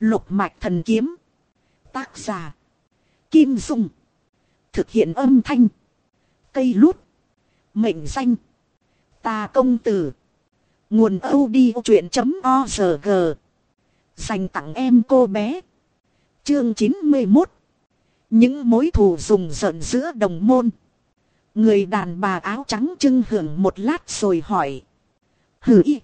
Lục mạch thần kiếm. Tác giả. Kim Dung. Thực hiện âm thanh. Cây lút. Mệnh danh. Ta công tử. Nguồn odchuyện.org Dành tặng em cô bé. Chương 91 Những mối thù dùng giận giữa đồng môn. Người đàn bà áo trắng trưng hưởng một lát rồi hỏi. Hử y.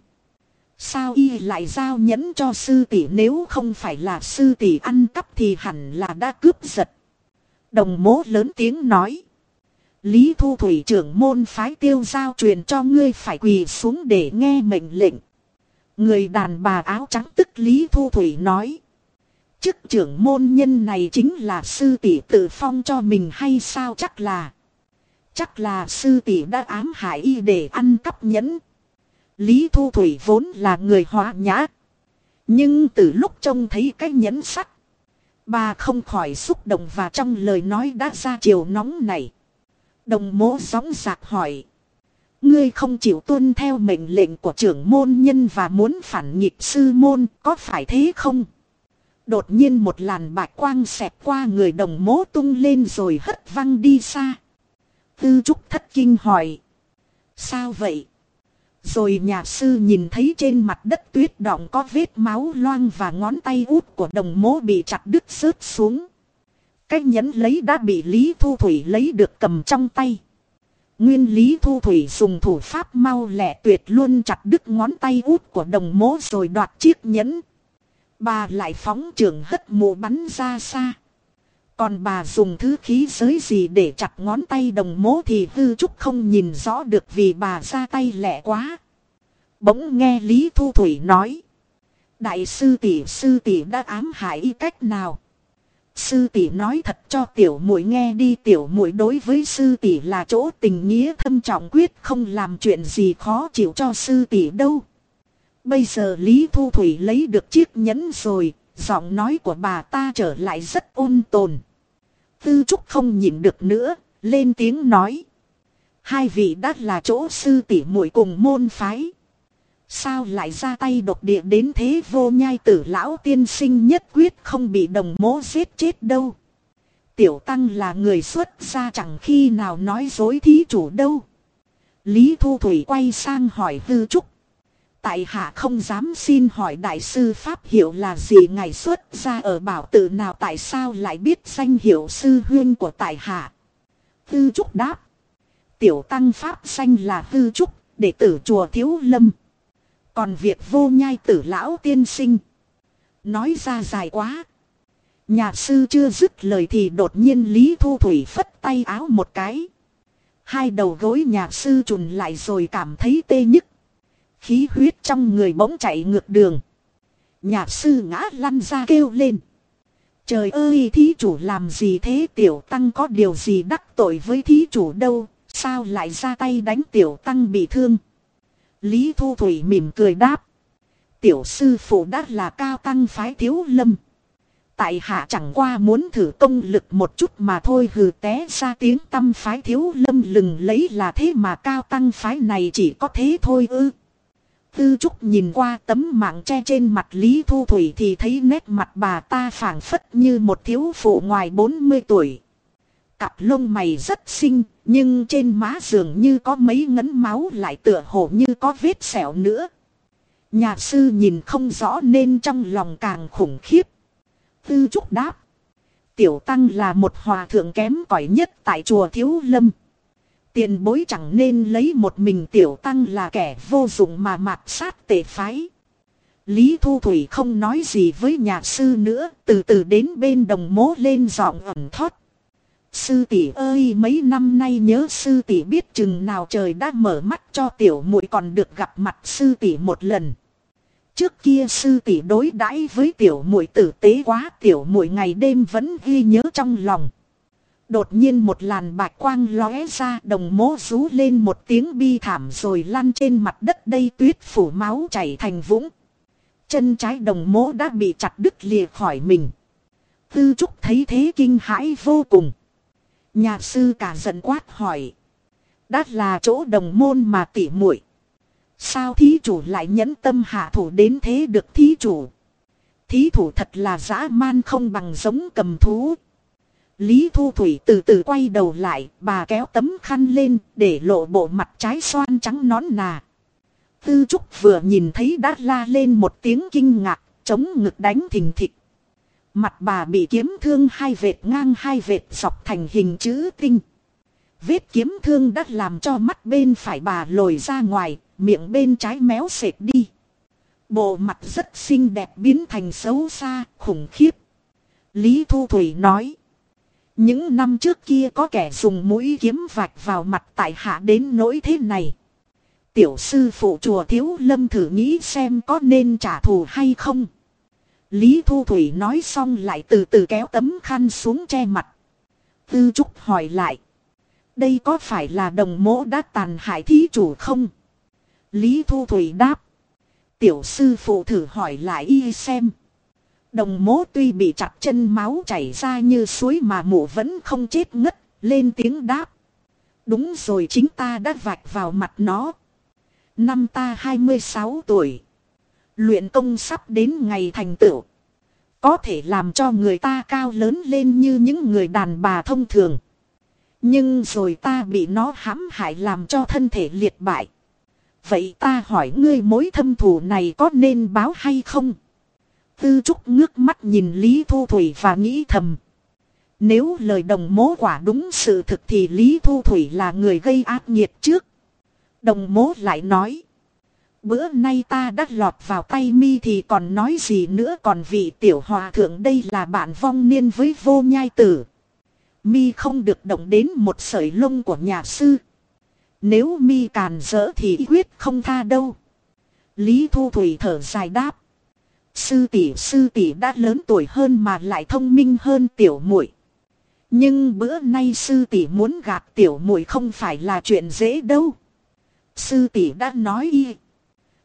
Sao y lại giao nhẫn cho sư tỷ nếu không phải là sư tỷ ăn cắp thì hẳn là đã cướp giật. Đồng mố lớn tiếng nói. Lý Thu Thủy trưởng môn phái tiêu giao truyền cho ngươi phải quỳ xuống để nghe mệnh lệnh. Người đàn bà áo trắng tức Lý Thu Thủy nói. Chức trưởng môn nhân này chính là sư tỷ tự phong cho mình hay sao chắc là. Chắc là sư tỷ đã ám hại y để ăn cắp nhẫn. Lý Thu Thủy vốn là người hòa nhã. Nhưng từ lúc trông thấy cái nhẫn sắt. Bà không khỏi xúc động và trong lời nói đã ra chiều nóng này. Đồng mố sóng sạc hỏi. Ngươi không chịu tuân theo mệnh lệnh của trưởng môn nhân và muốn phản nghịch sư môn, có phải thế không? Đột nhiên một làn bạch quang xẹp qua người đồng mố tung lên rồi hất văng đi xa. Tư trúc thất kinh hỏi. Sao vậy? Rồi nhà sư nhìn thấy trên mặt đất tuyết đọng có vết máu loang và ngón tay út của đồng mố bị chặt đứt rớt xuống. Cái nhẫn lấy đã bị Lý Thu Thủy lấy được cầm trong tay. Nguyên Lý Thu Thủy dùng thủ pháp mau lẹ tuyệt luôn chặt đứt ngón tay út của đồng mố rồi đoạt chiếc nhẫn. Bà lại phóng trường hất mù bắn ra xa. Còn bà dùng thứ khí giới gì để chặt ngón tay đồng mố thì hư trúc không nhìn rõ được vì bà ra tay lẹ quá. Bỗng nghe Lý Thu Thủy nói. Đại sư tỷ sư tỷ đã ám hại y cách nào? Sư tỷ nói thật cho tiểu muội nghe đi tiểu muội đối với sư tỷ là chỗ tình nghĩa thâm trọng quyết không làm chuyện gì khó chịu cho sư tỷ đâu. Bây giờ Lý Thu Thủy lấy được chiếc nhẫn rồi, giọng nói của bà ta trở lại rất ôn tồn. Tư Trúc không nhịn được nữa, lên tiếng nói. Hai vị đã là chỗ sư tỷ muội cùng môn phái. Sao lại ra tay độc địa đến thế vô nhai tử lão tiên sinh nhất quyết không bị đồng mố giết chết đâu. Tiểu tăng là người xuất gia chẳng khi nào nói dối thí chủ đâu. Lý Thu Thủy quay sang hỏi Tư trúc. Tại hạ không dám xin hỏi đại sư Pháp hiệu là gì ngày xuất ra ở bảo tự nào tại sao lại biết danh hiệu sư huyên của tại hạ. Tư trúc đáp. Tiểu tăng Pháp danh là Tư trúc, đệ tử chùa Thiếu Lâm. Còn việc vô nhai tử lão tiên sinh. Nói ra dài quá. Nhà sư chưa dứt lời thì đột nhiên Lý Thu Thủy phất tay áo một cái. Hai đầu gối nhà sư trùn lại rồi cảm thấy tê nhức. Khí huyết trong người bỗng chạy ngược đường. Nhà sư ngã lăn ra kêu lên. Trời ơi, thí chủ làm gì thế tiểu tăng có điều gì đắc tội với thí chủ đâu. Sao lại ra tay đánh tiểu tăng bị thương. Lý Thu Thủy mỉm cười đáp. Tiểu sư phụ đã là cao tăng phái thiếu lâm. Tại hạ chẳng qua muốn thử công lực một chút mà thôi, hừ té ra tiếng tâm phái thiếu lâm lừng lấy là thế mà cao tăng phái này chỉ có thế thôi ư. Tư Trúc nhìn qua tấm mạng che trên mặt Lý Thu Thủy thì thấy nét mặt bà ta phảng phất như một thiếu phụ ngoài 40 tuổi. Cặp lông mày rất xinh, nhưng trên má dường như có mấy ngấn máu lại tựa hồ như có vết sẹo nữa. Nhà sư nhìn không rõ nên trong lòng càng khủng khiếp. Tư Trúc đáp. Tiểu Tăng là một hòa thượng kém cỏi nhất tại chùa Thiếu Lâm. Tiền bối chẳng nên lấy một mình Tiểu Tăng là kẻ vô dụng mà mạt sát tệ phái. Lý Thu Thủy không nói gì với nhà sư nữa, từ từ đến bên đồng mố lên giọng ẩm thoát. Sư tỷ ơi mấy năm nay nhớ sư tỷ biết chừng nào trời đã mở mắt cho tiểu muội còn được gặp mặt sư tỷ một lần. Trước kia sư tỷ đối đãi với tiểu muội tử tế quá tiểu muội ngày đêm vẫn ghi nhớ trong lòng. Đột nhiên một làn bạch quang lóe ra, đồng mố rú lên một tiếng bi thảm rồi lăn trên mặt đất đây tuyết phủ máu chảy thành vũng. Chân trái đồng mố đã bị chặt đứt lìa khỏi mình. Tư trúc thấy thế kinh hãi vô cùng. Nhà sư cả giận quát hỏi. Đã là chỗ đồng môn mà tỉ muội, Sao thí chủ lại nhẫn tâm hạ thủ đến thế được thí chủ? Thí thủ thật là dã man không bằng giống cầm thú. Lý Thu Thủy từ từ quay đầu lại, bà kéo tấm khăn lên để lộ bộ mặt trái xoan trắng nón nà. Tư Trúc vừa nhìn thấy đã la lên một tiếng kinh ngạc, chống ngực đánh thình thịch. Mặt bà bị kiếm thương hai vệt ngang hai vệt dọc thành hình chữ tinh. Vết kiếm thương đã làm cho mắt bên phải bà lồi ra ngoài, miệng bên trái méo sệt đi. Bộ mặt rất xinh đẹp biến thành xấu xa, khủng khiếp. Lý Thu Thủy nói. Những năm trước kia có kẻ dùng mũi kiếm vạch vào mặt tại hạ đến nỗi thế này. Tiểu sư phụ chùa thiếu lâm thử nghĩ xem có nên trả thù hay không. Lý Thu Thủy nói xong lại từ từ kéo tấm khăn xuống che mặt. Tư Trúc hỏi lại. Đây có phải là đồng mỗ đã tàn hại thí chủ không? Lý Thu Thủy đáp. Tiểu sư phụ thử hỏi lại y xem. Đồng mố tuy bị chặt chân máu chảy ra như suối mà mụ vẫn không chết ngất, lên tiếng đáp. Đúng rồi chính ta đã vạch vào mặt nó. Năm ta 26 tuổi. Luyện công sắp đến ngày thành tựu. Có thể làm cho người ta cao lớn lên như những người đàn bà thông thường. Nhưng rồi ta bị nó hãm hại làm cho thân thể liệt bại. Vậy ta hỏi ngươi mối thâm thù này có nên báo hay không? Tư Trúc ngước mắt nhìn Lý Thu Thủy và nghĩ thầm. Nếu lời đồng mố quả đúng sự thực thì Lý Thu Thủy là người gây ác nghiệt trước. Đồng mố lại nói. Bữa nay ta đã lọt vào tay mi thì còn nói gì nữa còn vị tiểu hòa thượng đây là bạn vong niên với vô nhai tử. Mi không được động đến một sợi lông của nhà sư. Nếu mi càn rỡ thì quyết không tha đâu. Lý Thu Thủy thở dài đáp. Sư tỷ sư tỷ đã lớn tuổi hơn mà lại thông minh hơn tiểu muội. Nhưng bữa nay sư tỷ muốn gạt tiểu muội không phải là chuyện dễ đâu. Sư tỷ đã nói y.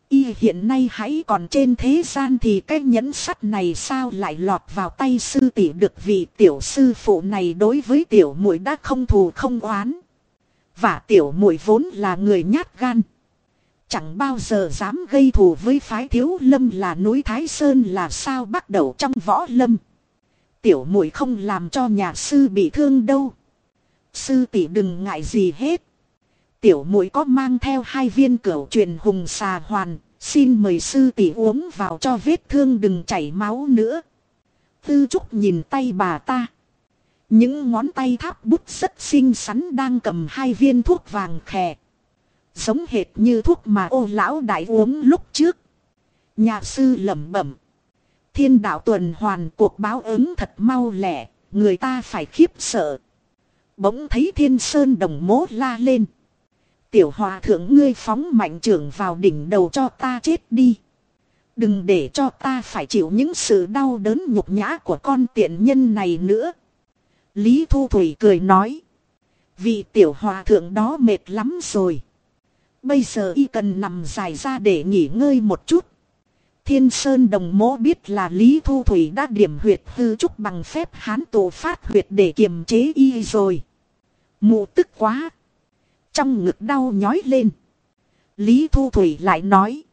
Y hiện nay hãy còn trên thế gian thì cái nhẫn sắt này sao lại lọt vào tay sư tỷ được vì tiểu sư phụ này đối với tiểu muội đã không thù không oán. Và tiểu muội vốn là người nhát gan. Chẳng bao giờ dám gây thù với phái thiếu lâm là núi Thái Sơn là sao bắt đầu trong võ lâm. Tiểu muội không làm cho nhà sư bị thương đâu. Sư tỷ đừng ngại gì hết. Tiểu muội có mang theo hai viên cửu truyền hùng xà hoàn, xin mời sư tỷ uống vào cho vết thương đừng chảy máu nữa. Tư Trúc nhìn tay bà ta. Những ngón tay tháp bút rất xinh xắn đang cầm hai viên thuốc vàng khè. Giống hệt như thuốc mà ô lão đại uống lúc trước. Nhà sư lẩm bẩm. Thiên đạo tuần hoàn cuộc báo ứng thật mau lẻ, người ta phải khiếp sợ. Bỗng thấy thiên sơn đồng mố la lên. Tiểu hòa thượng ngươi phóng mạnh trưởng vào đỉnh đầu cho ta chết đi. Đừng để cho ta phải chịu những sự đau đớn nhục nhã của con tiện nhân này nữa. Lý Thu Thủy cười nói. Vị tiểu hòa thượng đó mệt lắm rồi. Bây giờ y cần nằm dài ra để nghỉ ngơi một chút. Thiên Sơn Đồng Mỗ biết là Lý Thu Thủy đã điểm huyệt hư trúc bằng phép hán tổ phát huyệt để kiềm chế y rồi. Mụ tức quá. Trong ngực đau nhói lên. Lý Thu Thủy lại nói.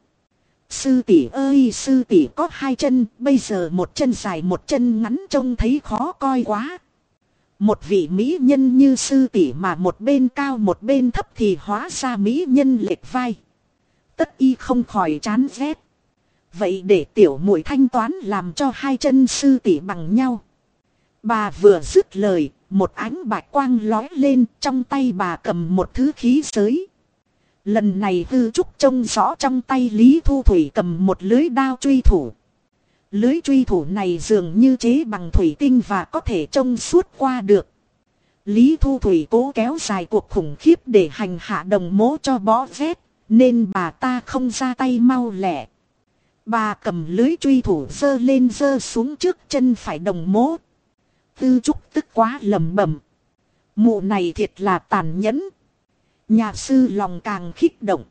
Sư tỷ ơi sư tỷ có hai chân, bây giờ một chân dài một chân ngắn trông thấy khó coi quá. Một vị mỹ nhân như sư tỷ mà một bên cao một bên thấp thì hóa ra mỹ nhân lệch vai. Tất y không khỏi chán ghét. Vậy để tiểu muội thanh toán làm cho hai chân sư tỷ bằng nhau. Bà vừa dứt lời, một ánh bạch quang lói lên trong tay bà cầm một thứ khí giới. Lần này hư trúc trông rõ trong tay Lý Thu Thủy cầm một lưới đao truy thủ. Lưới truy thủ này dường như chế bằng thủy tinh và có thể trông suốt qua được. Lý Thu Thủy cố kéo dài cuộc khủng khiếp để hành hạ đồng mố cho bó rét, nên bà ta không ra tay mau lẹ. Bà cầm lưới truy thủ dơ lên dơ xuống trước chân phải đồng mố. Tư trúc tức quá lầm bẩm. Mụ này thiệt là tàn nhẫn. Nhà sư lòng càng khích động.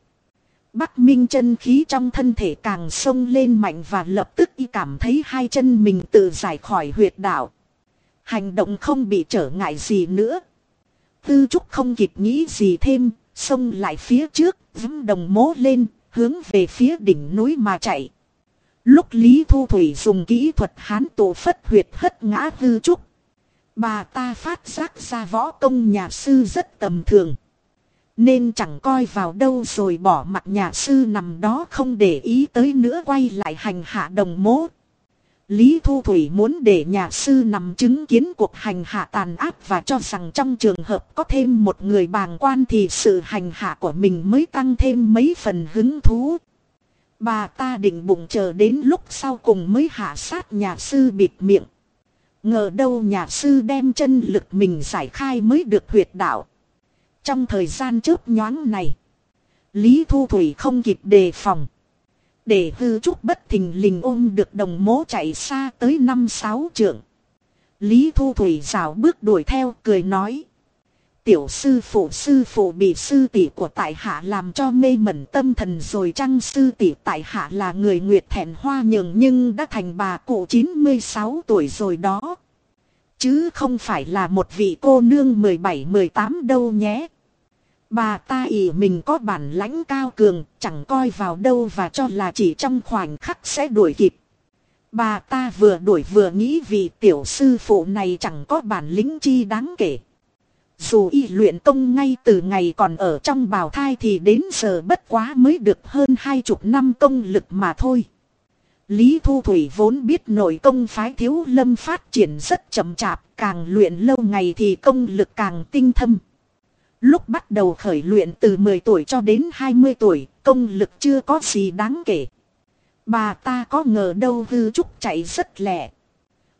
Bắc Minh chân khí trong thân thể càng sông lên mạnh và lập tức y cảm thấy hai chân mình tự giải khỏi huyệt đạo. Hành động không bị trở ngại gì nữa. Tư Trúc không kịp nghĩ gì thêm, xông lại phía trước, vững đồng mố lên, hướng về phía đỉnh núi mà chạy. Lúc Lý Thu Thủy dùng kỹ thuật hán tổ phất huyệt hất ngã tư trúc. Bà ta phát giác ra võ công nhà sư rất tầm thường. Nên chẳng coi vào đâu rồi bỏ mặt nhà sư nằm đó không để ý tới nữa quay lại hành hạ đồng mố. Lý Thu Thủy muốn để nhà sư nằm chứng kiến cuộc hành hạ tàn áp và cho rằng trong trường hợp có thêm một người bàng quan thì sự hành hạ của mình mới tăng thêm mấy phần hứng thú. Bà ta định bụng chờ đến lúc sau cùng mới hạ sát nhà sư bịt miệng. Ngờ đâu nhà sư đem chân lực mình giải khai mới được huyệt đạo. Trong thời gian chớp nhoáng này, Lý Thu Thủy không kịp đề phòng. Để hư trúc bất thình lình ôm được đồng mố chạy xa tới năm sáu trượng. Lý Thu Thủy rào bước đuổi theo cười nói. Tiểu sư phụ sư phụ bị sư tỷ của tại hạ làm cho mê mẩn tâm thần rồi chăng sư tỷ tại hạ là người nguyệt thẹn hoa nhường nhưng đã thành bà cụ 96 tuổi rồi đó. Chứ không phải là một vị cô nương 17-18 đâu nhé. Bà ta ỷ mình có bản lãnh cao cường, chẳng coi vào đâu và cho là chỉ trong khoảnh khắc sẽ đuổi kịp. Bà ta vừa đuổi vừa nghĩ vì tiểu sư phụ này chẳng có bản lĩnh chi đáng kể. Dù y luyện công ngay từ ngày còn ở trong bào thai thì đến giờ bất quá mới được hơn hai chục năm công lực mà thôi. Lý Thu Thủy vốn biết nội công phái thiếu lâm phát triển rất chậm chạp, càng luyện lâu ngày thì công lực càng tinh thâm. Lúc bắt đầu khởi luyện từ 10 tuổi cho đến 20 tuổi, công lực chưa có gì đáng kể. Bà ta có ngờ đâu hư trúc chạy rất lẹ.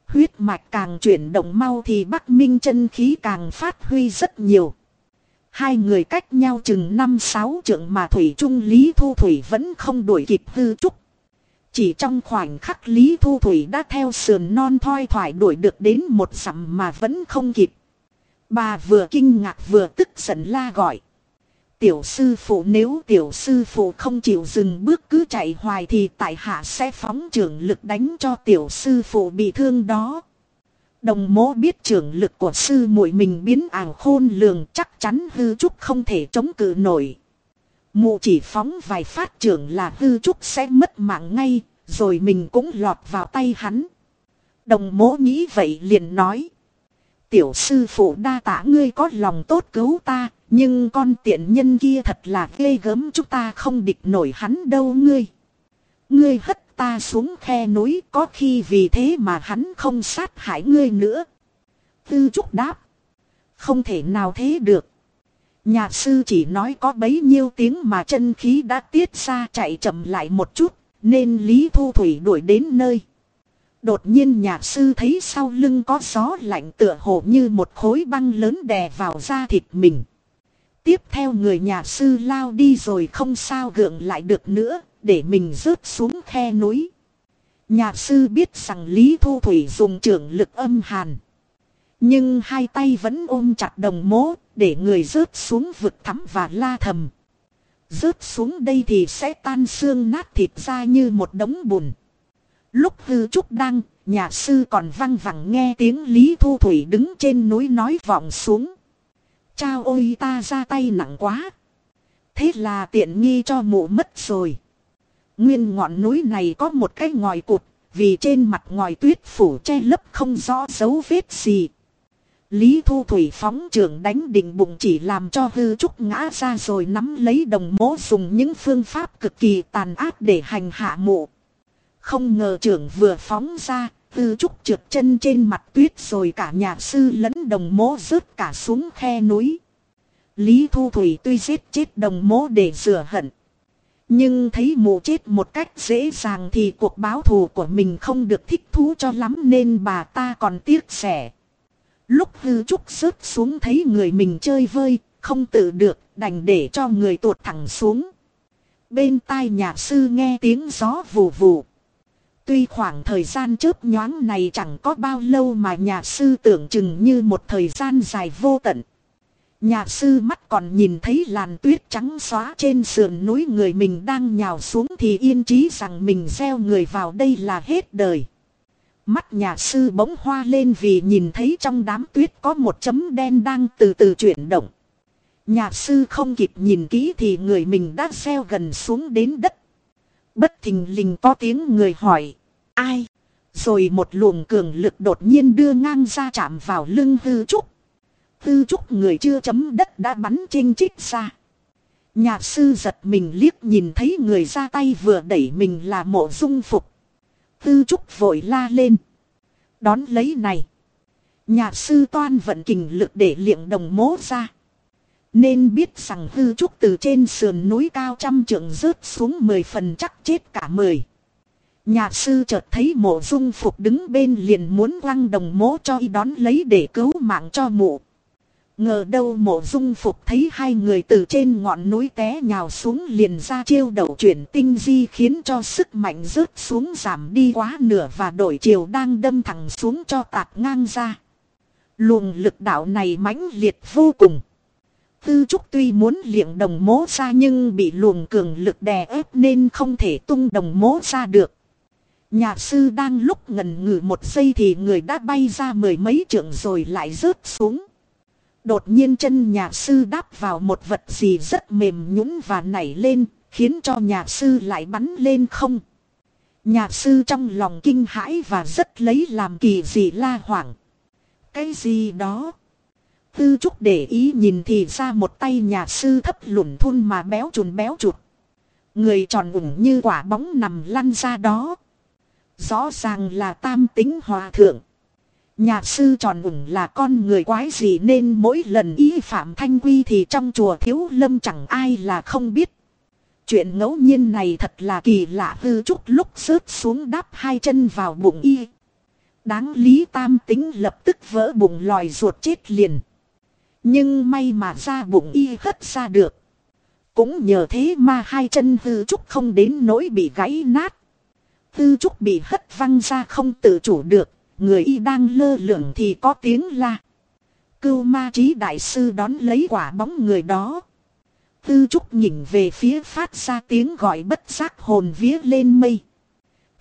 Huyết mạch càng chuyển động mau thì Bắc Minh chân khí càng phát huy rất nhiều. Hai người cách nhau chừng 5-6 trượng mà Thủy Trung Lý Thu Thủy vẫn không đuổi kịp hư trúc. Chỉ trong khoảnh khắc Lý Thu Thủy đã theo sườn non thoi thoải đuổi được đến một sầm mà vẫn không kịp. Bà vừa kinh ngạc vừa tức giận la gọi. Tiểu sư phụ nếu tiểu sư phụ không chịu dừng bước cứ chạy hoài thì tại hạ sẽ phóng trưởng lực đánh cho tiểu sư phụ bị thương đó. Đồng mố biết trưởng lực của sư muội mình biến ảo khôn lường chắc chắn hư trúc không thể chống cự nổi. Mụ chỉ phóng vài phát trưởng là hư trúc sẽ mất mạng ngay, rồi mình cũng lọt vào tay hắn. Đồng mố nghĩ vậy liền nói. Tiểu sư phụ đa tả ngươi có lòng tốt cứu ta, nhưng con tiện nhân kia thật là ghê gớm chúng ta không địch nổi hắn đâu ngươi. Ngươi hất ta xuống khe núi có khi vì thế mà hắn không sát hại ngươi nữa. Tư trúc đáp. Không thể nào thế được. Nhà sư chỉ nói có bấy nhiêu tiếng mà chân khí đã tiết ra chạy chậm lại một chút, nên Lý Thu Thủy đuổi đến nơi. Đột nhiên nhà sư thấy sau lưng có gió lạnh tựa hồ như một khối băng lớn đè vào da thịt mình. Tiếp theo người nhà sư lao đi rồi không sao gượng lại được nữa, để mình rớt xuống khe núi. Nhà sư biết rằng Lý Thu Thủy dùng trưởng lực âm hàn. Nhưng hai tay vẫn ôm chặt đồng mố, để người rớt xuống vực thắm và la thầm. Rớt xuống đây thì sẽ tan xương nát thịt ra như một đống bùn. Lúc hư trúc đang nhà sư còn văng vẳng nghe tiếng Lý Thu Thủy đứng trên núi nói vọng xuống. Chao ôi ta ra tay nặng quá. Thế là tiện nghi cho mụ mất rồi. Nguyên ngọn núi này có một cái ngòi cụt, vì trên mặt ngòi tuyết phủ che lấp không rõ dấu vết gì. Lý Thu Thủy phóng trưởng đánh đỉnh bụng chỉ làm cho hư trúc ngã ra rồi nắm lấy đồng mố dùng những phương pháp cực kỳ tàn ác để hành hạ mụ. Không ngờ trưởng vừa phóng ra, hư trúc trượt chân trên mặt tuyết rồi cả nhà sư lẫn đồng mố rớt cả xuống khe núi. Lý Thu Thủy tuy giết chết đồng mố để rửa hận. Nhưng thấy mụ chết một cách dễ dàng thì cuộc báo thù của mình không được thích thú cho lắm nên bà ta còn tiếc rẻ. Lúc hư trúc rớt xuống thấy người mình chơi vơi, không tự được, đành để cho người tuột thẳng xuống. Bên tai nhà sư nghe tiếng gió vù vù. Tuy khoảng thời gian chớp nhoáng này chẳng có bao lâu mà nhà sư tưởng chừng như một thời gian dài vô tận. Nhà sư mắt còn nhìn thấy làn tuyết trắng xóa trên sườn núi người mình đang nhào xuống thì yên trí rằng mình gieo người vào đây là hết đời. Mắt nhà sư bỗng hoa lên vì nhìn thấy trong đám tuyết có một chấm đen đang từ từ chuyển động. Nhà sư không kịp nhìn kỹ thì người mình đã gieo gần xuống đến đất. Bất thình lình có tiếng người hỏi. Ai? Rồi một luồng cường lực đột nhiên đưa ngang ra chạm vào lưng hư trúc. Hư trúc người chưa chấm đất đã bắn chinh chích ra. Nhà sư giật mình liếc nhìn thấy người ra tay vừa đẩy mình là mộ dung phục. Hư trúc vội la lên. Đón lấy này. Nhà sư toan vận kình lực để liệng đồng mố ra. Nên biết rằng hư trúc từ trên sườn núi cao trăm trượng rớt xuống mười phần chắc chết cả mười. Nhà sư chợt thấy mộ dung phục đứng bên liền muốn quăng đồng mố cho y đón lấy để cứu mạng cho mụ. Ngờ đâu mộ dung phục thấy hai người từ trên ngọn núi té nhào xuống liền ra chiêu đầu chuyển tinh di khiến cho sức mạnh rớt xuống giảm đi quá nửa và đổi chiều đang đâm thẳng xuống cho tạt ngang ra. Luồng lực đạo này mãnh liệt vô cùng. Tư trúc tuy muốn liệng đồng mố ra nhưng bị luồng cường lực đè ép nên không thể tung đồng mố ra được. Nhà sư đang lúc ngần ngừ một giây thì người đã bay ra mười mấy trượng rồi lại rớt xuống. Đột nhiên chân nhà sư đáp vào một vật gì rất mềm nhũng và nảy lên, khiến cho nhà sư lại bắn lên không. Nhà sư trong lòng kinh hãi và rất lấy làm kỳ dị la hoảng. Cái gì đó? Tư trúc để ý nhìn thì ra một tay nhà sư thấp lùn thun mà béo chùn béo chuột. Người tròn ủng như quả bóng nằm lăn ra đó. Rõ ràng là tam tính hòa thượng. Nhà sư tròn ủng là con người quái gì nên mỗi lần ý phạm thanh quy thì trong chùa thiếu lâm chẳng ai là không biết. Chuyện ngẫu nhiên này thật là kỳ lạ hư trúc lúc rớt xuống đắp hai chân vào bụng y. Đáng lý tam tính lập tức vỡ bụng lòi ruột chết liền. Nhưng may mà ra bụng y hất ra được. Cũng nhờ thế mà hai chân hư trúc không đến nỗi bị gãy nát. Hư trúc bị hất văng ra không tự chủ được. Người y đang lơ lửng thì có tiếng la. Cưu ma trí đại sư đón lấy quả bóng người đó. Tư trúc nhìn về phía phát ra tiếng gọi bất giác hồn vía lên mây.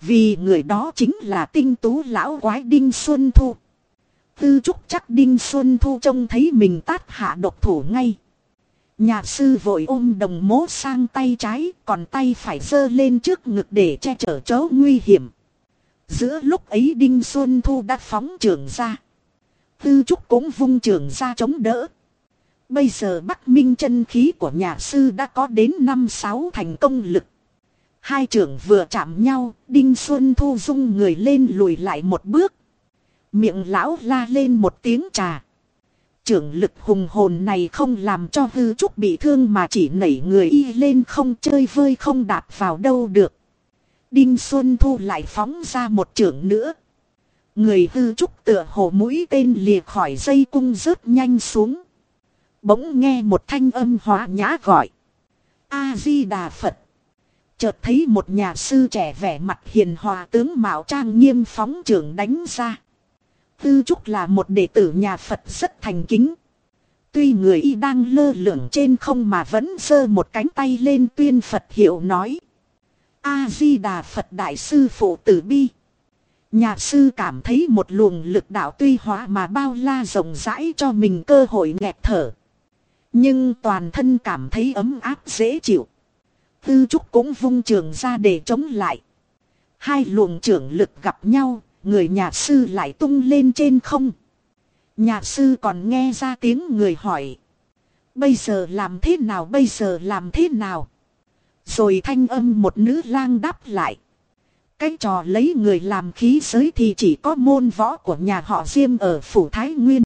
Vì người đó chính là tinh tú lão quái Đinh Xuân Thu. Tư trúc chắc Đinh Xuân Thu trông thấy mình tát hạ độc thủ ngay. Nhà sư vội ôm đồng mố sang tay trái, còn tay phải giơ lên trước ngực để che chở chỗ nguy hiểm. Giữa lúc ấy Đinh Xuân Thu đã phóng trường ra. Tư trúc cũng vung trường ra chống đỡ. Bây giờ Bắc Minh chân khí của nhà sư đã có đến 5-6 thành công lực. Hai trưởng vừa chạm nhau, Đinh Xuân Thu dung người lên lùi lại một bước. Miệng lão la lên một tiếng trà. Trưởng lực hùng hồn này không làm cho hư trúc bị thương mà chỉ nảy người y lên không chơi vơi không đạp vào đâu được. Đinh Xuân Thu lại phóng ra một trưởng nữa. Người hư trúc tựa hồ mũi tên lìa khỏi dây cung rớt nhanh xuống. Bỗng nghe một thanh âm hóa nhã gọi. A-di-đà Phật. Chợt thấy một nhà sư trẻ vẻ mặt hiền hòa tướng mạo trang nghiêm phóng trưởng đánh ra. Tư Trúc là một đệ tử nhà Phật rất thành kính. Tuy người y đang lơ lửng trên không mà vẫn giơ một cánh tay lên tuyên Phật hiệu nói. A-di-đà Phật Đại Sư Phụ Tử Bi. Nhà sư cảm thấy một luồng lực đạo tuy hóa mà bao la rộng rãi cho mình cơ hội nghẹt thở. Nhưng toàn thân cảm thấy ấm áp dễ chịu. Tư trúc cũng vung trường ra để chống lại. Hai luồng trưởng lực gặp nhau, người nhà sư lại tung lên trên không. Nhà sư còn nghe ra tiếng người hỏi. Bây giờ làm thế nào, bây giờ làm thế nào? Rồi thanh âm một nữ lang đáp lại. Cái trò lấy người làm khí giới thì chỉ có môn võ của nhà họ Diêm ở Phủ Thái Nguyên.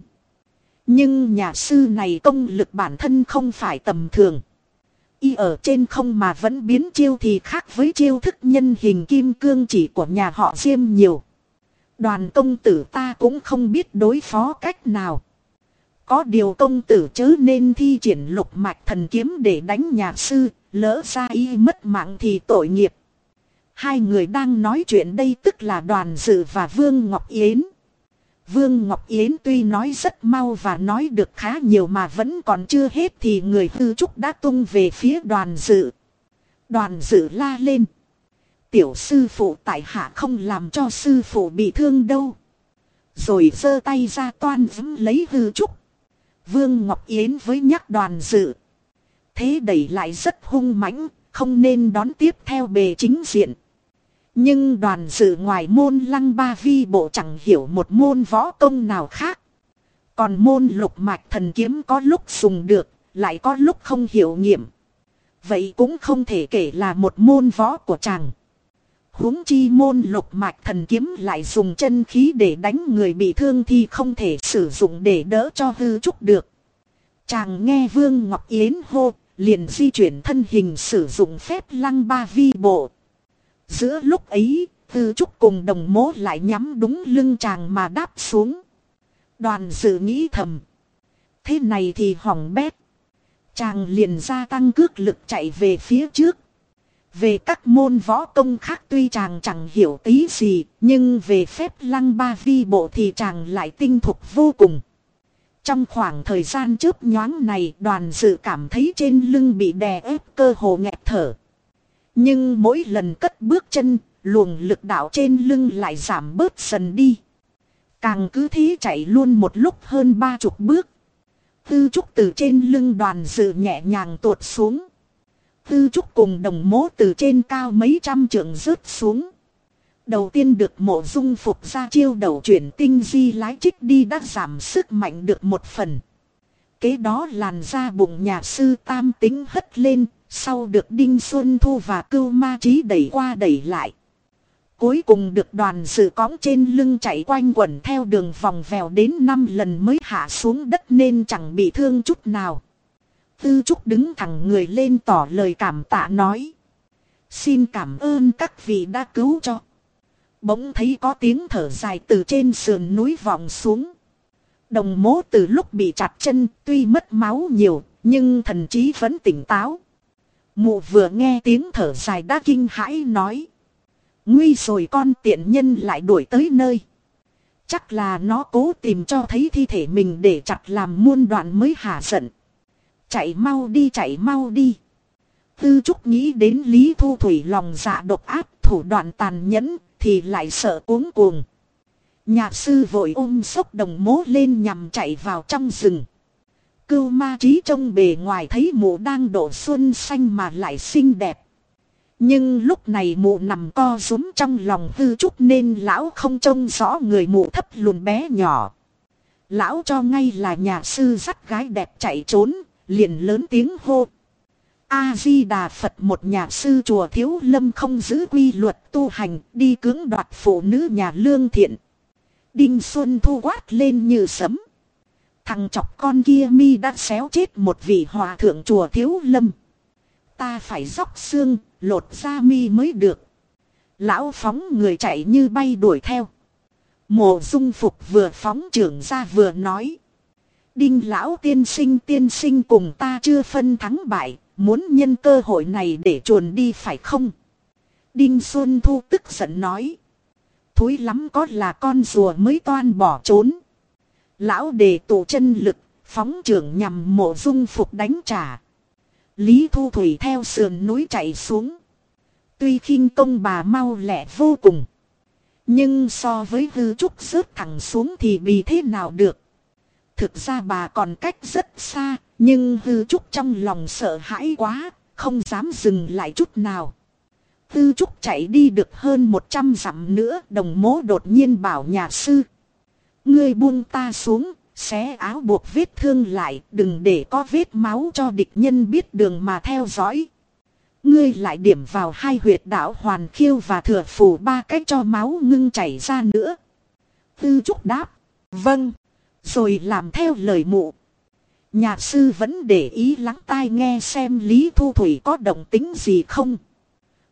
Nhưng nhà sư này công lực bản thân không phải tầm thường. Y ở trên không mà vẫn biến chiêu thì khác với chiêu thức nhân hình kim cương chỉ của nhà họ Diêm nhiều. Đoàn công tử ta cũng không biết đối phó cách nào. Có điều công tử chớ nên thi triển lục mạch thần kiếm để đánh nhà sư, lỡ ra y mất mạng thì tội nghiệp. Hai người đang nói chuyện đây tức là đoàn dự và Vương Ngọc Yến. Vương Ngọc Yến tuy nói rất mau và nói được khá nhiều mà vẫn còn chưa hết thì người hư trúc đã tung về phía đoàn dự. Đoàn dự la lên. Tiểu sư phụ tại hạ không làm cho sư phụ bị thương đâu. Rồi giơ tay ra toan vấm lấy hư trúc. Vương Ngọc Yến với nhắc đoàn dự. Thế đẩy lại rất hung mãnh, không nên đón tiếp theo bề chính diện. Nhưng đoàn dự ngoài môn lăng ba vi bộ chẳng hiểu một môn võ công nào khác. Còn môn lục mạch thần kiếm có lúc dùng được, lại có lúc không hiểu nghiệm. Vậy cũng không thể kể là một môn võ của chàng huống chi môn lục mạch thần kiếm lại dùng chân khí để đánh người bị thương thì không thể sử dụng để đỡ cho hư trúc được. Chàng nghe Vương Ngọc Yến hô, liền di chuyển thân hình sử dụng phép lăng ba vi bộ. Giữa lúc ấy, hư trúc cùng đồng mố lại nhắm đúng lưng chàng mà đáp xuống. Đoàn dự nghĩ thầm. Thế này thì hỏng bét. Chàng liền gia tăng cước lực chạy về phía trước. Về các môn võ công khác tuy chàng chẳng hiểu tí gì, nhưng về phép lăng ba vi bộ thì chàng lại tinh thục vô cùng. Trong khoảng thời gian chớp nhoáng này đoàn dự cảm thấy trên lưng bị đè ép cơ hồ nghẹt thở. Nhưng mỗi lần cất bước chân, luồng lực đạo trên lưng lại giảm bớt dần đi. Càng cứ thế chạy luôn một lúc hơn ba chục bước. Tư trúc từ trên lưng đoàn dự nhẹ nhàng tuột xuống. Tư trúc cùng đồng mố từ trên cao mấy trăm trượng rớt xuống. Đầu tiên được mộ dung phục ra chiêu đầu chuyển tinh di lái trích đi đã giảm sức mạnh được một phần. Kế đó làn ra bụng nhà sư tam tính hất lên, sau được Đinh Xuân Thu và Cưu Ma Trí đẩy qua đẩy lại. Cuối cùng được đoàn sự cõng trên lưng chạy quanh quẩn theo đường vòng vèo đến 5 lần mới hạ xuống đất nên chẳng bị thương chút nào. Tư Trúc đứng thẳng người lên tỏ lời cảm tạ nói. Xin cảm ơn các vị đã cứu cho. Bỗng thấy có tiếng thở dài từ trên sườn núi vọng xuống. Đồng mố từ lúc bị chặt chân tuy mất máu nhiều, nhưng thần trí vẫn tỉnh táo. Mụ vừa nghe tiếng thở dài đã kinh hãi nói. Nguy rồi con tiện nhân lại đuổi tới nơi. Chắc là nó cố tìm cho thấy thi thể mình để chặt làm muôn đoạn mới hạ giận. Chạy mau đi chạy mau đi. Tư Trúc nghĩ đến Lý Thu Thủy lòng dạ độc ác thủ đoạn tàn nhẫn thì lại sợ cuống cuồng. nhà sư vội ôm sốc đồng mố lên nhằm chạy vào trong rừng. Cưu ma trí trông bề ngoài thấy mụ đang đổ xuân xanh mà lại xinh đẹp. Nhưng lúc này mụ nằm co rúm trong lòng hư trúc nên lão không trông rõ người mụ thấp lùn bé nhỏ. Lão cho ngay là nhà sư dắt gái đẹp chạy trốn, liền lớn tiếng hô. A-di-đà Phật một nhà sư chùa thiếu lâm không giữ quy luật tu hành đi cưỡng đoạt phụ nữ nhà lương thiện. Đinh Xuân thu quát lên như sấm. Thằng chọc con kia mi đã xéo chết một vị hòa thượng chùa thiếu lâm. Ta phải dóc xương, lột da mi mới được. Lão phóng người chạy như bay đuổi theo. Mộ dung phục vừa phóng trưởng ra vừa nói. Đinh lão tiên sinh tiên sinh cùng ta chưa phân thắng bại, muốn nhân cơ hội này để chuồn đi phải không? Đinh Xuân Thu tức giận nói. Thúi lắm có là con rùa mới toan bỏ trốn. Lão đề tụ chân lực, phóng trưởng nhằm mộ dung phục đánh trả. Lý Thu Thủy theo sườn núi chạy xuống. Tuy khinh công bà mau lẹ vô cùng. Nhưng so với hư trúc rớt thẳng xuống thì bị thế nào được. Thực ra bà còn cách rất xa, nhưng hư trúc trong lòng sợ hãi quá, không dám dừng lại chút nào. Hư trúc chạy đi được hơn 100 dặm nữa, đồng mố đột nhiên bảo nhà sư. Ngươi buông ta xuống, xé áo buộc vết thương lại, đừng để có vết máu cho địch nhân biết đường mà theo dõi. Ngươi lại điểm vào hai huyệt đạo hoàn khiêu và thừa phủ ba cách cho máu ngưng chảy ra nữa. Tư trúc đáp. Vâng. Rồi làm theo lời mụ. nhà sư vẫn để ý lắng tai nghe xem Lý Thu Thủy có động tính gì không.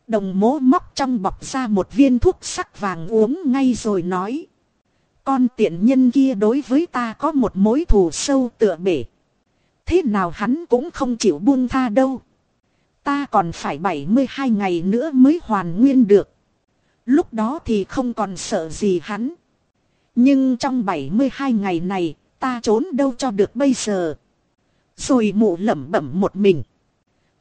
Đồng mố móc trong bọc ra một viên thuốc sắc vàng uống ngay rồi nói. Con tiện nhân kia đối với ta có một mối thù sâu tựa bể. Thế nào hắn cũng không chịu buông tha đâu. Ta còn phải 72 ngày nữa mới hoàn nguyên được. Lúc đó thì không còn sợ gì hắn. Nhưng trong 72 ngày này, ta trốn đâu cho được bây giờ. Rồi mụ lẩm bẩm một mình.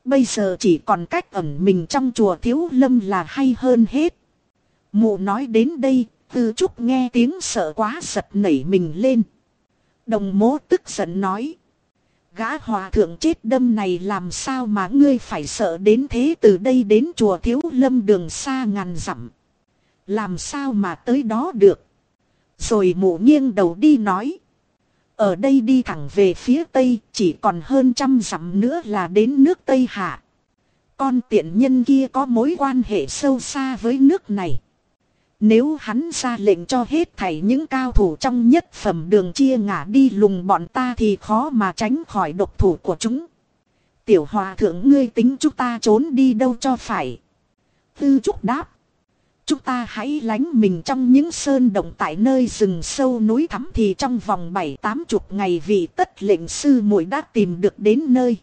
Bây giờ chỉ còn cách ẩn mình trong chùa thiếu lâm là hay hơn hết. Mụ nói đến đây, tư trúc nghe tiếng sợ quá giật nảy mình lên. Đồng mố tức giận nói. Gã hòa thượng chết đâm này làm sao mà ngươi phải sợ đến thế từ đây đến chùa thiếu lâm đường xa ngàn dặm. Làm sao mà tới đó được. Rồi mụ nghiêng đầu đi nói. Ở đây đi thẳng về phía tây, chỉ còn hơn trăm dặm nữa là đến nước Tây Hạ. Con tiện nhân kia có mối quan hệ sâu xa với nước này. Nếu hắn ra lệnh cho hết thảy những cao thủ trong nhất phẩm đường chia ngả đi lùng bọn ta thì khó mà tránh khỏi độc thủ của chúng. Tiểu hòa thượng, ngươi tính chúng ta trốn đi đâu cho phải. Tư trúc đáp. Chúng ta hãy lánh mình trong những sơn động tại nơi rừng sâu núi thắm thì trong vòng bảy, tám chục ngày vì tất lệnh sư muội đã tìm được đến nơi.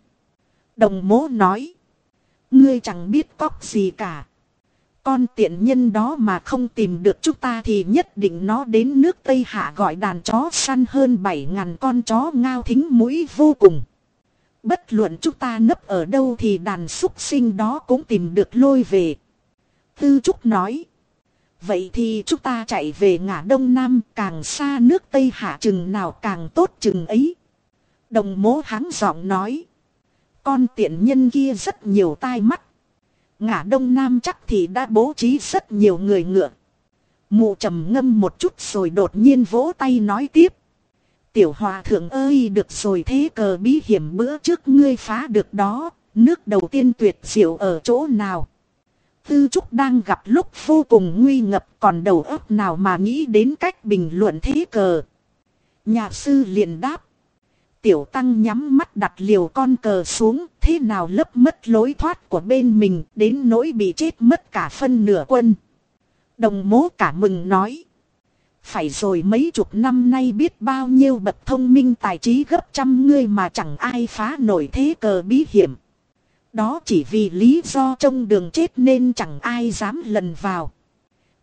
Đồng mố nói. Ngươi chẳng biết cóc gì cả. Con tiện nhân đó mà không tìm được chúng ta thì nhất định nó đến nước Tây Hạ gọi đàn chó săn hơn 7.000 con chó ngao thính mũi vô cùng. Bất luận chúng ta nấp ở đâu thì đàn súc sinh đó cũng tìm được lôi về. Tư Trúc nói. Vậy thì chúng ta chạy về ngã đông nam, càng xa nước Tây Hạ chừng nào càng tốt chừng ấy. Đồng mố háng giọng nói. Con tiện nhân kia rất nhiều tai mắt. Ngã đông nam chắc thì đã bố trí rất nhiều người ngựa. Mụ trầm ngâm một chút rồi đột nhiên vỗ tay nói tiếp. Tiểu hòa thượng ơi, được rồi thế cờ bí hiểm bữa trước ngươi phá được đó. Nước đầu tiên tuyệt diệu ở chỗ nào? Tư Trúc đang gặp lúc vô cùng nguy ngập, còn đầu óc nào mà nghĩ đến cách bình luận thế cờ. Nhà sư liền đáp. Tiểu tăng nhắm mắt đặt liều con cờ xuống, thế nào lấp mất lối thoát của bên mình, đến nỗi bị chết mất cả phân nửa quân. Đồng mố cả mừng nói. Phải rồi mấy chục năm nay biết bao nhiêu bậc thông minh tài trí gấp trăm ngươi mà chẳng ai phá nổi thế cờ bí hiểm. Đó chỉ vì lý do trong đường chết nên chẳng ai dám lần vào.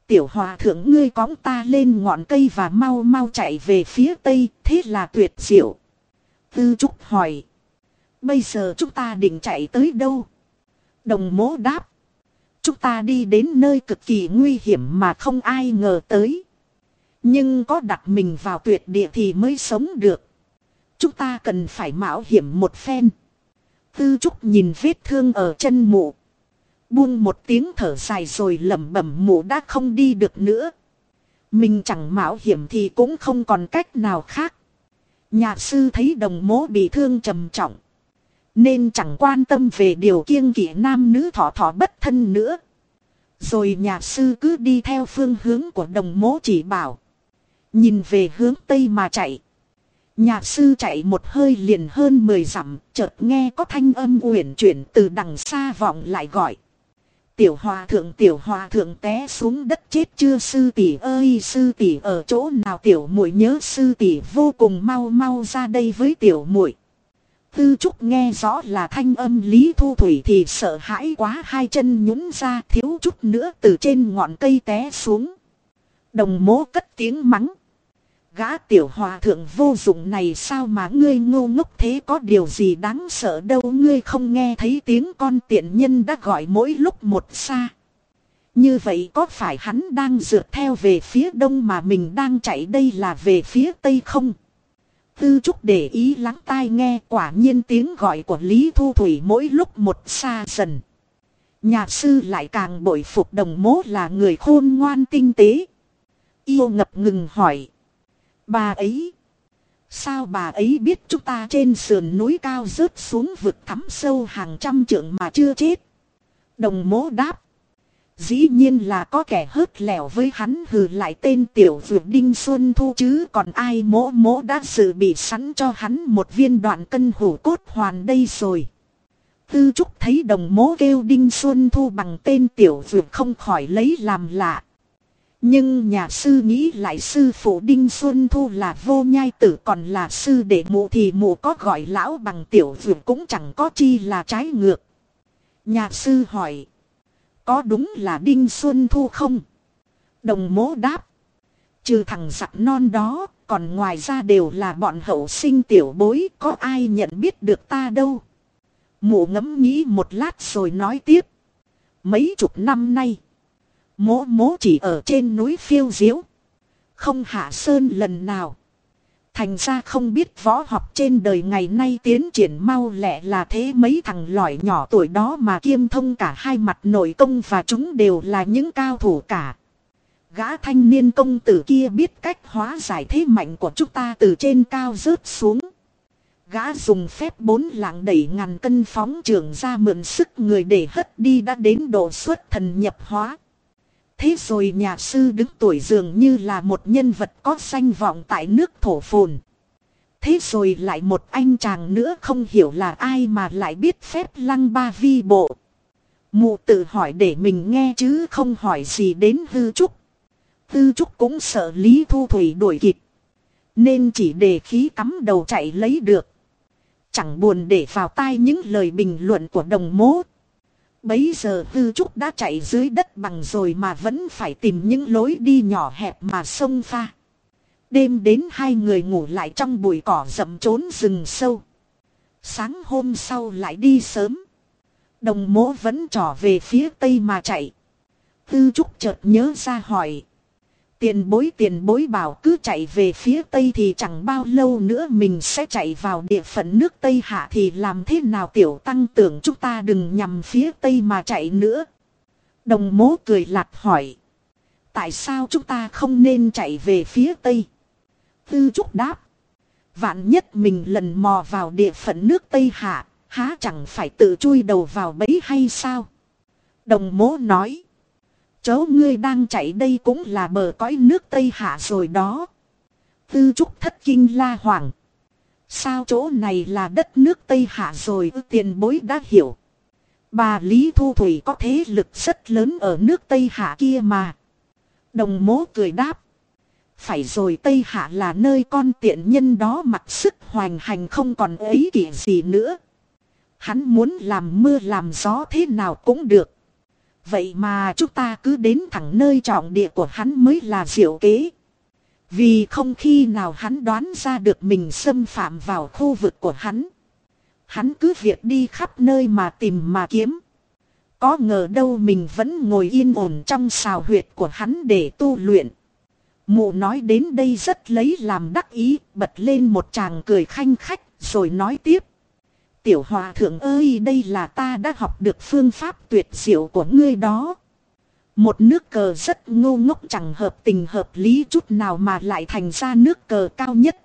Tiểu hòa thượng ngươi cõng ta lên ngọn cây và mau mau chạy về phía tây, thế là tuyệt diệu. Tư Trúc hỏi. Bây giờ chúng ta định chạy tới đâu? Đồng mố đáp. Chúng ta đi đến nơi cực kỳ nguy hiểm mà không ai ngờ tới. Nhưng có đặt mình vào tuyệt địa thì mới sống được. Chúng ta cần phải mạo hiểm một phen. Tư Trúc nhìn vết thương ở chân mụ. Buông một tiếng thở dài rồi lẩm bẩm mụ đã không đi được nữa. Mình chẳng mạo hiểm thì cũng không còn cách nào khác. Nhà sư thấy đồng mố bị thương trầm trọng. Nên chẳng quan tâm về điều kiêng kỵ nam nữ thọ thọ bất thân nữa. Rồi nhà sư cứ đi theo phương hướng của đồng mố chỉ bảo. Nhìn về hướng tây mà chạy. Nhà sư chạy một hơi liền hơn 10 dặm, chợt nghe có thanh âm uyển chuyển từ đằng xa vọng lại gọi. Tiểu hòa thượng tiểu hòa thượng té xuống đất chết chưa sư tỷ ơi sư tỷ ở chỗ nào tiểu muội nhớ sư tỷ vô cùng mau mau ra đây với tiểu muội. Tư Trúc nghe rõ là thanh âm Lý Thu Thủy thì sợ hãi quá hai chân nhún ra thiếu chút nữa từ trên ngọn cây té xuống. Đồng mố cất tiếng mắng. Gã tiểu hòa thượng vô dụng này sao mà ngươi ngô ngốc thế có điều gì đáng sợ đâu, ngươi không nghe thấy tiếng con tiện nhân đã gọi mỗi lúc một xa. Như vậy có phải hắn đang dượt theo về phía đông mà mình đang chạy đây là về phía tây không? Tư Trúc để ý lắng tai nghe, quả nhiên tiếng gọi của Lý Thu Thủy mỗi lúc một xa dần. Nhà sư lại càng bội phục đồng mố là người khôn ngoan tinh tế. Yêu ngập ngừng hỏi. Bà ấy. Sao bà ấy biết chúng ta trên sườn núi cao rớt xuống vực thắm sâu hàng trăm trượng mà chưa chết? Đồng mố đáp. Dĩ nhiên là có kẻ hớt lẻo với hắn hừ lại tên tiểu vượt đinh xuân thu chứ còn ai mỗ mỗ đã dự bị sẵn cho hắn một viên đoạn cân hủ cốt hoàn đây rồi. Tư trúc thấy đồng mố kêu đinh xuân thu bằng tên tiểu vượt không khỏi lấy làm lạ. Nhưng nhà sư nghĩ lại sư phụ Đinh Xuân Thu là vô nhai tử còn là sư đệ mụ thì mụ có gọi lão bằng tiểu vượt cũng chẳng có chi là trái ngược. Nhà sư hỏi. Có đúng là Đinh Xuân Thu không? Đồng mố đáp. Trừ thằng giặc non đó, còn ngoài ra đều là bọn hậu sinh tiểu bối, có ai nhận biết được ta đâu. Mụ ngẫm nghĩ một lát rồi nói tiếp. Mấy chục năm nay. Mố mố chỉ ở trên núi phiêu diếu. Không hạ sơn lần nào. Thành ra không biết võ học trên đời ngày nay tiến triển mau lẹ là thế mấy thằng lỏi nhỏ tuổi đó mà kiêm thông cả hai mặt nội công và chúng đều là những cao thủ cả. Gã thanh niên công tử kia biết cách hóa giải thế mạnh của chúng ta từ trên cao rớt xuống. Gã dùng phép bốn lạng đẩy ngàn cân phóng trường ra mượn sức người để hất đi đã đến độ xuất thần nhập hóa. Thế rồi nhà sư đứng tuổi dường như là một nhân vật có danh vọng tại nước thổ phồn. Thế rồi lại một anh chàng nữa không hiểu là ai mà lại biết phép lăng ba vi bộ. Mụ tự hỏi để mình nghe chứ không hỏi gì đến hư trúc. Hư trúc cũng sợ Lý Thu Thủy đuổi kịp. Nên chỉ để khí cắm đầu chạy lấy được. Chẳng buồn để vào tai những lời bình luận của đồng mố. Bấy giờ Tư Trúc đã chạy dưới đất bằng rồi mà vẫn phải tìm những lối đi nhỏ hẹp mà sông pha. Đêm đến hai người ngủ lại trong bụi cỏ rậm trốn rừng sâu. Sáng hôm sau lại đi sớm. Đồng mố vẫn trỏ về phía tây mà chạy. Tư Trúc chợt nhớ ra hỏi. Tiền bối tiền bối bảo cứ chạy về phía Tây thì chẳng bao lâu nữa mình sẽ chạy vào địa phận nước Tây Hạ thì làm thế nào tiểu tăng tưởng chúng ta đừng nhằm phía Tây mà chạy nữa. Đồng mố cười lạt hỏi. Tại sao chúng ta không nên chạy về phía Tây? Tư Trúc đáp. Vạn nhất mình lần mò vào địa phận nước Tây Hạ, há chẳng phải tự chui đầu vào bẫy hay sao? Đồng mố nói. Chỗ ngươi đang chạy đây cũng là bờ cõi nước Tây Hạ rồi đó. Tư trúc thất kinh la hoàng. Sao chỗ này là đất nước Tây Hạ rồi tiền bối đã hiểu. Bà Lý Thu Thủy có thế lực rất lớn ở nước Tây Hạ kia mà. Đồng mố cười đáp. Phải rồi, Tây Hạ là nơi con tiện nhân đó, mặc sức hoành hành không còn ấy kỷ gì nữa. Hắn muốn làm mưa làm gió thế nào cũng được. Vậy mà chúng ta cứ đến thẳng nơi trọng địa của hắn mới là diệu kế. Vì không khi nào hắn đoán ra được mình xâm phạm vào khu vực của hắn. Hắn cứ việc đi khắp nơi mà tìm mà kiếm. Có ngờ đâu mình vẫn ngồi yên ổn trong xào huyệt của hắn để tu luyện. Mụ nói đến đây rất lấy làm đắc ý, bật lên một chàng cười khanh khách, rồi nói tiếp. Tiểu hòa thượng ơi, đây là ta đã học được phương pháp tuyệt diệu của ngươi đó. Một nước cờ rất ngu ngốc chẳng hợp tình hợp lý chút nào mà lại thành ra nước cờ cao nhất.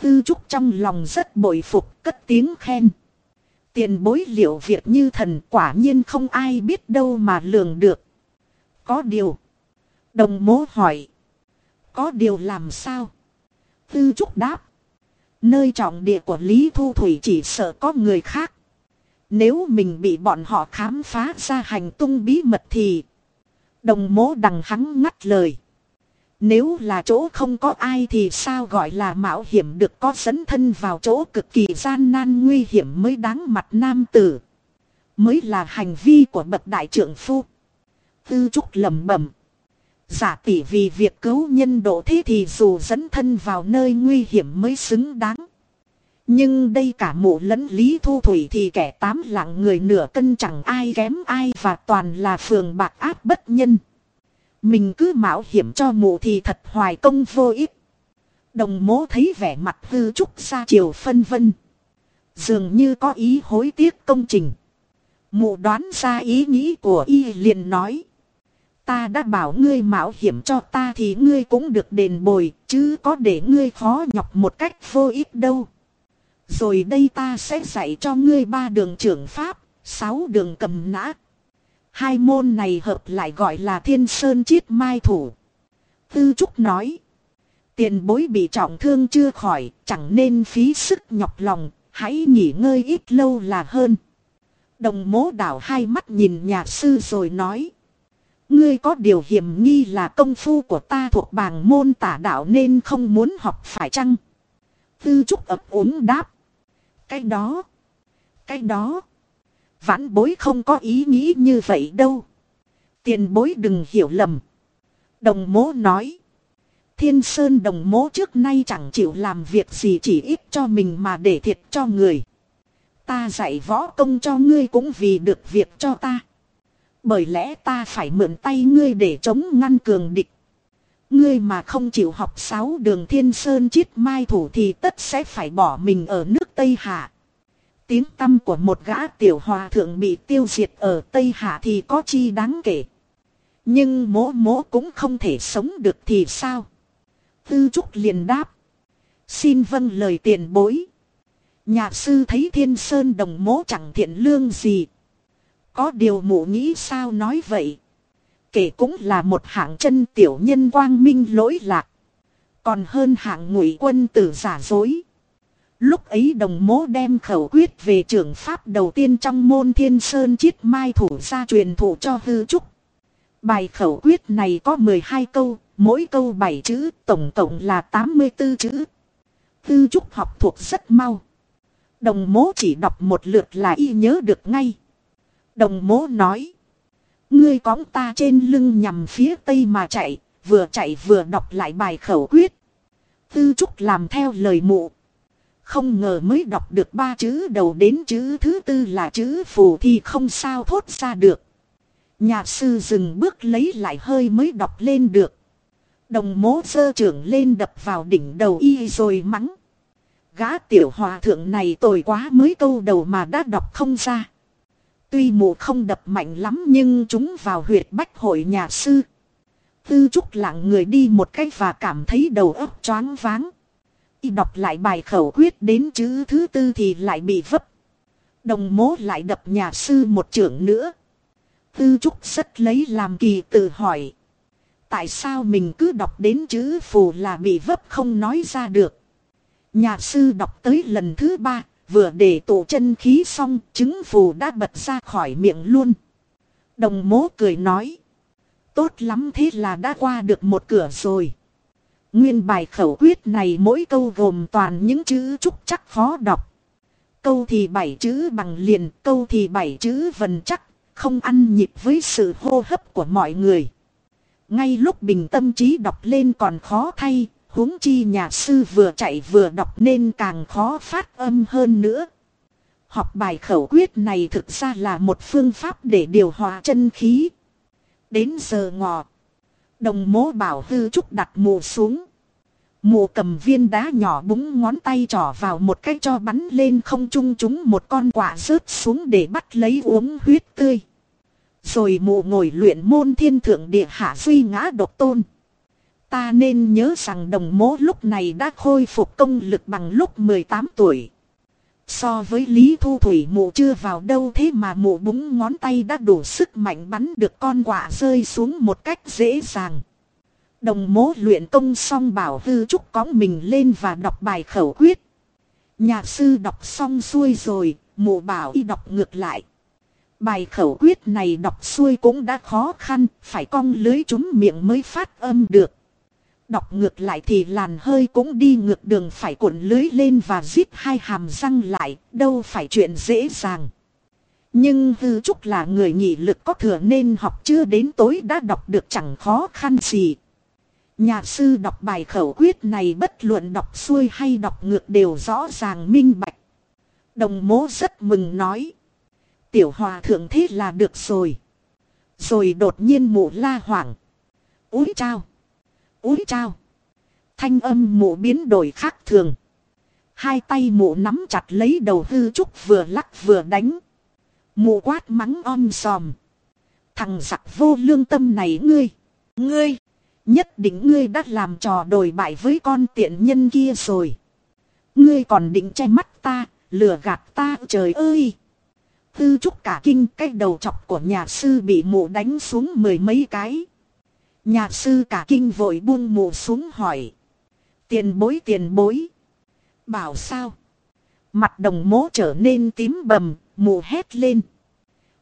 Tư trúc trong lòng rất bội phục, cất tiếng khen. Tiền bối liệu việc như thần quả nhiên không ai biết đâu mà lường được. Có điều. Đồng mố hỏi. Có điều làm sao? Tư trúc đáp. Nơi trọng địa của Lý Thu Thủy chỉ sợ có người khác. Nếu mình bị bọn họ khám phá ra hành tung bí mật thì... Đồng mố đằng hắn ngắt lời. Nếu là chỗ không có ai thì sao gọi là mạo hiểm được có dẫn thân vào chỗ cực kỳ gian nan nguy hiểm mới đáng mặt nam tử. Mới là hành vi của bậc đại trưởng phu. Tư trúc lầm bẩm. Giả tỷ vì việc cứu nhân độ thế thì dù dẫn thân vào nơi nguy hiểm mới xứng đáng. Nhưng đây cả mụ lẫn lý thu thủy thì kẻ tám lạng người nửa cân chẳng ai kém ai và toàn là phường bạc áp bất nhân. Mình cứ mạo hiểm cho mụ thì thật hoài công vô ích. Đồng mố thấy vẻ mặt hư trúc ra chiều phân vân. Dường như có ý hối tiếc công trình. Mụ đoán ra ý nghĩ của y liền nói. Ta đã bảo ngươi mạo hiểm cho ta thì ngươi cũng được đền bồi, chứ có để ngươi khó nhọc một cách vô ích đâu. Rồi đây ta sẽ dạy cho ngươi ba đường trưởng pháp, sáu đường cầm nã. Hai môn này hợp lại gọi là thiên sơn chiết mai thủ. Tư Trúc nói. Tiền bối bị trọng thương chưa khỏi, chẳng nên phí sức nhọc lòng, hãy nghỉ ngơi ít lâu là hơn. Đồng mố đảo hai mắt nhìn nhà sư rồi nói. Ngươi có điều hiểm nghi là công phu của ta thuộc bàng môn tả đạo nên không muốn học phải chăng? Tư trúc ập úng đáp. Cái đó. Cái đó. Vãn bối không có ý nghĩ như vậy đâu. Tiền bối đừng hiểu lầm. Đồng mố nói. Thiên Sơn đồng mố trước nay chẳng chịu làm việc gì chỉ ít cho mình mà để thiệt cho người. Ta dạy võ công cho ngươi cũng vì được việc cho ta. Bởi lẽ ta phải mượn tay ngươi để chống ngăn cường địch. Ngươi mà không chịu học sáu đường thiên sơn chiết mai thủ thì tất sẽ phải bỏ mình ở nước Tây Hạ. Tiếng tâm của một gã tiểu hòa thượng bị tiêu diệt ở Tây Hạ thì có chi đáng kể. Nhưng mỗ mỗ cũng không thể sống được thì sao? Tư Trúc liền đáp. Xin vâng lời tiền bối. Nhà sư thấy thiên sơn đồng mỗ chẳng thiện lương gì. Có điều mụ nghĩ sao nói vậy. Kể cũng là một hạng chân tiểu nhân quang minh lỗi lạc. Còn hơn hạng ngụy quân tử giả dối. Lúc ấy đồng mố đem khẩu quyết về trưởng pháp đầu tiên trong môn thiên sơn chiết mai thủ ra truyền thụ cho hư trúc. Bài khẩu quyết này có 12 câu, mỗi câu 7 chữ, tổng cộng là 84 chữ. Hư trúc học thuộc rất mau. Đồng mố chỉ đọc một lượt là y nhớ được ngay. Đồng mố nói. Ngươi cõng ta trên lưng nhằm phía tây mà chạy, vừa chạy vừa đọc lại bài khẩu quyết. Tư Trúc làm theo lời mụ. Không ngờ mới đọc được ba chữ đầu đến chữ thứ tư là chữ phù thì không sao thốt ra được. Nhà sư dừng bước lấy lại hơi mới đọc lên được. Đồng mố sơ trưởng lên đập vào đỉnh đầu y rồi mắng. Gã tiểu hòa thượng này tồi quá mới câu đầu mà đã đọc không ra. Tuy mụ không đập mạnh lắm nhưng chúng vào huyệt bách hội nhà sư. Tư trúc lặng người đi một cách và cảm thấy đầu óc choáng váng. Y đọc lại bài khẩu quyết đến chữ thứ tư thì lại bị vấp. Đồng mố lại đập nhà sư một trưởng nữa. Tư trúc rất lấy làm kỳ tự hỏi. Tại sao mình cứ đọc đến chữ phù là bị vấp không nói ra được. Nhà sư đọc tới lần thứ ba, vừa để tụ chân khí xong, chứng phù đã bật ra khỏi miệng luôn. Đồng mố cười nói. Tốt lắm thế là đã qua được một cửa rồi. Nguyên bài khẩu quyết này mỗi câu gồm toàn những chữ trúc chắc khó đọc. Câu thì bảy chữ bằng liền, câu thì bảy chữ vần chắc, không ăn nhịp với sự hô hấp của mọi người. Ngay lúc bình tâm trí đọc lên còn khó thay, huống chi nhà sư vừa chạy vừa đọc nên càng khó phát âm hơn nữa. Học bài khẩu quyết này thực ra là một phương pháp để điều hòa chân khí. Đến giờ ngọ. Đồng mố bảo hư trúc đặt mù xuống. Mù cầm viên đá nhỏ búng ngón tay trỏ vào một cái cho bắn lên không trung chúng một con quả rớt xuống để bắt lấy uống huyết tươi. Rồi mù ngồi luyện môn thiên thượng địa hạ suy ngã độc tôn. Ta nên nhớ rằng đồng mố lúc này đã khôi phục công lực bằng lúc 18 tuổi. So với Lý Thu Thủy mụ chưa vào đâu thế mà mụ búng ngón tay đã đủ sức mạnh bắn được con quạ rơi xuống một cách dễ dàng. Đồng mố luyện công xong bảo hư trúc cóng mình lên và đọc bài khẩu quyết. Nhà sư đọc xong xuôi rồi, mụ bảo y đọc ngược lại. Bài khẩu quyết này đọc xuôi cũng đã khó khăn, phải cong lưới chúng miệng mới phát âm được. Đọc ngược lại thì làn hơi cũng đi ngược đường phải cuộn lưới lên và giết hai hàm răng lại, đâu phải chuyện dễ dàng. Nhưng hư trúc là người nghị lực có thừa nên học chưa đến tối đã đọc được chẳng khó khăn gì. Nhà sư đọc bài khẩu quyết này bất luận đọc xuôi hay đọc ngược đều rõ ràng minh bạch. Đồng mố rất mừng nói. Tiểu hòa thượng thế là được rồi. Rồi đột nhiên mụ la hoảng. Úi trao. Úi trao. Thanh âm mụ biến đổi khác thường. Hai tay mụ nắm chặt lấy đầu hư trúc vừa lắc vừa đánh. Mụ quát mắng om sòm. Thằng giặc vô lương tâm này ngươi. Ngươi. Nhất định ngươi đã làm trò đồi bại với con tiện nhân kia rồi. Ngươi còn định che mắt ta, lừa gạt ta trời ơi. Tư trúc cả kinh cái đầu chọc của nhà sư bị mụ đánh xuống mười mấy cái. Nhà sư cả kinh vội buông mù xuống hỏi. Tiền bối tiền bối. Bảo sao? Mặt đồng mố trở nên tím bầm, mù hét lên.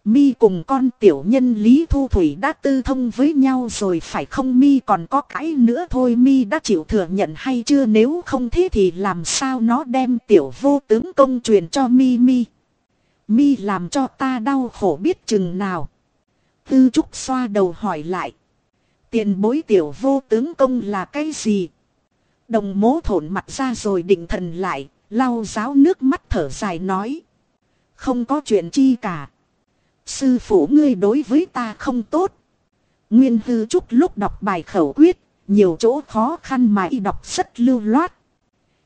Mi cùng con tiểu nhân Lý Thu Thủy đã tư thông với nhau rồi phải không Mi còn có cãi nữa thôi Mi đã chịu thừa nhận hay chưa nếu không thế thì làm sao nó đem tiểu vô tướng công truyền cho Mi Mi. Mi làm cho ta đau khổ biết chừng nào. Tư Trúc xoa đầu hỏi lại. Tiền bối tiểu vô tướng công là cái gì? Đồng mố thổn mặt ra rồi định thần lại, lau ráo nước mắt thở dài nói. Không có chuyện chi cả. Sư phụ ngươi đối với ta không tốt. Nguyên hư trúc lúc đọc bài khẩu quyết, nhiều chỗ khó khăn mà y đọc rất lưu loát.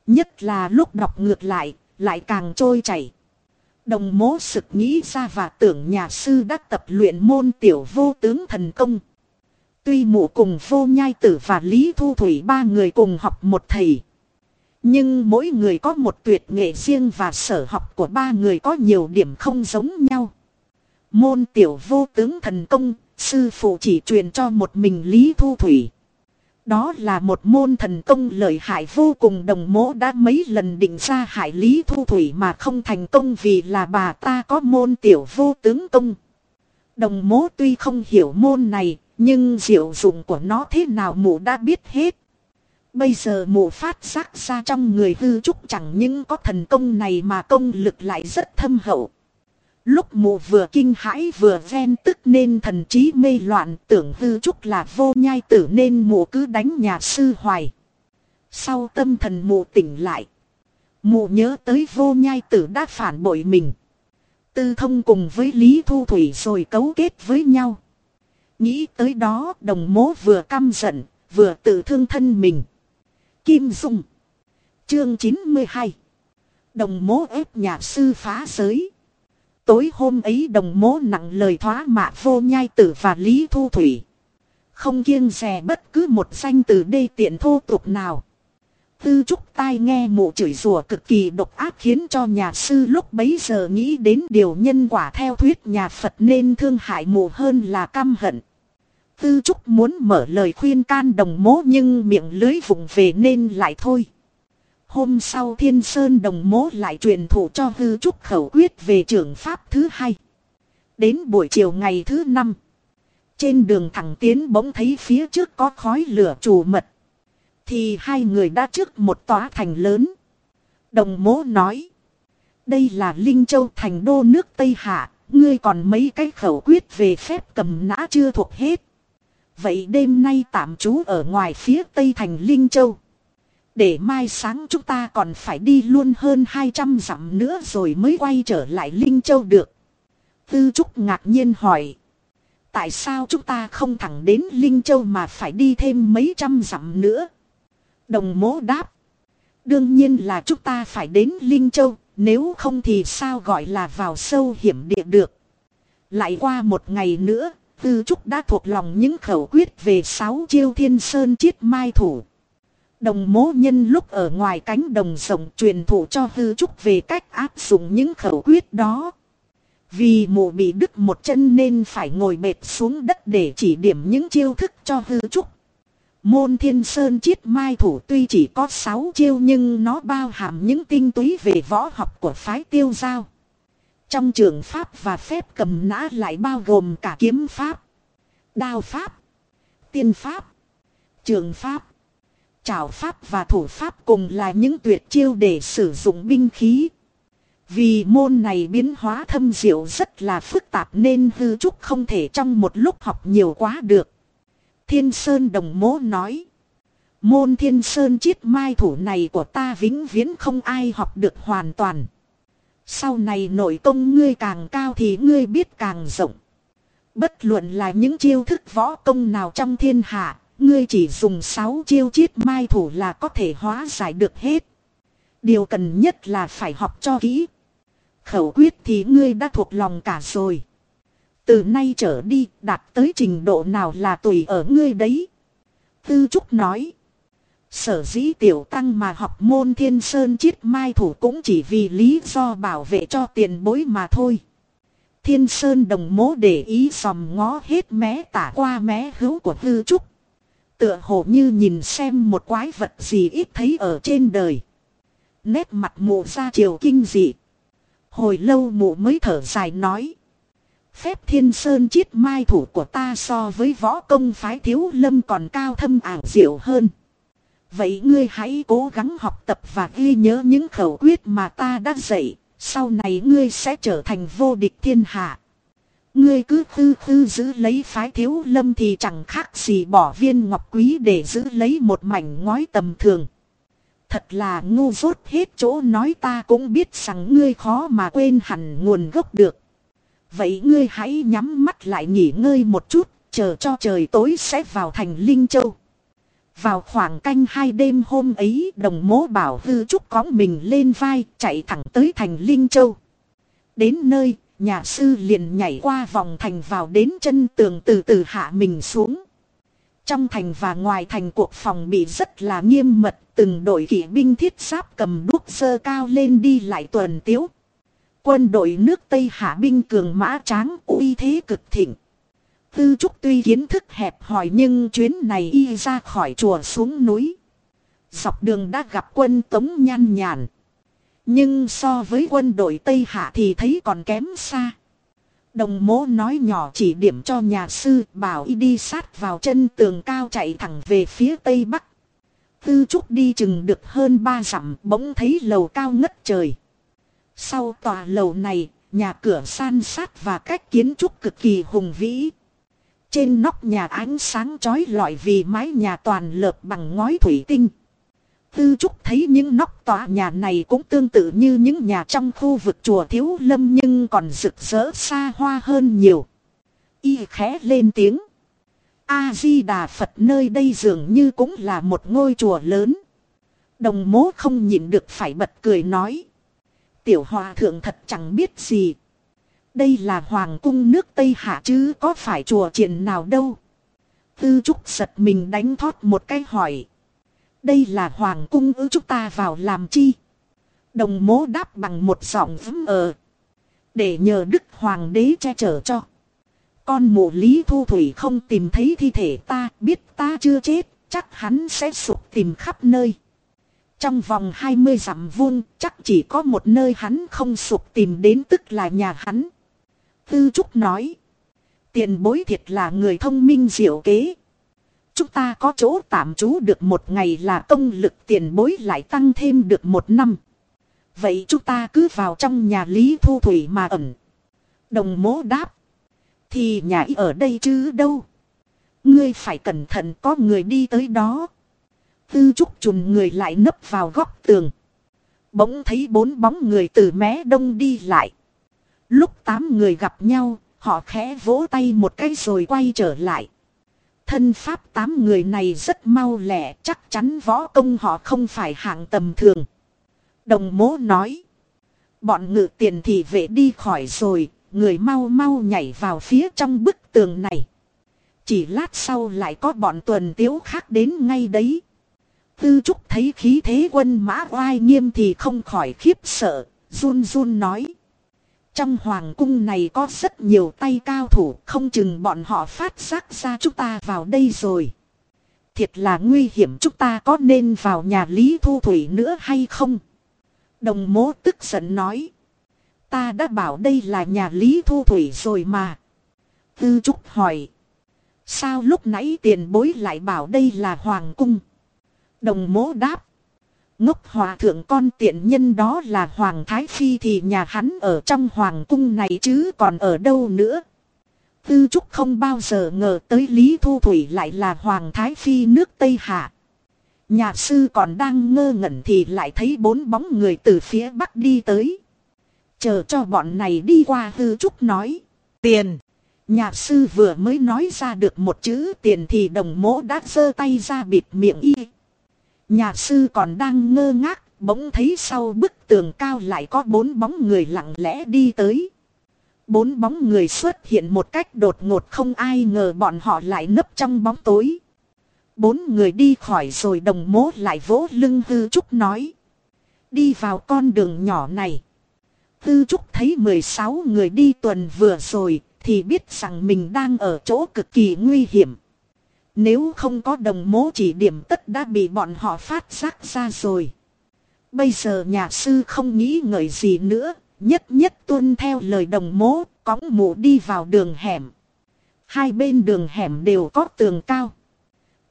Nhất là lúc đọc ngược lại, lại càng trôi chảy. Đồng mố sực nghĩ ra và tưởng nhà sư đã tập luyện môn tiểu vô tướng thần công. Tuy mụ cùng vô nhai tử và Lý Thu Thủy ba người cùng học một thầy. Nhưng mỗi người có một tuyệt nghệ riêng và sở học của ba người có nhiều điểm không giống nhau. Môn tiểu vô tướng thần công, sư phụ chỉ truyền cho một mình Lý Thu Thủy. Đó là một môn thần công lợi hại vô cùng đồng mỗ đã mấy lần định ra hại Lý Thu Thủy mà không thành công vì là bà ta có môn tiểu vô tướng công. Đồng mố tuy không hiểu môn này, nhưng diệu dụng của nó thế nào mụ đã biết hết. Bây giờ mụ phát giác ra trong người hư trúc chẳng những có thần công này mà công lực lại rất thâm hậu. Lúc mụ vừa kinh hãi vừa ghen tức nên thần trí mê loạn, tưởng hư trúc là vô nhai tử nên mụ cứ đánh nhà sư hoài. Sau tâm thần mụ tỉnh lại. Mụ nhớ tới vô nhai tử đã phản bội mình. Tư thông cùng với Lý Thu Thủy rồi cấu kết với nhau. Nghĩ tới đó đồng mố vừa căm giận, vừa tự thương thân mình. Kim Dung Chương 92 Đồng mố ép nhà sư phá giới. Tối hôm ấy đồng mố nặng lời thoá mạ vô nhai tử và Lý Thu Thủy. Không kiêng rè bất cứ một danh từ đê tiện thô tục nào. Tư trúc tai nghe mụ chửi rủa cực kỳ độc ác khiến cho nhà sư lúc bấy giờ nghĩ đến điều nhân quả theo thuyết nhà Phật nên thương hại mụ hơn là căm hận. Tư trúc muốn mở lời khuyên can đồng mố nhưng miệng lưới vùng về nên lại thôi. Hôm sau thiên sơn đồng mố lại truyền thụ cho Tư trúc khẩu quyết về trường pháp thứ hai. Đến buổi chiều ngày thứ năm. Trên đường thẳng tiến bỗng thấy phía trước có khói lửa trù mật. Thì hai người đã trước một tòa thành lớn. Đồng mố nói. Đây là Linh Châu thành đô nước Tây Hạ. Ngươi còn mấy cái khẩu quyết về phép cầm nã chưa thuộc hết. Vậy đêm nay tạm trú ở ngoài phía Tây thành Linh Châu. Để mai sáng chúng ta còn phải đi luôn hơn 200 dặm nữa rồi mới quay trở lại Linh Châu được. Tư Trúc ngạc nhiên hỏi. Tại sao chúng ta không thẳng đến Linh Châu mà phải đi thêm mấy trăm dặm nữa? Đồng mố đáp. Đương nhiên là chúng ta phải đến Linh Châu, nếu không thì sao gọi là vào sâu hiểm địa được. Lại qua một ngày nữa, Tư Trúc đã thuộc lòng những khẩu quyết về sáu chiêu thiên sơn chiết mai thủ. Đồng mố nhân lúc ở ngoài cánh đồng rồng truyền thụ cho hư trúc về cách áp dụng những khẩu quyết đó. Vì mụ bị đứt một chân nên phải ngồi bệt xuống đất để chỉ điểm những chiêu thức cho hư trúc. Môn thiên sơn chiết mai thủ tuy chỉ có 6 chiêu nhưng nó bao hàm những tinh túy về võ học của phái tiêu giao. Trong trường pháp và phép cầm nã lại bao gồm cả kiếm pháp, đao pháp, tiên pháp, trường pháp. Trảo pháp và thủ pháp cùng là những tuyệt chiêu để sử dụng binh khí. Vì môn này biến hóa thâm diệu rất là phức tạp nên hư trúc không thể trong một lúc học nhiều quá được. Thiên Sơn Đồng Mố nói. Môn Thiên Sơn chiết mai thủ này của ta vĩnh viễn không ai học được hoàn toàn. Sau này nội công ngươi càng cao thì ngươi biết càng rộng. Bất luận là những chiêu thức võ công nào trong thiên hạ, Ngươi chỉ dùng 6 chiêu chiết mai thủ là có thể hóa giải được hết. Điều cần nhất là phải học cho kỹ. Khẩu quyết thì ngươi đã thuộc lòng cả rồi. Từ nay trở đi, đạt tới trình độ nào là tùy ở ngươi đấy. Tư Trúc nói. Sở dĩ tiểu tăng mà học môn thiên sơn chiết mai thủ cũng chỉ vì lý do bảo vệ cho tiền bối mà thôi. Thiên sơn đồng mố để ý dòm ngó hết mé tả qua mé hữu của Tư Trúc. Tựa hồ như nhìn xem một quái vật gì ít thấy ở trên đời. Nét mặt mụ ra chiều kinh dị. Hồi lâu mụ mới thở dài nói. Phép thiên sơn chiết mai thủ của ta so với võ công phái thiếu lâm còn cao thâm ảo diệu hơn. Vậy ngươi hãy cố gắng học tập và ghi nhớ những khẩu quyết mà ta đã dạy. Sau này ngươi sẽ trở thành vô địch thiên hạ. Ngươi cứ tư tư giữ lấy phái thiếu lâm thì chẳng khác gì bỏ viên ngọc quý để giữ lấy một mảnh ngói tầm thường. Thật là ngu dốt, hết chỗ nói ta cũng biết rằng ngươi khó mà quên hẳn nguồn gốc được. Vậy ngươi hãy nhắm mắt lại nghỉ ngơi một chút, chờ cho trời tối sẽ vào thành Linh Châu. Vào khoảng canh hai đêm hôm ấy đồng mố bảo hư trúc có mình lên vai chạy thẳng tới thành Linh Châu. Đến nơi, nhà sư liền nhảy qua vòng thành vào đến chân tường từ từ hạ mình xuống. Trong thành và ngoài thành cuộc phòng bị rất là nghiêm mật, từng đội kỵ binh thiết giáp cầm đuốc sơ cao lên đi lại tuần tiếu. Quân đội nước Tây hạ binh cường mã tráng uy thế cực thịnh. Tư Trúc tuy kiến thức hẹp hòi nhưng chuyến này y ra khỏi chùa xuống núi. Dọc đường đã gặp quân tống nhan nhàn. Nhưng so với quân đội Tây Hạ thì thấy còn kém xa. Đồng mố nói nhỏ chỉ điểm cho nhà sư, bảo y đi sát vào chân tường cao chạy thẳng về phía Tây Bắc. Tư Trúc đi chừng được hơn ba dặm, bỗng thấy lầu cao ngất trời. Sau tòa lầu này, nhà cửa san sát và cách kiến trúc cực kỳ hùng vĩ. Trên nóc nhà ánh sáng chói lọi vì mái nhà toàn lợp bằng ngói thủy tinh. Tư Trúc thấy những nóc tòa nhà này cũng tương tự như những nhà trong khu vực chùa Thiếu Lâm nhưng còn rực rỡ xa hoa hơn nhiều. Y khẽ lên tiếng. A-di-đà Phật nơi đây dường như cũng là một ngôi chùa lớn. Đồng mố không nhịn được phải bật cười nói. Tiểu hòa thượng thật chẳng biết gì. Đây là hoàng cung nước Tây Hạ chứ có phải chùa triển nào đâu. Tư trúc giật mình đánh thót một cái hỏi. Đây là hoàng cung ư chúng ta vào làm chi? Đồng mố đáp bằng một giọng vững ờ. Để nhờ đức hoàng đế che chở cho. Con mụ lý thu thủy không tìm thấy thi thể ta, biết ta chưa chết, chắc hắn sẽ sụp tìm khắp nơi. Trong vòng 20 dặm vuông, chắc chỉ có một nơi hắn không sụp tìm đến tức là nhà hắn. Tư Trúc nói. Tiền bối thiệt là người thông minh diệu kế. Chúng ta có chỗ tạm trú được một ngày là công lực tiền bối lại tăng thêm được một năm. Vậy chúng ta cứ vào trong nhà Lý Thu Thủy mà ẩn. Đồng mố đáp. Thì nhà ý ở đây chứ đâu. Ngươi phải cẩn thận có người đi tới đó. Tư trúc chùn người lại nấp vào góc tường. Bỗng thấy bốn bóng người từ mé đông đi lại. Lúc tám người gặp nhau, họ khẽ vỗ tay một cái rồi quay trở lại. Thân pháp tám người này rất mau lẹ, chắc chắn võ công họ không phải hạng tầm thường. Đồng mố nói. Bọn ngự tiền thì vệ đi khỏi rồi, người mau mau nhảy vào phía trong bức tường này. Chỉ lát sau lại có bọn tuần tiếu khác đến ngay đấy. Tư trúc thấy khí thế quân mã oai nghiêm thì không khỏi khiếp sợ, run run nói. Trong hoàng cung này có rất nhiều tay cao thủ, không chừng bọn họ phát giác ra chúng ta vào đây rồi. Thiệt là nguy hiểm chúng ta có nên vào nhà Lý Thu Thủy nữa hay không? Đồng mố tức giận nói. Ta đã bảo đây là nhà Lý Thu Thủy rồi mà. Tư Trúc hỏi. Sao lúc nãy tiền bối lại bảo đây là hoàng cung? Đồng mố đáp. Ngốc hòa thượng con tiện nhân đó là Hoàng Thái Phi thì nhà hắn ở trong hoàng cung này chứ còn ở đâu nữa. Tư Trúc không bao giờ ngờ tới Lý Thu Thủy lại là Hoàng Thái Phi nước Tây Hạ. Nhà sư còn đang ngơ ngẩn thì lại thấy bốn bóng người từ phía bắc đi tới. Chờ cho bọn này đi qua, Tư Trúc nói. Tiền. Nhà sư vừa mới nói ra được một chữ tiền thì đồng mỗ đã giơ tay ra bịt miệng y. Nhà sư còn đang ngơ ngác, bỗng thấy sau bức tường cao lại có bốn bóng người lặng lẽ đi tới. Bốn bóng người xuất hiện một cách đột ngột không ai ngờ bọn họ lại nấp trong bóng tối. Bốn người đi khỏi rồi đồng mố lại vỗ lưng hư Trúc nói. Đi vào con đường nhỏ này. Tư Trúc thấy 16 người đi tuần vừa rồi thì biết rằng mình đang ở chỗ cực kỳ nguy hiểm. Nếu không có đồng mố chỉ điểm tất đã bị bọn họ phát giác ra rồi. Bây giờ nhà sư không nghĩ ngợi gì nữa, nhất nhất tuân theo lời đồng mố, cõng mụ đi vào đường hẻm. Hai bên đường hẻm đều có tường cao.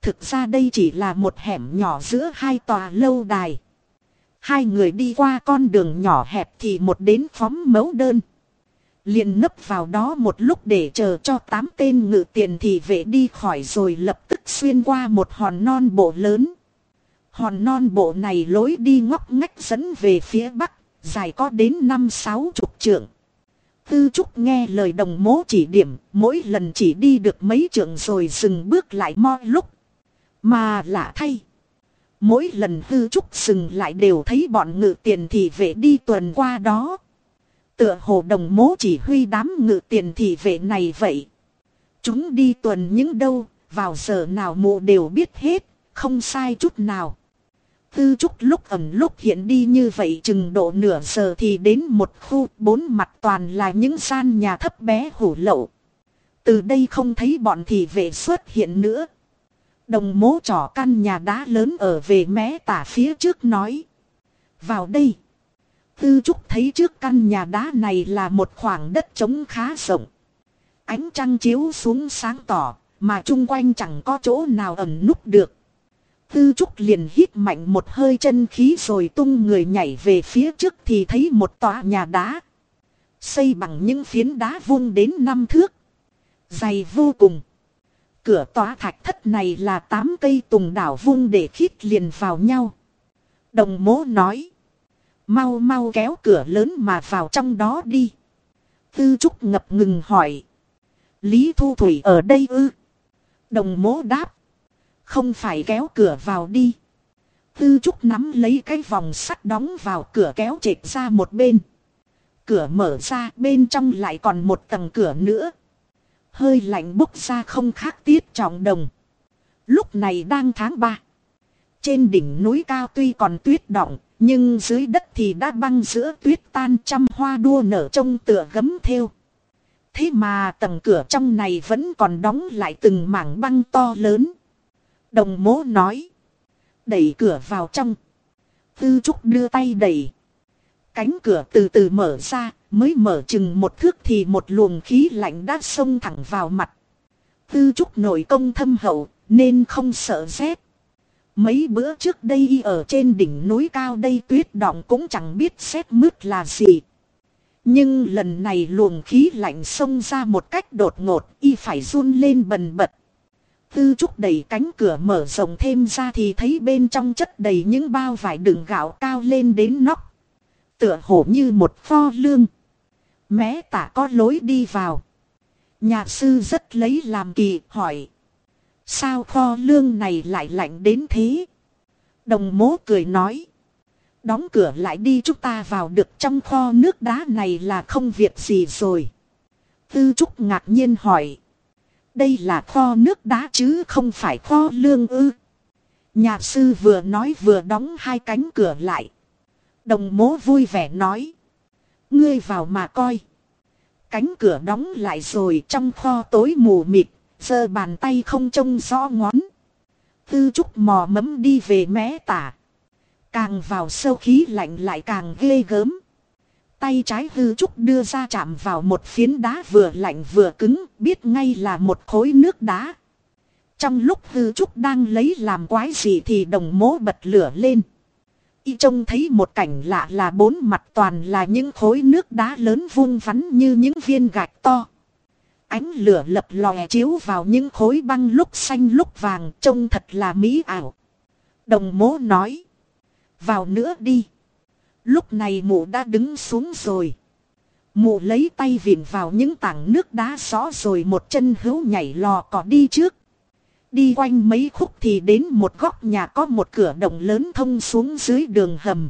Thực ra đây chỉ là một hẻm nhỏ giữa hai tòa lâu đài. Hai người đi qua con đường nhỏ hẹp thì một đến phóng mấu đơn liền nấp vào đó một lúc để chờ cho tám tên ngự tiền thì vệ đi khỏi rồi lập tức xuyên qua một hòn non bộ lớn. Hòn non bộ này lối đi ngóc ngách dẫn về phía bắc, dài có đến năm sáu chục trượng. Tư Trúc nghe lời đồng mố chỉ điểm, mỗi lần chỉ đi được mấy trượng rồi dừng bước lại mo lúc. Mà lạ thay. Mỗi lần Tư trúc dừng lại đều thấy bọn ngự tiền thị vệ đi tuần qua đó. Tựa hồ đồng mố chỉ huy đám ngự tiền thị vệ này vậy. Chúng đi tuần những đâu, vào giờ nào mụ đều biết hết, không sai chút nào. Tư trúc lúc ẩm lúc hiện đi như vậy chừng độ nửa giờ thì đến một khu bốn mặt toàn là những gian nhà thấp bé hủ lậu. Từ đây không thấy bọn thị vệ xuất hiện nữa. Đồng mố trỏ căn nhà đá lớn ở về mé tả phía trước nói. Vào đây. Tư trúc thấy trước căn nhà đá này là một khoảng đất trống khá rộng. Ánh trăng chiếu xuống sáng tỏ, mà chung quanh chẳng có chỗ nào ẩn núp được. Tư trúc liền hít mạnh một hơi chân khí rồi tung người nhảy về phía trước thì thấy một tòa nhà đá. Xây bằng những phiến đá vuông đến năm thước. Dày vô cùng. Cửa tòa thạch thất này là tám cây tùng đảo vung để khít liền vào nhau. Đồng mố nói. Mau mau kéo cửa lớn mà vào trong đó đi. Tư trúc ngập ngừng hỏi. Lý Thu Thủy ở đây ư? Đồng mố đáp. Không phải kéo cửa vào đi. Tư trúc nắm lấy cái vòng sắt đóng vào cửa kéo chệch ra một bên. Cửa mở ra bên trong lại còn một tầng cửa nữa. Hơi lạnh bốc ra không khác tiết trọng đồng. Lúc này đang tháng 3. Trên đỉnh núi cao tuy còn tuyết động, nhưng dưới đất thì đã băng giữa tuyết tan trăm hoa đua nở trông tựa gấm theo. Thế mà tầng cửa trong này vẫn còn đóng lại từng mảng băng to lớn. Đồng mố nói. Đẩy cửa vào trong. Tư trúc đưa tay đẩy. Cánh cửa từ từ mở ra, mới mở chừng một thước thì một luồng khí lạnh đã xông thẳng vào mặt. Tư trúc nội công thâm hậu, nên không sợ rét. Mấy bữa trước đây y ở trên đỉnh núi cao đây tuyết động cũng chẳng biết xét mướt là gì. Nhưng lần này luồng khí lạnh xông ra một cách đột ngột, y phải run lên bần bật. Tư trúc đẩy cánh cửa mở rộng thêm ra thì thấy bên trong chất đầy những bao vải đựng gạo cao lên đến nóc. Tựa hổ như một pho lương. Mé tả có lối đi vào. Nhà sư rất lấy làm kỳ, hỏi. Sao kho lương này lại lạnh đến thế? Đồng mố cười nói. Đóng cửa lại đi chúng ta vào được trong kho nước đá này là không việc gì rồi. Tư Trúc ngạc nhiên hỏi. Đây là kho nước đá chứ không phải kho lương ư. Nhà sư vừa nói vừa đóng hai cánh cửa lại. Đồng mố vui vẻ nói. Ngươi vào mà coi. Cánh cửa đóng lại rồi trong kho tối mù mịt, giơ bàn tay không trông rõ ngón. Tư trúc mò mẫm đi về mé tả. Càng vào sâu khí lạnh lại càng ghê gớm. Tay trái hư trúc đưa ra chạm vào một phiến đá vừa lạnh vừa cứng, biết ngay là một khối nước đá. Trong lúc hư trúc đang lấy làm quái gì thì đồng mố bật lửa lên. Y trông thấy một cảnh lạ là bốn mặt toàn là những khối nước đá lớn vung vắn như những viên gạch to. Ánh lửa lập lòe chiếu vào những khối băng lúc xanh lúc vàng trông thật là mỹ ảo. Đồng mố nói. Vào nữa đi. Lúc này mụ đã đứng xuống rồi. Mụ lấy tay vịn vào những tảng nước đá xó rồi một chân hữu nhảy lò cỏ đi trước. Đi quanh mấy khúc thì đến một góc nhà có một cửa động lớn thông xuống dưới đường hầm.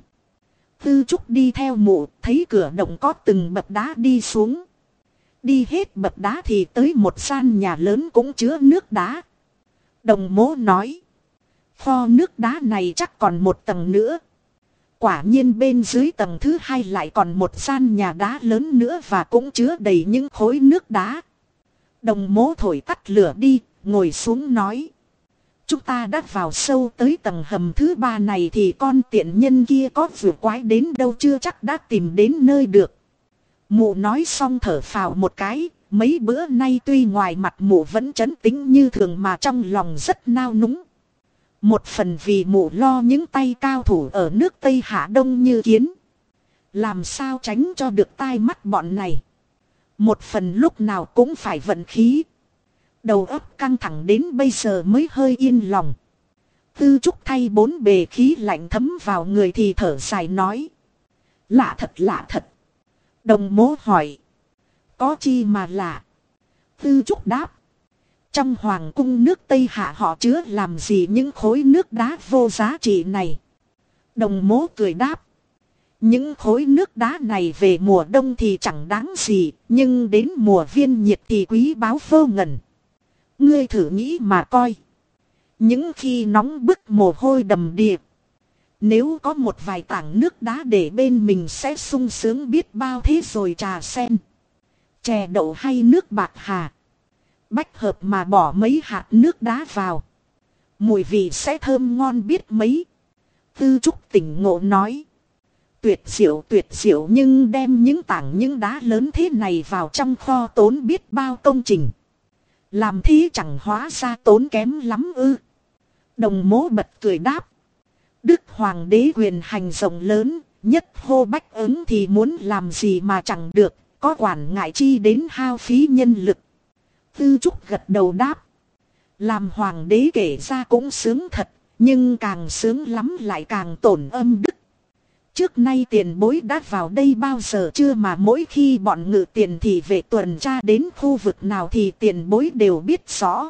Tư Trúc đi theo mụ, thấy cửa động có từng bậc đá đi xuống. Đi hết bậc đá thì tới một gian nhà lớn cũng chứa nước đá. Đồng mố nói. Kho nước đá này chắc còn một tầng nữa. Quả nhiên bên dưới tầng thứ hai lại còn một gian nhà đá lớn nữa và cũng chứa đầy những khối nước đá. Đồng mố thổi tắt lửa đi, ngồi xuống nói. Chúng ta đã vào sâu tới tầng hầm thứ ba này thì con tiện nhân kia có vừa quái đến đâu chưa chắc đã tìm đến nơi được. Mụ nói xong thở phào một cái, mấy bữa nay tuy ngoài mặt mụ vẫn chấn tính như thường mà trong lòng rất nao núng. Một phần vì mụ lo những tay cao thủ ở nước Tây Hạ Đông như kiến. Làm sao tránh cho được tai mắt bọn này. Một phần lúc nào cũng phải vận khí. Đầu óc căng thẳng đến bây giờ mới hơi yên lòng. Tư trúc thay bốn bề khí lạnh thấm vào người thì thở dài nói. Lạ thật lạ thật. Đồng mố hỏi. Có chi mà lạ. Tư trúc đáp. Trong hoàng cung nước Tây Hạ họ chứa làm gì những khối nước đá vô giá trị này. Đồng mố cười đáp. Những khối nước đá này về mùa đông thì chẳng đáng gì, nhưng đến mùa viên nhiệt thì quý báo vô ngần. Ngươi thử nghĩ mà coi. Những khi nóng bức mồ hôi đầm điệp, nếu có một vài tảng nước đá để bên mình sẽ sung sướng biết bao thế rồi trà sen. Chè đậu hay nước bạc hà. Bách hợp mà bỏ mấy hạt nước đá vào. Mùi vị sẽ thơm ngon biết mấy. Tư trúc tỉnh ngộ nói. Tuyệt diệu tuyệt diệu nhưng đem những tảng những đá lớn thế này vào trong kho tốn biết bao công trình. Làm thế chẳng hóa ra tốn kém lắm ư. Đồng mố bật cười đáp. Đức Hoàng đế quyền hành rộng lớn, nhất hô bách ứng thì muốn làm gì mà chẳng được, có quản ngại chi đến hao phí nhân lực. Tư Trúc gật đầu đáp. Làm hoàng đế kể ra cũng sướng thật, nhưng càng sướng lắm lại càng tổn âm đức. Trước nay tiền bối đã vào đây bao giờ chưa mà mỗi khi bọn ngự tiền thì về tuần tra đến khu vực nào thì tiền bối đều biết rõ.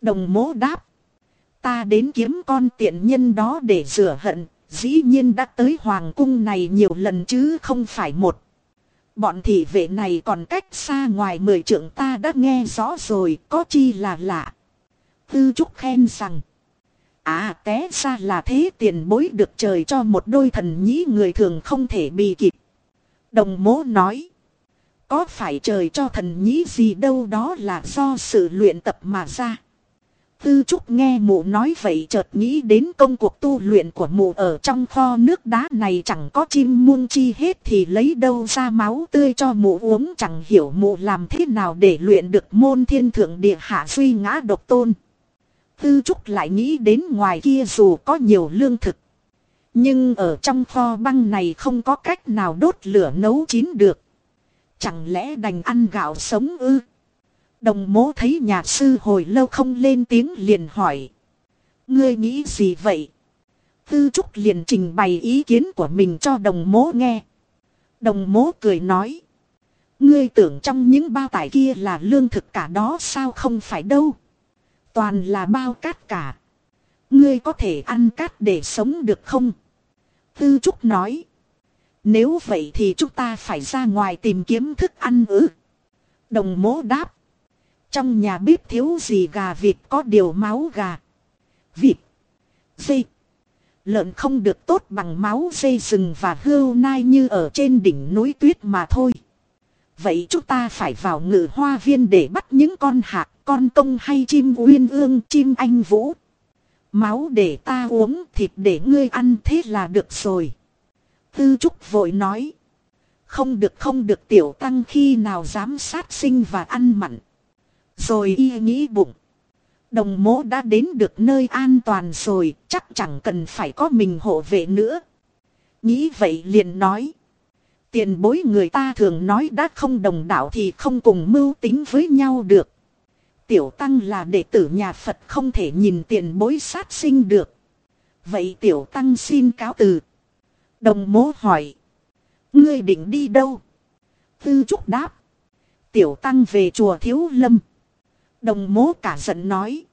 Đồng mố đáp. Ta đến kiếm con tiện nhân đó để rửa hận, dĩ nhiên đã tới hoàng cung này nhiều lần chứ không phải một. Bọn thị vệ này còn cách xa ngoài mười trưởng ta đã nghe rõ rồi, có chi là lạ. Tư Trúc khen rằng. À té ra là thế tiền bối được trời cho một đôi thần nhĩ người thường không thể bị kịp. Đồng mố nói. Có phải trời cho thần nhĩ gì đâu đó là do sự luyện tập mà ra. Tư Trúc nghe mụ nói vậy chợt nghĩ đến công cuộc tu luyện của mụ ở trong kho nước đá này chẳng có chim muôn chi hết thì lấy đâu ra máu tươi cho mụ uống, chẳng hiểu mụ làm thế nào để luyện được môn thiên thượng địa hạ suy ngã độc tôn. Tư Trúc lại nghĩ đến ngoài kia dù có nhiều lương thực. Nhưng ở trong kho băng này không có cách nào đốt lửa nấu chín được. Chẳng lẽ đành ăn gạo sống ư? Đồng mố thấy nhà sư hồi lâu không lên tiếng liền hỏi. Ngươi nghĩ gì vậy? Tư Trúc liền trình bày ý kiến của mình cho đồng mố nghe. Đồng mố cười nói. Ngươi tưởng trong những bao tải kia là lương thực cả đó sao không phải đâu. Toàn là bao cát cả. Ngươi có thể ăn cát để sống được không? Tư Trúc nói. Nếu vậy thì chúng ta phải ra ngoài tìm kiếm thức ăn ư. Đồng mố đáp. Trong nhà bếp thiếu gì gà vịt có điều máu gà. Vịt. Dây. Lợn không được tốt bằng máu dây rừng và hươu nai như ở trên đỉnh núi tuyết mà thôi. Vậy chúng ta phải vào ngự hoa viên để bắt những con hạc, con công hay chim uyên ương, chim anh vũ. Máu để ta uống, thịt để ngươi ăn thế là được rồi. Tư Trúc vội nói. Không được không được tiểu tăng khi nào dám sát sinh và ăn mặn. Rồi y nghĩ bụng. Đồng mố đã đến được nơi an toàn rồi, chắc chẳng cần phải có mình hộ vệ nữa. Nghĩ vậy liền nói. Tiền bối người ta thường nói đã không đồng đạo thì không cùng mưu tính với nhau được. Tiểu tăng là đệ tử nhà Phật không thể nhìn tiền bối sát sinh được. Vậy tiểu tăng xin cáo từ. Đồng mố hỏi. Ngươi định đi đâu? Tư trúc đáp. Tiểu tăng về chùa Thiếu Lâm. Đồng mố cả giận nói.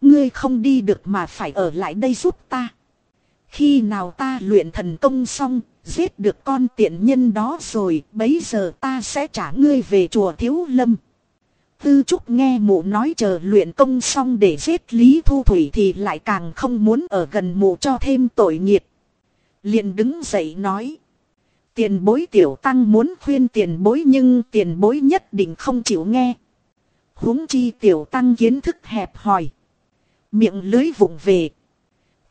Ngươi không đi được mà phải ở lại đây giúp ta. Khi nào ta luyện thần công xong, giết được con tiện nhân đó rồi, bấy giờ ta sẽ trả ngươi về chùa Thiếu Lâm. Tư Trúc nghe mụ nói chờ luyện công xong để giết Lý Thu Thủy thì lại càng không muốn ở gần mụ cho thêm tội nghiệt. liền đứng dậy nói. Tiền bối tiểu tăng muốn khuyên tiền bối nhưng tiền bối nhất định không chịu nghe huống chi tiểu tăng kiến thức hẹp hòi. Miệng lưới vụng về.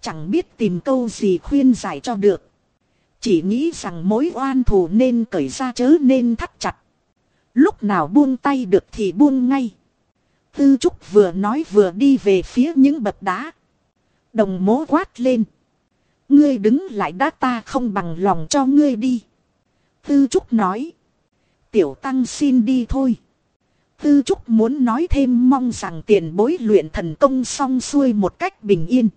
Chẳng biết tìm câu gì khuyên giải cho được. Chỉ nghĩ rằng mối oan thù nên cởi ra chớ nên thắt chặt. Lúc nào buông tay được thì buông ngay. Tư Trúc vừa nói vừa đi về phía những bậc đá. Đồng mố quát lên. Ngươi đứng lại đã ta không bằng lòng cho ngươi đi. Tư Trúc nói. Tiểu tăng xin đi thôi. Tư Trúc muốn nói thêm mong rằng tiền bối luyện thần công xong xuôi một cách bình yên.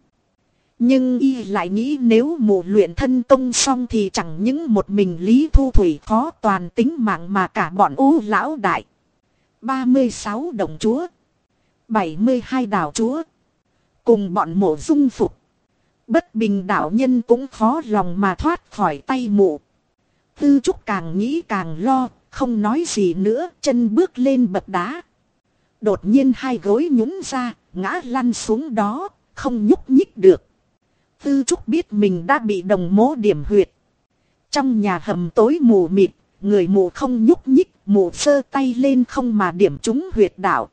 Nhưng y lại nghĩ nếu mụ luyện thân công xong thì chẳng những một mình Lý Thu Thủy khó toàn tính mạng mà cả bọn u lão đại. 36 đồng chúa. 72 đạo chúa. Cùng bọn mộ dung phục. Bất bình đạo nhân cũng khó lòng mà thoát khỏi tay mụ. Tư trúc càng nghĩ càng lo, không nói gì nữa, chân bước lên bậc đá. Đột nhiên hai gối nhún ra, ngã lăn xuống đó, không nhúc nhích được. Tư trúc biết mình đã bị đồng mố điểm huyệt. Trong nhà hầm tối mù mịt, người mù không nhúc nhích, mù sơ tay lên không mà điểm trúng huyệt đạo.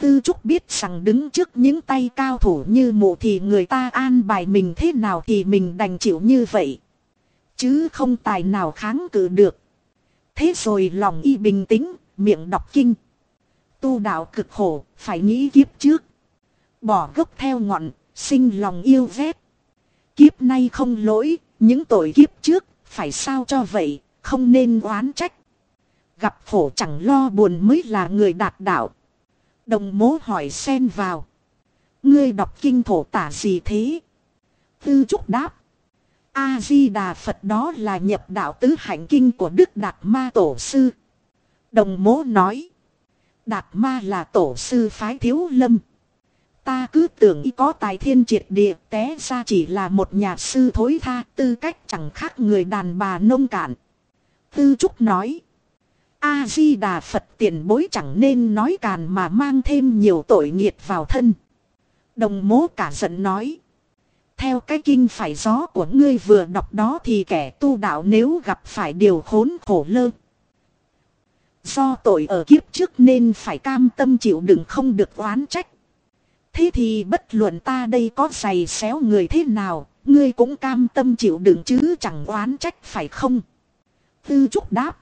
Tư Trúc biết rằng đứng trước những tay cao thủ như mụ thì người ta an bài mình thế nào thì mình đành chịu như vậy. Chứ không tài nào kháng cự được. Thế rồi lòng y bình tĩnh, miệng đọc kinh. Tu đạo cực khổ, phải nghĩ kiếp trước. Bỏ gốc theo ngọn, sinh lòng yêu ghét. Kiếp nay không lỗi, những tội kiếp trước, phải sao cho vậy, không nên oán trách. Gặp khổ chẳng lo buồn mới là người đạt đạo. Đồng mố hỏi xen vào. Ngươi đọc kinh thổ tả gì thế? Tư trúc đáp. A-di-đà Phật đó là nhập đạo tứ hạnh kinh của Đức Đạt Ma Tổ Sư. Đồng mố nói. Đạt Ma là tổ sư phái thiếu lâm. Ta cứ tưởng y có tài thiên triệt địa, té ra chỉ là một nhà sư thối tha, tư cách chẳng khác người đàn bà nông cạn. Tư Trúc nói. A-di-đà Phật tiền bối chẳng nên nói càn mà mang thêm nhiều tội nghiệt vào thân. Đồng mố cả giận nói. Theo cái kinh phải gió của ngươi vừa đọc đó thì kẻ tu đạo nếu gặp phải điều khốn khổ lơ. Do tội ở kiếp trước nên phải cam tâm chịu đựng không được oán trách. Thế thì bất luận ta đây có giày xéo người thế nào, ngươi cũng cam tâm chịu đựng chứ chẳng oán trách phải không? Tư trúc đáp.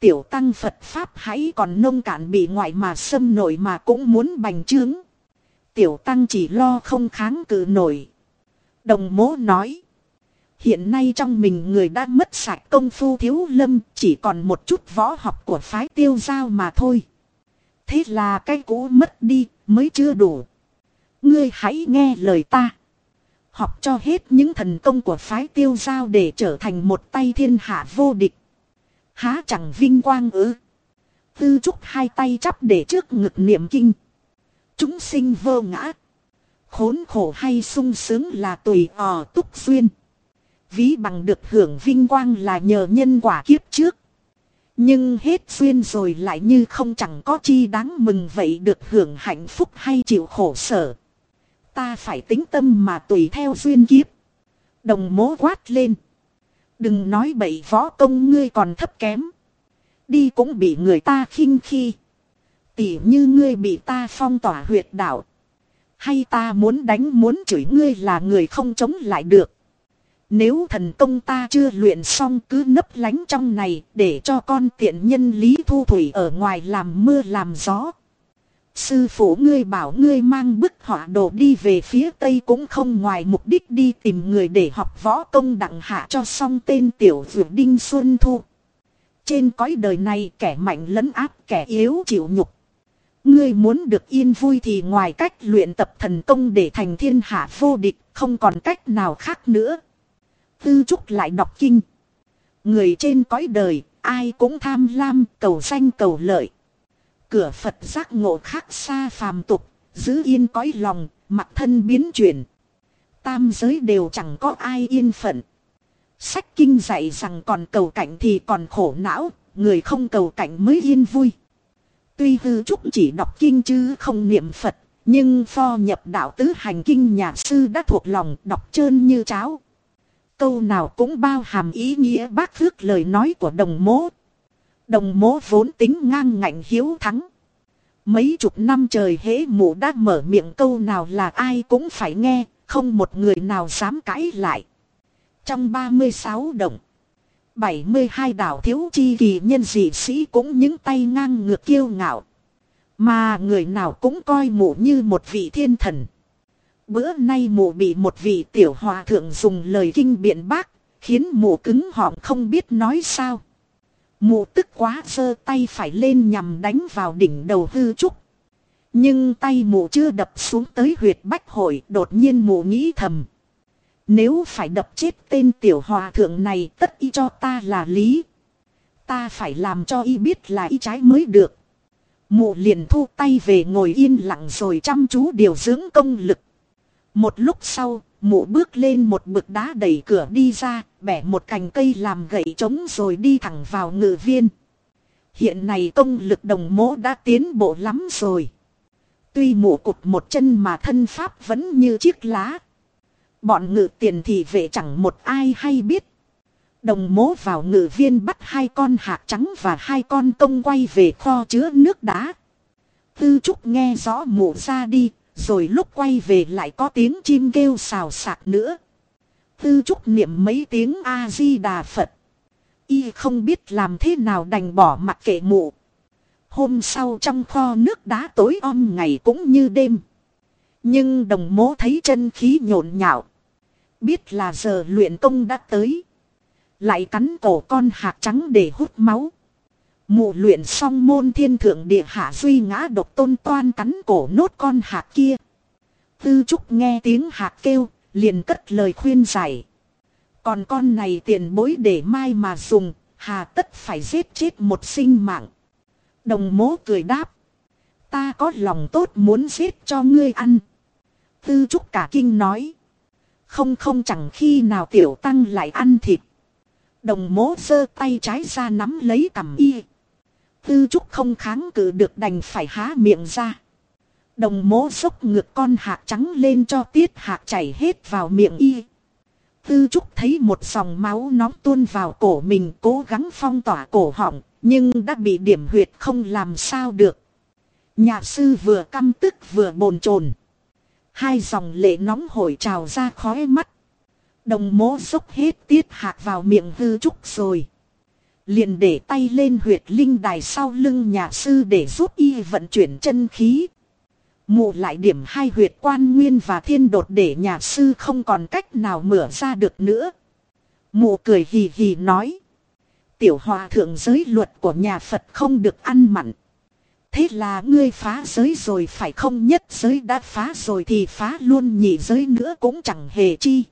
Tiểu tăng Phật Pháp hãy còn nông cạn bị ngoại mà xâm nổi mà cũng muốn bành trướng. Tiểu tăng chỉ lo không kháng cự nổi. Đồng mố nói. Hiện nay trong mình người đã mất sạch công phu thiếu lâm, chỉ còn một chút võ học của phái tiêu giao mà thôi. Thế là cái cũ mất đi, mới chưa đủ. Ngươi hãy nghe lời ta. Học cho hết những thần công của phái tiêu giao để trở thành một tay thiên hạ vô địch. Há chẳng vinh quang ư. Tư trúc hai tay chắp để trước ngực niệm kinh. Chúng sinh vô ngã. Khốn khổ hay sung sướng là tùy ò túc duyên. Ví bằng được hưởng vinh quang là nhờ nhân quả kiếp trước. Nhưng hết duyên rồi lại như không chẳng có chi đáng mừng vậy được hưởng hạnh phúc hay chịu khổ sở. Ta phải tính tâm mà tùy theo duyên kiếp. Đồng mố quát lên. Đừng nói bậy võ công ngươi còn thấp kém. Đi cũng bị người ta khinh khi. Tỉ như ngươi bị ta phong tỏa huyệt đạo. Hay ta muốn đánh muốn chửi ngươi là người không chống lại được. Nếu thần công ta chưa luyện xong cứ nấp lánh trong này để cho con tiện nhân lý thu thủy ở ngoài làm mưa làm gió. Sư phụ ngươi bảo ngươi mang bức họa đồ đi về phía tây cũng không ngoài mục đích đi tìm người để học võ công đặng hạ cho xong tên tiểu vượt đinh xuân thu. Trên cõi đời này kẻ mạnh lấn áp kẻ yếu chịu nhục. Ngươi muốn được yên vui thì ngoài cách luyện tập thần công để thành thiên hạ vô địch không còn cách nào khác nữa. Tư trúc lại đọc kinh. Người trên cõi đời ai cũng tham lam cầu danh cầu lợi cửa Phật giác ngộ khác xa phàm tục, giữ yên cõi lòng, mặt thân biến chuyển. Tam giới đều chẳng có ai yên phận. Sách kinh dạy rằng còn cầu cảnh thì còn khổ não, người không cầu cảnh mới yên vui. Tuy hư trúc chỉ đọc kinh chứ không niệm Phật, nhưng pho nhập đạo tứ hành kinh nhà sư đã thuộc lòng đọc trơn như cháo. Câu nào cũng bao hàm ý nghĩa bác thước lời nói của đồng mố. Đồng mố vốn tính ngang ngạnh hiếu thắng. Mấy chục năm trời hễ mụ đã mở miệng câu nào là ai cũng phải nghe, không một người nào dám cãi lại. Trong 36 động, 72 đảo thiếu chi kỳ nhân dị sĩ cũng những tay ngang ngược kiêu ngạo. Mà người nào cũng coi mụ như một vị thiên thần. Bữa nay mụ bị một vị tiểu hòa thượng dùng lời kinh biện bác, khiến mụ cứng họng không biết nói sao. Mụ tức quá giơ tay phải lên nhằm đánh vào đỉnh đầu hư trúc. Nhưng tay mụ chưa đập xuống tới huyệt bách hội đột nhiên mụ nghĩ thầm. Nếu phải đập chết tên tiểu hòa thượng này tất y cho ta là lý. Ta phải làm cho y biết là y trái mới được. Mụ liền thu tay về ngồi yên lặng rồi chăm chú điều dưỡng công lực. Một lúc sau, mụ bước lên một bực đá đẩy cửa đi ra, bẻ một cành cây làm gậy trống rồi đi thẳng vào ngự viên. Hiện nay công lực đồng mỗ đã tiến bộ lắm rồi. Tuy mụ cụt một chân mà thân pháp vẫn như chiếc lá. Bọn ngự tiền thì vệ chẳng một ai hay biết. Đồng mố vào ngự viên bắt hai con hạt trắng và hai con công quay về kho chứa nước đá. Tư trúc nghe rõ mụ ra đi, rồi lúc quay về lại có tiếng chim kêu xào xạc nữa. Tư trúc niệm mấy tiếng A-di-đà Phật. Y không biết làm thế nào đành bỏ mặc kệ mụ. Hôm sau trong kho nước đá tối om ngày cũng như đêm. Nhưng đồng mố thấy chân khí nhộn nhạo. Biết là giờ luyện công đã tới. Lại cắn cổ con hạt trắng để hút máu. Mụ luyện xong môn thiên thượng địa hạ duy ngã độc tôn toan cắn cổ nốt con hạt kia. Tư trúc nghe tiếng hạt kêu, liền cất lời khuyên giải. Còn con này tiền bối để mai mà dùng, hà tất phải giết chết một sinh mạng. Đồng mố cười đáp. Ta có lòng tốt muốn giết cho ngươi ăn. Tư trúc cả kinh nói. Không không chẳng khi nào tiểu tăng lại ăn thịt. Đồng mố giơ tay trái ra nắm lấy cầm y. Tư trúc không kháng cự được đành phải há miệng ra. Đồng mố sốc ngược con hạc trắng lên cho tiết hạc chảy hết vào miệng y. Tư trúc thấy một dòng máu nóng tuôn vào cổ mình cố gắng phong tỏa cổ họng, nhưng đã bị điểm huyệt không làm sao được. Nhà sư vừa căm tức vừa bồn chồn Hai dòng lệ nóng hổi trào ra khói mắt. Đồng mố dốc hết tiết hạt vào miệng hư trúc rồi. Liền để tay lên huyệt linh đài sau lưng nhà sư để giúp y vận chuyển chân khí. Mụ lại điểm hai huyệt quan nguyên và thiên đột để nhà sư không còn cách nào mở ra được nữa. Mụ cười hì hì nói. Tiểu hòa thượng giới luật của nhà Phật không được ăn mặn. Thế là ngươi phá giới rồi phải không nhất giới đã phá rồi thì phá luôn nhị giới nữa cũng chẳng hề chi.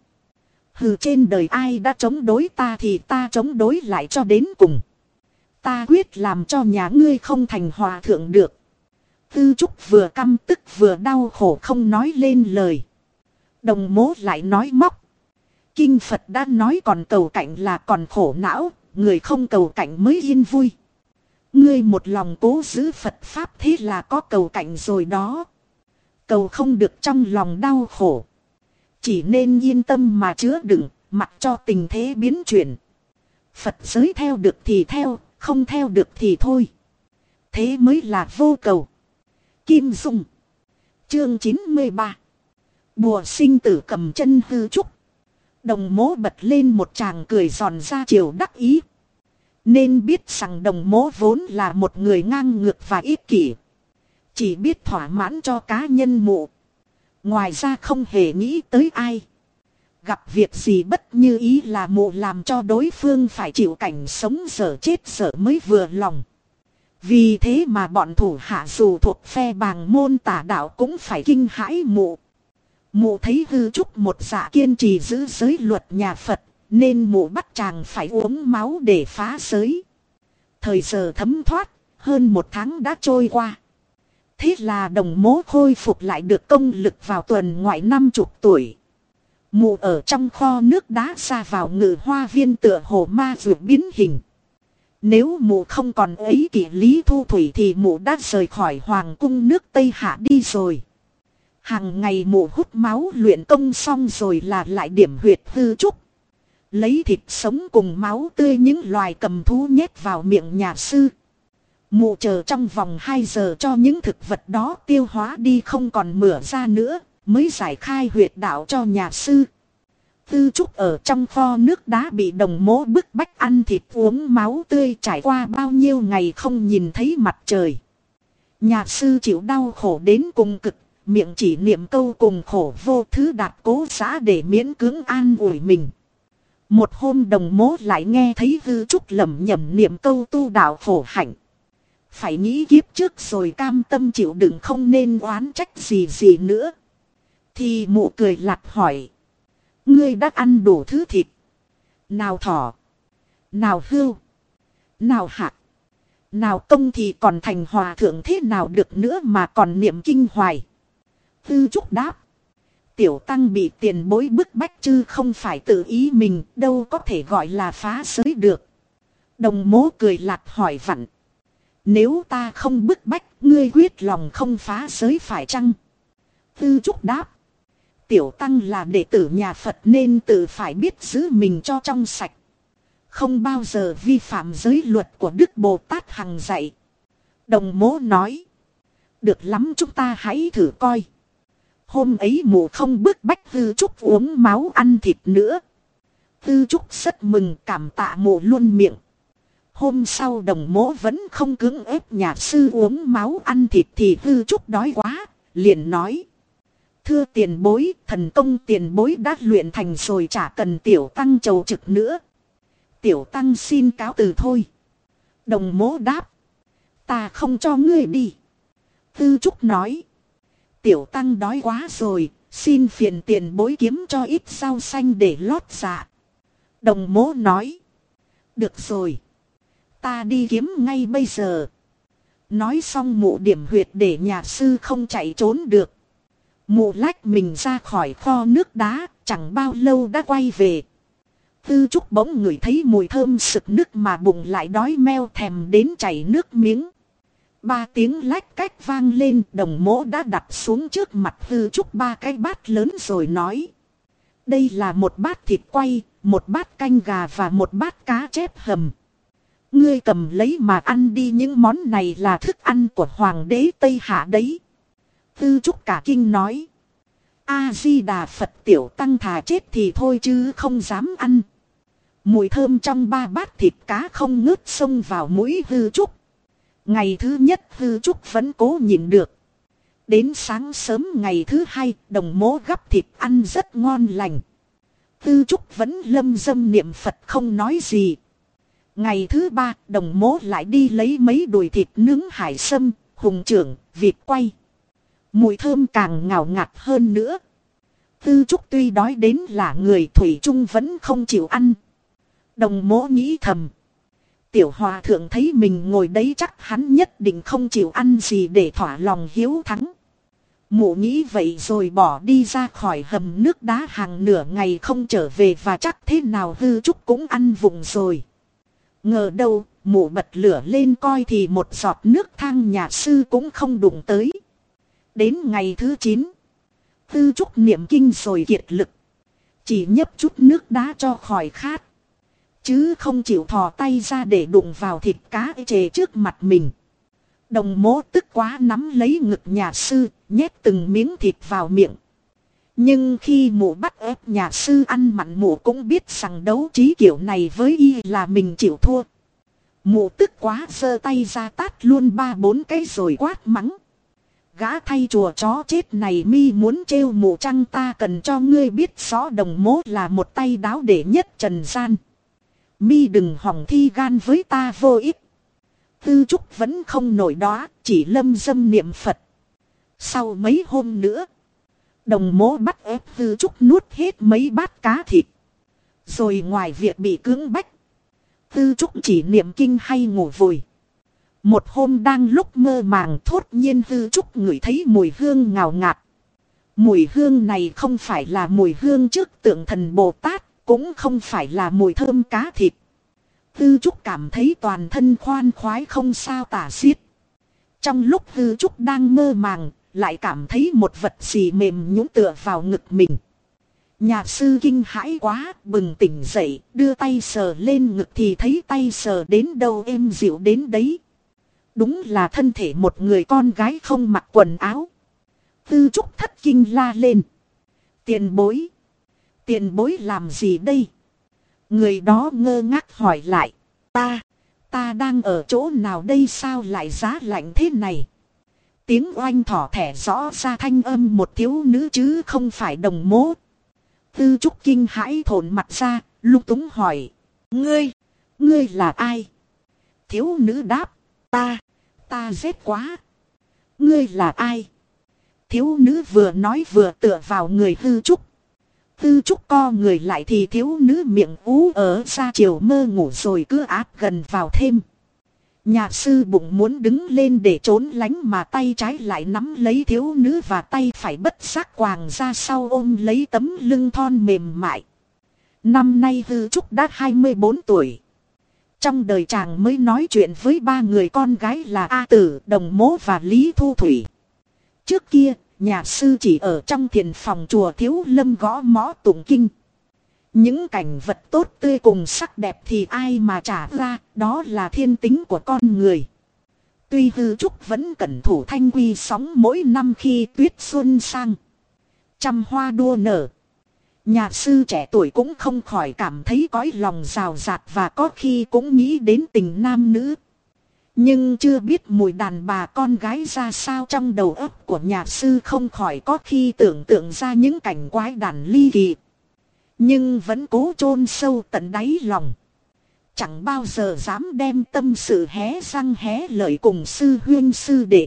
Hừ trên đời ai đã chống đối ta thì ta chống đối lại cho đến cùng. Ta quyết làm cho nhà ngươi không thành hòa thượng được. Tư trúc vừa căm tức vừa đau khổ không nói lên lời. Đồng mố lại nói móc. Kinh Phật đã nói còn cầu cảnh là còn khổ não, người không cầu cảnh mới yên vui. Ngươi một lòng cố giữ Phật Pháp thế là có cầu cảnh rồi đó. Cầu không được trong lòng đau khổ. Chỉ nên yên tâm mà chứa đựng, mặc cho tình thế biến chuyển. Phật giới theo được thì theo, không theo được thì thôi. Thế mới là vô cầu. Kim Dung Chương 93 Bùa sinh tử cầm chân hư trúc. Đồng mố bật lên một chàng cười giòn ra chiều đắc ý. Nên biết rằng đồng mố vốn là một người ngang ngược và ích kỷ. Chỉ biết thỏa mãn cho cá nhân mụ. Ngoài ra không hề nghĩ tới ai. Gặp việc gì bất như ý là mụ làm cho đối phương phải chịu cảnh sống sở chết sở mới vừa lòng. Vì thế mà bọn thủ hạ dù thuộc phe bàng môn tả đạo cũng phải kinh hãi mụ. Mụ thấy hư trúc một dạ kiên trì giữ giới luật nhà Phật, nên mụ bắt chàng phải uống máu để phá giới. Thời giờ thấm thoát, hơn một tháng đã trôi qua. Thế là đồng mố khôi phục lại được công lực vào tuần ngoại năm chục tuổi. Mụ ở trong kho nước đá ra vào ngự hoa viên tựa hồ ma vượt biến hình. Nếu mụ không còn ấy kỷ lý thu thủy thì mụ đã rời khỏi hoàng cung nước Tây Hạ đi rồi. Hàng ngày mụ hút máu luyện công xong rồi là lại điểm huyệt hư trúc. Lấy thịt sống cùng máu tươi những loài cầm thú nhét vào miệng nhà sư. Mụ chờ trong vòng 2 giờ cho những thực vật đó tiêu hóa đi không còn mửa ra nữa, mới giải khai huyệt đạo cho nhà sư. Tư trúc ở trong kho nước đá bị đồng mố bức bách ăn thịt uống máu tươi trải qua bao nhiêu ngày không nhìn thấy mặt trời. Nhà sư chịu đau khổ đến cùng cực, miệng chỉ niệm câu cùng khổ vô thứ đạt cố xã để miễn cưỡng an ủi mình. Một hôm đồng mố lại nghe thấy hư trúc lầm nhầm niệm câu tu đạo khổ hạnh. Phải nghĩ kiếp trước rồi cam tâm chịu đựng không nên oán trách gì gì nữa. Thì mụ cười lặt hỏi. Ngươi đã ăn đủ thứ thịt. Nào thỏ. Nào hưu. Nào hạt. Nào công thì còn thành hòa thượng thế nào được nữa mà còn niệm kinh hoài. hư trúc đáp. Tiểu tăng bị tiền bối bức bách chứ không phải tự ý mình, đâu có thể gọi là phá giới được. Đồng mố cười lạc hỏi vặn. Nếu ta không bức bách, ngươi quyết lòng không phá giới phải chăng? Tư trúc đáp. Tiểu tăng là đệ tử nhà Phật nên tự phải biết giữ mình cho trong sạch. Không bao giờ vi phạm giới luật của Đức Bồ Tát Hằng dạy. Đồng mố nói. Được lắm chúng ta hãy thử coi. Hôm ấy mụ không bức bách Tư Trúc uống máu ăn thịt nữa. Tư Trúc rất mừng cảm tạ mụ luôn miệng. Hôm sau đồng mỗ vẫn không cứng ép nhà sư uống máu ăn thịt thì Tư Trúc đói quá, liền nói. Thưa tiền bối, thần công tiền bối đã luyện thành rồi chả cần tiểu tăng chầu trực nữa. Tiểu tăng xin cáo từ thôi. Đồng mố đáp. Ta không cho ngươi đi. Tư Trúc nói. Tiểu tăng đói quá rồi, xin phiền tiền bối kiếm cho ít rau xanh để lót dạ. Đồng mố nói. Được rồi. Ta đi kiếm ngay bây giờ. Nói xong mụ điểm huyệt để nhà sư không chạy trốn được. Mụ lách mình ra khỏi kho nước đá, chẳng bao lâu đã quay về. Tư trúc bỗng ngửi thấy mùi thơm sực nước mà bụng lại đói meo thèm đến chảy nước miếng. Ba tiếng lách cách vang lên đồng mỗ đã đặt xuống trước mặt hư trúc ba cái bát lớn rồi nói. Đây là một bát thịt quay, một bát canh gà và một bát cá chép hầm. Ngươi cầm lấy mà ăn đi những món này là thức ăn của hoàng đế Tây Hạ đấy. Tư trúc cả kinh nói. A-di-đà Phật tiểu tăng thà chết thì thôi chứ không dám ăn. Mùi thơm trong ba bát thịt cá không ngớt xông vào mũi hư trúc. Ngày thứ nhất hư trúc vẫn cố nhịn được. Đến sáng sớm ngày thứ hai đồng mố gắp thịt ăn rất ngon lành. Tư trúc vẫn lâm dâm niệm Phật không nói gì. Ngày thứ ba đồng mố lại đi lấy mấy đùi thịt nướng hải sâm, hùng trưởng, vịt quay. Mùi thơm càng ngào ngạt hơn nữa. Tư trúc tuy đói đến là người thủy chung vẫn không chịu ăn. Đồng mỗ nghĩ thầm. Tiểu hòa thượng thấy mình ngồi đấy chắc hắn nhất định không chịu ăn gì để thỏa lòng hiếu thắng. Mụ nghĩ vậy rồi bỏ đi ra khỏi hầm nước đá hàng nửa ngày không trở về và chắc thế nào hư trúc cũng ăn vùng rồi. Ngờ đâu, mụ bật lửa lên coi thì một giọt nước thang nhà sư cũng không đụng tới. Đến ngày thứ 9, hư trúc niệm kinh rồi kiệt lực. Chỉ nhấp chút nước đá cho khỏi khát. Chứ không chịu thò tay ra để đụng vào thịt cá chề trước mặt mình. Đồng mố tức quá nắm lấy ngực nhà sư, nhét từng miếng thịt vào miệng. Nhưng khi mụ bắt ép nhà sư ăn mặn mụ cũng biết rằng đấu trí kiểu này với y là mình chịu thua. Mụ tức quá giơ tay ra tát luôn ba bốn cái rồi quát mắng. Gã thay chùa chó chết này mi muốn trêu mụ trăng ta cần cho ngươi biết rõ đồng mố là một tay đáo để nhất trần gian mi đừng hòng thi gan với ta vô ích. Tư trúc vẫn không nổi đó, chỉ lâm dâm niệm Phật. Sau mấy hôm nữa, đồng mố bắt ép tư trúc nuốt hết mấy bát cá thịt. Rồi ngoài việc bị cưỡng bách, tư trúc chỉ niệm kinh hay ngủ vùi. Một hôm đang lúc mơ màng thốt nhiên tư trúc ngửi thấy mùi hương ngào ngạt. Mùi hương này không phải là mùi hương trước tượng thần Bồ Tát, cũng không phải là mùi thơm cá thịt. Tư Trúc cảm thấy toàn thân khoan khoái không sao tả xiết. Trong lúc Tư Trúc đang mơ màng, lại cảm thấy một vật gì mềm nhũng tựa vào ngực mình. Nhà sư kinh hãi quá, bừng tỉnh dậy, đưa tay sờ lên ngực thì thấy tay sờ đến đâu êm dịu đến đấy. Đúng là thân thể một người con gái không mặc quần áo. Tư trúc thất kinh la lên. Tiền bối. Tiền bối làm gì đây? Người đó ngơ ngác hỏi lại. Ta, ta đang ở chỗ nào đây sao lại giá lạnh thế này? Tiếng oanh thỏ thẻ rõ ra thanh âm một thiếu nữ chứ không phải đồng mố. Tư trúc kinh hãi thổn mặt ra, lúc túng hỏi. Ngươi, ngươi là ai? Thiếu nữ đáp. Ta, ta rét quá. Ngươi là ai? Thiếu nữ vừa nói vừa tựa vào người tư trúc tư trúc co người lại thì thiếu nữ miệng ú ở ra chiều mơ ngủ rồi cứ áp gần vào thêm. Nhà sư bụng muốn đứng lên để trốn lánh mà tay trái lại nắm lấy thiếu nữ và tay phải bất giác quàng ra sau ôm lấy tấm lưng thon mềm mại. Năm nay Hư Trúc đã 24 tuổi. Trong đời chàng mới nói chuyện với ba người con gái là A Tử, Đồng Mố và Lý Thu Thủy. Trước kia, nhà sư chỉ ở trong thiền phòng chùa Thiếu Lâm gõ mõ tụng kinh. Những cảnh vật tốt tươi cùng sắc đẹp thì ai mà trả ra, đó là thiên tính của con người. Tuy hư trúc vẫn cẩn thủ thanh quy sóng mỗi năm khi tuyết xuân sang. Trăm hoa đua nở. Nhà sư trẻ tuổi cũng không khỏi cảm thấy cõi lòng rào rạt và có khi cũng nghĩ đến tình nam nữ. Nhưng chưa biết mùi đàn bà con gái ra sao trong đầu óc của nhà sư không khỏi có khi tưởng tượng ra những cảnh quái đàn ly kỳ. Nhưng vẫn cố chôn sâu tận đáy lòng. Chẳng bao giờ dám đem tâm sự hé răng hé lợi cùng sư huyên sư đệ.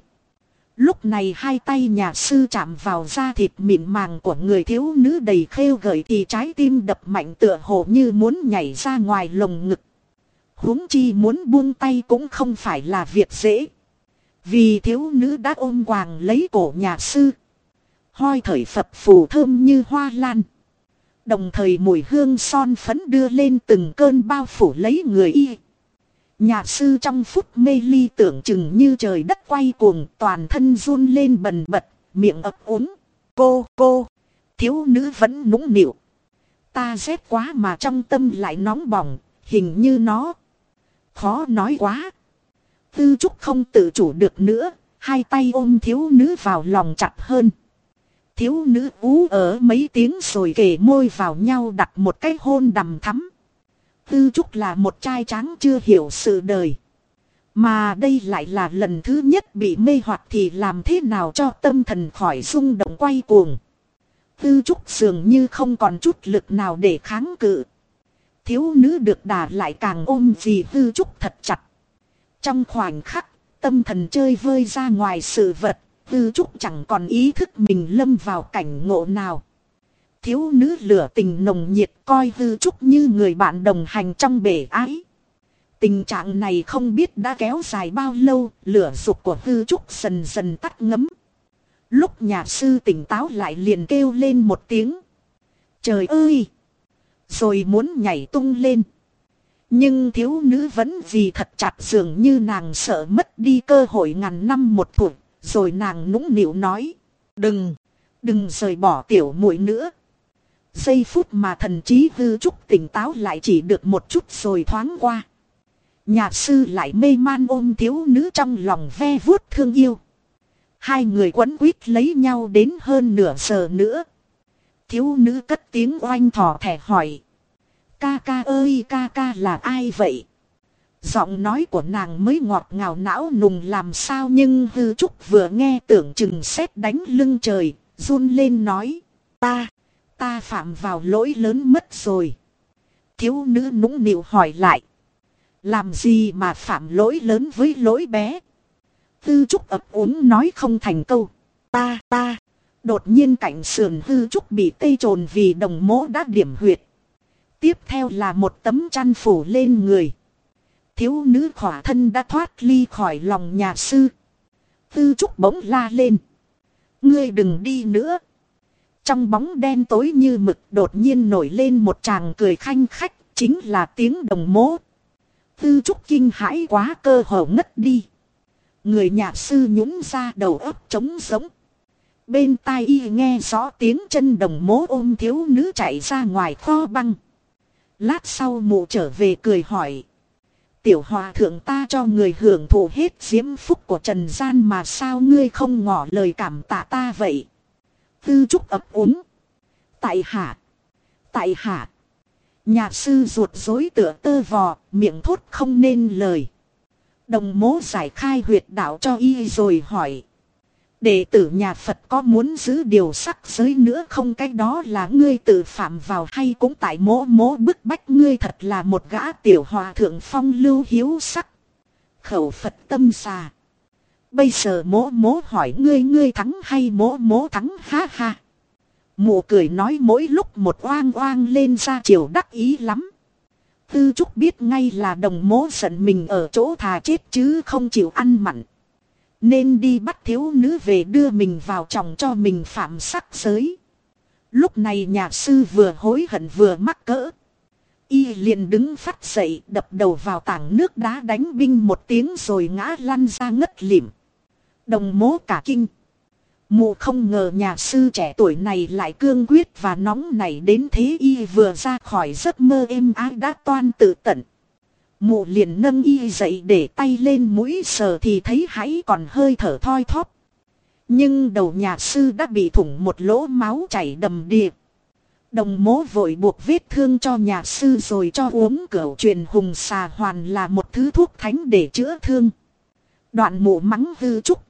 Lúc này hai tay nhà sư chạm vào da thịt mịn màng của người thiếu nữ đầy khêu gợi thì trái tim đập mạnh tựa hồ như muốn nhảy ra ngoài lồng ngực huống chi muốn buông tay cũng không phải là việc dễ. Vì thiếu nữ đã ôm quàng lấy cổ nhà sư. Hoi thời phập phù thơm như hoa lan. Đồng thời mùi hương son phấn đưa lên từng cơn bao phủ lấy người y. Nhà sư trong phút mê ly tưởng chừng như trời đất quay cuồng toàn thân run lên bần bật, miệng ấp úng. Cô, cô, thiếu nữ vẫn nũng nịu. Ta rét quá mà trong tâm lại nóng bỏng, hình như nó. Khó nói quá. Tư trúc không tự chủ được nữa, hai tay ôm thiếu nữ vào lòng chặt hơn. Thiếu nữ ú ở mấy tiếng rồi kề môi vào nhau đặt một cái hôn đầm thắm. Tư Trúc là một trai tráng chưa hiểu sự đời. Mà đây lại là lần thứ nhất bị mê hoặc thì làm thế nào cho tâm thần khỏi rung động quay cuồng. Tư Trúc dường như không còn chút lực nào để kháng cự. Thiếu nữ được đà lại càng ôm vì Tư Trúc thật chặt. Trong khoảnh khắc, tâm thần chơi vơi ra ngoài sự vật, Tư Trúc chẳng còn ý thức mình lâm vào cảnh ngộ nào thiếu nữ lửa tình nồng nhiệt coi hư trúc như người bạn đồng hành trong bể ái. Tình trạng này không biết đã kéo dài bao lâu, lửa dục của hư trúc dần dần tắt ngấm. Lúc nhà sư tỉnh táo lại liền kêu lên một tiếng. Trời ơi! Rồi muốn nhảy tung lên. Nhưng thiếu nữ vẫn vì thật chặt dường như nàng sợ mất đi cơ hội ngàn năm một tuổi. Rồi nàng nũng nịu nói. Đừng! Đừng rời bỏ tiểu muội nữa. Giây phút mà thần trí hư trúc tỉnh táo lại chỉ được một chút rồi thoáng qua. Nhà sư lại mê man ôm thiếu nữ trong lòng ve vuốt thương yêu. Hai người quấn quýt lấy nhau đến hơn nửa giờ nữa. Thiếu nữ cất tiếng oanh thỏ thẻ hỏi. Ca ca ơi ca ca là ai vậy? Giọng nói của nàng mới ngọt ngào não nùng làm sao nhưng hư trúc vừa nghe tưởng chừng xét đánh lưng trời, run lên nói. Ta, Ta phạm vào lỗi lớn mất rồi. Thiếu nữ nũng nịu hỏi lại. Làm gì mà phạm lỗi lớn với lỗi bé? Tư trúc ập úng nói không thành câu. Ta, ta. Đột nhiên cảnh sườn hư trúc bị tây trồn vì đồng mỗ đã điểm huyệt. Tiếp theo là một tấm chăn phủ lên người. Thiếu nữ khỏa thân đã thoát ly khỏi lòng nhà sư. Tư trúc bỗng la lên. Ngươi đừng đi nữa. Trong bóng đen tối như mực đột nhiên nổi lên một chàng cười khanh khách, chính là tiếng đồng mố. Tư trúc kinh hãi quá cơ hồ ngất đi. Người nhà sư nhún ra đầu ấp trống sống. Bên tai y nghe rõ tiếng chân đồng mố ôm thiếu nữ chạy ra ngoài kho băng. Lát sau mụ trở về cười hỏi. Tiểu hòa thượng ta cho người hưởng thụ hết diễm phúc của trần gian mà sao ngươi không ngỏ lời cảm tạ ta vậy. Tư trúc ấp úng. Tại hạ. Tại hạ. Nhà sư ruột dối tựa tơ vò, miệng thốt không nên lời. Đồng mố giải khai huyệt đạo cho y rồi hỏi. Đệ tử nhà Phật có muốn giữ điều sắc giới nữa không cái đó là ngươi tự phạm vào hay cũng tại mỗ mỗ bức bách ngươi thật là một gã tiểu hòa thượng phong lưu hiếu sắc. Khẩu Phật tâm xà. Bây giờ mỗ mỗ hỏi ngươi ngươi thắng hay mỗ mỗ thắng ha ha. Mụ cười nói mỗi lúc một oang oang lên ra chiều đắc ý lắm. Tư Trúc biết ngay là đồng mố giận mình ở chỗ thà chết chứ không chịu ăn mặn. Nên đi bắt thiếu nữ về đưa mình vào chồng cho mình phạm sắc giới. Lúc này nhà sư vừa hối hận vừa mắc cỡ. Y liền đứng phát dậy, đập đầu vào tảng nước đá đánh binh một tiếng rồi ngã lăn ra ngất lịm. Đồng mố cả kinh. Mụ không ngờ nhà sư trẻ tuổi này lại cương quyết và nóng nảy đến thế y vừa ra khỏi giấc mơ êm ái đã toan tự tận. Mụ liền nâng y dậy để tay lên mũi sờ thì thấy hãy còn hơi thở thoi thóp. Nhưng đầu nhà sư đã bị thủng một lỗ máu chảy đầm đìa. Đồng mố vội buộc vết thương cho nhà sư rồi cho uống cửu truyền hùng xà hoàn là một thứ thuốc thánh để chữa thương. Đoạn mụ mắng hư trúc.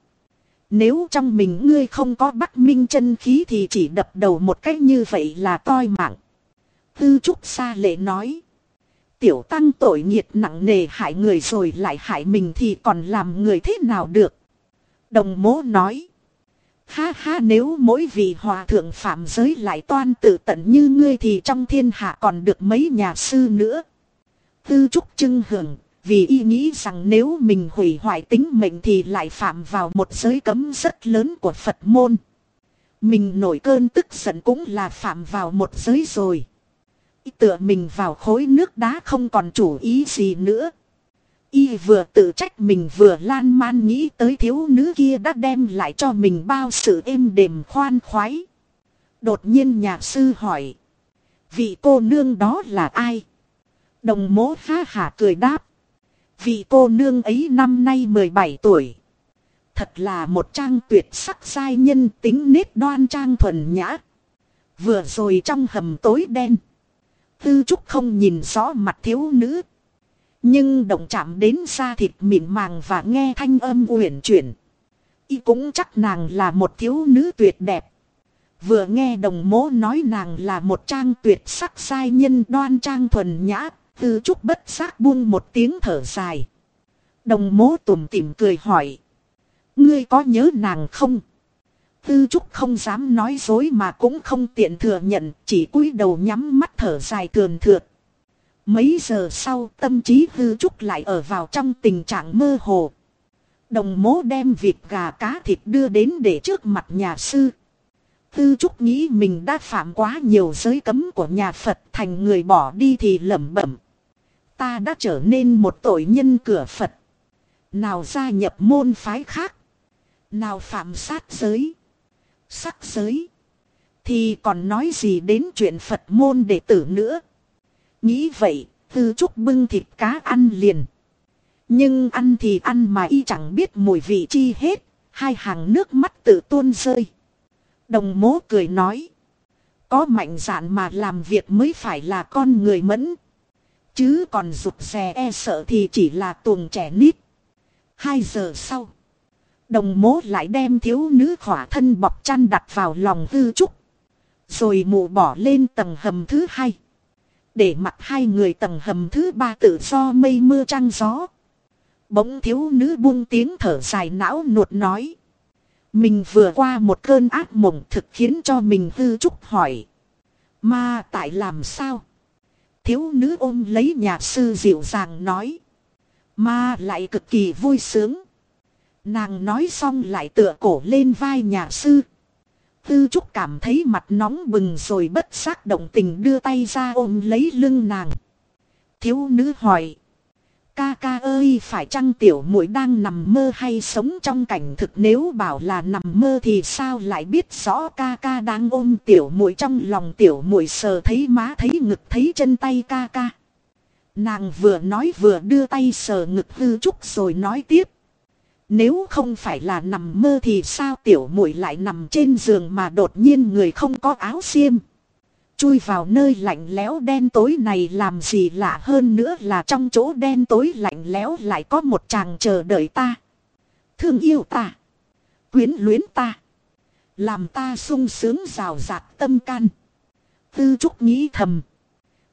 Nếu trong mình ngươi không có bắc minh chân khí thì chỉ đập đầu một cách như vậy là toi mạng. hư trúc xa lệ nói. Tiểu tăng tội nghiệt nặng nề hại người rồi lại hại mình thì còn làm người thế nào được. Đồng mố nói. Ha ha nếu mỗi vị hòa thượng phạm giới lại toan tự tận như ngươi thì trong thiên hạ còn được mấy nhà sư nữa. Tư trúc trưng hưởng, vì y nghĩ rằng nếu mình hủy hoại tính mệnh thì lại phạm vào một giới cấm rất lớn của Phật môn. Mình nổi cơn tức giận cũng là phạm vào một giới rồi. Y tựa mình vào khối nước đá không còn chủ ý gì nữa. Y vừa tự trách mình vừa lan man nghĩ tới thiếu nữ kia đã đem lại cho mình bao sự êm đềm khoan khoái. Đột nhiên nhà sư hỏi. Vị cô nương đó là ai? Đồng mố ha hả cười đáp. Vị cô nương ấy năm nay 17 tuổi. Thật là một trang tuyệt sắc sai nhân tính nết đoan trang thuần nhã. Vừa rồi trong hầm tối đen. Tư trúc không nhìn rõ mặt thiếu nữ. Nhưng động chạm đến da thịt mịn màng và nghe thanh âm uyển chuyển. Y cũng chắc nàng là một thiếu nữ tuyệt đẹp. Vừa nghe đồng mố nói nàng là một trang tuyệt sắc sai nhân đoan trang thuần nhã, tư trúc bất giác buông một tiếng thở dài. Đồng mố tủm tỉm cười hỏi. Ngươi có nhớ nàng không? Tư trúc không dám nói dối mà cũng không tiện thừa nhận, chỉ cúi đầu nhắm mắt thở dài thường thượt. Mấy giờ sau tâm trí Tư trúc lại ở vào trong tình trạng mơ hồ. Đồng mố đem vịt gà cá thịt đưa đến để trước mặt nhà sư. Tư trúc nghĩ mình đã phạm quá nhiều giới cấm của nhà Phật thành người bỏ đi thì lẩm bẩm. Ta đã trở nên một tội nhân cửa Phật. Nào gia nhập môn phái khác. Nào phạm sát giới. Sắc giới. Thì còn nói gì đến chuyện Phật môn đệ tử nữa. Nghĩ vậy, tư trúc bưng thịt cá ăn liền. Nhưng ăn thì ăn mà y chẳng biết mùi vị chi hết, hai hàng nước mắt tự tuôn rơi. Đồng mố cười nói. Có mạnh dạn mà làm việc mới phải là con người mẫn. Chứ còn rụt rè e sợ thì chỉ là tuồng trẻ nít. Hai giờ sau. Đồng mố lại đem thiếu nữ khỏa thân bọc chăn đặt vào lòng hư trúc. Rồi mụ bỏ lên tầng hầm thứ hai để mặc hai người tầng hầm thứ ba tự do mây mưa trăng gió. Bỗng thiếu nữ buông tiếng thở dài não nuột nói. Mình vừa qua một cơn ác mộng thực khiến cho mình hư trúc hỏi. Mà tại làm sao? Thiếu nữ ôm lấy nhà sư dịu dàng nói. Mà lại cực kỳ vui sướng. Nàng nói xong lại tựa cổ lên vai nhà sư. Tư Trúc cảm thấy mặt nóng bừng rồi bất giác động tình đưa tay ra ôm lấy lưng nàng. Thiếu nữ hỏi. Ca ca ơi, phải chăng tiểu muội đang nằm mơ hay sống trong cảnh thực nếu bảo là nằm mơ thì sao lại biết rõ ca ca đang ôm tiểu muội trong lòng tiểu muội sờ thấy má, thấy ngực, thấy chân tay ca ca. Nàng vừa nói vừa đưa tay sờ ngực hư trúc rồi nói tiếp. Nếu không phải là nằm mơ thì sao tiểu muội lại nằm trên giường mà đột nhiên người không có áo xiêm. Chui vào nơi lạnh lẽo đen tối này làm gì lạ hơn nữa là trong chỗ đen tối lạnh lẽo lại có một chàng chờ đợi ta. Thương yêu ta. Quyến luyến ta. Làm ta sung sướng rào rạc tâm can. Tư trúc nghĩ thầm.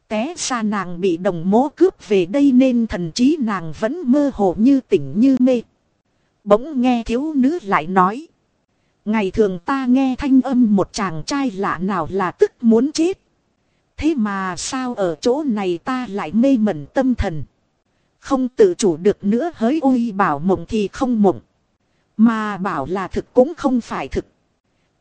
Té xa nàng bị đồng mố cướp về đây nên thần trí nàng vẫn mơ hồ như tỉnh như mê. Bỗng nghe thiếu nữ lại nói. Ngày thường ta nghe thanh âm một chàng trai lạ nào là tức muốn chết. Thế mà sao ở chỗ này ta lại mê mẩn tâm thần. Không tự chủ được nữa hỡi ôi bảo mộng thì không mộng. Mà bảo là thực cũng không phải thực.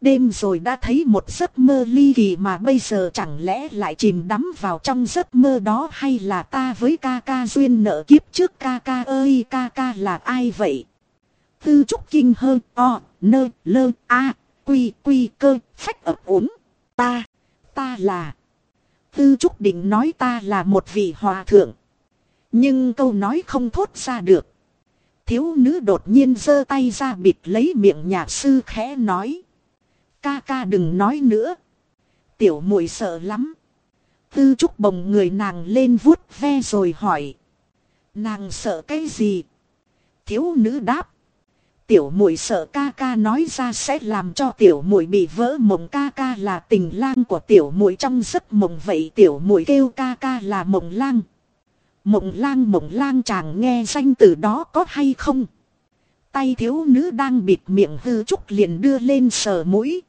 Đêm rồi đã thấy một giấc mơ ly kỳ mà bây giờ chẳng lẽ lại chìm đắm vào trong giấc mơ đó hay là ta với ca ca duyên nợ kiếp trước ca ca ơi, ca ca là ai vậy? Tư trúc kinh hơn o, nơ, lơ, a, quy, quy cơ, phách ấp ốm. Ta, ta là. Tư trúc định nói ta là một vị hòa thượng. Nhưng câu nói không thốt ra được. Thiếu nữ đột nhiên giơ tay ra bịt lấy miệng nhà sư khẽ nói. Ca ca đừng nói nữa. Tiểu muội sợ lắm. Tư trúc bồng người nàng lên vuốt ve rồi hỏi. Nàng sợ cái gì? Thiếu nữ đáp. Tiểu muội sợ ca ca nói ra sẽ làm cho tiểu muội bị vỡ mộng ca ca là tình lang của tiểu muội trong giấc mộng vậy tiểu muội kêu ca ca là mộng lang. Mộng lang mộng lang chàng nghe danh từ đó có hay không? Tay thiếu nữ đang bịt miệng hư trúc liền đưa lên sờ mũi.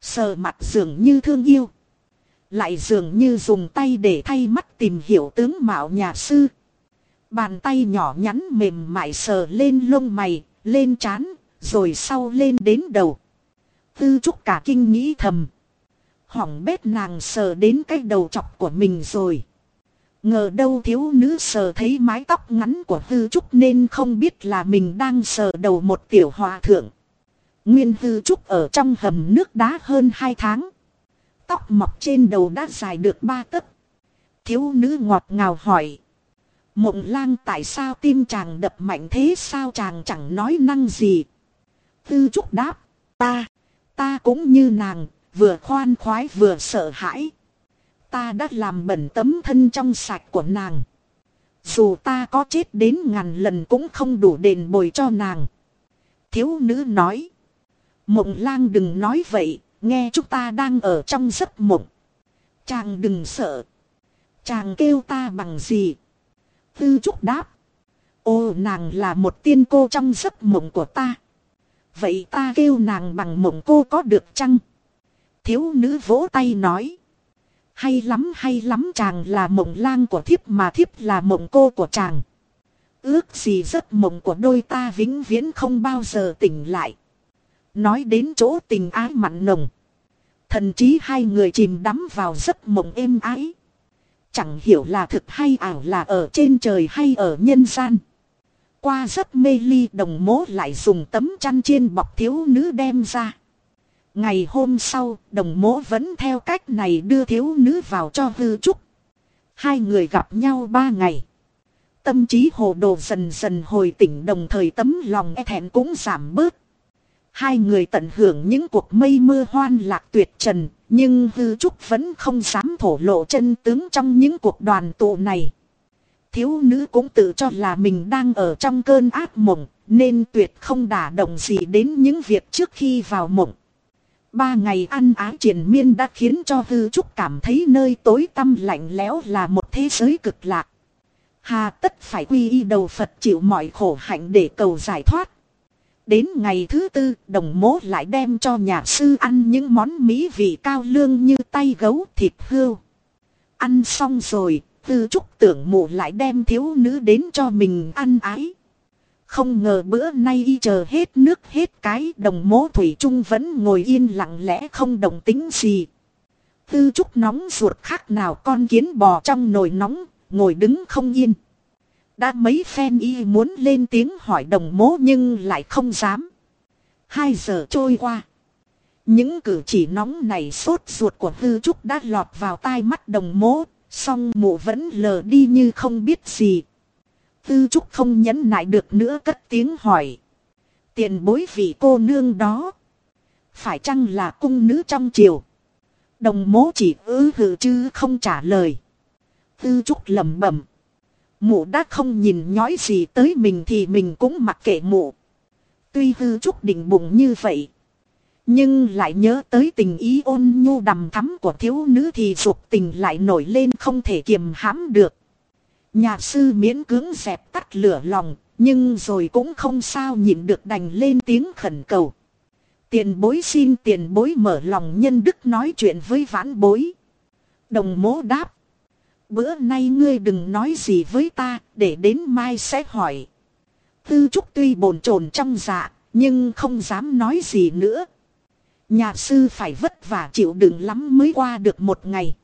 Sờ mặt dường như thương yêu. Lại dường như dùng tay để thay mắt tìm hiểu tướng mạo nhà sư. Bàn tay nhỏ nhắn mềm mại sờ lên lông mày, lên chán, rồi sau lên đến đầu. Tư trúc cả kinh nghĩ thầm. Hỏng bét nàng sờ đến cái đầu chọc của mình rồi. Ngờ đâu thiếu nữ sờ thấy mái tóc ngắn của Tư Trúc nên không biết là mình đang sờ đầu một tiểu hòa thượng. Nguyên Tư Trúc ở trong hầm nước đá hơn 2 tháng. Tóc mọc trên đầu đã dài được ba tấc. Thiếu nữ ngọt ngào hỏi. Mộng lang tại sao tim chàng đập mạnh thế sao chàng chẳng nói năng gì. Tư Trúc đáp. Ta, ta cũng như nàng, vừa khoan khoái vừa sợ hãi. Ta đã làm bẩn tấm thân trong sạch của nàng. Dù ta có chết đến ngàn lần cũng không đủ đền bồi cho nàng. Thiếu nữ nói. Mộng lang đừng nói vậy, nghe chúng ta đang ở trong giấc mộng. Chàng đừng sợ. Chàng kêu ta bằng gì? Tư trúc đáp. Ô, nàng là một tiên cô trong giấc mộng của ta. Vậy ta kêu nàng bằng mộng cô có được chăng? Thiếu nữ vỗ tay nói. Hay lắm hay lắm, chàng là mộng lang của thiếp mà thiếp là mộng cô của chàng. Ước gì giấc mộng của đôi ta vĩnh viễn không bao giờ tỉnh lại. Nói đến chỗ tình ái mặn nồng. Thần trí hai người chìm đắm vào giấc mộng êm ái. Chẳng hiểu là thực hay ảo là ở trên trời hay ở nhân gian. Qua giấc mê ly đồng mố lại dùng tấm chăn chiên bọc thiếu nữ đem ra. Ngày hôm sau, đồng mố vẫn theo cách này đưa thiếu nữ vào cho hư trúc. Hai người gặp nhau ba ngày. Tâm trí hồ đồ dần dần hồi tỉnh đồng thời tấm lòng e thẹn cũng giảm bớt. Hai người tận hưởng những cuộc mây mưa hoan lạc tuyệt trần, nhưng hư trúc vẫn không dám thổ lộ chân tướng trong những cuộc đoàn tụ này. Thiếu nữ cũng tự cho là mình đang ở trong cơn ác mộng, nên tuyệt không đả động gì đến những việc trước khi vào mộng. Ba ngày ăn ái triển miên đã khiến cho hư trúc cảm thấy nơi tối tăm lạnh lẽo là một thế giới cực lạc. Hà tất phải quy y đầu Phật chịu mọi khổ hạnh để cầu giải thoát. Đến ngày thứ tư, đồng mố lại đem cho nhà sư ăn những món mỹ vị cao lương như tay gấu thịt hươu. Ăn xong rồi, tư trúc tưởng mụ lại đem thiếu nữ đến cho mình ăn ái. Không ngờ bữa nay y chờ hết nước hết cái đồng mố thủy trung vẫn ngồi yên lặng lẽ không đồng tính gì. Tư trúc nóng ruột khác nào con kiến bò trong nồi nóng, ngồi đứng không yên. Đã mấy phen y muốn lên tiếng hỏi đồng mố nhưng lại không dám. Hai giờ trôi qua. Những cử chỉ nóng này sốt ruột của tư trúc đã lọt vào tai mắt đồng mố, song mụ vẫn lờ đi như không biết gì. Tư Trúc không nhẫn nại được nữa cất tiếng hỏi. Tiền bối vị cô nương đó. Phải chăng là cung nữ trong triều? Đồng mố chỉ ư hừ chứ không trả lời. Tư Trúc lẩm bẩm. Mụ đã không nhìn nhói gì tới mình thì mình cũng mặc kệ mụ. Tuy hư Trúc đỉnh bụng như vậy. Nhưng lại nhớ tới tình ý ôn nhu đầm thắm của thiếu nữ thì dục tình lại nổi lên không thể kiềm hãm được. Nhà sư miễn cưỡng dẹp tắt lửa lòng, nhưng rồi cũng không sao nhịn được đành lên tiếng khẩn cầu. Tiền bối xin tiền bối mở lòng nhân đức nói chuyện với vãn bối. Đồng mố đáp. Bữa nay ngươi đừng nói gì với ta, để đến mai sẽ hỏi. Tư trúc tuy bồn chồn trong dạ, nhưng không dám nói gì nữa. Nhà sư phải vất vả chịu đựng lắm mới qua được một ngày.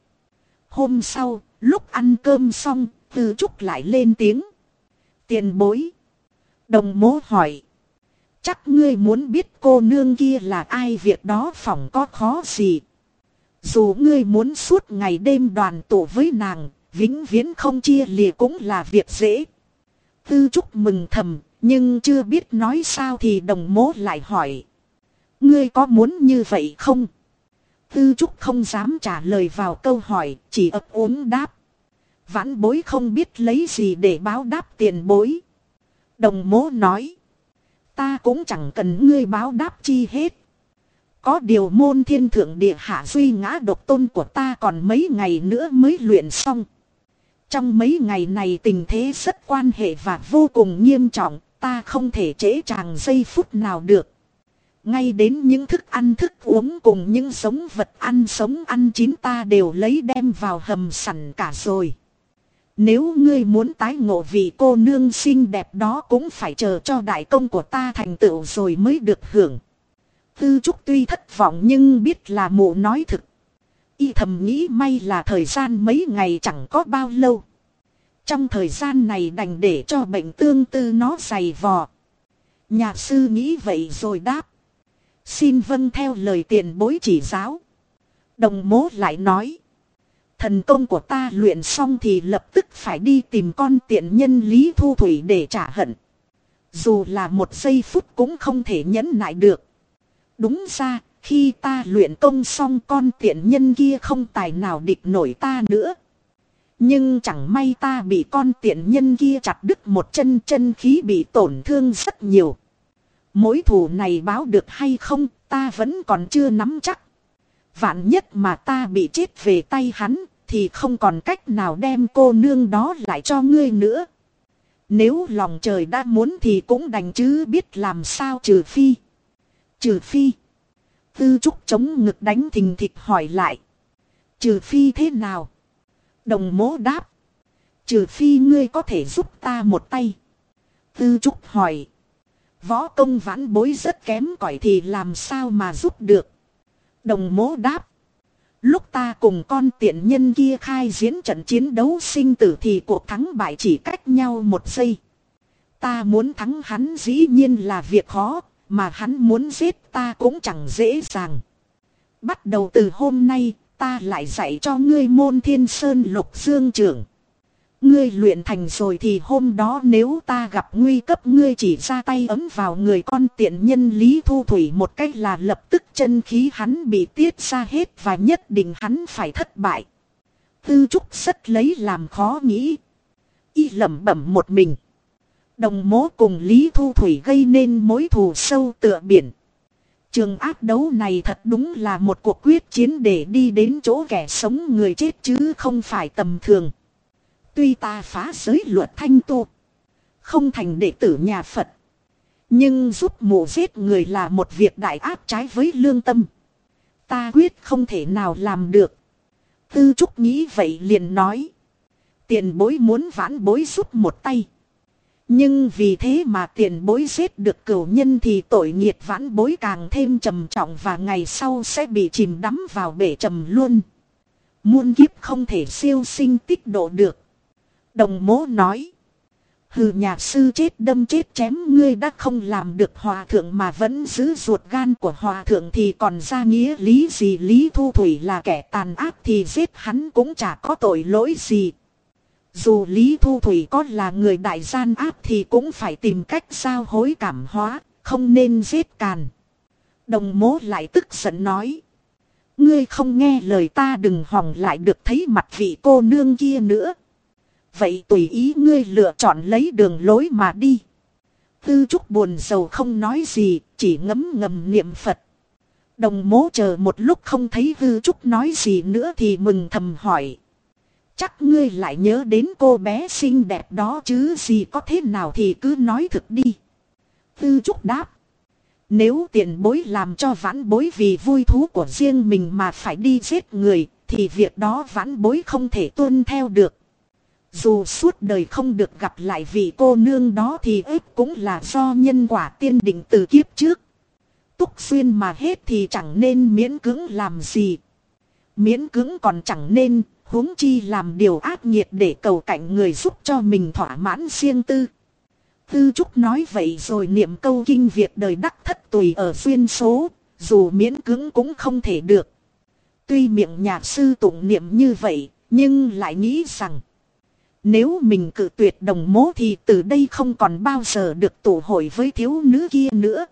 Hôm sau, lúc ăn cơm xong, tư trúc lại lên tiếng. Tiền bối. Đồng mố hỏi. Chắc ngươi muốn biết cô nương kia là ai việc đó phòng có khó gì. Dù ngươi muốn suốt ngày đêm đoàn tụ với nàng, vĩnh viễn không chia lìa cũng là việc dễ. Tư Trúc mừng thầm, nhưng chưa biết nói sao thì đồng mố lại hỏi. Ngươi có muốn như vậy không? Tư Trúc không dám trả lời vào câu hỏi, chỉ ấp ốm đáp. Vãn bối không biết lấy gì để báo đáp tiền bối. Đồng mố nói. Ta cũng chẳng cần ngươi báo đáp chi hết. Có điều môn thiên thượng địa hạ duy ngã độc tôn của ta còn mấy ngày nữa mới luyện xong. Trong mấy ngày này tình thế rất quan hệ và vô cùng nghiêm trọng, ta không thể trễ chàng giây phút nào được. Ngay đến những thức ăn thức uống cùng những sống vật ăn sống ăn chín ta đều lấy đem vào hầm sẵn cả rồi. Nếu ngươi muốn tái ngộ vị cô nương xinh đẹp đó cũng phải chờ cho đại công của ta thành tựu rồi mới được hưởng. Tư Trúc tuy thất vọng nhưng biết là mụ nói thực. Y thầm nghĩ may là thời gian mấy ngày chẳng có bao lâu. Trong thời gian này đành để cho bệnh tương tư nó dày vò. Nhà sư nghĩ vậy rồi đáp. Xin vâng theo lời tiền bối chỉ giáo. Đồng mố lại nói. Thần công của ta luyện xong thì lập tức phải đi tìm con tiện nhân Lý Thu Thủy để trả hận. Dù là một giây phút cũng không thể nhẫn nại được. Đúng ra, khi ta luyện công xong con tiện nhân kia không tài nào địch nổi ta nữa. Nhưng chẳng may ta bị con tiện nhân kia chặt đứt một chân chân khí bị tổn thương rất nhiều. Mối thù này báo được hay không ta vẫn còn chưa nắm chắc. Vạn nhất mà ta bị chết về tay hắn thì không còn cách nào đem cô nương đó lại cho ngươi nữa. Nếu lòng trời đã muốn thì cũng đành chứ biết làm sao trừ phi. Trừ phi. Tư trúc chống ngực đánh thình thịch hỏi lại. Trừ phi thế nào? Đồng mố đáp. Trừ phi ngươi có thể giúp ta một tay. Tư trúc hỏi. Võ công vãn bối rất kém cỏi thì làm sao mà giúp được. Đồng mố đáp. Lúc ta cùng con tiện nhân kia khai diễn trận chiến đấu sinh tử thì cuộc thắng bại chỉ cách nhau một giây. Ta muốn thắng hắn dĩ nhiên là việc khó, mà hắn muốn giết ta cũng chẳng dễ dàng. Bắt đầu từ hôm nay, ta lại dạy cho ngươi môn thiên sơn lục dương trưởng. Ngươi luyện thành rồi thì hôm đó nếu ta gặp nguy cấp ngươi chỉ ra tay ấm vào người con tiện nhân Lý Thu Thủy một cách là lập tức chân khí hắn bị tiết ra hết và nhất định hắn phải thất bại. Tư Trúc rất lấy làm khó nghĩ. Y lẩm bẩm một mình. Đồng mố cùng Lý Thu Thủy gây nên mối thù sâu tựa biển. Trường áp đấu này thật đúng là một cuộc quyết chiến để đi đến chỗ kẻ sống người chết chứ không phải tầm thường. Tuy ta phá giới luật thanh tu. Không thành đệ tử nhà Phật. Nhưng giúp mụ giết người là một việc đại áp trái với lương tâm. Ta quyết không thể nào làm được. Tư Trúc nghĩ vậy liền nói. Tiền bối muốn vãn bối giúp một tay. Nhưng vì thế mà tiền bối giết được cửu nhân thì tội nghiệt vãn bối càng thêm trầm trọng và ngày sau sẽ bị chìm đắm vào bể trầm luôn. Muôn kiếp không thể siêu sinh tích độ được. Đồng mố nói. Hừ, nhà sư chết đâm chết chém, ngươi đã không làm được hòa thượng mà vẫn giữ ruột gan của hòa thượng thì còn ra nghĩa lý gì lý thu thủy là kẻ tàn ác thì giết hắn cũng chả có tội lỗi gì. Dù Lý Thu Thủy có là người đại gian áp thì cũng phải tìm cách sao hối cảm hóa, không nên giết càn. Đồng mố lại tức giận nói. Ngươi không nghe lời ta đừng hòng lại được thấy mặt vị cô nương kia nữa. Vậy tùy ý ngươi lựa chọn lấy đường lối mà đi. Tư trúc buồn sầu không nói gì, chỉ ngấm ngầm niệm Phật. Đồng mố chờ một lúc không thấy hư trúc nói gì nữa thì mừng thầm hỏi. Chắc ngươi lại nhớ đến cô bé xinh đẹp đó chứ gì có thế nào thì cứ nói thực đi. Tư trúc đáp. Nếu tiền bối làm cho vãn bối vì vui thú của riêng mình mà phải đi giết người, thì việc đó vãn bối không thể tuân theo được. Dù suốt đời không được gặp lại vị cô nương đó thì ếp cũng là do nhân quả tiên định từ kiếp trước. Túc xuyên mà hết thì chẳng nên miễn cưỡng làm gì. Miễn cưỡng còn chẳng nên, huống chi làm điều ác nghiệt để cầu cạnh người giúp cho mình thỏa mãn riêng tư. Tư Trúc nói vậy rồi niệm câu kinh việc đời đắc thất tùy ở duyên số, dù miễn cứng cũng không thể được. Tuy miệng nhạc sư tụng niệm như vậy, nhưng lại nghĩ rằng nếu mình cự tuyệt đồng mố thì từ đây không còn bao giờ được tụ hội với thiếu nữ kia nữa.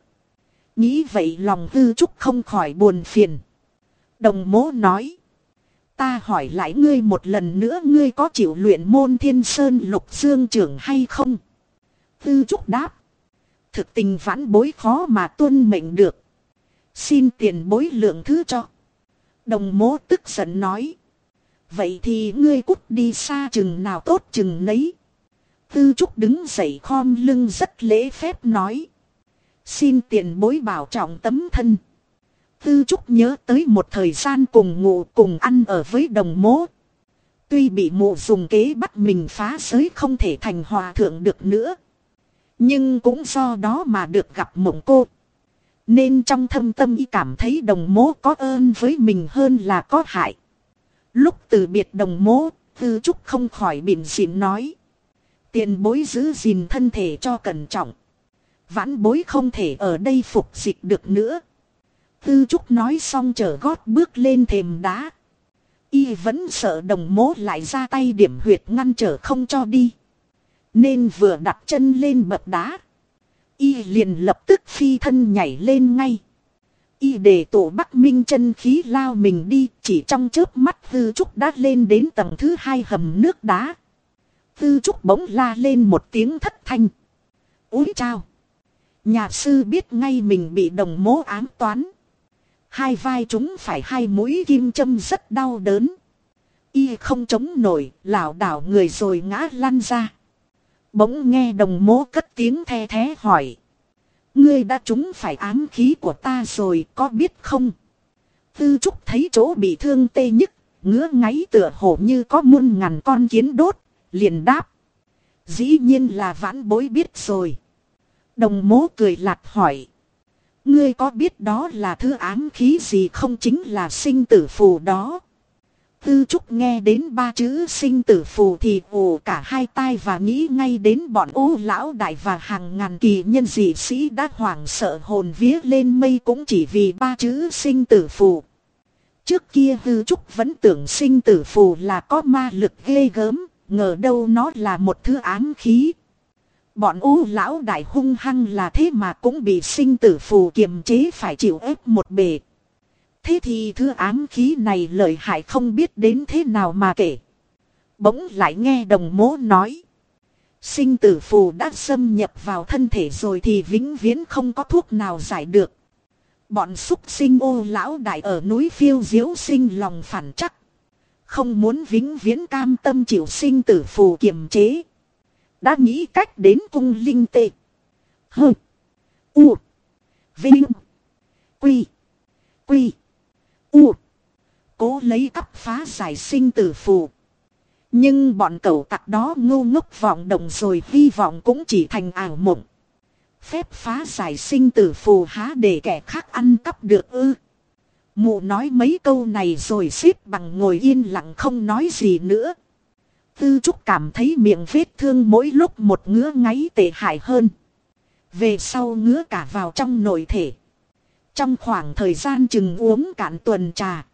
Nghĩ vậy lòng tư trúc không khỏi buồn phiền. Đồng mố nói. Ta hỏi lại ngươi một lần nữa, ngươi có chịu luyện môn thiên sơn lục dương trưởng hay không? Tư trúc đáp. Thực tình vãn bối khó mà tuân mệnh được. Xin tiền bối lượng thứ cho. Đồng mố tức giận nói. Vậy thì ngươi cút đi xa chừng nào tốt chừng nấy. Tư trúc đứng dậy khom lưng rất lễ phép nói. Xin tiền bối bảo trọng tấm thân. Tư trúc nhớ tới một thời gian cùng ngủ cùng ăn ở với đồng mố. Tuy bị mụ dùng kế bắt mình phá giới không thể thành hòa thượng được nữa. Nhưng cũng do đó mà được gặp mộng cô. Nên trong thâm tâm y cảm thấy đồng mố có ơn với mình hơn là có hại. Lúc từ biệt đồng mố, tư trúc không khỏi bỉm xỉn nói. Tiền bối giữ gìn thân thể cho cẩn trọng. Vãn bối không thể ở đây phục dịch được nữa. Tư trúc nói xong trở gót bước lên thềm đá. Y vẫn sợ đồng mố lại ra tay điểm huyệt ngăn trở không cho đi. Nên vừa đặt chân lên bậc đá. Y liền lập tức phi thân nhảy lên ngay. Y để tổ Bắc Minh chân khí lao mình đi, chỉ trong chớp mắt Tư Trúc đã lên đến tầng thứ hai hầm nước đá. Tư Trúc bỗng la lên một tiếng thất thanh. Úi chao! Nhà sư biết ngay mình bị đồng mố ám toán. Hai vai chúng phải hai mũi kim châm rất đau đớn. Y không chống nổi, lảo đảo người rồi ngã lăn ra. Bỗng nghe đồng mố cất tiếng the thế hỏi. Ngươi đã trúng phải ám khí của ta rồi có biết không? Tư trúc thấy chỗ bị thương tê nhức, ngứa ngáy tựa hổ như có muôn ngàn con kiến đốt, liền đáp. Dĩ nhiên là vãn bối biết rồi. Đồng mố cười lạt hỏi. Ngươi có biết đó là thứ ám khí gì không chính là sinh tử phù đó. Tư Trúc nghe đến ba chữ sinh tử phù thì ồ cả hai tai và nghĩ ngay đến bọn ô lão đại và hàng ngàn kỳ nhân dị sĩ đã hoảng sợ hồn vía lên mây cũng chỉ vì ba chữ sinh tử phù. Trước kia Tư Trúc vẫn tưởng sinh tử phù là có ma lực ghê gớm, ngờ đâu nó là một thứ ám khí. Bọn u lão đại hung hăng là thế mà cũng bị sinh tử phù kiềm chế phải chịu ép một bề. Thế thì thứ ám khí này lợi hại không biết đến thế nào mà kể. Bỗng lại nghe đồng mố nói. Sinh tử phù đã xâm nhập vào thân thể rồi thì vĩnh viễn không có thuốc nào giải được. Bọn xúc sinh ô lão đại ở núi phiêu diếu sinh lòng phản chắc. Không muốn vĩnh viễn cam tâm chịu sinh tử phù kiềm chế. Đã nghĩ cách đến cung linh tệ. Hơ. U. Vinh. Quy. Quy. U. Cố lấy cắp phá giải sinh tử phù. Nhưng bọn cậu tặc đó ngu ngốc vọng động rồi hy vọng cũng chỉ thành ảo mộng. Phép phá giải sinh tử phù há để kẻ khác ăn cắp được ư. Mụ nói mấy câu này rồi xếp bằng ngồi yên lặng không nói gì nữa. Tư Trúc cảm thấy miệng vết thương mỗi lúc một ngứa ngáy tệ hại hơn. Về sau ngứa cả vào trong nội thể. Trong khoảng thời gian chừng uống cạn tuần trà.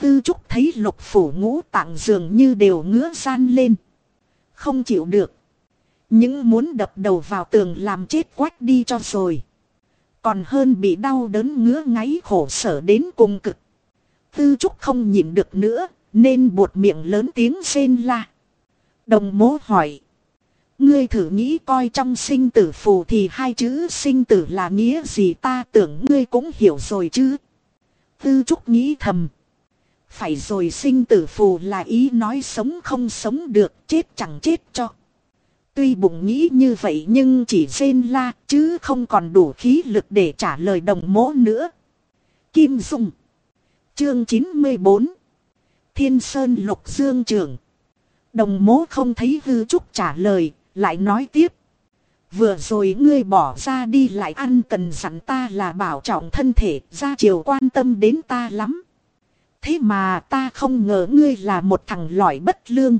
Tư Trúc thấy lục phủ ngũ tạng dường như đều ngứa gian lên. Không chịu được. Những muốn đập đầu vào tường làm chết quách đi cho rồi. Còn hơn bị đau đớn ngứa ngáy khổ sở đến cùng cực. Tư Trúc không nhịn được nữa, nên buột miệng lớn tiếng rên la. Đồng mố hỏi. Ngươi thử nghĩ coi trong sinh tử phù thì hai chữ sinh tử là nghĩa gì ta tưởng ngươi cũng hiểu rồi chứ. Tư trúc nghĩ thầm. Phải rồi sinh tử phù là ý nói sống không sống được, chết chẳng chết cho. Tuy bụng nghĩ như vậy nhưng chỉ rên la chứ không còn đủ khí lực để trả lời đồng mố nữa. Kim Dung Chương 94 Thiên Sơn Lục Dương Trường. Đồng mố không thấy hư trúc trả lời, lại nói tiếp. Vừa rồi ngươi bỏ ra đi lại ăn cần dặn ta là bảo trọng thân thể, ra chiều quan tâm đến ta lắm. Thế mà ta không ngờ ngươi là một thằng lõi bất lương.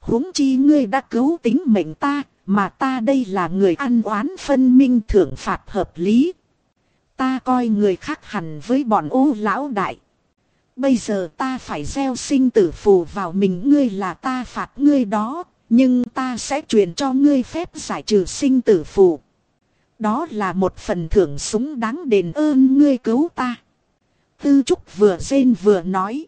huống chi ngươi đã cứu tính mệnh ta, mà ta đây là người ăn oán phân minh thưởng phạt hợp lý. Ta coi người khác hẳn với bọn ô lão đại. Bây giờ ta phải gieo sinh tử phù vào mình ngươi là ta phạt ngươi đó, nhưng ta sẽ truyền cho ngươi phép giải trừ sinh tử phù. Đó là một phần thưởng súng đáng đền ơn ngươi cứu ta. Tư Trúc vừa rên vừa nói.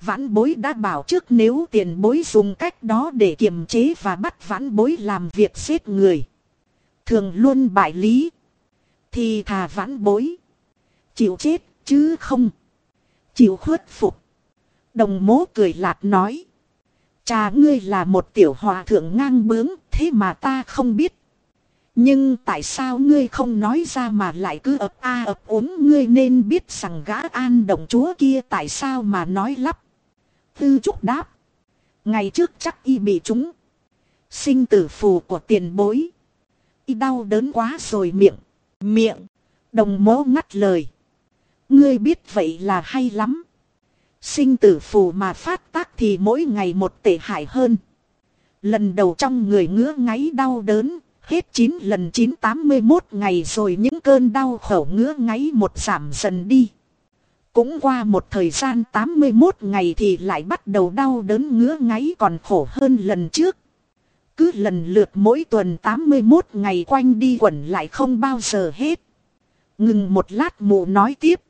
Vãn bối đã bảo trước nếu tiền bối dùng cách đó để kiềm chế và bắt vãn bối làm việc giết người. Thường luôn bại lý. Thì thà vãn bối. Chịu chết chứ không. Chịu khuất phục. Đồng mố cười lạt nói. Cha ngươi là một tiểu hòa thượng ngang bướng, thế mà ta không biết. Nhưng tại sao ngươi không nói ra mà lại cứ ập a ập ốm ngươi nên biết rằng gã an đồng chúa kia tại sao mà nói lắp. Tư trúc đáp. Ngày trước chắc y bị chúng. Sinh tử phù của tiền bối. Y đau đớn quá rồi miệng. Miệng. Đồng mố ngắt lời. Ngươi biết vậy là hay lắm. Sinh tử phù mà phát tác thì mỗi ngày một tệ hại hơn. Lần đầu trong người ngứa ngáy đau đớn, hết 9 lần 9 81 ngày rồi những cơn đau khổ ngứa ngáy một giảm dần đi. Cũng qua một thời gian 81 ngày thì lại bắt đầu đau đớn ngứa ngáy còn khổ hơn lần trước. Cứ lần lượt mỗi tuần 81 ngày quanh đi quẩn lại không bao giờ hết. Ngừng một lát mụ nói tiếp.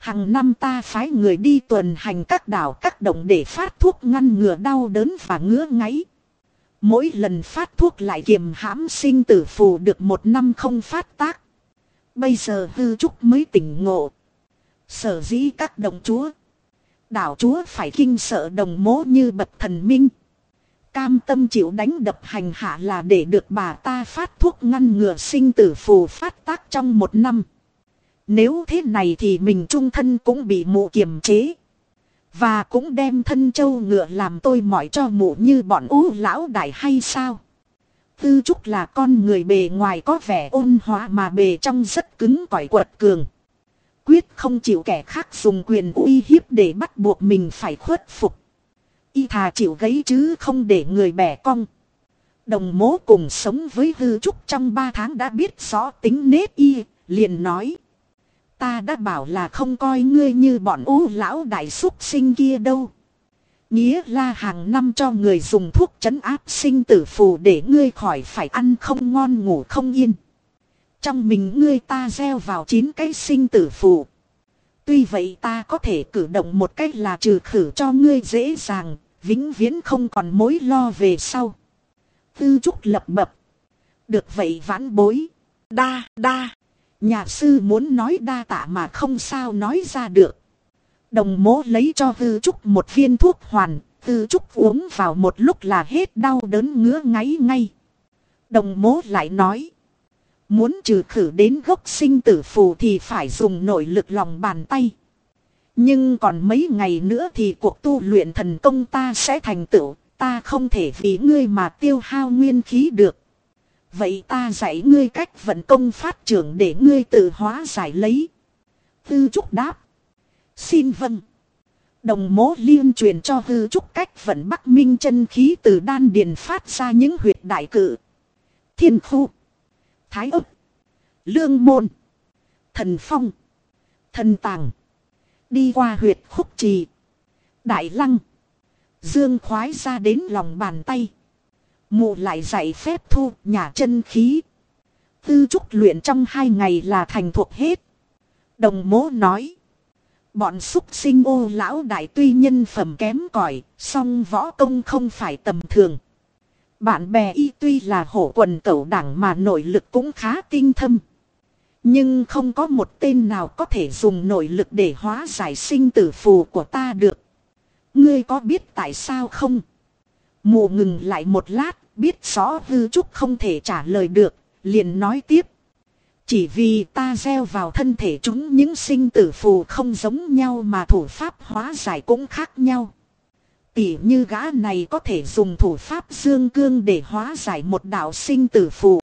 Hằng năm ta phái người đi tuần hành các đảo các động để phát thuốc ngăn ngừa đau đớn và ngứa ngáy. Mỗi lần phát thuốc lại kiềm hãm sinh tử phù được một năm không phát tác. Bây giờ hư trúc mới tỉnh ngộ. Sở dĩ các đồng chúa. Đảo chúa phải kinh sợ đồng mố như bậc thần minh. Cam tâm chịu đánh đập hành hạ là để được bà ta phát thuốc ngăn ngừa sinh tử phù phát tác trong một năm. Nếu thế này thì mình trung thân cũng bị mụ kiềm chế. Và cũng đem thân châu ngựa làm tôi mỏi cho mụ như bọn ú lão đại hay sao? Tư Trúc là con người bề ngoài có vẻ ôn hòa mà bề trong rất cứng cỏi quật cường. Quyết không chịu kẻ khác dùng quyền uy hiếp để bắt buộc mình phải khuất phục. Y thà chịu gấy chứ không để người bẻ cong. Đồng mố cùng sống với hư trúc trong ba tháng đã biết rõ tính nết y, liền nói. Ta đã bảo là không coi ngươi như bọn ú lão đại xúc sinh kia đâu. Nghĩa là hàng năm cho người dùng thuốc chấn áp sinh tử phù để ngươi khỏi phải ăn không ngon ngủ không yên. Trong mình ngươi ta gieo vào chín cái sinh tử phù. Tuy vậy ta có thể cử động một cách là trừ khử cho ngươi dễ dàng, vĩnh viễn không còn mối lo về sau. Tư trúc lập bập. Được vậy vãn bối. Đa, đa. Nhà sư muốn nói đa tạ mà không sao nói ra được. Đồng mố lấy cho hư trúc một viên thuốc hoàn, hư trúc uống vào một lúc là hết đau đớn ngứa ngáy ngay. Đồng mố lại nói. Muốn trừ khử đến gốc sinh tử phù thì phải dùng nội lực lòng bàn tay. Nhưng còn mấy ngày nữa thì cuộc tu luyện thần công ta sẽ thành tựu, ta không thể vì ngươi mà tiêu hao nguyên khí được. Vậy ta dạy ngươi cách vận công phát trưởng để ngươi tự hóa giải lấy. Tư trúc đáp. Xin vâng. Đồng mố liên truyền cho hư trúc cách vận bắc minh chân khí từ đan điền phát ra những huyệt đại cự. Thiên khu. Thái ấp. Lương môn. Thần phong. Thần tàng. Đi qua huyệt khúc trì. Đại lăng. Dương khoái ra đến lòng bàn tay. Mụ lại dạy phép thu nhà chân khí. Tư trúc luyện trong hai ngày là thành thuộc hết. Đồng mố nói. Bọn xúc sinh ô lão đại tuy nhân phẩm kém cỏi song võ công không phải tầm thường. Bạn bè y tuy là hổ quần cẩu đảng mà nội lực cũng khá tinh thâm. Nhưng không có một tên nào có thể dùng nội lực để hóa giải sinh tử phù của ta được. Ngươi có biết tại sao không? Mù ngừng lại một lát, biết rõ hư trúc không thể trả lời được, liền nói tiếp. Chỉ vì ta gieo vào thân thể chúng những sinh tử phù không giống nhau mà thủ pháp hóa giải cũng khác nhau. Tỉ như gã này có thể dùng thủ pháp dương cương để hóa giải một đạo sinh tử phù.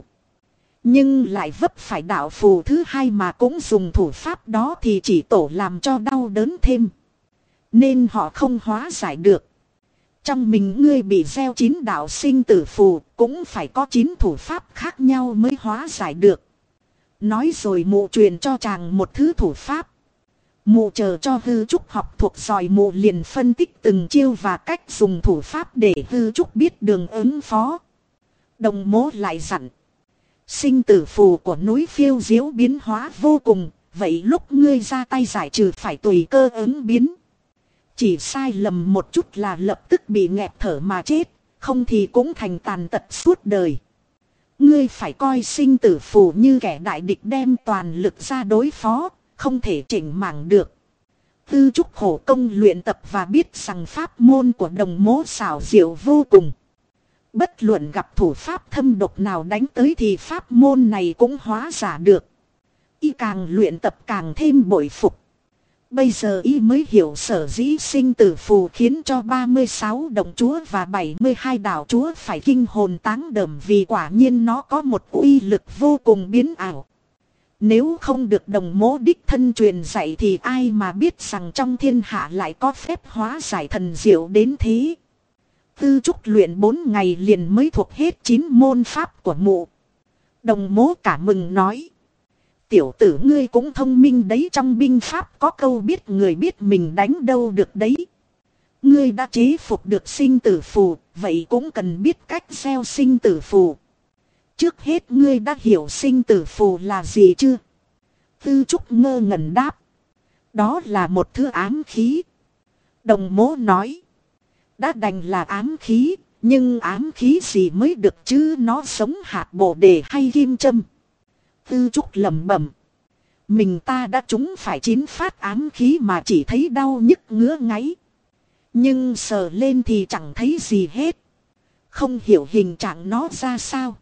Nhưng lại vấp phải đạo phù thứ hai mà cũng dùng thủ pháp đó thì chỉ tổ làm cho đau đớn thêm. Nên họ không hóa giải được. Trong mình ngươi bị gieo chín đạo sinh tử phù cũng phải có chín thủ pháp khác nhau mới hóa giải được. Nói rồi mụ truyền cho chàng một thứ thủ pháp. Mụ chờ cho hư trúc học thuộc giỏi mụ liền phân tích từng chiêu và cách dùng thủ pháp để hư trúc biết đường ứng phó. Đồng mố lại dặn. Sinh tử phù của núi phiêu diếu biến hóa vô cùng, vậy lúc ngươi ra tay giải trừ phải tùy cơ ứng biến. Chỉ sai lầm một chút là lập tức bị nghẹt thở mà chết, không thì cũng thành tàn tật suốt đời. Ngươi phải coi sinh tử phù như kẻ đại địch đem toàn lực ra đối phó, không thể chỉnh mảng được. Tư trúc khổ công luyện tập và biết rằng pháp môn của đồng mố xảo diệu vô cùng. Bất luận gặp thủ pháp thâm độc nào đánh tới thì pháp môn này cũng hóa giả được. Y càng luyện tập càng thêm bội phục. Bây giờ y mới hiểu sở dĩ sinh tử phù khiến cho 36 đồng chúa và 72 đảo chúa phải kinh hồn táng đầm vì quả nhiên nó có một uy lực vô cùng biến ảo. Nếu không được đồng mố đích thân truyền dạy thì ai mà biết rằng trong thiên hạ lại có phép hóa giải thần diệu đến thế. Tư trúc luyện 4 ngày liền mới thuộc hết 9 môn pháp của mụ. Đồng mố cả mừng nói. Tiểu tử ngươi cũng thông minh đấy trong binh pháp có câu biết người biết mình đánh đâu được đấy. Ngươi đã chế phục được sinh tử phù, vậy cũng cần biết cách gieo sinh tử phù. Trước hết ngươi đã hiểu sinh tử phù là gì chưa? Tư trúc ngơ ngẩn đáp. Đó là một thứ ám khí. Đồng mố nói. Đã đành là ám khí, nhưng ám khí gì mới được chứ nó sống hạt bồ đề hay kim châm. Tư trúc lẩm bẩm. Mình ta đã trúng phải chín phát ám khí mà chỉ thấy đau nhức ngứa ngáy. Nhưng sờ lên thì chẳng thấy gì hết. Không hiểu hình trạng nó ra sao.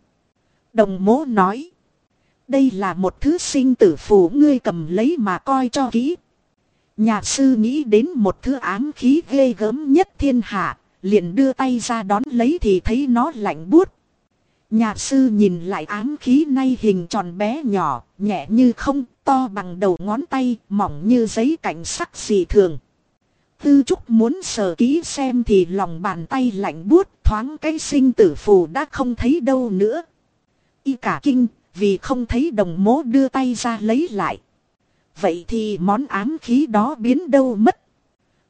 Đồng mố nói. Đây là một thứ sinh tử phù ngươi cầm lấy mà coi cho kỹ. Nhà sư nghĩ đến một thứ ám khí ghê gớm nhất thiên hạ, liền đưa tay ra đón lấy thì thấy nó lạnh buốt. Nhà sư nhìn lại ám khí nay hình tròn bé nhỏ, nhẹ như không, to bằng đầu ngón tay, mỏng như giấy cảnh sắc dị thường. Tư trúc muốn sờ kỹ xem thì lòng bàn tay lạnh buốt thoáng cái sinh tử phù đã không thấy đâu nữa. Y cả kinh, vì không thấy đồng mố đưa tay ra lấy lại. Vậy thì món ám khí đó biến đâu mất.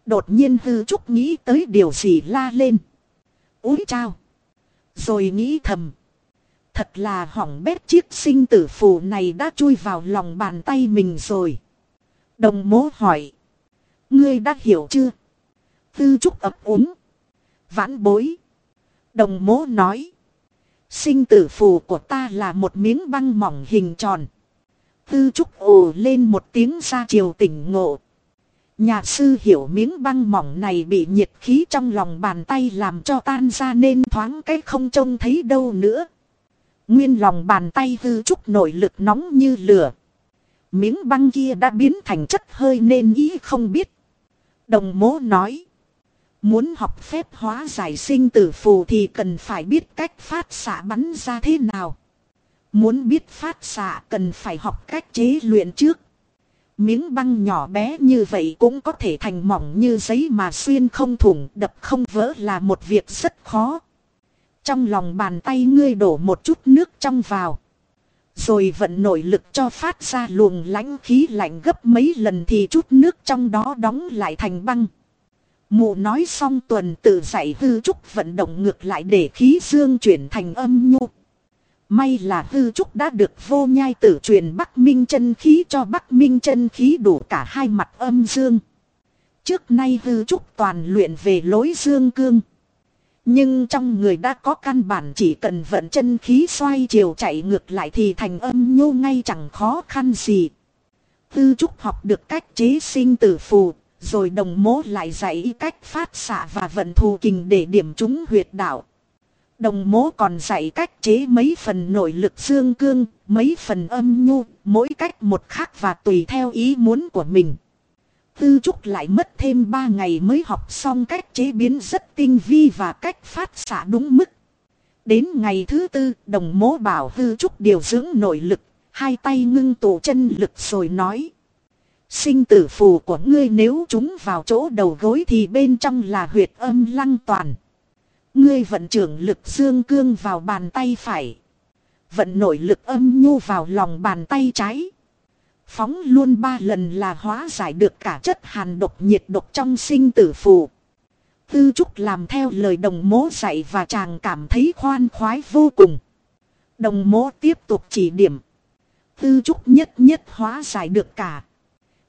Đột nhiên hư trúc nghĩ tới điều gì la lên. Úi chao. Rồi nghĩ thầm. Thật là hỏng bét chiếc sinh tử phù này đã chui vào lòng bàn tay mình rồi. Đồng mố hỏi. Ngươi đã hiểu chưa? Tư trúc ấp úng. Vãn bối. Đồng mố nói. Sinh tử phù của ta là một miếng băng mỏng hình tròn. Tư trúc ồ lên một tiếng ra chiều tỉnh ngộ. Nhà sư hiểu miếng băng mỏng này bị nhiệt khí trong lòng bàn tay làm cho tan ra nên thoáng cái không trông thấy đâu nữa. Nguyên lòng bàn tay hư trúc nội lực nóng như lửa. Miếng băng kia đã biến thành chất hơi nên ý không biết. Đồng mố nói. Muốn học phép hóa giải sinh tử phù thì cần phải biết cách phát xạ bắn ra thế nào. Muốn biết phát xạ cần phải học cách chế luyện trước. Miếng băng nhỏ bé như vậy cũng có thể thành mỏng như giấy mà xuyên không thủng, đập không vỡ là một việc rất khó. Trong lòng bàn tay ngươi đổ một chút nước trong vào. Rồi vận nội lực cho phát ra luồng lãnh khí lạnh gấp mấy lần thì chút nước trong đó đóng lại thành băng. Mụ nói xong tuần tự dạy hư trúc vận động ngược lại để khí dương chuyển thành âm nhu. May là hư trúc đã được vô nhai tử truyền Bắc Minh chân khí cho Bắc Minh chân khí đủ cả hai mặt âm dương. Trước nay hư trúc toàn luyện về lối dương cương. Nhưng trong người đã có căn bản chỉ cần vận chân khí xoay chiều chạy ngược lại thì thành âm nhô ngay chẳng khó khăn gì. Tư trúc học được cách chế sinh tử phù, rồi đồng mố lại dạy cách phát xạ và vận thù kình để điểm trúng huyệt đạo. Đồng mố còn dạy cách chế mấy phần nội lực dương cương, mấy phần âm nhu, mỗi cách một khác và tùy theo ý muốn của mình. Tư Trúc lại mất thêm 3 ngày mới học xong cách chế biến rất tinh vi và cách phát xạ đúng mức. Đến ngày thứ tư, đồng mố bảo Tư Trúc điều dưỡng nội lực, hai tay ngưng tụ chân lực rồi nói. Sinh tử phù của ngươi nếu chúng vào chỗ đầu gối thì bên trong là huyệt âm lăng toàn. Ngươi vận trưởng lực dương cương vào bàn tay phải. Vận nội lực âm nhu vào lòng bàn tay trái. Phóng luôn ba lần là hóa giải được cả chất hàn độc nhiệt độc trong sinh tử phù. Tư Trúc làm theo lời đồng mố dạy và chàng cảm thấy khoan khoái vô cùng. Đồng mố tiếp tục chỉ điểm. Tư Trúc nhất nhất hóa giải được cả.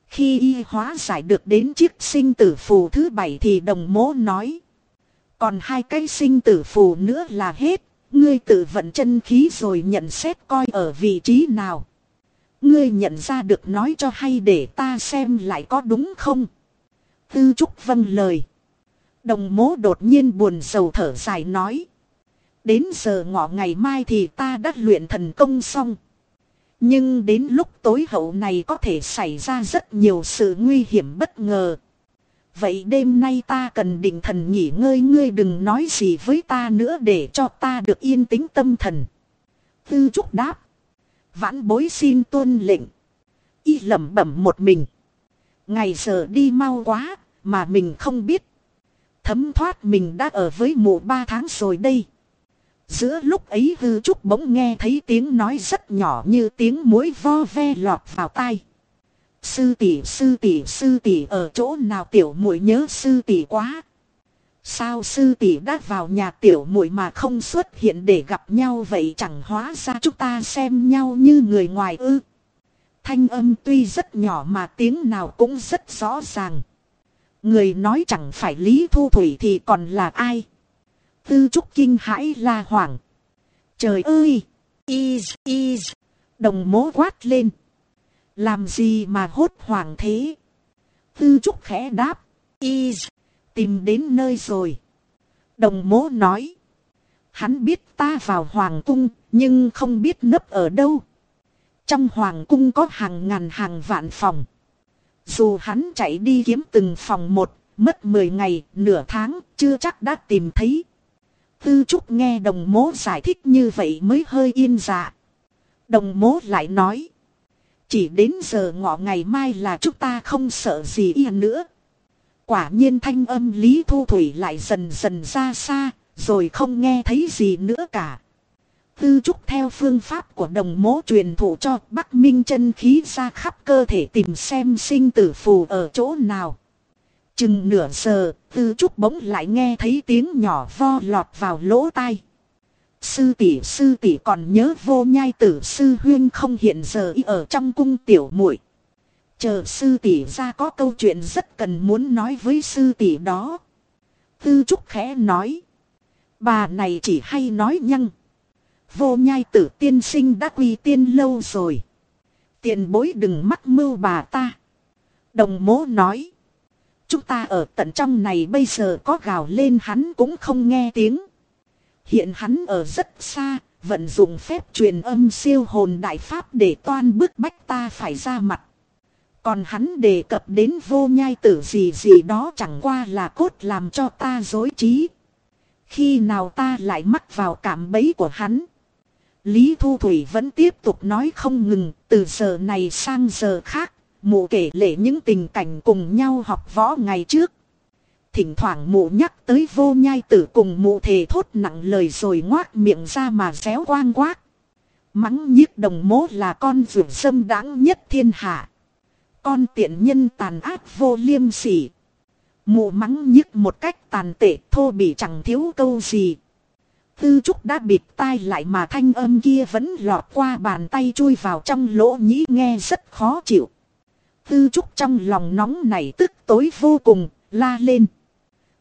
Khi y hóa giải được đến chiếc sinh tử phù thứ bảy thì đồng mố nói. Còn hai cái sinh tử phù nữa là hết. Ngươi tự vận chân khí rồi nhận xét coi ở vị trí nào. Ngươi nhận ra được nói cho hay để ta xem lại có đúng không. Tư Trúc vâng lời. Đồng mố đột nhiên buồn sầu thở dài nói. Đến giờ ngọ ngày mai thì ta đã luyện thần công xong. Nhưng đến lúc tối hậu này có thể xảy ra rất nhiều sự nguy hiểm bất ngờ. Vậy đêm nay ta cần định thần nghỉ ngơi, ngươi đừng nói gì với ta nữa để cho ta được yên tĩnh tâm thần. Tư trúc đáp. Vãn bối xin tuân lệnh. Y lẩm bẩm một mình. Ngày giờ đi mau quá, mà mình không biết. Thấm thoát mình đã ở với mụ ba tháng rồi đây. Giữa lúc ấy hư trúc bỗng nghe thấy tiếng nói rất nhỏ như tiếng muối vo ve lọt vào tai. Sư tỷ sư tỷ sư tỷ ở chỗ nào tiểu muội nhớ sư tỷ quá. Sao sư tỷ đã vào nhà tiểu muội mà không xuất hiện để gặp nhau vậy chẳng hóa ra chúng ta xem nhau như người ngoài ư. Thanh âm tuy rất nhỏ mà tiếng nào cũng rất rõ ràng. Người nói chẳng phải Lý Thu Thủy thì còn là ai. Tư trúc kinh hãi la hoảng. Trời ơi! Is, is! Đồng mố quát lên. Làm gì mà hốt hoảng thế? Tư trúc khẽ đáp. Is! Tìm đến nơi rồi. Đồng mố nói. Hắn biết ta vào hoàng cung, nhưng không biết nấp ở đâu. Trong hoàng cung có hàng ngàn hàng vạn phòng. Dù hắn chạy đi kiếm từng phòng một, mất 10 ngày, nửa tháng, chưa chắc đã tìm thấy. Tư Trúc nghe đồng mố giải thích như vậy mới hơi yên dạ. Đồng mố lại nói. Chỉ đến giờ ngọ ngày mai là chúng ta không sợ gì yên nữa. Quả nhiên thanh âm Lý Thu Thủy lại dần dần ra xa, rồi không nghe thấy gì nữa cả. Tư trúc theo phương pháp của đồng mố truyền thụ cho Bắc Minh chân khí ra khắp cơ thể tìm xem sinh tử phù ở chỗ nào. Chừng nửa giờ, tư trúc bỗng lại nghe thấy tiếng nhỏ vo lọt vào lỗ tai. Sư tỷ sư tỷ còn nhớ vô nhai tử sư huyên không hiện giờ y ở trong cung tiểu muội Chờ sư tỷ ra có câu chuyện rất cần muốn nói với sư tỷ đó. Tư trúc khẽ nói. Bà này chỉ hay nói nhăng. Vô nhai tử tiên sinh đã quy tiên lâu rồi. Tiền bối đừng mắc mưu bà ta. Đồng mố nói. Chúng ta ở tận trong này bây giờ có gào lên hắn cũng không nghe tiếng. Hiện hắn ở rất xa, vận dụng phép truyền âm siêu hồn đại pháp để toan bức bách ta phải ra mặt. Còn hắn đề cập đến vô nhai tử gì gì đó chẳng qua là cốt làm cho ta dối trí. Khi nào ta lại mắc vào cảm bấy của hắn. Lý Thu Thủy vẫn tiếp tục nói không ngừng, từ giờ này sang giờ khác, mụ kể lệ những tình cảnh cùng nhau học võ ngày trước. Thỉnh thoảng mụ nhắc tới vô nhai tử cùng mụ thề thốt nặng lời rồi ngoác miệng ra mà réo quang quát. Mắng nhiếc đồng mố là con vượt sâm đáng nhất thiên hạ. Con tiện nhân tàn ác vô liêm sỉ. Mụ mắng nhức một cách tàn tệ thô bị chẳng thiếu câu gì. Tư Trúc đã bịt tai lại mà thanh âm kia vẫn lọt qua bàn tay chui vào trong lỗ nhĩ nghe rất khó chịu. Tư Trúc trong lòng nóng này tức tối vô cùng, la lên.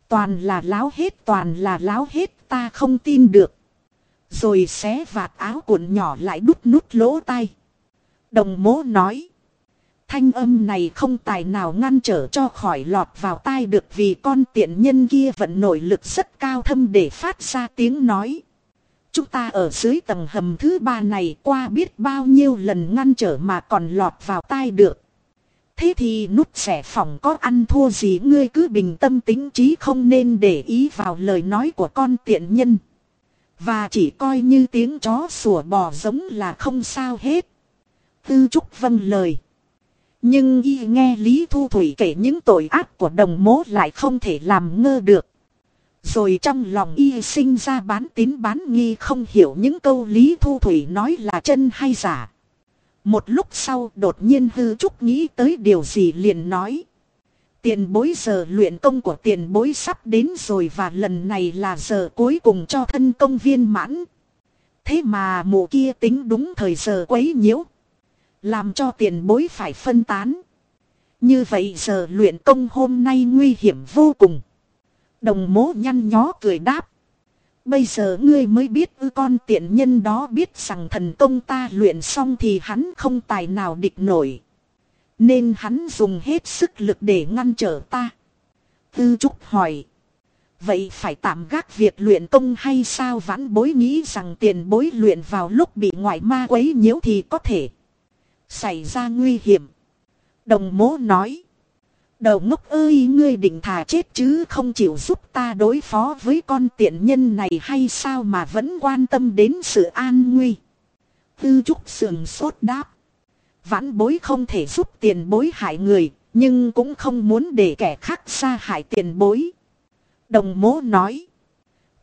Toàn là láo hết, toàn là láo hết, ta không tin được. Rồi xé vạt áo cuộn nhỏ lại đút nút lỗ tai. Đồng mố nói. Thanh âm này không tài nào ngăn trở cho khỏi lọt vào tai được vì con tiện nhân kia vận nội lực rất cao thâm để phát ra tiếng nói. Chúng ta ở dưới tầng hầm thứ ba này qua biết bao nhiêu lần ngăn trở mà còn lọt vào tai được. Thế thì nút xẻ phòng có ăn thua gì ngươi cứ bình tâm tính trí không nên để ý vào lời nói của con tiện nhân. Và chỉ coi như tiếng chó sủa bò giống là không sao hết. Tư Trúc vâng lời. Nhưng y nghe Lý Thu Thủy kể những tội ác của đồng mố lại không thể làm ngơ được. Rồi trong lòng y sinh ra bán tín bán nghi không hiểu những câu Lý Thu Thủy nói là chân hay giả. Một lúc sau đột nhiên hư trúc nghĩ tới điều gì liền nói. Tiền bối giờ luyện công của tiền bối sắp đến rồi và lần này là giờ cuối cùng cho thân công viên mãn. Thế mà mụ kia tính đúng thời giờ quấy nhiễu. Làm cho tiền bối phải phân tán. Như vậy giờ luyện công hôm nay nguy hiểm vô cùng. Đồng mố nhăn nhó cười đáp. Bây giờ ngươi mới biết ư con tiện nhân đó biết rằng thần công ta luyện xong thì hắn không tài nào địch nổi. Nên hắn dùng hết sức lực để ngăn trở ta. Tư Trúc hỏi. Vậy phải tạm gác việc luyện công hay sao vãn bối nghĩ rằng tiền bối luyện vào lúc bị ngoại ma quấy nhiễu thì có thể xảy ra nguy hiểm. Đồng mố nói. Đầu ngốc ơi ngươi định thà chết chứ không chịu giúp ta đối phó với con tiện nhân này hay sao mà vẫn quan tâm đến sự an nguy. Tư trúc sườn sốt đáp. Vãn bối không thể giúp tiền bối hại người, nhưng cũng không muốn để kẻ khác xa hại tiền bối. Đồng mố nói.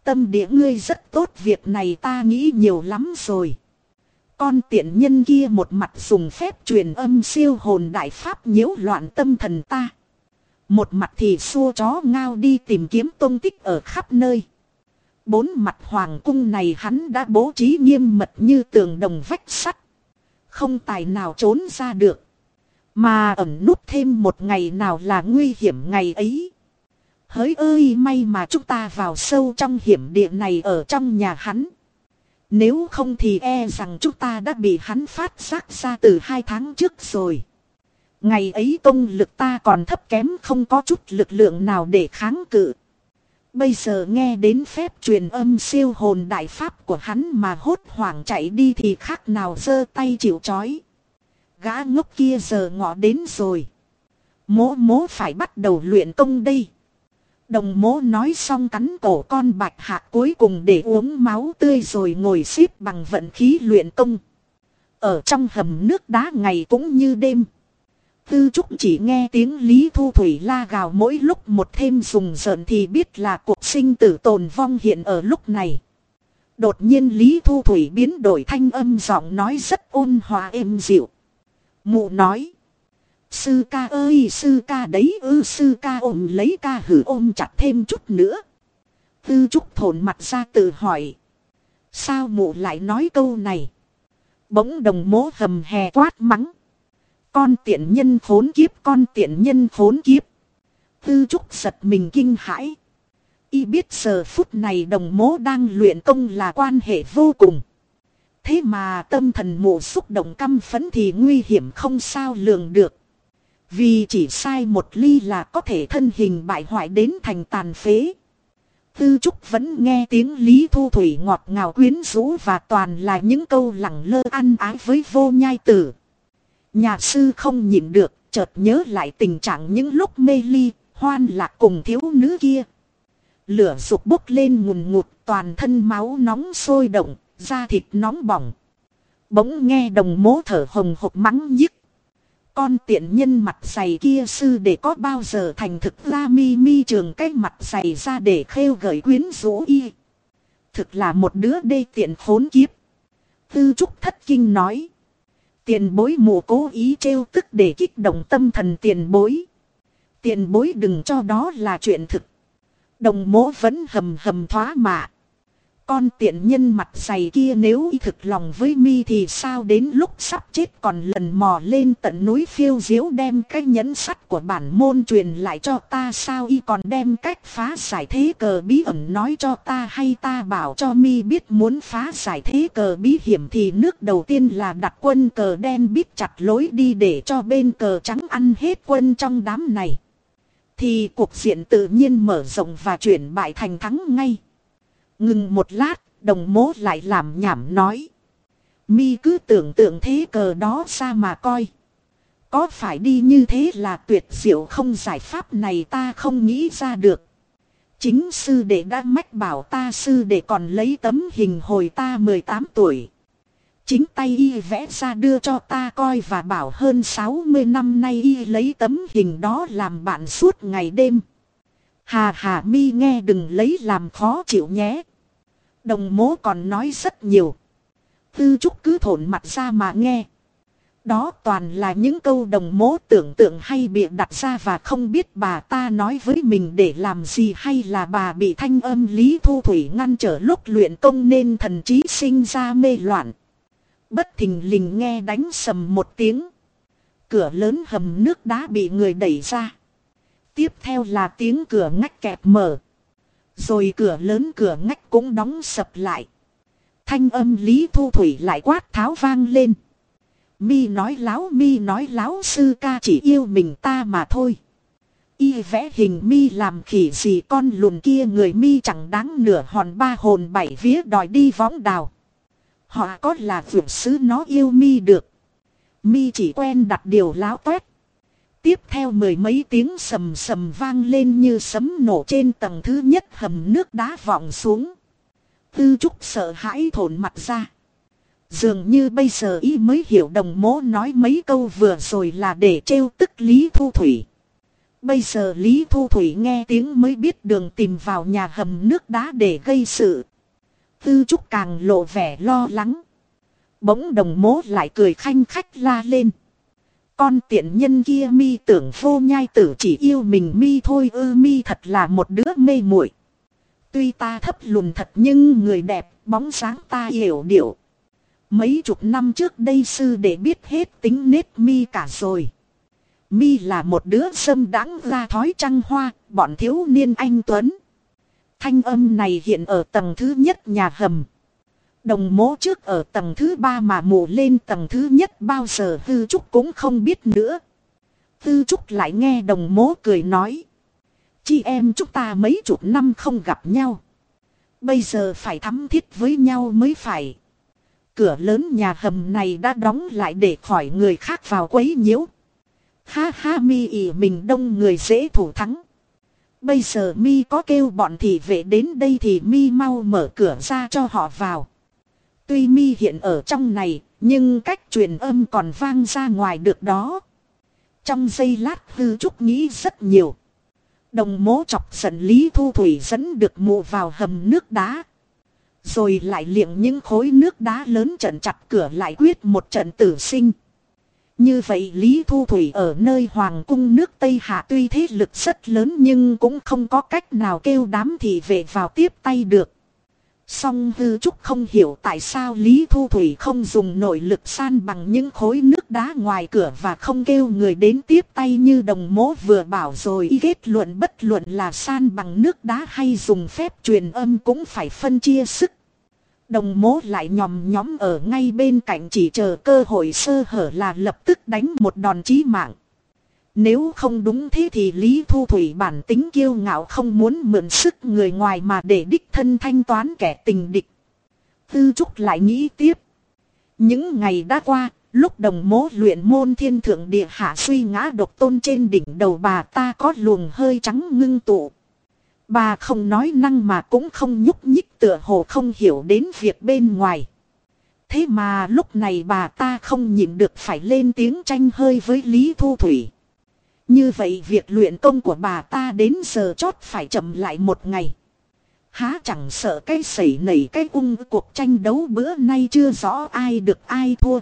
Tâm địa ngươi rất tốt việc này ta nghĩ nhiều lắm rồi. Con tiện nhân kia một mặt dùng phép truyền âm siêu hồn đại pháp nhiễu loạn tâm thần ta. Một mặt thì xua chó ngao đi tìm kiếm tung tích ở khắp nơi. Bốn mặt hoàng cung này hắn đã bố trí nghiêm mật như tường đồng vách sắt. Không tài nào trốn ra được. Mà ẩn nút thêm một ngày nào là nguy hiểm ngày ấy. Hỡi ơi, may mà chúng ta vào sâu trong hiểm địa này ở trong nhà hắn. Nếu không thì e rằng chúng ta đã bị hắn phát giác ra từ hai tháng trước rồi. Ngày ấy công lực ta còn thấp kém không có chút lực lượng nào để kháng cự. Bây giờ nghe đến phép truyền âm siêu hồn đại pháp của hắn mà hốt hoảng chạy đi thì khác nào giơ tay chịu chói. Gã ngốc kia giờ ngọ đến rồi. Mố mố phải bắt đầu luyện công đây. Đồng mố nói xong cắn cổ con bạch hạ cuối cùng để uống máu tươi rồi ngồi xếp bằng vận khí luyện công. Ở trong hầm nước đá ngày cũng như đêm. Tư Trúc chỉ nghe tiếng Lý Thu Thủy la gào mỗi lúc một thêm rùng rợn thì biết là cuộc sinh tử tồn vong hiện ở lúc này. Đột nhiên Lý Thu Thủy biến đổi thanh âm giọng nói rất ôn hòa êm dịu. Mụ nói. Sư ca ơi, sư ca đấy ư, sư ca ôm lấy ca hử ôm chặt thêm chút nữa. Tư Trúc thổn mặt ra tự hỏi. Sao mụ lại nói câu này? Bỗng đồng mố hầm hè quát mắng. Con tiện nhân khốn kiếp, con tiện nhân khốn kiếp. Tư trúc giật mình kinh hãi. Y biết giờ phút này đồng mố đang luyện công là quan hệ vô cùng. Thế mà tâm thần mụ xúc động căm phấn thì nguy hiểm không sao lường được. Vì chỉ sai một ly là có thể thân hình bại hoại đến thành tàn phế. Tư Trúc vẫn nghe tiếng Lý Thu Thủy ngọt ngào quyến rũ và toàn là những câu lẳng lơ ăn ái với vô nhai tử. Nhà sư không nhịn được, chợt nhớ lại tình trạng những lúc mê ly, hoan lạc cùng thiếu nữ kia. Lửa rục bốc lên ngùn ngụt, toàn thân máu nóng sôi động, da thịt nóng bỏng. Bỗng nghe đồng mố thở hồng hộc mắng nhức. Con tiện nhân mặt dày kia sư để có bao giờ thành thực ra mi mi trường cái mặt dày ra để khêu gợi quyến rũ y. Thực là một đứa đê tiện khốn kiếp. Tư trúc thất kinh nói. Tiền bối mù cố ý trêu tức để kích động tâm thần tiền bối. Tiền bối đừng cho đó là chuyện thực. Đồng mố vẫn hầm hầm thoá mạ. Con tiện nhân mặt dày kia nếu y thực lòng với mi thì sao đến lúc sắp chết còn lần mò lên tận núi phiêu diếu đem cái nhẫn sắt của bản môn truyền lại cho ta sao y còn đem cách phá giải thế cờ bí ẩn nói cho ta hay ta bảo cho mi biết muốn phá giải thế cờ bí hiểm thì nước đầu tiên là đặt quân cờ đen bít chặt lối đi để cho bên cờ trắng ăn hết quân trong đám này. Thì cuộc diện tự nhiên mở rộng và chuyển bại thành thắng ngay. Ngừng một lát, Đồng mố lại làm nhảm nói. Mi cứ tưởng tượng thế cờ đó ra mà coi. Có phải đi như thế là tuyệt diệu không giải pháp này ta không nghĩ ra được. Chính sư đệ đã mách bảo ta sư đệ còn lấy tấm hình hồi ta 18 tuổi. Chính tay y vẽ ra đưa cho ta coi và bảo hơn 60 năm nay y lấy tấm hình đó làm bạn suốt ngày đêm. Hà hà mi nghe đừng lấy làm khó chịu nhé. Đồng mố còn nói rất nhiều. Tư trúc cứ thổn mặt ra mà nghe. Đó toàn là những câu đồng mố tưởng tượng hay bị đặt ra và không biết bà ta nói với mình để làm gì hay là bà bị thanh âm Lý Thu Thủy ngăn trở lúc luyện công nên thần trí sinh ra mê loạn. Bất thình lình nghe đánh sầm một tiếng. Cửa lớn hầm nước đá bị người đẩy ra. Tiếp theo là tiếng cửa ngách kẹp mở. Rồi cửa lớn cửa ngách cũng đóng sập lại. Thanh âm Lý Thu Thủy lại quát tháo vang lên. Mi nói láo, mi nói láo, sư ca chỉ yêu mình ta mà thôi. Y vẽ hình mi làm khỉ gì con lùn kia người mi chẳng đáng nửa hòn ba hồn bảy vía đòi đi võng đào. Họ có là vượt sứ nó yêu mi được. Mi chỉ quen đặt điều láo toét. Tiếp theo mười mấy tiếng sầm sầm vang lên như sấm nổ trên tầng thứ nhất hầm nước đá vọng xuống. Tư trúc sợ hãi thổn mặt ra. Dường như bây giờ y mới hiểu đồng mố nói mấy câu vừa rồi là để trêu tức Lý Thu Thủy. Bây giờ Lý Thu Thủy nghe tiếng mới biết đường tìm vào nhà hầm nước đá để gây sự. Tư Trúc càng lộ vẻ lo lắng. Bỗng đồng mố lại cười khanh khách la lên. Con tiện nhân kia mi tưởng vô nhai tử chỉ yêu mình mi thôi ư mi thật là một đứa mê muội. Tuy ta thấp lùn thật nhưng người đẹp, bóng sáng ta hiểu điệu. Mấy chục năm trước đây sư để biết hết tính nết mi cả rồi. Mi là một đứa sâm đáng ra thói trăng hoa, bọn thiếu niên anh Tuấn. Thanh âm này hiện ở tầng thứ nhất nhà hầm. Đồng mố trước ở tầng thứ ba mà mù lên tầng thứ nhất bao giờ Tư Trúc cũng không biết nữa. Tư Trúc lại nghe đồng mố cười nói. Chị em chúng ta mấy chục năm không gặp nhau. Bây giờ phải thắm thiết với nhau mới phải. Cửa lớn nhà hầm này đã đóng lại để khỏi người khác vào quấy nhiễu. Ha ha, mi ỉ mình đông người dễ thủ thắng. Bây giờ mi có kêu bọn thị vệ đến đây thì mi mau mở cửa ra cho họ vào. Tuy mi hiện ở trong này, nhưng cách truyền âm còn vang ra ngoài được đó. Trong giây lát hư trúc nghĩ rất nhiều. Đồng mố chọc giận Lý Thu Thủy dẫn được mụ vào hầm nước đá. Rồi lại liệng những khối nước đá lớn trận chặt cửa lại quyết một trận tử sinh. Như vậy Lý Thu Thủy ở nơi Hoàng cung nước Tây Hạ tuy thế lực rất lớn nhưng cũng không có cách nào kêu đám thị vệ vào tiếp tay được. Song hư trúc không hiểu tại sao Lý Thu Thủy không dùng nội lực san bằng những khối nước đá ngoài cửa và không kêu người đến tiếp tay như đồng mố vừa bảo rồi y kết luận bất luận là san bằng nước đá hay dùng phép truyền âm cũng phải phân chia sức. Đồng mố lại nhòm nhóm ở ngay bên cạnh chỉ chờ cơ hội sơ hở là lập tức đánh một đòn chí mạng. Nếu không đúng thế thì Lý Thu Thủy bản tính kiêu ngạo không muốn mượn sức người ngoài mà để đích thân thanh toán kẻ tình địch. Tư Trúc lại nghĩ tiếp. Những ngày đã qua, lúc đồng mố luyện môn thiên thượng địa hạ suy ngã độc tôn trên đỉnh đầu bà ta có luồng hơi trắng ngưng tụ. Bà không nói năng mà cũng không nhúc nhích tựa hồ không hiểu đến việc bên ngoài. Thế mà lúc này bà ta không nhịn được phải lên tiếng tranh hơi với Lý Thu Thủy. Như vậy việc luyện công của bà ta đến giờ chót phải chậm lại một ngày. Há chẳng sợ cái sẩy nảy cái ung cuộc tranh đấu bữa nay chưa rõ ai được ai thua.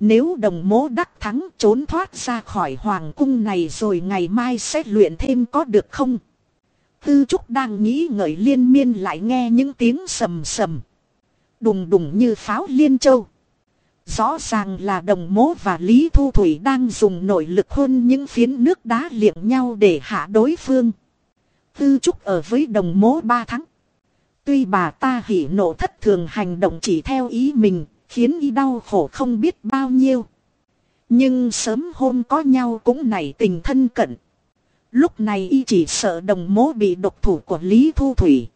Nếu đồng mố đắc thắng trốn thoát ra khỏi hoàng cung này rồi ngày mai sẽ luyện thêm có được không? Tư Trúc đang nghĩ ngợi liên miên lại nghe những tiếng sầm sầm. Đùng đùng như pháo liên châu. Rõ ràng là đồng mố và Lý Thu Thủy đang dùng nội lực hơn những phiến nước đá liệng nhau để hạ đối phương. Tư Trúc ở với đồng mố ba tháng. Tuy bà ta hỉ nộ thất thường hành động chỉ theo ý mình, khiến y đau khổ không biết bao nhiêu. Nhưng sớm hôm có nhau cũng nảy tình thân cận. Lúc này y chỉ sợ đồng mố bị độc thủ của Lý Thu Thủy.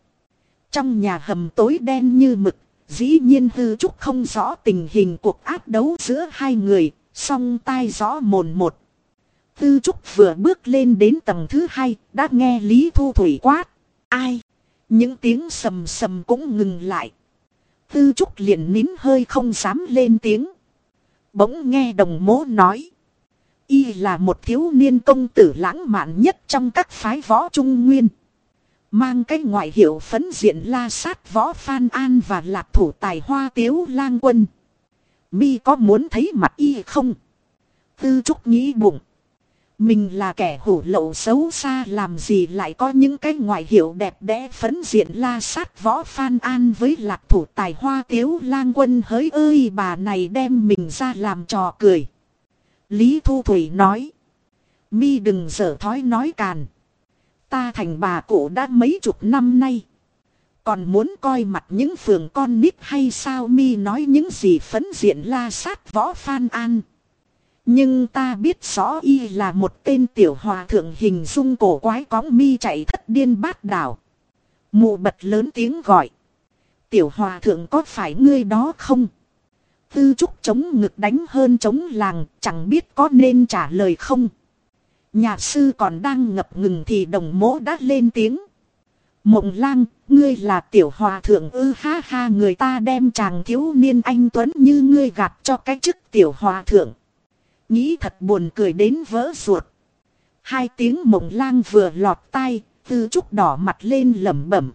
Trong nhà hầm tối đen như mực, dĩ nhiên hư trúc không rõ tình hình cuộc ác đấu giữa hai người, song tai rõ mồn một. Tư Trúc vừa bước lên đến tầng thứ hai, đã nghe Lý Thu Thủy quát. Ai? Những tiếng sầm sầm cũng ngừng lại. Tư Trúc liền nín hơi không dám lên tiếng. Bỗng nghe đồng mố nói. Y là một thiếu niên công tử lãng mạn nhất trong các phái võ trung nguyên. Mang cái ngoại hiệu phấn diện la sát võ Phan An và lạc thủ tài hoa tiếu lang quân. Mi có muốn thấy mặt y không? Tư Trúc nghĩ bụng. Mình là kẻ hủ lậu xấu xa, làm gì lại có những cái ngoại hiệu đẹp đẽ phấn diện la sát võ Phan An với lạc thủ tài hoa tiếu lang quân hỡi ơi, bà này đem mình ra làm trò cười. Lý Thu Thủy nói. Mi đừng dở thói nói càn. Ta thành bà cụ đã mấy chục năm nay. Còn muốn coi mặt những phường con nít hay sao mi nói những gì phấn diện la sát võ Phan An. Nhưng ta biết rõ y là một tên tiểu hòa thượng hình dung cổ quái cóng mi chạy thất điên bát đảo. Mụ bật lớn tiếng gọi. Tiểu hòa thượng có phải ngươi đó không? Tư trúc chống ngực đánh hơn chống làng, chẳng biết có nên trả lời không. Nhà sư còn đang ngập ngừng thì đồng mỗ đã lên tiếng. Mộng lang, ngươi là tiểu hòa thượng ư ha ha người ta đem chàng thiếu niên anh Tuấn như ngươi gạt cho cái chức tiểu hòa thượng. Nghĩ thật buồn cười đến vỡ ruột. Hai tiếng mộng lang vừa lọt tai, tư trúc đỏ mặt lên lẩm bẩm.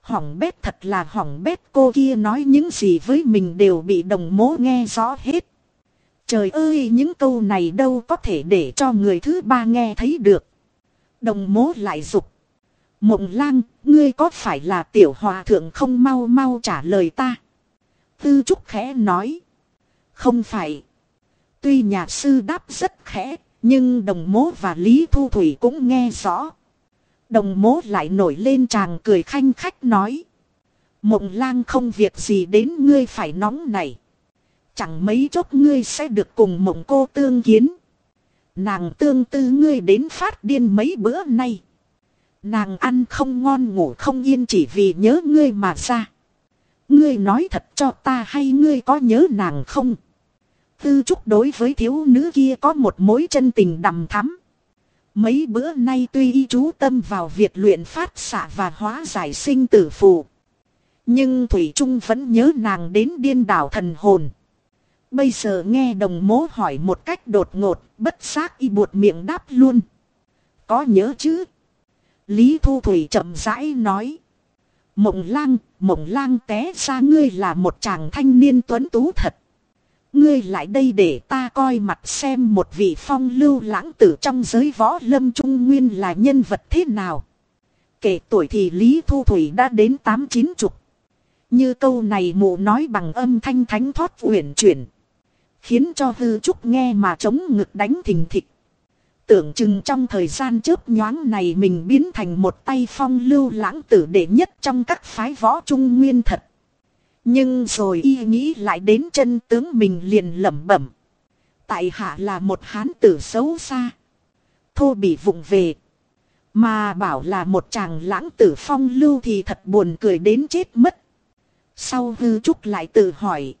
Hỏng bét thật là hỏng bét cô kia nói những gì với mình đều bị đồng mố nghe rõ hết. Trời ơi những câu này đâu có thể để cho người thứ ba nghe thấy được. Đồng mố lại dục. Mộng lang, ngươi có phải là tiểu hòa thượng không mau mau trả lời ta? Tư trúc khẽ nói. Không phải. Tuy nhà sư đáp rất khẽ, nhưng đồng mố và Lý Thu Thủy cũng nghe rõ. Đồng mố lại nổi lên chàng cười khanh khách nói. Mộng lang không việc gì đến ngươi phải nóng này. Chẳng mấy chốc ngươi sẽ được cùng mộng cô tương kiến. Nàng tương tư ngươi đến phát điên mấy bữa nay. Nàng ăn không ngon ngủ không yên chỉ vì nhớ ngươi mà ra. Ngươi nói thật cho ta hay ngươi có nhớ nàng không? Tư trúc đối với thiếu nữ kia có một mối chân tình đầm thắm. Mấy bữa nay tuy y chú tâm vào việc luyện phát xạ và hóa giải sinh tử phù. Nhưng Thủy Trung vẫn nhớ nàng đến điên đảo thần hồn. Bây giờ nghe đồng mố hỏi một cách đột ngột, bất giác y buột miệng đáp luôn. Có nhớ chứ? Lý Thu Thủy chậm rãi nói. Mộng lang, mộng lang té ra ngươi là một chàng thanh niên tuấn tú thật. Ngươi lại đây để ta coi mặt xem một vị phong lưu lãng tử trong giới võ lâm trung nguyên là nhân vật thế nào. Kể tuổi thì Lý Thu Thủy đã đến tám chín chục. Như câu này mụ nói bằng âm thanh thánh thoát uyển chuyển. Khiến cho hư trúc nghe mà chống ngực đánh thình thịch. Tưởng chừng trong thời gian chớp nhoáng này mình biến thành một tay phong lưu lãng tử đệ nhất trong các phái võ trung nguyên thật. Nhưng rồi y nghĩ lại đến chân tướng mình liền lẩm bẩm. Tại hạ là một hán tử xấu xa. Thô bị vụng về. Mà bảo là một chàng lãng tử phong lưu thì thật buồn cười đến chết mất. Sau hư trúc lại tự hỏi.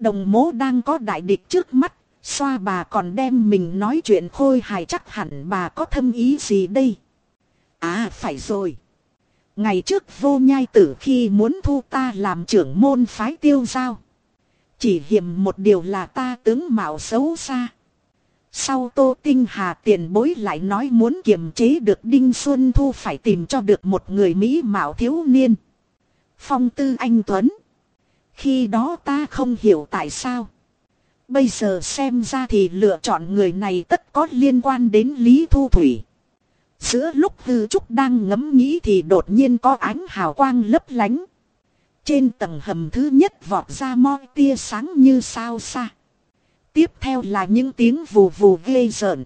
Đồng mố đang có đại địch trước mắt. Xoa bà còn đem mình nói chuyện khôi hài chắc hẳn bà có thâm ý gì đây. À phải rồi. Ngày trước vô nhai tử khi muốn thu ta làm trưởng môn phái tiêu giao. Chỉ hiểm một điều là ta tướng mạo xấu xa. Sau Tô Tinh Hà tiền bối lại nói muốn kiềm chế được Đinh Xuân Thu phải tìm cho được một người Mỹ mạo thiếu niên. Phong tư anh Tuấn. Khi đó ta không hiểu tại sao. Bây giờ xem ra thì lựa chọn người này tất có liên quan đến Lý Thu Thủy. Giữa lúc hư trúc đang ngẫm nghĩ thì đột nhiên có ánh hào quang lấp lánh. Trên tầng hầm thứ nhất vọt ra moi tia sáng như sao xa. Tiếp theo là những tiếng vù vù ghê rợn.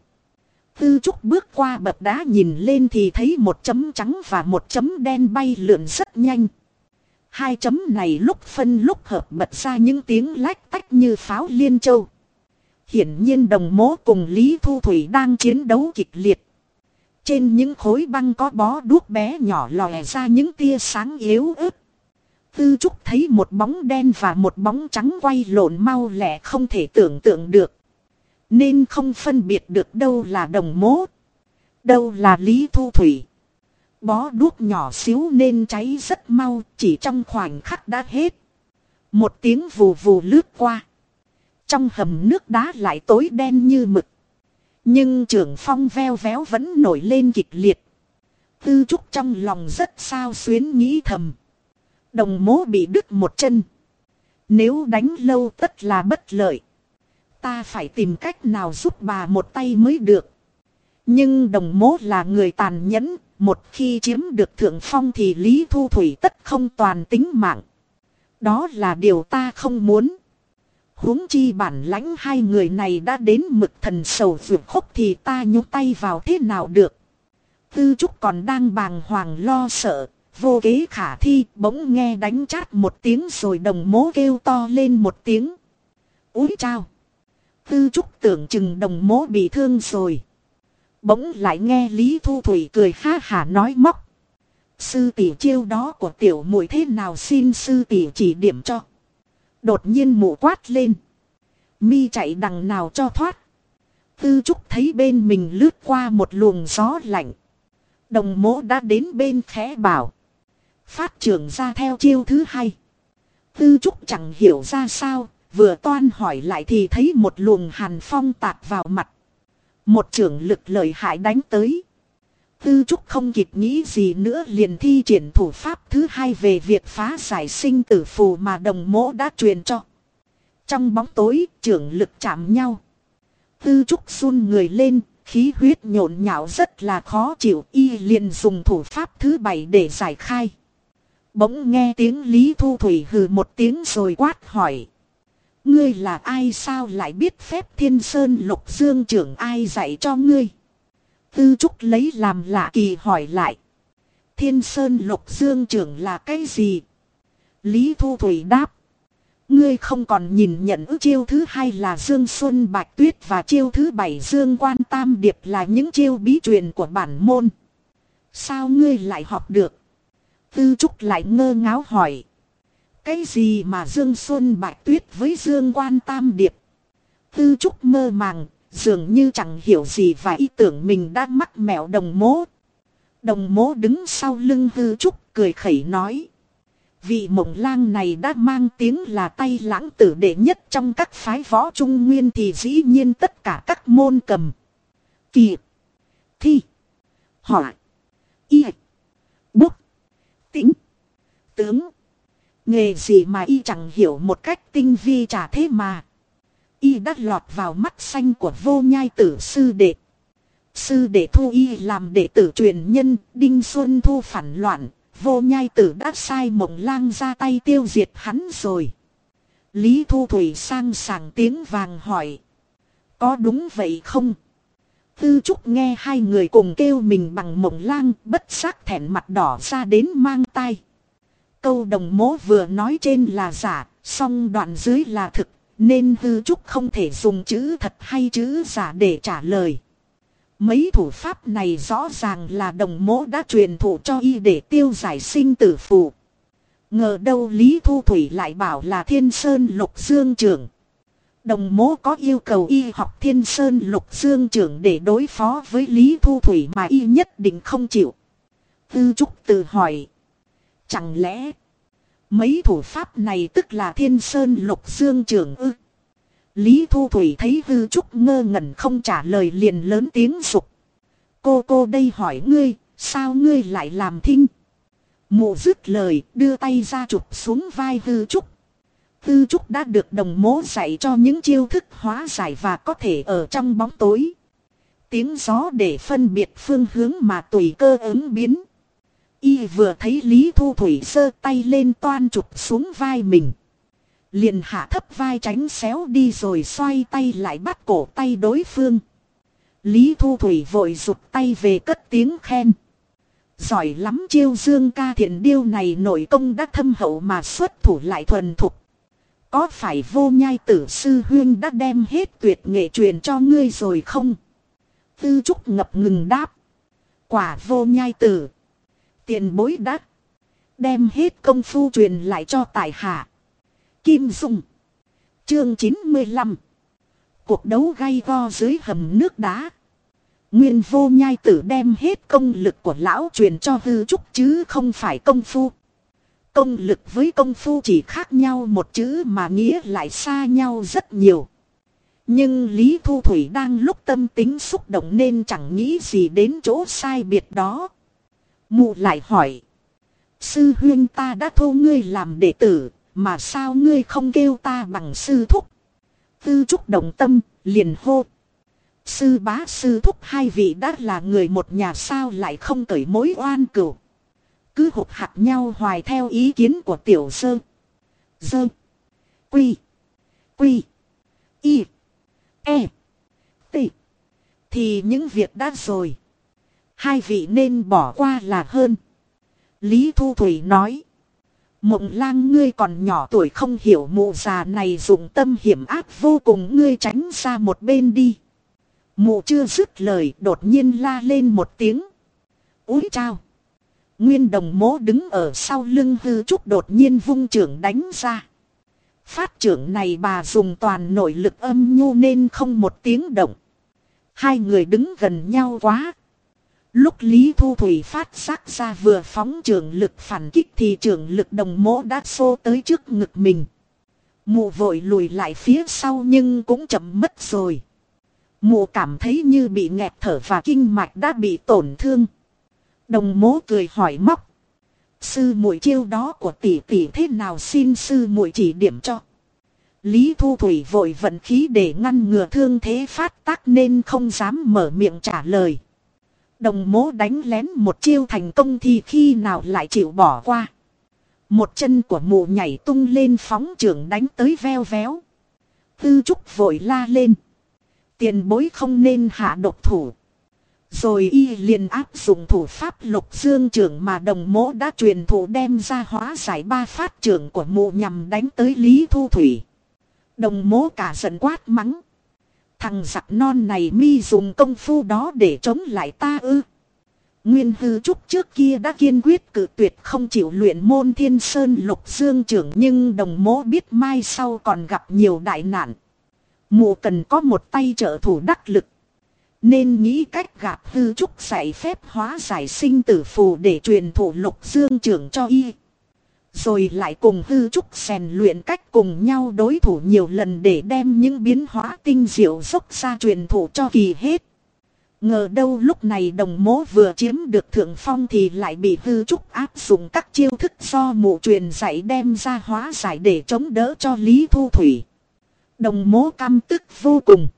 Tư trúc bước qua bậc đá nhìn lên thì thấy một chấm trắng và một chấm đen bay lượn rất nhanh. Hai chấm này lúc phân lúc hợp bật ra những tiếng lách tách như pháo liên châu. Hiển nhiên đồng mố cùng Lý Thu Thủy đang chiến đấu kịch liệt. Trên những khối băng có bó đuốc bé nhỏ lòe ra những tia sáng yếu ớt. Tư Trúc thấy một bóng đen và một bóng trắng quay lộn mau lẹ không thể tưởng tượng được. Nên không phân biệt được đâu là đồng mố. Đâu là Lý Thu Thủy. Bó đuốc nhỏ xíu nên cháy rất mau, chỉ trong khoảnh khắc đã hết. Một tiếng vù vù lướt qua. Trong hầm nước đá lại tối đen như mực. Nhưng trưởng phong veo véo vẫn nổi lên kịch liệt. Tư trúc trong lòng rất sao xuyến nghĩ thầm. Đồng mố bị đứt một chân. Nếu đánh lâu tất là bất lợi. Ta phải tìm cách nào giúp bà một tay mới được. Nhưng đồng mố là người tàn nhẫn. Một khi chiếm được thượng phong thì Lý Thu Thủy tất không toàn tính mạng. Đó là điều ta không muốn huống chi bản lãnh hai người này đã đến mực thần sầu vượt khúc thì ta nhúng tay vào thế nào được. Tư trúc còn đang bàng hoàng lo sợ, vô kế khả thi bỗng nghe đánh chát một tiếng rồi đồng mố kêu to lên một tiếng. Úi chao! Tư trúc tưởng chừng đồng mố bị thương rồi. Bỗng lại nghe Lý Thu Thủy cười ha hả nói móc. Sư tỷ chiêu đó của tiểu muội thế nào xin sư tỷ chỉ điểm cho. Đột nhiên mụ quát lên. Mi chạy đằng nào cho thoát. Tư trúc thấy bên mình lướt qua một luồng gió lạnh. Đồng mỗ đã đến bên khẽ bảo. Phát trưởng ra theo chiêu thứ hai. Tư trúc chẳng hiểu ra sao. Vừa toan hỏi lại thì thấy một luồng hàn phong tạt vào mặt. Một trưởng lực lợi hại đánh tới. Tư Trúc không kịp nghĩ gì nữa liền thi triển thủ pháp thứ hai về việc phá giải sinh tử phù mà đồng mỗ đã truyền cho. Trong bóng tối, trưởng lực chạm nhau. Tư Trúc run người lên, khí huyết nhộn nhạo rất là khó chịu y liền dùng thủ pháp thứ bảy để giải khai. Bỗng nghe tiếng Lý Thu Thủy hừ một tiếng rồi quát hỏi. Ngươi là ai sao lại biết phép thiên sơn lục dương trưởng ai dạy cho ngươi? Tư Trúc lấy làm lạ kỳ hỏi lại. Thiên Sơn Lục Dương trưởng là cái gì? Lý Thu Thủy đáp. Ngươi không còn nhìn nhận ước chiêu thứ hai là Dương Xuân Bạch Tuyết và chiêu thứ bảy Dương Quan Tam Điệp là những chiêu bí truyền của bản môn. Sao ngươi lại học được? Tư Trúc lại ngơ ngáo hỏi. Cái gì mà Dương Xuân Bạch Tuyết với Dương Quan Tam Điệp? Tư Trúc mơ màng, Dường như chẳng hiểu gì và ý tưởng mình đã mắc mẹo đồng mố. Đồng mố đứng sau lưng tư trúc cười khẩy nói. Vị mộng lang này đã mang tiếng là tay lãng tử đệ nhất trong các phái võ trung nguyên thì dĩ nhiên tất cả các môn cầm. Kỳ. Thi. Họa. Y. Búc. Tĩnh. Tướng. Nghề gì mà y chẳng hiểu một cách tinh vi chả thế mà y đã lọt vào mắt xanh của vô nhai tử sư đệ. Sư đệ thu y làm đệ tử truyền nhân, Đinh Xuân thu phản loạn, vô nhai tử đã sai mộng lang ra tay tiêu diệt hắn rồi. Lý Thu Thủy sang sàng tiếng vàng hỏi. Có đúng vậy không? Tư Trúc nghe hai người cùng kêu mình bằng mộng lang bất giác thẹn mặt đỏ ra đến mang tay. Câu đồng mố vừa nói trên là giả, song đoạn dưới là thực, nên hư trúc không thể dùng chữ thật hay chữ giả để trả lời. Mấy thủ pháp này rõ ràng là đồng mố đã truyền thụ cho y để tiêu giải sinh tử phù. Ngờ đâu Lý Thu Thủy lại bảo là Thiên Sơn Lục Dương trưởng. Đồng mố có yêu cầu y học Thiên Sơn Lục Dương trưởng để đối phó với Lý Thu Thủy mà y nhất định không chịu. Tư Trúc tự hỏi. Chẳng lẽ Mấy thủ pháp này tức là thiên sơn lục dương trưởng ư. Lý Thu Thủy thấy hư trúc ngơ ngẩn không trả lời liền lớn tiếng sục. Cô cô đây hỏi ngươi, sao ngươi lại làm thinh? Mụ dứt lời, đưa tay ra chụp xuống vai hư trúc. Hư trúc đã được đồng mố dạy cho những chiêu thức hóa giải và có thể ở trong bóng tối. Tiếng gió để phân biệt phương hướng mà tùy cơ ứng biến. Y vừa thấy Lý Thu Thủy sơ tay lên toan chụp xuống vai mình. Liền hạ thấp vai tránh xéo đi rồi xoay tay lại bắt cổ tay đối phương. Lý Thu Thủy vội rụt tay về cất tiếng khen. Giỏi lắm chiêu dương ca thiện điêu này nội công đã thâm hậu mà xuất thủ lại thuần thục. Có phải vô nhai tử sư huyên đã đem hết tuyệt nghệ truyền cho ngươi rồi không? Tư trúc ngập ngừng đáp. quả vô nhai tử. Tiền bối đắc. Đem hết công phu truyền lại cho tài hạ. Kim Dung. Chương 95. Cuộc đấu gay go dưới hầm nước đá. Nguyên vô nhai tử đem hết công lực của lão truyền cho hư trúc chứ không phải công phu. Công lực với công phu chỉ khác nhau một chữ mà nghĩa lại xa nhau rất nhiều. Nhưng Lý Thu Thủy đang lúc tâm tính xúc động nên chẳng nghĩ gì đến chỗ sai biệt đó. Mụ lại hỏi. Sư huyên ta đã thô ngươi làm đệ tử, mà sao ngươi không kêu ta bằng sư thúc? Tư trúc động tâm, liền hô. Sư bá sư thúc hai vị đã là người một nhà sao lại không cởi mối oan cửu. Cứ hụt hạt nhau hoài theo ý kiến của tiểu sơ. Dơ. Quy. Quy. Y. E. T. Thì những việc đã rồi. Hai vị nên bỏ qua là hơn. Lý Thu Thủy nói. Mộng lang, ngươi còn nhỏ tuổi không hiểu mụ già này dùng tâm hiểm ác vô cùng, ngươi tránh ra một bên đi. Mụ chưa dứt lời, đột nhiên la lên một tiếng. Úi chao. Nguyên đồng mố đứng ở sau lưng hư trúc đột nhiên vung trưởng đánh ra. Phát trưởng này bà dùng toàn nội lực âm nhu nên không một tiếng động. Hai người đứng gần nhau quá. Lúc Lý Thu Thủy phát giác ra vừa phóng trường lực phản kích thì trường lực đồng mỗ đã xô tới trước ngực mình. Mụ vội lùi lại phía sau nhưng cũng chậm mất rồi. Mụ cảm thấy như bị nghẹt thở và kinh mạch đã bị tổn thương. Đồng mố cười hỏi móc. Sư muội chiêu đó của tỷ tỷ thế nào xin sư muội chỉ điểm cho. Lý Thu Thủy vội vận khí để ngăn ngừa thương thế phát tác nên không dám mở miệng trả lời. Đồng mố đánh lén một chiêu thành công thì khi nào lại chịu bỏ qua. Một chân của mụ nhảy tung lên phóng trưởng đánh tới veo véo. Tư trúc vội la lên. Tiền bối không nên hạ độc thủ. Rồi y liền áp dụng thủ pháp lục dương trưởng mà đồng mỗ đã truyền thủ đem ra hóa giải ba phát trưởng của mụ nhằm đánh tới Lý Thu Thủy. Đồng mố cả giận quát mắng. Thằng giặc non này mi dùng công phu đó để chống lại ta ư. Nguyên hư trúc trước kia đã kiên quyết cự tuyệt không chịu luyện môn thiên sơn lục dương trưởng nhưng đồng mố biết mai sau còn gặp nhiều đại nạn. Mụ cần có một tay trợ thủ đắc lực. Nên nghĩ cách gặp hư trúc giải phép hóa giải sinh tử phù để truyền thủ lục dương trưởng cho y. Rồi lại cùng hư trúc rèn luyện cách cùng nhau đối thủ nhiều lần để đem những biến hóa tinh diệu dốc ra truyền thủ cho kỳ hết. Ngờ đâu lúc này đồng mố vừa chiếm được thượng phong thì lại bị hư trúc áp dụng các chiêu thức do mụ truyền dạy đem ra hóa giải để chống đỡ cho Lý Thu Thủy. Đồng mố căm tức vô cùng.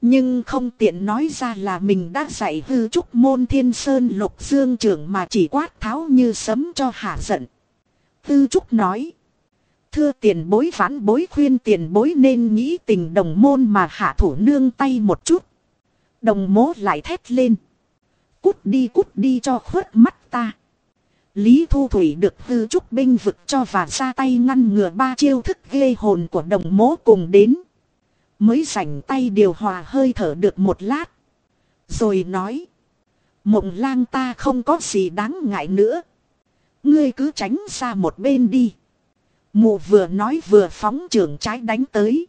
Nhưng không tiện nói ra là mình đã dạy hư trúc môn thiên sơn lục dương trưởng mà chỉ quát tháo như sấm cho hạ giận. Tư Trúc nói. Thưa tiền bối vãn bối khuyên tiền bối nên nghĩ tình đồng môn mà hạ thủ nương tay một chút. Đồng mố lại thét lên. Cút đi cút đi cho khuất mắt ta. Lý Thu Thủy được Tư trúc binh vực cho và ra tay ngăn ngừa ba chiêu thức ghê hồn của đồng mố cùng đến. Mới rảnh tay điều hòa hơi thở được một lát. Rồi nói. Mộng lang ta không có gì đáng ngại nữa. Ngươi cứ tránh ra một bên đi. Mụ vừa nói vừa phóng trưởng trái đánh tới.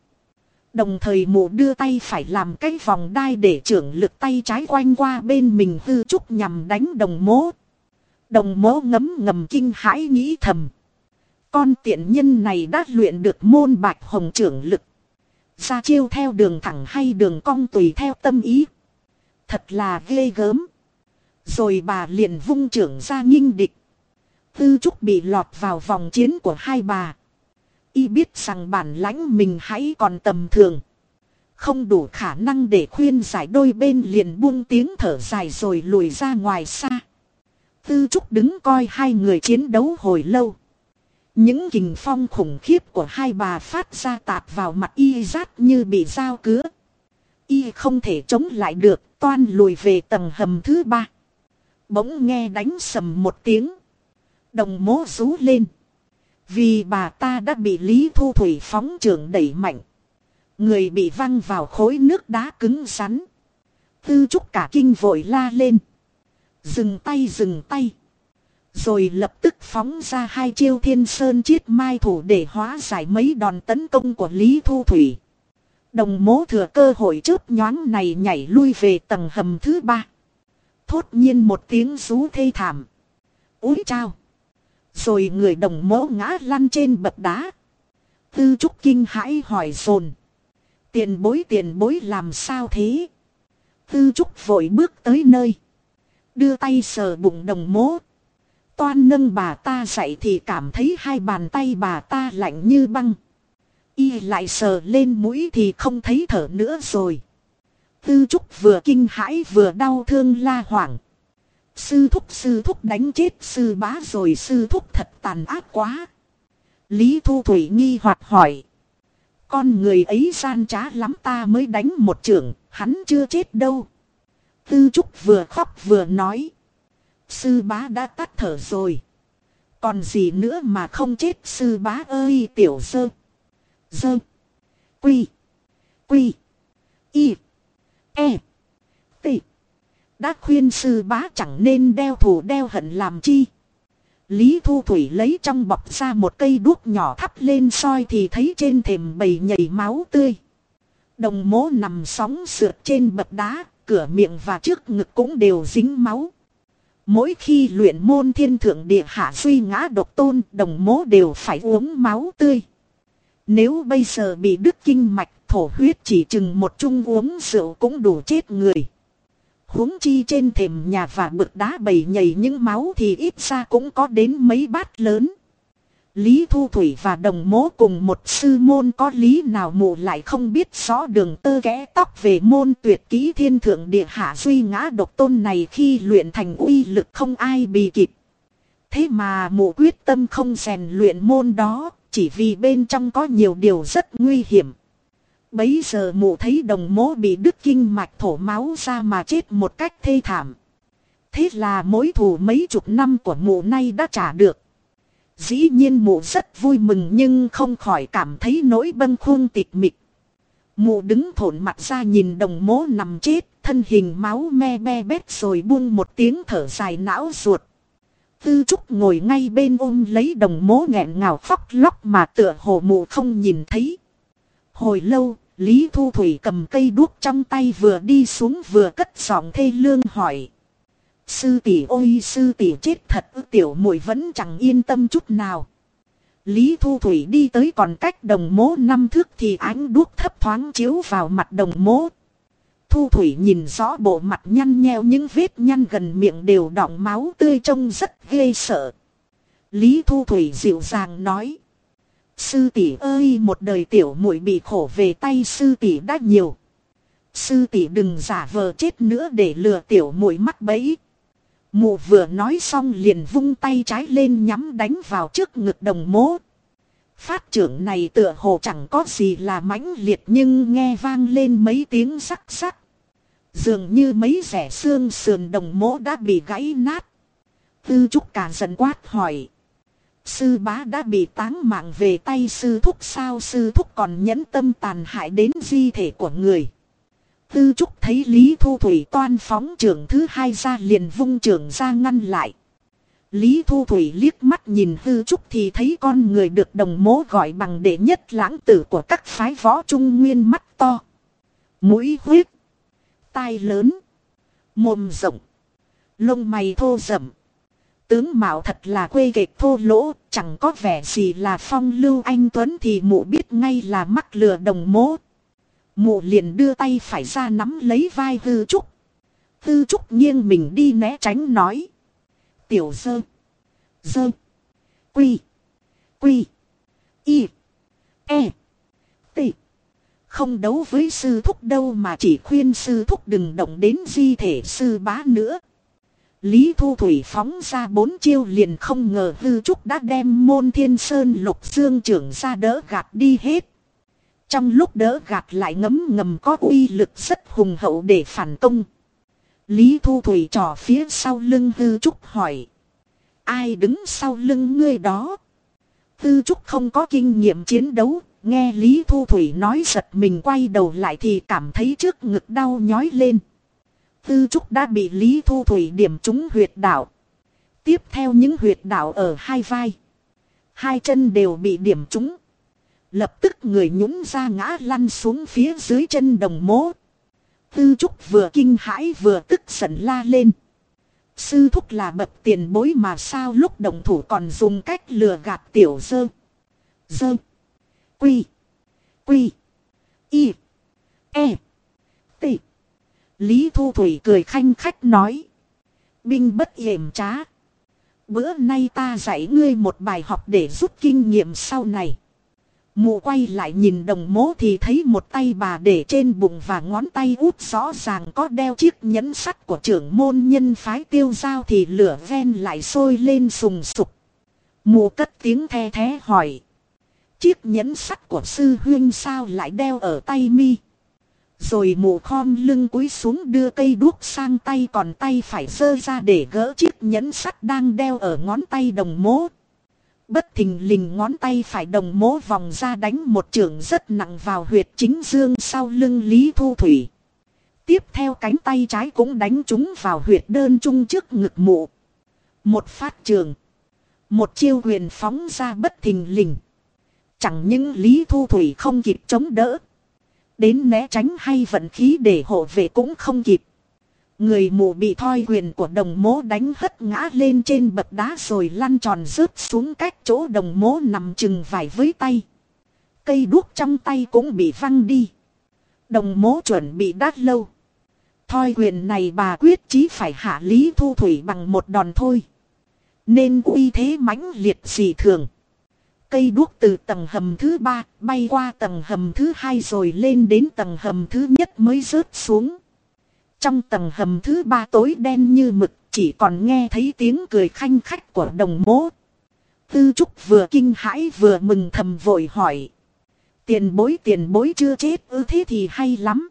Đồng thời mụ đưa tay phải làm cái vòng đai để trưởng lực tay trái quanh qua bên mình hư trúc nhằm đánh đồng mố. Đồng mố ngấm ngầm kinh hãi nghĩ thầm. Con tiện nhân này đã luyện được môn bạch hồng trưởng lực. Ra chiêu theo đường thẳng hay đường cong tùy theo tâm ý. Thật là ghê gớm. Rồi bà liền vung trưởng ra nghinh địch. Tư Trúc bị lọt vào vòng chiến của hai bà. Y biết rằng bản lãnh mình hãy còn tầm thường. Không đủ khả năng để khuyên giải đôi bên liền buông tiếng thở dài rồi lùi ra ngoài xa. Tư Trúc đứng coi hai người chiến đấu hồi lâu. Những kình phong khủng khiếp của hai bà phát ra tạt vào mặt y rát như bị dao cứa. Y không thể chống lại được, toan lùi về tầng hầm thứ ba. Bỗng nghe đánh sầm một tiếng. Đồng mố rú lên. Vì bà ta đã bị Lý Thu Thủy phóng trường đẩy mạnh. Người bị văng vào khối nước đá cứng rắn. Tư trúc cả kinh vội la lên. Dừng tay dừng tay. Rồi lập tức phóng ra hai chiêu thiên sơn chiết mai thủ để hóa giải mấy đòn tấn công của Lý Thu Thủy. Đồng mố thừa cơ hội chớp nhoáng này nhảy lui về tầng hầm thứ ba. Thốt nhiên một tiếng rú thê thảm. Úi chao. Rồi người đồng mỗ ngã lăn trên bậc đá. Tư trúc kinh hãi hỏi dồn Tiền bối tiền bối làm sao thế? Tư trúc vội bước tới nơi. Đưa tay sờ bụng đồng mố. Toan nâng bà ta dậy thì cảm thấy hai bàn tay bà ta lạnh như băng. Y lại sờ lên mũi thì không thấy thở nữa rồi. Tư trúc vừa kinh hãi vừa đau thương la hoảng. Sư thúc sư thúc đánh chết sư bá rồi sư thúc thật tàn ác quá. Lý Thu Thủy nghi hoặc hỏi. Con người ấy gian trá lắm ta mới đánh một trưởng, hắn chưa chết đâu. Tư Trúc vừa khóc vừa nói. Sư bá đã tắt thở rồi. Còn gì nữa mà không chết sư bá ơi tiểu sơ. Dơ. Quy. Quy. Y. E. T. Đã khuyên sư bá chẳng nên đeo thủ đeo hận làm chi. Lý Thu Thủy lấy trong bọc ra một cây đuốc nhỏ thắp lên soi thì thấy trên thềm bầy nhảy máu tươi. Đồng mố nằm sóng sượt trên bậc đá, cửa miệng và trước ngực cũng đều dính máu. Mỗi khi luyện môn thiên thượng địa hạ suy ngã độc tôn, đồng mố đều phải uống máu tươi. Nếu bây giờ bị đứt kinh mạch thổ huyết chỉ chừng một chung uống rượu cũng đủ chết người huống chi trên thềm nhà và bực đá bầy nhầy những máu thì ít ra cũng có đến mấy bát lớn. Lý Thu Thủy và đồng mố cùng một sư môn có lý nào mù lại không biết rõ đường tơ kẽ tóc về môn tuyệt kỹ thiên thượng địa hạ duy ngã độc tôn này khi luyện thành uy lực không ai bị kịp. Thế mà mụ quyết tâm không rèn luyện môn đó, chỉ vì bên trong có nhiều điều rất nguy hiểm. Bấy giờ mụ thấy đồng mố bị đứt kinh mạch thổ máu ra mà chết một cách thê thảm. Thế là mối thù mấy chục năm của mụ nay đã trả được. Dĩ nhiên mụ rất vui mừng nhưng không khỏi cảm thấy nỗi bâng khuâng tịch mịch. Mụ đứng thổn mặt ra nhìn đồng mố nằm chết, thân hình máu me be bét rồi buông một tiếng thở dài não ruột. Tư Trúc ngồi ngay bên ôm lấy đồng mố nghẹn ngào khóc lóc mà tựa hồ mụ không nhìn thấy. Hồi lâu, Lý Thu Thủy cầm cây đuốc trong tay vừa đi xuống vừa cất giọng thê lương hỏi. Sư tỷ ôi, sư tỷ chết thật tiểu muội vẫn chẳng yên tâm chút nào. Lý Thu Thủy đi tới còn cách đồng mố năm thước thì ánh đuốc thấp thoáng chiếu vào mặt đồng mố. Thu Thủy nhìn rõ bộ mặt nhăn nheo, những vết nhăn gần miệng đều đọng máu tươi trông rất ghê sợ. Lý Thu Thủy dịu dàng nói. Sư tỷ ơi, một đời tiểu muội bị khổ về tay sư tỷ đã nhiều. Sư tỷ đừng giả vờ chết nữa để lừa tiểu muội mắc bẫy. Mụ vừa nói xong liền vung tay trái lên nhắm đánh vào trước ngực đồng mố. Phát trưởng này tựa hồ chẳng có gì là mãnh liệt nhưng nghe vang lên mấy tiếng sắc sắc. Dường như mấy rẻ xương sườn đồng mố đã bị gãy nát. Tư trúc cả giận quát hỏi. Sư bá đã bị táng mạng về tay sư thúc sao sư thúc còn nhẫn tâm tàn hại đến di thể của người. Tư trúc thấy Lý Thu Thủy toan phóng trưởng thứ hai ra liền vung trưởng ra ngăn lại. Lý Thu Thủy liếc mắt nhìn Tư Trúc thì thấy con người được đồng mố gọi bằng đệ nhất lãng tử của các phái võ trung nguyên mắt to. Mũi huyết. Tai lớn. Mồm rộng. Lông mày thô rậm. Tướng Mạo thật là quê kịch thô lỗ, chẳng có vẻ gì là phong lưu anh Tuấn thì mụ biết ngay là mắc lừa đồng mố. Mụ liền đưa tay phải ra nắm lấy vai hư Trúc. Hư Trúc nghiêng mình đi né tránh nói. Tiểu dơ. Dơ. Quy. Quy. Y. E. T. Không đấu với sư thúc đâu mà chỉ khuyên sư thúc đừng động đến di thể sư bá nữa. Lý Thu Thủy phóng ra bốn chiêu liền không ngờ Hư Trúc đã đem môn thiên sơn lục dương trưởng ra đỡ gạt đi hết. Trong lúc đỡ gạt lại ngấm ngầm có uy lực rất hùng hậu để phản công. Lý Thu Thủy trò phía sau lưng Hư Trúc hỏi. Ai đứng sau lưng ngươi đó? Hư Trúc không có kinh nghiệm chiến đấu, nghe Lý Thu Thủy nói giật mình quay đầu lại thì cảm thấy trước ngực đau nhói lên. Tư Trúc đã bị Lý Thu Thủy điểm trúng huyệt đạo. Tiếp theo những huyệt đạo ở hai vai. Hai chân đều bị điểm trúng. Lập tức người nhũng ra ngã lăn xuống phía dưới chân đồng mố. Tư Trúc vừa kinh hãi vừa tức giận la lên. Sư thúc là bậc tiền bối mà sao lúc đồng thủ còn dùng cách lừa gạt tiểu dơ. Dơ. Quy. Quy. Y. E. T. Lý Thu Thủy cười khanh khách nói. Binh bất hiểm trá. Bữa nay ta dạy ngươi một bài học để rút kinh nghiệm sau này. Mụ quay lại nhìn đồng mố thì thấy một tay bà để trên bụng và ngón tay út rõ ràng có đeo chiếc nhẫn sắt của trưởng môn nhân phái tiêu giao thì lửa ven lại sôi lên sùng sục. Mụ cất tiếng the thế hỏi. Chiếc nhẫn sắt của sư huyên sao lại đeo ở tay mi? Rồi mụ khom lưng cúi xuống đưa cây đuốc sang tay còn tay phải giơ ra để gỡ chiếc nhẫn sắt đang đeo ở ngón tay đồng mố. Bất thình lình ngón tay phải đồng mố vòng ra đánh một trường rất nặng vào huyệt chính dương sau lưng Lý Thu Thủy. Tiếp theo cánh tay trái cũng đánh chúng vào huyệt đơn trung trước ngực mụ. Một phát trường. Một chiêu huyền phóng ra bất thình lình. Chẳng những Lý Thu Thủy không kịp chống đỡ. Đến né tránh hay vận khí để hộ vệ cũng không kịp. Người mù bị thoi quyền của đồng mố đánh hất ngã lên trên bậc đá rồi lăn tròn rớt xuống cách chỗ đồng mố nằm chừng vải với tay. Cây đuốc trong tay cũng bị văng đi. Đồng mố chuẩn bị đát lâu. Thoi quyền này bà quyết chí phải hạ lý thu thủy bằng một đòn thôi. Nên uy thế mãnh liệt dị thường. Cây đuốc từ tầng hầm thứ ba, bay qua tầng hầm thứ hai rồi lên đến tầng hầm thứ nhất mới rớt xuống. Trong tầng hầm thứ ba tối đen như mực, chỉ còn nghe thấy tiếng cười khanh khách của đồng mố. Tư Trúc vừa kinh hãi vừa mừng thầm vội hỏi. Tiền bối tiền bối chưa chết ư thế thì hay lắm.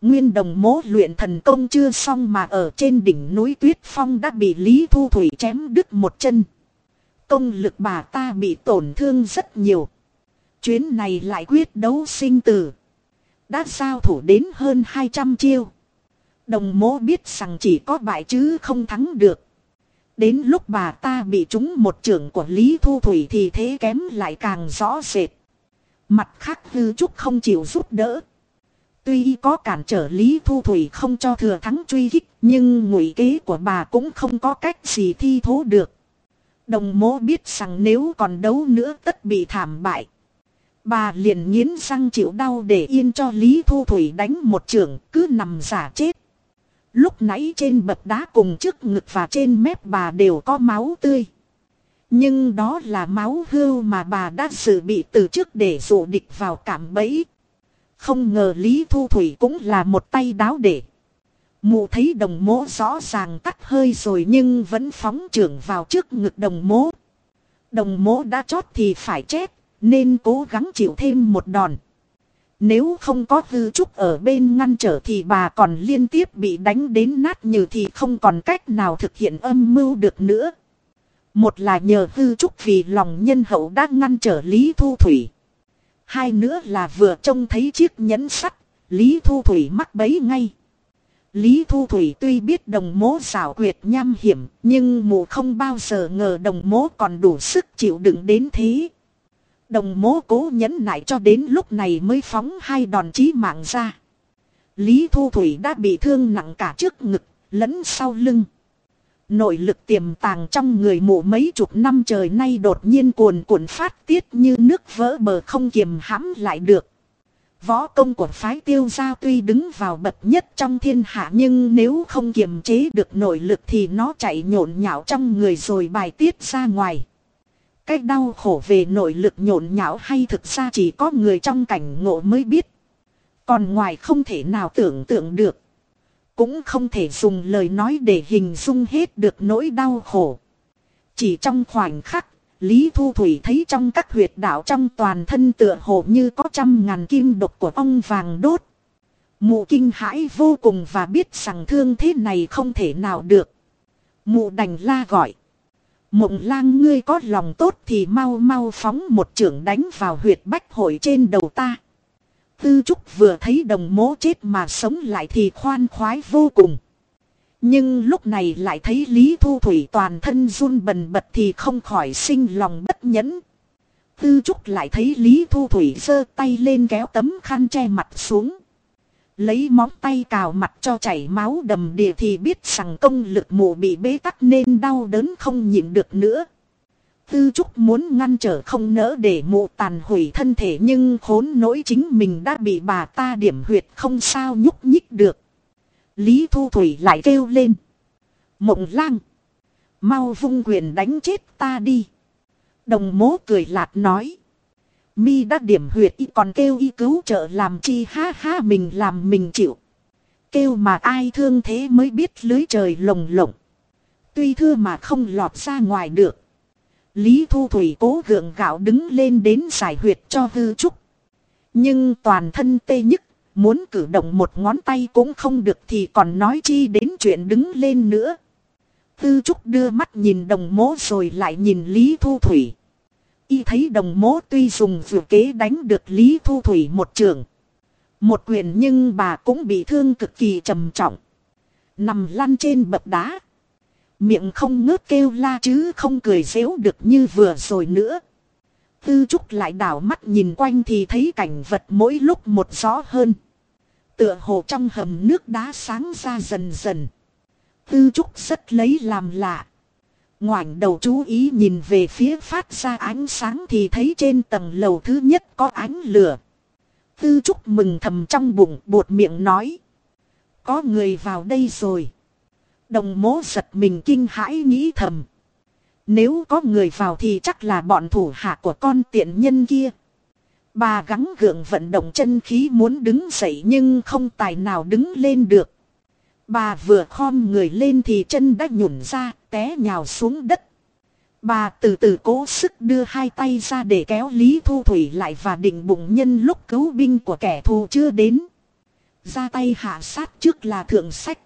Nguyên đồng mố luyện thần công chưa xong mà ở trên đỉnh núi Tuyết Phong đã bị Lý Thu Thủy chém đứt một chân. Công lực bà ta bị tổn thương rất nhiều. Chuyến này lại quyết đấu sinh tử. Đã giao thủ đến hơn 200 chiêu. Đồng mố biết rằng chỉ có bại chứ không thắng được. Đến lúc bà ta bị trúng một trưởng của Lý Thu Thủy thì thế kém lại càng rõ rệt. Mặt khác hư trúc không chịu giúp đỡ. Tuy có cản trở Lý Thu Thủy không cho thừa thắng truy kích, nhưng ngụy kế của bà cũng không có cách gì thi thố được. Đồng mố biết rằng nếu còn đấu nữa tất bị thảm bại. Bà liền nghiến răng chịu đau để yên cho Lý Thu Thủy đánh một trường cứ nằm giả chết. Lúc nãy trên bậc đá cùng trước ngực và trên mép bà đều có máu tươi. Nhưng đó là máu hưu mà bà đã dự bị từ trước để dụ địch vào cảm bẫy. Không ngờ Lý Thu Thủy cũng là một tay đáo để. Mụ thấy đồng mố rõ ràng tắt hơi rồi nhưng vẫn phóng trưởng vào trước ngực đồng mố. Đồng mố đã chót thì phải chết, nên cố gắng chịu thêm một đòn. Nếu không có hư trúc ở bên ngăn trở thì bà còn liên tiếp bị đánh đến nát như thì không còn cách nào thực hiện âm mưu được nữa. Một là nhờ hư trúc vì lòng nhân hậu đã ngăn trở Lý Thu Thủy. Hai nữa là vừa trông thấy chiếc nhẫn sắt, Lý Thu Thủy mắc bấy ngay. Lý Thu Thủy tuy biết đồng mố xảo quyệt nham hiểm, nhưng mụ không bao giờ ngờ đồng mố còn đủ sức chịu đựng đến thế. Đồng mố cố nhẫn nại cho đến lúc này mới phóng hai đòn chí mạng ra. Lý Thu Thủy đã bị thương nặng cả trước ngực, lẫn sau lưng. Nội lực tiềm tàng trong người mụ mấy chục năm trời nay đột nhiên cuồn cuộn phát tiết như nước vỡ bờ không kiềm hãm lại được. Võ công của phái tiêu giao tuy đứng vào bậc nhất trong thiên hạ nhưng nếu không kiềm chế được nội lực thì nó chạy nhộn nhạo trong người rồi bài tiết ra ngoài. Cái đau khổ về nội lực nhộn nhạo hay thực ra chỉ có người trong cảnh ngộ mới biết. Còn ngoài không thể nào tưởng tượng được. Cũng không thể dùng lời nói để hình dung hết được nỗi đau khổ. Chỉ trong khoảnh khắc, Lý Thu Thủy thấy trong các huyệt đạo trong toàn thân tựa hồ như có trăm ngàn kim độc của ong vàng đốt. Mụ kinh hãi vô cùng và biết rằng thương thế này không thể nào được. Mụ đành la gọi. Mộng lang, ngươi có lòng tốt thì mau mau phóng một trưởng đánh vào huyệt bách hội trên đầu ta. Tư Trúc vừa thấy đồng mố chết mà sống lại thì khoan khoái vô cùng. Nhưng lúc này lại thấy Lý Thu Thủy toàn thân run bần bật thì không khỏi sinh lòng bất nhẫn. Tư Trúc lại thấy Lý Thu Thủy giơ tay lên kéo tấm khăn che mặt xuống. Lấy móng tay cào mặt cho chảy máu đầm đìa thì biết rằng công lực mụ bị bế tắc nên đau đớn không nhịn được nữa. Tư Trúc muốn ngăn trở không nỡ để mụ tàn hủy thân thể nhưng khốn nỗi chính mình đã bị bà ta điểm huyệt không sao nhúc nhích được. Lý Thu Thủy lại kêu lên. Mộng lang. Mau vung quyền đánh chết ta đi. Đồng mố cười lạt nói. Mi đã điểm huyệt y còn kêu y cứu trợ làm chi ha ha mình làm mình chịu. Kêu mà ai thương thế mới biết lưới trời lồng lộng. Tuy thưa mà không lọt ra ngoài được. Lý Thu Thủy cố gượng gạo đứng lên đến giải huyệt cho hư trúc. Nhưng toàn thân tê nhức, muốn cử động một ngón tay cũng không được thì còn nói chi đến chuyện đứng lên nữa. Tư Trúc đưa mắt nhìn đồng mố rồi lại nhìn Lý Thu Thủy. Y thấy đồng mố tuy dùng vừa kế đánh được Lý Thu Thủy một trường. Một quyền nhưng bà cũng bị thương cực kỳ trầm trọng. Nằm lăn trên bậc đá. Miệng không ngớt kêu la chứ không cười xéo được như vừa rồi nữa. Tư Trúc lại đảo mắt nhìn quanh thì thấy cảnh vật mỗi lúc một rõ hơn. Tựa hồ trong hầm nước đá sáng ra dần dần. Tư Trúc rất lấy làm lạ. Ngoảnh đầu chú ý nhìn về phía phát ra ánh sáng thì thấy trên tầng lầu thứ nhất có ánh lửa. Tư Trúc mừng thầm trong bụng, buột miệng nói. Có người vào đây rồi. Đồng mố giật mình kinh hãi nghĩ thầm. Nếu có người vào thì chắc là bọn thủ hạ của con tiện nhân kia. Bà gắng gượng vận động chân khí muốn đứng dậy nhưng không tài nào đứng lên được. Bà vừa khom người lên thì chân đã nhủn ra, té nhào xuống đất. Bà từ từ cố sức đưa hai tay ra để kéo Lý Thu Thủy lại và định bụng nhân lúc cứu binh của kẻ thù chưa đến. Ra tay hạ sát trước là thượng sách.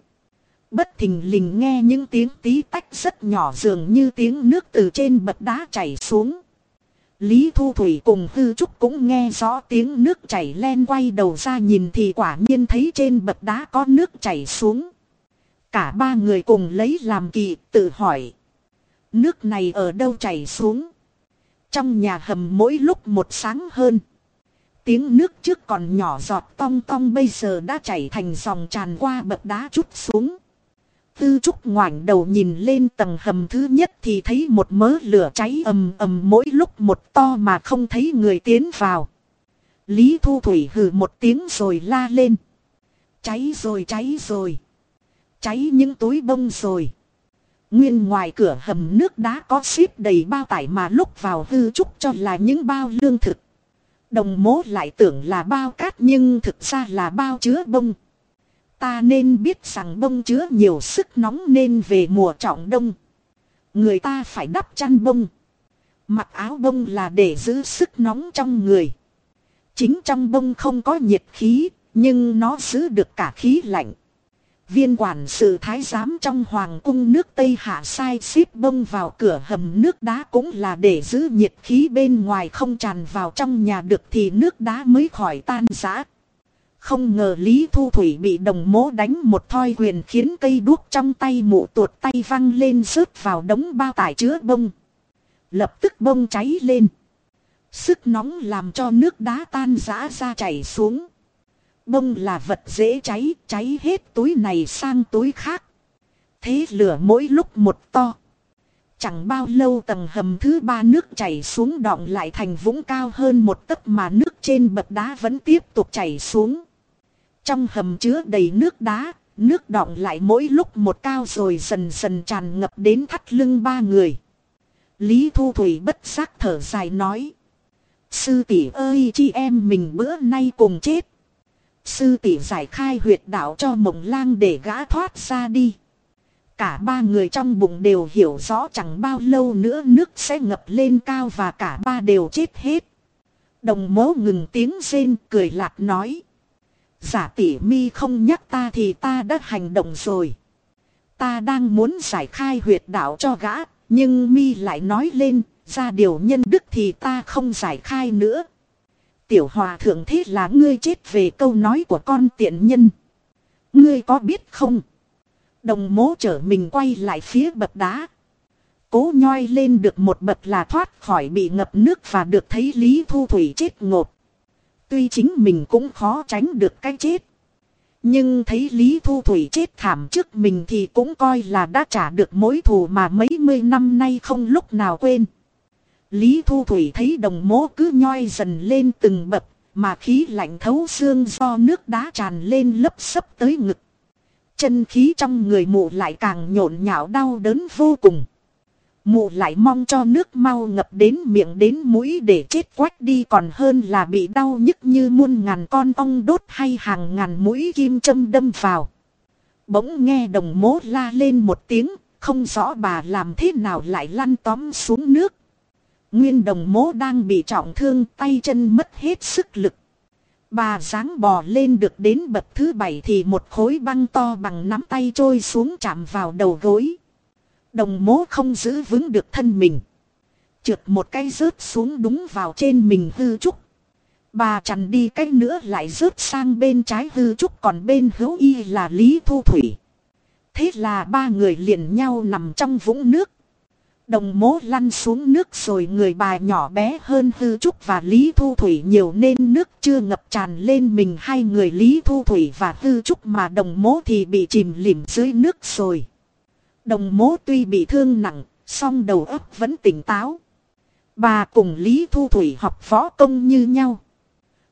Bất thình lình nghe những tiếng tí tách rất nhỏ dường như tiếng nước từ trên bậc đá chảy xuống. Lý Thu Thủy cùng Hư Trúc cũng nghe rõ tiếng nước chảy len quay đầu ra nhìn thì quả nhiên thấy trên bậc đá có nước chảy xuống. Cả ba người cùng lấy làm kỳ, tự hỏi. Nước này ở đâu chảy xuống? Trong nhà hầm mỗi lúc một sáng hơn. Tiếng nước trước còn nhỏ giọt tong tong bây giờ đã chảy thành dòng tràn qua bậc đá chút xuống. Tư Trúc ngoảnh đầu nhìn lên tầng hầm thứ nhất thì thấy một mớ lửa cháy ầm ầm mỗi lúc một to mà không thấy người tiến vào. Lý Thu Thủy hừ một tiếng rồi la lên. Cháy rồi cháy rồi. Cháy những túi bông rồi. Nguyên ngoài cửa hầm nước đá có xếp đầy bao tải mà lúc vào hư trúc cho là những bao lương thực. Đồng mố lại tưởng là bao cát nhưng thực ra là bao chứa bông. Ta nên biết rằng bông chứa nhiều sức nóng nên về mùa trọng đông. Người ta phải đắp chăn bông. Mặc áo bông là để giữ sức nóng trong người. Chính trong bông không có nhiệt khí, nhưng nó giữ được cả khí lạnh. Viên quản sự thái giám trong hoàng cung nước Tây hạ sai xếp bông vào cửa hầm nước đá cũng là để giữ nhiệt khí bên ngoài không tràn vào trong nhà được thì nước đá mới khỏi tan rã. Không ngờ Lý Thu Thủy bị đồng mố đánh một thoi quyền khiến cây đuốc trong tay mụ tuột tay văng lên rớt vào đống bao tải chứa bông. Lập tức bông cháy lên. Sức nóng làm cho nước đá tan rã ra chảy xuống. Bông là vật dễ cháy, cháy hết túi này sang túi khác. Thế lửa mỗi lúc một to. Chẳng bao lâu tầng hầm thứ ba nước chảy xuống đọng lại thành vũng cao hơn một tấc mà nước trên bậc đá vẫn tiếp tục chảy xuống. Trong hầm chứa đầy nước đá, nước đọng lại mỗi lúc một cao rồi dần dần tràn ngập đến thắt lưng ba người. Lý Thu Thủy bất giác thở dài nói. Sư tỷ ơi chị em mình bữa nay cùng chết. Sư tỷ giải khai huyệt đạo cho mộng lang để gã thoát ra đi. Cả ba người trong bụng đều hiểu rõ chẳng bao lâu nữa nước sẽ ngập lên cao và cả ba đều chết hết. Đồng mố ngừng tiếng rên cười lạc nói. Giả tỷ mi không nhắc ta thì ta đã hành động rồi. Ta đang muốn giải khai huyệt đạo cho gã, nhưng mi lại nói lên, ra điều nhân đức thì ta không giải khai nữa. Tiểu hòa thượng thế là ngươi chết về câu nói của con tiện nhân. Ngươi có biết không? Đồng mố trở mình quay lại phía bậc đá. Cố nhoi lên được một bậc là thoát khỏi bị ngập nước và được thấy Lý Thu Thủy chết ngột. Tuy chính mình cũng khó tránh được cái chết. Nhưng thấy Lý Thu Thủy chết thảm trước mình thì cũng coi là đã trả được mối thù mà mấy mươi năm nay không lúc nào quên. Lý Thu Thủy thấy đồng mố cứ nhoi dần lên từng bậc, mà khí lạnh thấu xương do nước đá tràn lên lấp sấp tới ngực. Chân khí trong người mụ lại càng nhộn nhạo đau đớn vô cùng. Mụ lại mong cho nước mau ngập đến miệng đến mũi để chết quách đi còn hơn là bị đau nhức như muôn ngàn con ong đốt hay hàng ngàn mũi kim châm đâm vào. Bỗng nghe đồng mố la lên một tiếng, không rõ bà làm thế nào lại lăn tóm xuống nước. Nguyên đồng mố đang bị trọng thương tay chân mất hết sức lực. Bà dáng bò lên được đến bậc thứ bảy thì một khối băng to bằng nắm tay trôi xuống chạm vào đầu gối. Đồng mố không giữ vững được thân mình. Trượt một cái rớt xuống đúng vào trên mình hư trúc. Bà chằn đi cái nữa lại rớt sang bên trái hư trúc còn bên hữu y là Lý Thu Thủy. Thế là ba người liền nhau nằm trong vũng nước. Đồng mố lăn xuống nước rồi người bà nhỏ bé hơn Hư Trúc và Lý Thu Thủy nhiều nên nước chưa ngập tràn lên mình hai người Lý Thu Thủy và Hư Trúc mà đồng mố thì bị chìm lìm dưới nước rồi. Đồng mố tuy bị thương nặng, song đầu óc vẫn tỉnh táo. Bà cùng Lý Thu Thủy học võ công như nhau.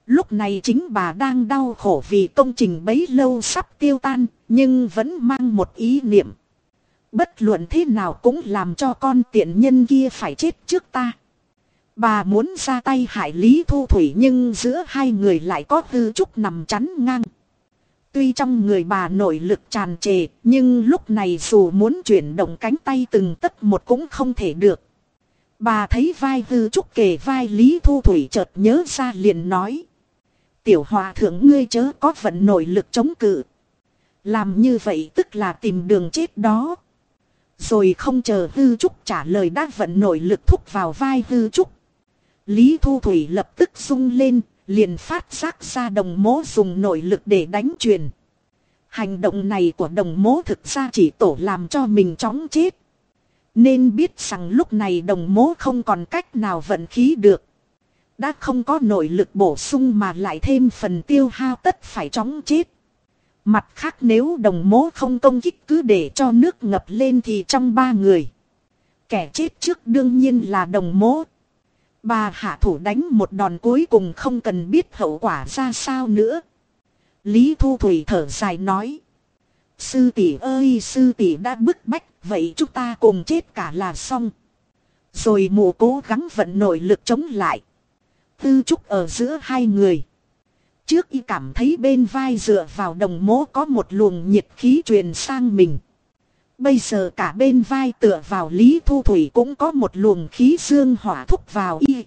Lúc này chính bà đang đau khổ vì công trình bấy lâu sắp tiêu tan, nhưng vẫn mang một ý niệm. Bất luận thế nào cũng làm cho con tiện nhân kia phải chết trước ta. Bà muốn ra tay hại Lý Thu Thủy nhưng giữa hai người lại có hư trúc nằm chắn ngang. Tuy trong người bà nội lực tràn trề, nhưng lúc này dù muốn chuyển động cánh tay từng tấc một cũng không thể được. Bà thấy vai hư trúc kề vai Lý Thu Thủy chợt nhớ ra liền nói. Tiểu hòa thượng ngươi chớ có vận nội lực chống cự. Làm như vậy tức là tìm đường chết đó. Rồi không chờ hư trúc trả lời đã vận nội lực thúc vào vai hư trúc. Lý Thu Thủy lập tức sung lên, liền phát giác ra đồng mố dùng nội lực để đánh truyền. Hành động này của đồng mố thực ra chỉ tổ làm cho mình chóng chết. Nên biết rằng lúc này đồng mố không còn cách nào vận khí được. Đã không có nội lực bổ sung mà lại thêm phần tiêu hao tất phải chóng chết. Mặt khác nếu đồng mố không công kích cứ để cho nước ngập lên thì trong ba người. Kẻ chết trước đương nhiên là đồng mố. Bà hạ thủ đánh một đòn cuối cùng không cần biết hậu quả ra sao nữa. Lý Thu Thủy thở dài nói. Sư tỷ ơi, sư tỷ đã bức bách, vậy chúng ta cùng chết cả là xong. Rồi mụ cố gắng vận nội lực chống lại. Tư trúc ở giữa hai người. Trước y cảm thấy bên vai dựa vào đồng mố có một luồng nhiệt khí truyền sang mình. Bây giờ cả bên vai tựa vào Lý Thu Thủy cũng có một luồng khí dương hỏa thúc vào y.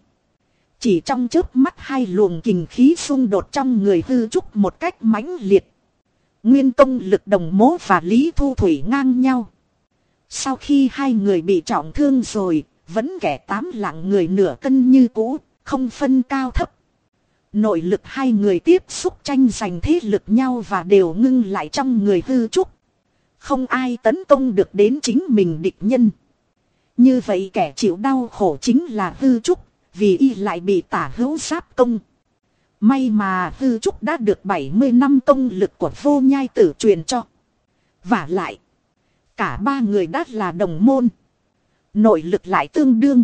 Chỉ trong chớp mắt hai luồng kình khí xung đột trong người hư trúc một cách mãnh liệt. Nguyên công lực đồng mố và Lý Thu Thủy ngang nhau. Sau khi hai người bị trọng thương rồi, vẫn kẻ tám lạng người nửa cân như cũ, không phân cao thấp. Nội lực hai người tiếp xúc tranh giành thế lực nhau và đều ngưng lại trong người hư trúc. Không ai tấn công được đến chính mình địch nhân. Như vậy kẻ chịu đau khổ chính là hư trúc, vì y lại bị tả hữu giáp công. May mà hư trúc đã được 70 năm công lực của vô nhai tử truyền cho. Và lại, cả ba người đã là đồng môn. Nội lực lại tương đương.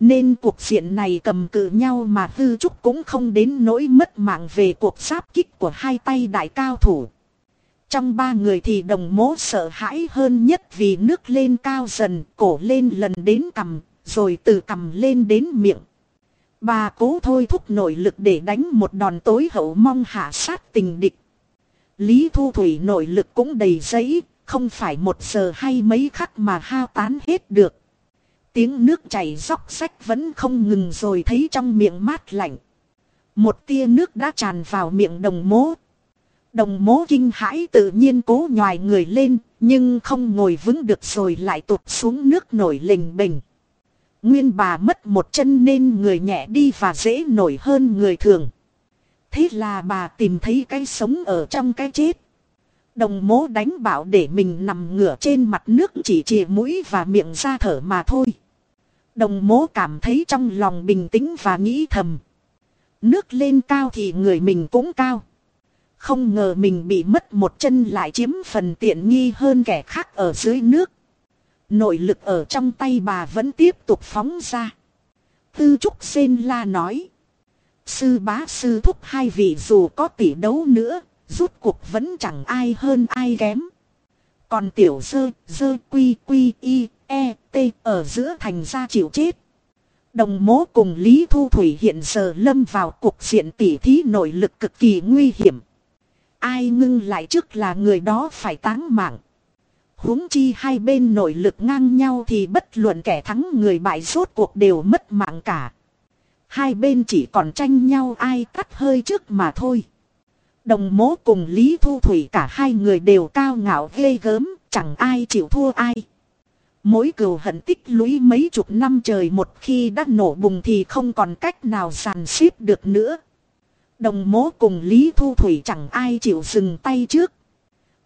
Nên cuộc diện này cầm cự nhau mà hư trúc cũng không đến nỗi mất mạng về cuộc giáp kích của hai tay đại cao thủ. Trong ba người thì đồng mố sợ hãi hơn nhất vì nước lên cao dần, cổ lên lần đến cầm, rồi từ cầm lên đến miệng. Bà cố thôi thúc nội lực để đánh một đòn tối hậu mong hạ sát tình địch. Lý Thu Thủy nội lực cũng đầy giấy, không phải một giờ hay mấy khắc mà hao tán hết được. Tiếng nước chảy róc rách vẫn không ngừng rồi thấy trong miệng mát lạnh. Một tia nước đã tràn vào miệng đồng mố. Đồng mố kinh hãi tự nhiên cố nhòi người lên, nhưng không ngồi vững được rồi lại tụt xuống nước nổi lình bình. Nguyên bà mất một chân nên người nhẹ đi và dễ nổi hơn người thường. Thế là bà tìm thấy cái sống ở trong cái chết. Đồng mố đánh bảo để mình nằm ngửa trên mặt nước chỉ chìa mũi và miệng ra thở mà thôi. Đồng mố cảm thấy trong lòng bình tĩnh và nghĩ thầm. Nước lên cao thì người mình cũng cao. Không ngờ mình bị mất một chân lại chiếm phần tiện nghi hơn kẻ khác ở dưới nước. Nội lực ở trong tay bà vẫn tiếp tục phóng ra. Tư Trúc Sên La nói. Sư bá sư thúc hai vị dù có tỷ đấu nữa, rút cuộc vẫn chẳng ai hơn ai kém. Còn tiểu dơ, dơ quy quy y, e, t ở giữa thành ra chịu chết. Đồng mố cùng Lý Thu Thủy hiện giờ lâm vào cuộc diện tỉ thí nội lực cực kỳ nguy hiểm. Ai ngưng lại trước là người đó phải táng mạng. huống chi hai bên nội lực ngang nhau thì bất luận kẻ thắng người bại rốt cuộc đều mất mạng cả. Hai bên chỉ còn tranh nhau ai tắt hơi trước mà thôi. Đồng mố cùng Lý Thu Thủy cả hai người đều cao ngạo ghê gớm, chẳng ai chịu thua ai. Mỗi cừu hận tích lũy mấy chục năm trời một khi đã nổ bùng thì không còn cách nào sàn xếp được nữa. Đồng mố cùng Lý Thu Thủy chẳng ai chịu dừng tay trước.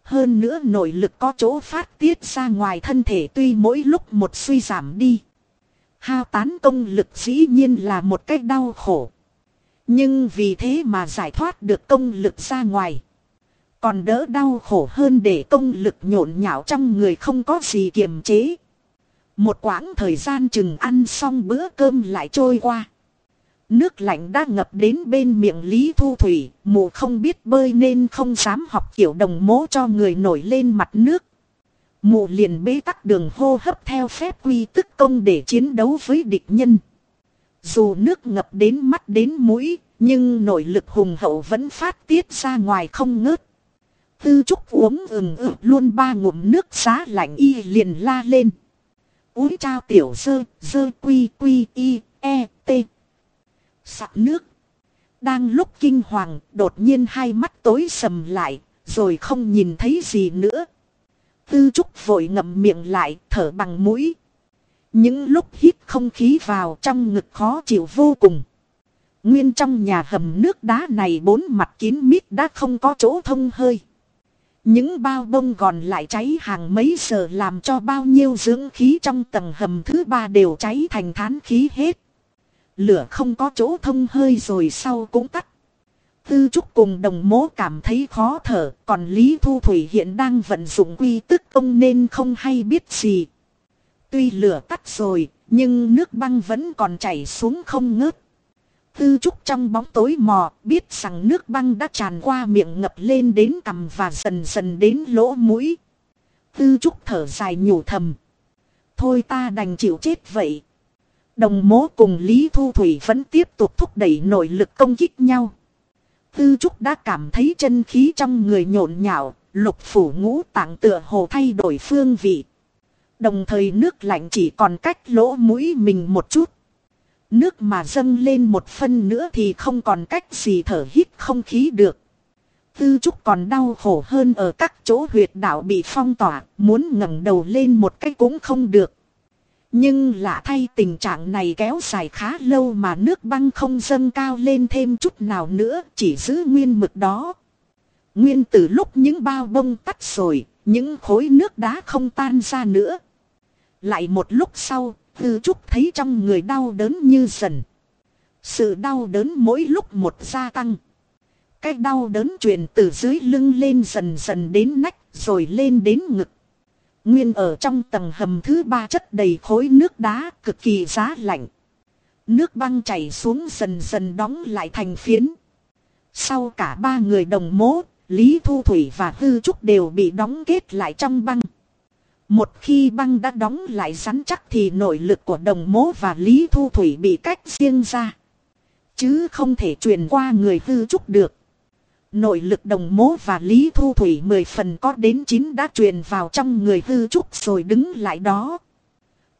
Hơn nữa nội lực có chỗ phát tiết ra ngoài thân thể tuy mỗi lúc một suy giảm đi. Hao tán công lực dĩ nhiên là một cách đau khổ. Nhưng vì thế mà giải thoát được công lực ra ngoài. Còn đỡ đau khổ hơn để công lực nhộn nhạo trong người không có gì kiềm chế. Một quãng thời gian chừng ăn xong bữa cơm lại trôi qua. Nước lạnh đã ngập đến bên miệng Lý Thu Thủy, mụ không biết bơi nên không dám học kiểu đồng mố cho người nổi lên mặt nước. Mụ liền bế tắc đường hô hấp theo phép quy tức công để chiến đấu với địch nhân. Dù nước ngập đến mắt đến mũi, nhưng nội lực hùng hậu vẫn phát tiết ra ngoài không ngớt. Tư trúc uống ừng ực luôn ba ngụm nước giá lạnh y liền la lên. Úi trao tiểu dơ, dơ quy quy y, e, sặc nước. Đang lúc kinh hoàng, đột nhiên hai mắt tối sầm lại, rồi không nhìn thấy gì nữa. Tư trúc vội ngậm miệng lại, thở bằng mũi. Những lúc hít không khí vào trong ngực khó chịu vô cùng. Nguyên trong nhà hầm nước đá này bốn mặt kín mít đã không có chỗ thông hơi. Những bao bông còn lại cháy hàng mấy giờ làm cho bao nhiêu dưỡng khí trong tầng hầm thứ ba đều cháy thành thán khí hết. Lửa không có chỗ thông hơi rồi sau cũng tắt. Tư Trúc cùng đồng mố cảm thấy khó thở, còn Lý Thu Thủy hiện đang vận dụng quy tức ông nên không hay biết gì. Tuy lửa tắt rồi, nhưng nước băng vẫn còn chảy xuống không ngớt. Tư Trúc trong bóng tối mò, biết rằng nước băng đã tràn qua miệng ngập lên đến cằm và dần dần đến lỗ mũi. Tư Trúc thở dài nhủ thầm. Thôi ta đành chịu chết vậy. Đồng mố cùng Lý Thu Thủy vẫn tiếp tục thúc đẩy nội lực công kích nhau. Tư Trúc đã cảm thấy chân khí trong người nhộn nhạo, lục phủ ngũ tạng tựa hồ thay đổi phương vị. Đồng thời nước lạnh chỉ còn cách lỗ mũi mình một chút. Nước mà dâng lên một phân nữa thì không còn cách gì thở hít không khí được. Tư Trúc còn đau khổ hơn ở các chỗ huyệt đạo bị phong tỏa, muốn ngẩng đầu lên một cách cũng không được. Nhưng lạ thay tình trạng này kéo dài khá lâu mà nước băng không dâng cao lên thêm chút nào nữa, chỉ giữ nguyên mực đó. Nguyên từ lúc những bao bông tắt rồi, những khối nước đá không tan ra nữa. Lại một lúc sau, Tư Trúc thấy trong người đau đớn như dần. Sự đau đớn mỗi lúc một gia tăng. Cái đau đớn truyền từ dưới lưng lên dần dần đến nách rồi lên đến ngực. Nguyên ở trong tầng hầm thứ ba chất đầy khối nước đá cực kỳ giá lạnh. Nước băng chảy xuống dần dần đóng lại thành phiến. Sau cả ba người đồng mố, Lý Thu Thủy và Hư Trúc đều bị đóng kết lại trong băng. Một khi băng đã đóng lại rắn chắc thì nội lực của đồng mố và Lý Thu Thủy bị cách riêng ra. Chứ không thể truyền qua người Hư Trúc được. Nội lực đồng mố và Lý Thu Thủy mười phần có đến chín đã truyền vào trong người hư trúc rồi đứng lại đó.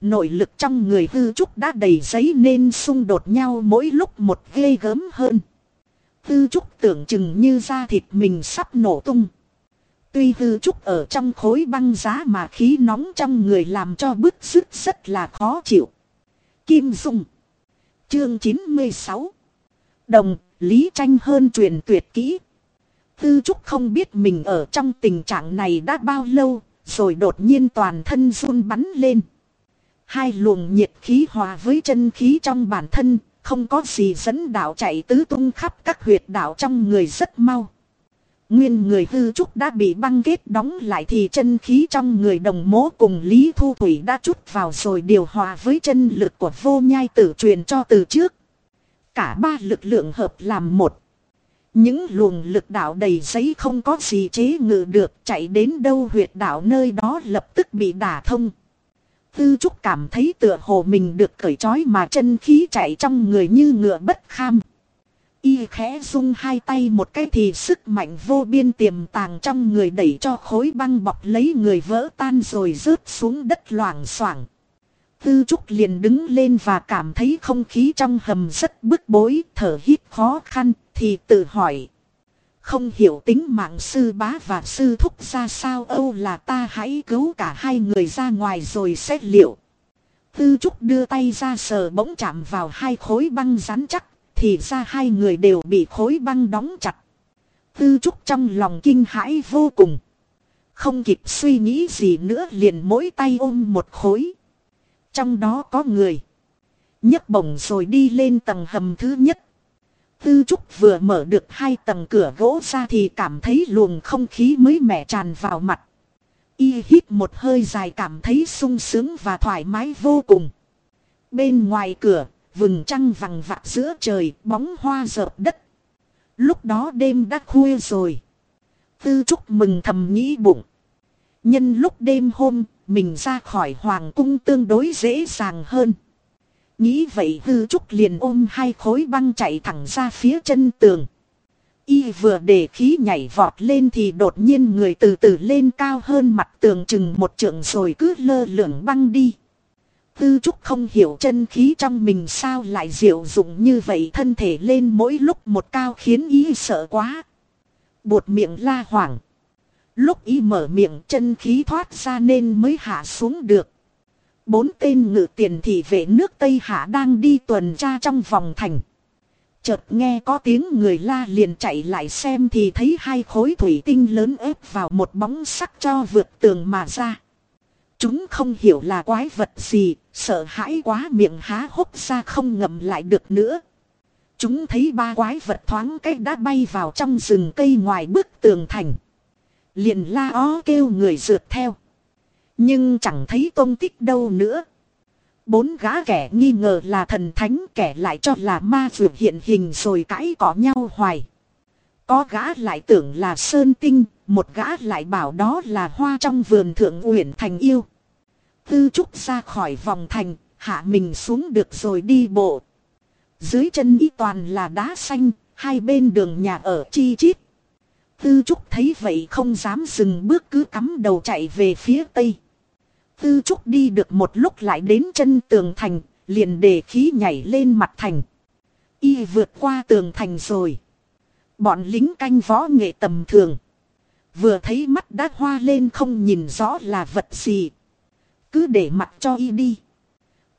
Nội lực trong người hư trúc đã đầy giấy nên xung đột nhau mỗi lúc một ghê gớm hơn. Hư trúc tưởng chừng như da thịt mình sắp nổ tung. Tuy hư trúc ở trong khối băng giá mà khí nóng trong người làm cho bức sức rất là khó chịu. Kim Dung Chương 96 Đồng, Lý tranh hơn truyền tuyệt kỹ Tư Trúc không biết mình ở trong tình trạng này đã bao lâu, rồi đột nhiên toàn thân run bắn lên. Hai luồng nhiệt khí hòa với chân khí trong bản thân, không có gì dẫn đạo chạy tứ tung khắp các huyệt đạo trong người rất mau. Nguyên người hư trúc đã bị băng kết đóng lại thì chân khí trong người đồng mố cùng Lý Thu Thủy đã chút vào rồi điều hòa với chân lực của vô nhai tử truyền cho từ trước. Cả ba lực lượng hợp làm một. Những luồng lực đạo đầy giấy không có gì chế ngự được chạy đến đâu huyệt đạo nơi đó lập tức bị đả thông. Tư Trúc cảm thấy tựa hồ mình được cởi trói mà chân khí chạy trong người như ngựa bất kham. Y khẽ rung hai tay một cái thì sức mạnh vô biên tiềm tàng trong người đẩy cho khối băng bọc lấy người vỡ tan rồi rớt xuống đất loảng xoảng. Tư Trúc liền đứng lên và cảm thấy không khí trong hầm rất bức bối, thở hít khó khăn, thì tự hỏi. Không hiểu tính mạng sư bá và sư thúc ra sao âu là ta hãy cứu cả hai người ra ngoài rồi xét liệu. Tư Trúc đưa tay ra sờ bỗng chạm vào hai khối băng rắn chắc, thì ra hai người đều bị khối băng đóng chặt. Tư Trúc trong lòng kinh hãi vô cùng. Không kịp suy nghĩ gì nữa liền mỗi tay ôm một khối. Trong đó có người. nhấc bổng rồi đi lên tầng hầm thứ nhất. Tư Trúc vừa mở được hai tầng cửa gỗ ra thì cảm thấy luồng không khí mới mẻ tràn vào mặt. Y hít một hơi dài cảm thấy sung sướng và thoải mái vô cùng. Bên ngoài cửa, vừng trăng vằng vặc giữa trời, bóng hoa rợp đất. Lúc đó đêm đã khuya rồi. Tư Trúc mừng thầm nghĩ bụng. Nhân lúc đêm hôm, mình ra khỏi hoàng cung tương đối dễ dàng hơn. Nghĩ vậy hư trúc liền ôm hai khối băng chạy thẳng ra phía chân tường. Y vừa để khí nhảy vọt lên thì đột nhiên người từ từ lên cao hơn mặt tường chừng một trượng rồi cứ lơ lửng băng đi. Tư trúc không hiểu chân khí trong mình sao lại diệu dụng như vậy thân thể lên mỗi lúc một cao khiến y sợ quá. Buột miệng la hoảng. Lúc y mở miệng chân khí thoát ra nên mới hạ xuống được. Bốn tên ngự tiền thị vệ nước Tây Hạ đang đi tuần tra trong vòng thành. Chợt nghe có tiếng người la liền chạy lại xem thì thấy hai khối thủy tinh lớn ép vào một bóng sắc cho vượt tường mà ra. Chúng không hiểu là quái vật gì, sợ hãi quá miệng há hốc ra không ngậm lại được nữa. Chúng thấy ba quái vật thoáng cách đã bay vào trong rừng cây ngoài bức tường thành. Liền la ó kêu người rượt theo. Nhưng chẳng thấy tôn tích đâu nữa. Bốn gã kẻ nghi ngờ là thần thánh kẻ lại cho là ma vượt hiện hình rồi cãi cỏ nhau hoài. Có gã lại tưởng là sơn tinh, một gã lại bảo đó là hoa trong vườn thượng uyển thành yêu. Tư trúc ra khỏi vòng thành, hạ mình xuống được rồi đi bộ. Dưới chân y toàn là đá xanh, hai bên đường nhà ở chi chít. Tư trúc thấy vậy không dám dừng bước cứ cắm đầu chạy về phía tây. Tư Trúc đi được một lúc lại đến chân tường thành, liền để khí nhảy lên mặt thành. Y vượt qua tường thành rồi. Bọn lính canh võ nghệ tầm thường. Vừa thấy mắt đã hoa lên không nhìn rõ là vật gì. Cứ để mặt cho y đi.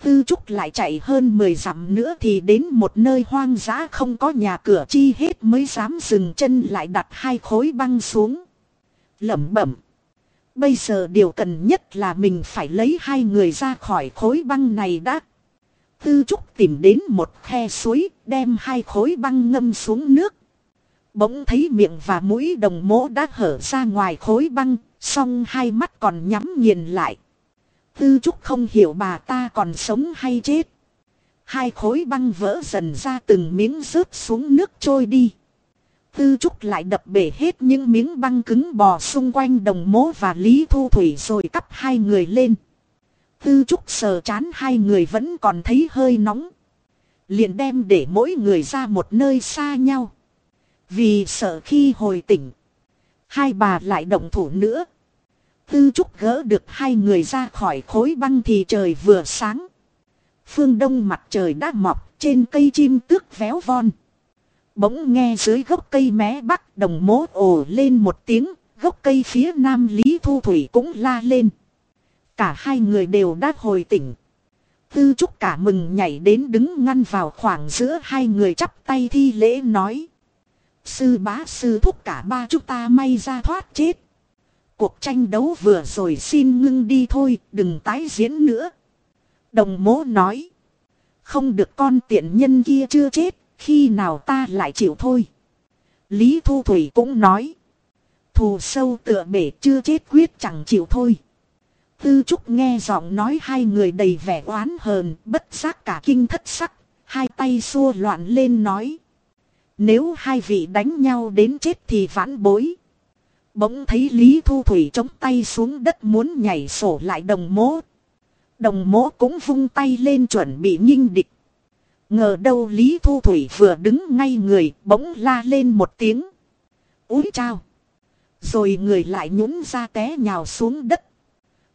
Tư Trúc lại chạy hơn 10 dặm nữa thì đến một nơi hoang dã không có nhà cửa chi hết mới dám dừng chân lại đặt hai khối băng xuống. Lẩm bẩm. Bây giờ điều cần nhất là mình phải lấy hai người ra khỏi khối băng này đã. Tư Trúc tìm đến một khe suối, đem hai khối băng ngâm xuống nước. Bỗng thấy miệng và mũi đồng mỗ đã hở ra ngoài khối băng, song hai mắt còn nhắm nghiền lại. Tư Trúc không hiểu bà ta còn sống hay chết. Hai khối băng vỡ dần ra từng miếng rớt xuống nước trôi đi. Tư Trúc lại đập bể hết những miếng băng cứng bò xung quanh đồng mố và Lý Thu Thủy rồi cắp hai người lên. Tư Trúc sờ chán hai người vẫn còn thấy hơi nóng. Liền đem để mỗi người ra một nơi xa nhau. Vì sợ khi hồi tỉnh. Hai bà lại động thủ nữa. Tư Trúc gỡ được hai người ra khỏi khối băng thì trời vừa sáng. Phương đông mặt trời đã mọc trên cây chim tước véo von. Bỗng nghe dưới gốc cây mé bắc đồng mố ồ lên một tiếng, gốc cây phía nam Lý Thu Thủy cũng la lên. Cả hai người đều đã hồi tỉnh. Tư Trúc cả mừng nhảy đến đứng ngăn vào khoảng giữa hai người chắp tay thi lễ nói. Sư bá sư thúc cả ba chúng ta may ra thoát chết. Cuộc tranh đấu vừa rồi xin ngưng đi thôi, đừng tái diễn nữa. Đồng mố nói. Không được con tiện nhân kia chưa chết, khi nào ta lại chịu thôi. Lý Thu Thủy cũng nói. Thù sâu tựa bể chưa chết quyết chẳng chịu thôi. Tư Trúc nghe giọng nói hai người đầy vẻ oán hờn, bất giác cả kinh thất sắc, hai tay xua loạn lên nói. Nếu hai vị đánh nhau đến chết thì vãn bối. Bỗng thấy Lý Thu Thủy chống tay xuống đất muốn nhảy sổ lại đồng mố. Đồng mố cũng vung tay lên chuẩn bị nghinh địch. Ngờ đâu Lý Thu Thủy vừa đứng ngay người, bỗng la lên một tiếng. Úi chao. Rồi người lại nhún ra té nhào xuống đất.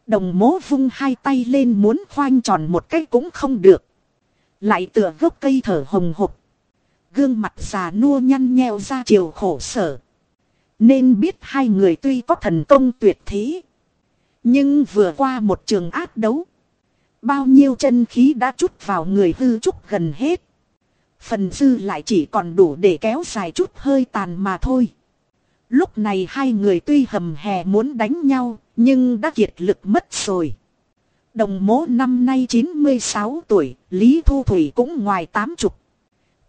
Đồng mố vung hai tay lên muốn khoanh tròn một cái cũng không được. Lại tựa gốc cây thở hồng hộc. Gương mặt già nua nhăn nheo ra chiều khổ sở. Nên biết hai người tuy có thần công tuyệt thế. Nhưng vừa qua một trường ác đấu. Bao nhiêu chân khí đã chút vào người hư trúc gần hết. Phần dư lại chỉ còn đủ để kéo dài chút hơi tàn mà thôi. Lúc này hai người tuy hầm hè muốn đánh nhau, nhưng đã kiệt lực mất rồi. Đồng mố năm nay 96 tuổi, Lý Thu Thủy cũng ngoài 80.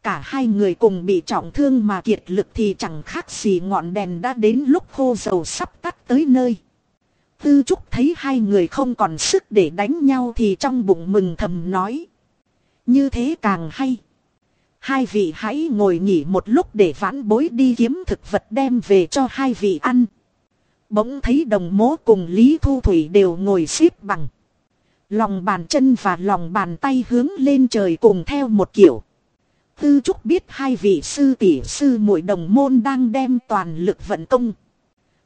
Cả hai người cùng bị trọng thương mà kiệt lực thì chẳng khác gì ngọn đèn đã đến lúc khô dầu sắp tắt tới nơi. Tư Trúc thấy hai người không còn sức để đánh nhau thì trong bụng mừng thầm nói. Như thế càng hay. Hai vị hãy ngồi nghỉ một lúc để vãn bối đi kiếm thực vật đem về cho hai vị ăn. Bỗng thấy đồng mố cùng Lý Thu Thủy đều ngồi xếp bằng. Lòng bàn chân và lòng bàn tay hướng lên trời cùng theo một kiểu. Tư Trúc biết hai vị sư tỷ sư muội đồng môn đang đem toàn lực vận công.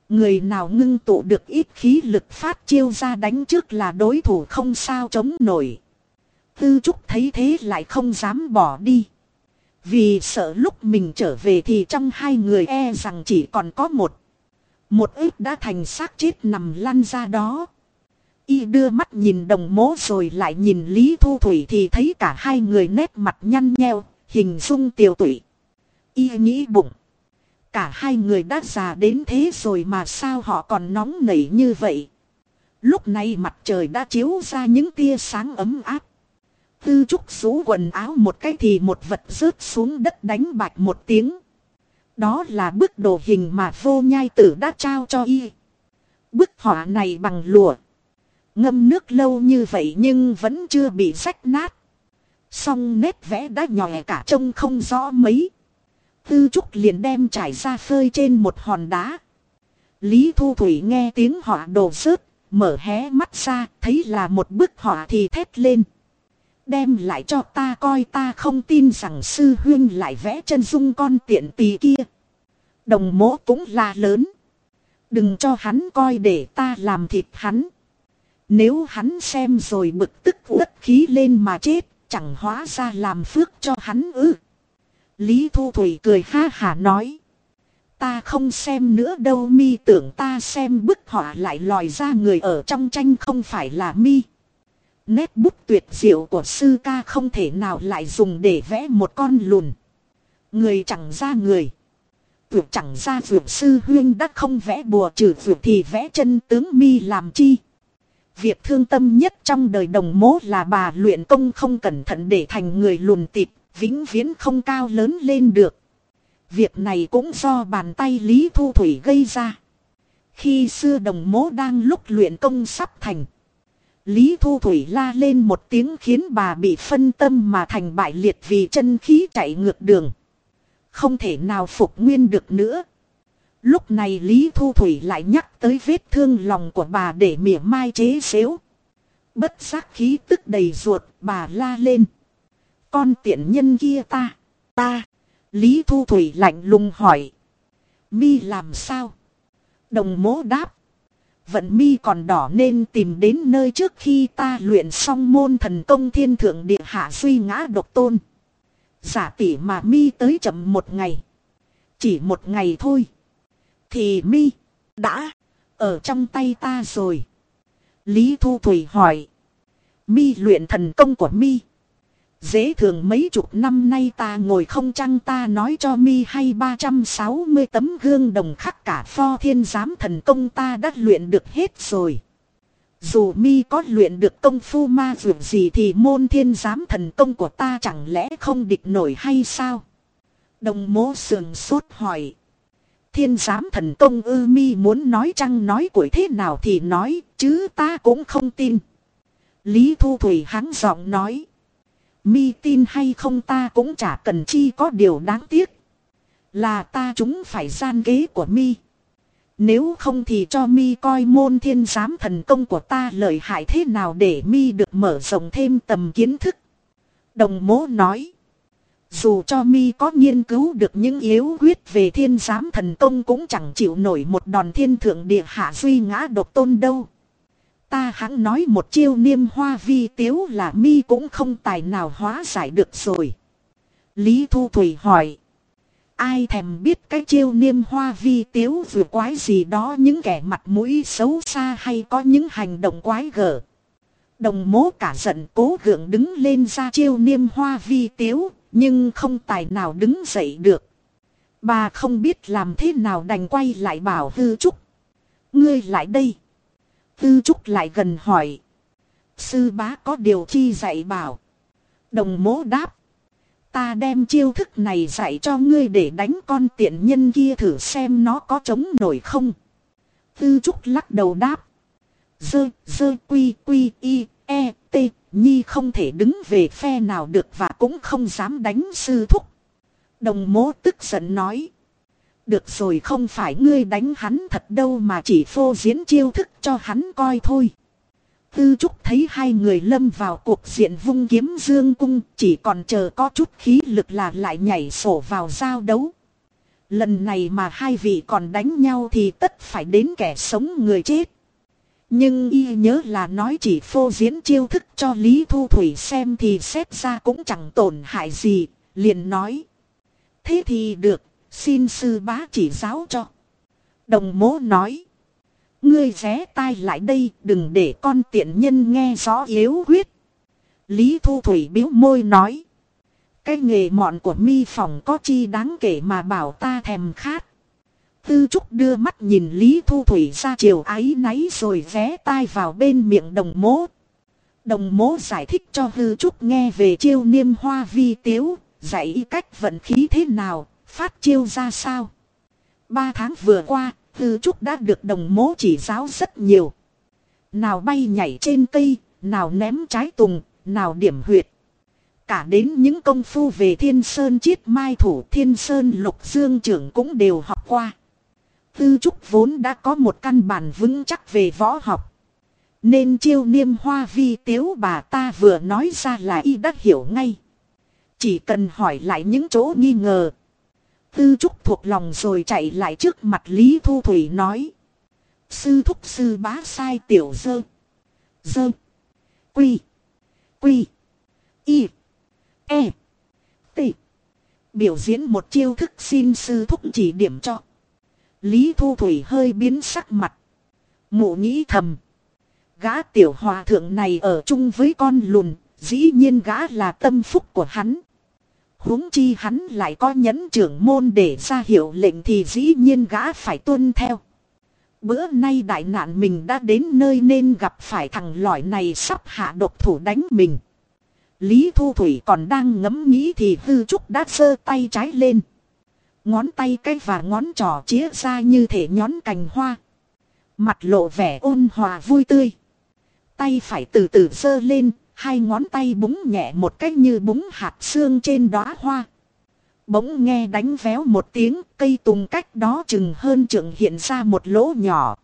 Người nào ngưng tụ được ít khí lực phát chiêu ra đánh trước là đối thủ không sao chống nổi. Tư Trúc thấy thế lại không dám bỏ đi. Vì sợ lúc mình trở về thì trong hai người e rằng chỉ còn có một. Một ít đã thành xác chết nằm lăn ra đó. Y đưa mắt nhìn đồng mố rồi lại nhìn Lý Thu Thủy thì thấy cả hai người nét mặt nhăn nheo, hình dung tiểu tụy. Y nghĩ bụng. Cả hai người đã già đến thế rồi mà sao họ còn nóng nảy như vậy. Lúc này mặt trời đã chiếu ra những tia sáng ấm áp. Tư trúc rú quần áo một cái thì một vật rớt xuống đất đánh bạch một tiếng. Đó là bức đồ hình mà vô nhai tử đã trao cho y. Bức họa này bằng lụa. Ngâm nước lâu như vậy nhưng vẫn chưa bị rách nát. Song nét vẽ đã nhòe cả trông không rõ mấy. Tư Trúc liền đem trải ra phơi trên một hòn đá. Lý Thu Thủy nghe tiếng họa đồ rớt, mở hé mắt ra, thấy là một bức họa thì thét lên. Đem lại cho ta coi ta không tin rằng sư huyên lại vẽ chân dung con tiện tỳ kia. Đồng mỗ cũng là lớn. Đừng cho hắn coi để ta làm thịt hắn. Nếu hắn xem rồi bực tức đất khí lên mà chết, chẳng hóa ra làm phước cho hắn ư. Lý Thu Thủy cười ha hả nói. Ta không xem nữa đâu mi tưởng ta xem bức họa lại lòi ra người ở trong tranh không phải là mi. Nét bút tuyệt diệu của sư ca không thể nào lại dùng để vẽ một con lùn. Người chẳng ra người. Vượt chẳng ra vượt sư huyên đã không vẽ bùa trừ vượt thì vẽ chân tướng mi làm chi. Việc thương tâm nhất trong đời đồng mố là bà luyện công không cẩn thận để thành người lùn tịt, vĩnh viễn không cao lớn lên được. Việc này cũng do bàn tay Lý Thu Thủy gây ra. Khi xưa đồng mố đang lúc luyện công sắp thành. Lý Thu Thủy la lên một tiếng khiến bà bị phân tâm mà thành bại liệt vì chân khí chạy ngược đường. Không thể nào phục nguyên được nữa. Lúc này Lý Thu Thủy lại nhắc tới vết thương lòng của bà để mỉa mai chế xếu. Bất giác khí tức đầy ruột, bà la lên. Con tiện nhân kia ta, ta. Lý Thu Thủy lạnh lùng hỏi. Mi làm sao? Đồng mố đáp. Vận mi còn đỏ nên tìm đến nơi trước khi ta luyện xong môn thần công thiên thượng địa hạ suy ngã độc tôn. Giả tỷ mà mi tới chậm một ngày. Chỉ một ngày thôi. Thì mi, đã, ở trong tay ta rồi. Lý Thu Thủy hỏi. Mi luyện thần công của mi. Dễ thường mấy chục năm nay ta ngồi không chăng ta nói cho mi hay 360 tấm gương đồng khắc cả pho thiên giám thần công ta đã luyện được hết rồi. Dù mi có luyện được công phu ma dược gì thì môn thiên giám thần công của ta chẳng lẽ không địch nổi hay sao? Đồng mố sườn sốt hỏi. Thiên giám thần công ư mi muốn nói chăng nói của thế nào thì nói, chứ ta cũng không tin. Lý Thu Thủy háng giọng nói. Mi tin hay không ta cũng chả cần chi có điều đáng tiếc. Là ta chúng phải gian kế của mi. Nếu không thì cho mi coi môn thiên giám thần công của ta lợi hại thế nào để mi được mở rộng thêm tầm kiến thức. Đồng mố nói. Dù cho mi có nghiên cứu được những yếu quyết về thiên giám thần công cũng chẳng chịu nổi một đòn thiên thượng địa hạ duy ngã độc tôn đâu. Ta hãng nói một chiêu niêm hoa vi tiếu là mi cũng không tài nào hóa giải được rồi. Lý Thu Thủy hỏi. Ai thèm biết cái chiêu niêm hoa vi tiếu vừa quái gì đó những kẻ mặt mũi xấu xa hay có những hành động quái gở. Đồng mố cả giận cố gượng đứng lên ra chiêu niêm hoa vi tiếu, nhưng không tài nào đứng dậy được. Bà không biết làm thế nào đành quay lại bảo Tư trúc. Ngươi lại đây. Tư Trúc lại gần hỏi. Sư bá có điều chi dạy bảo. Đồng mố đáp. Ta đem chiêu thức này dạy cho ngươi để đánh con tiện nhân kia thử xem nó có chống nổi không. Tư Trúc lắc đầu đáp. Dơ, dơ quy quy y, e, tê, nhi không thể đứng về phe nào được và cũng không dám đánh sư thúc. Đồng mố tức giận nói. Được rồi không phải ngươi đánh hắn thật đâu mà chỉ phô diễn chiêu thức cho hắn coi thôi. Tư Trúc thấy hai người lâm vào cuộc diện vung kiếm dương cung chỉ còn chờ có chút khí lực là lại nhảy sổ vào giao đấu. Lần này mà hai vị còn đánh nhau thì tất phải đến kẻ sống người chết. Nhưng y nhớ là nói chỉ phô diễn chiêu thức cho Lý Thu Thủy xem thì xét ra cũng chẳng tổn hại gì, liền nói. Thế thì được, Xin sư bá chỉ giáo cho. Đồng mố nói. Ngươi ré tai lại đây đừng để con tiện nhân nghe rõ yếu quyết. Lý Thu Thủy biếu môi nói. Cái nghề mọn của mi phòng có chi đáng kể mà bảo ta thèm khát. Tư Trúc đưa mắt nhìn Lý Thu Thủy ra chiều ái náy rồi vé tai vào bên miệng đồng mố. Đồng mố giải thích cho Tư Trúc nghe về chiêu niêm hoa vi tiếu, dạy cách vận khí thế nào, phát chiêu ra sao. Ba tháng vừa qua, Tư Trúc đã được đồng mố chỉ giáo rất nhiều. Nào bay nhảy trên cây, nào ném trái tùng, nào điểm huyệt. Cả đến những công phu về thiên sơn chiết mai thủ thiên sơn lục dương trưởng cũng đều học qua. Tư Trúc vốn đã có một căn bản vững chắc về võ học. Nên chiêu niêm hoa vi tiếu bà ta vừa nói ra là y đã hiểu ngay. Chỉ cần hỏi lại những chỗ nghi ngờ, Tư Trúc thuộc lòng rồi chạy lại trước mặt Lý Thu Thủy nói. Sư thúc sư bá sai tiểu dơ. Dơ. Quy. Quy. Y. E. T. Biểu diễn một chiêu thức xin sư thúc chỉ điểm cho. Lý Thu Thủy hơi biến sắc mặt. Mụ nghĩ thầm. Gã tiểu hòa thượng này ở chung với con lùn, dĩ nhiên gã là tâm phúc của hắn huống chi hắn lại có nhẫn trưởng môn để ra hiệu lệnh thì dĩ nhiên gã phải tuân theo. Bữa nay đại nạn mình đã đến nơi nên gặp phải thằng lỏi này sắp hạ độc thủ đánh mình. Lý Thu Thủy còn đang ngẫm nghĩ thì Hư Trúc đã sơ tay trái lên. Ngón tay cái và ngón trỏ chĩa ra như thể nhón cành hoa. Mặt lộ vẻ ôn hòa vui tươi. Tay phải từ từ giơ lên, Hai ngón tay búng nhẹ một cách như búng hạt xương trên đóa hoa. Bỗng nghe đánh véo một tiếng, cây tùng cách đó chừng hơn trượng hiện ra một lỗ nhỏ.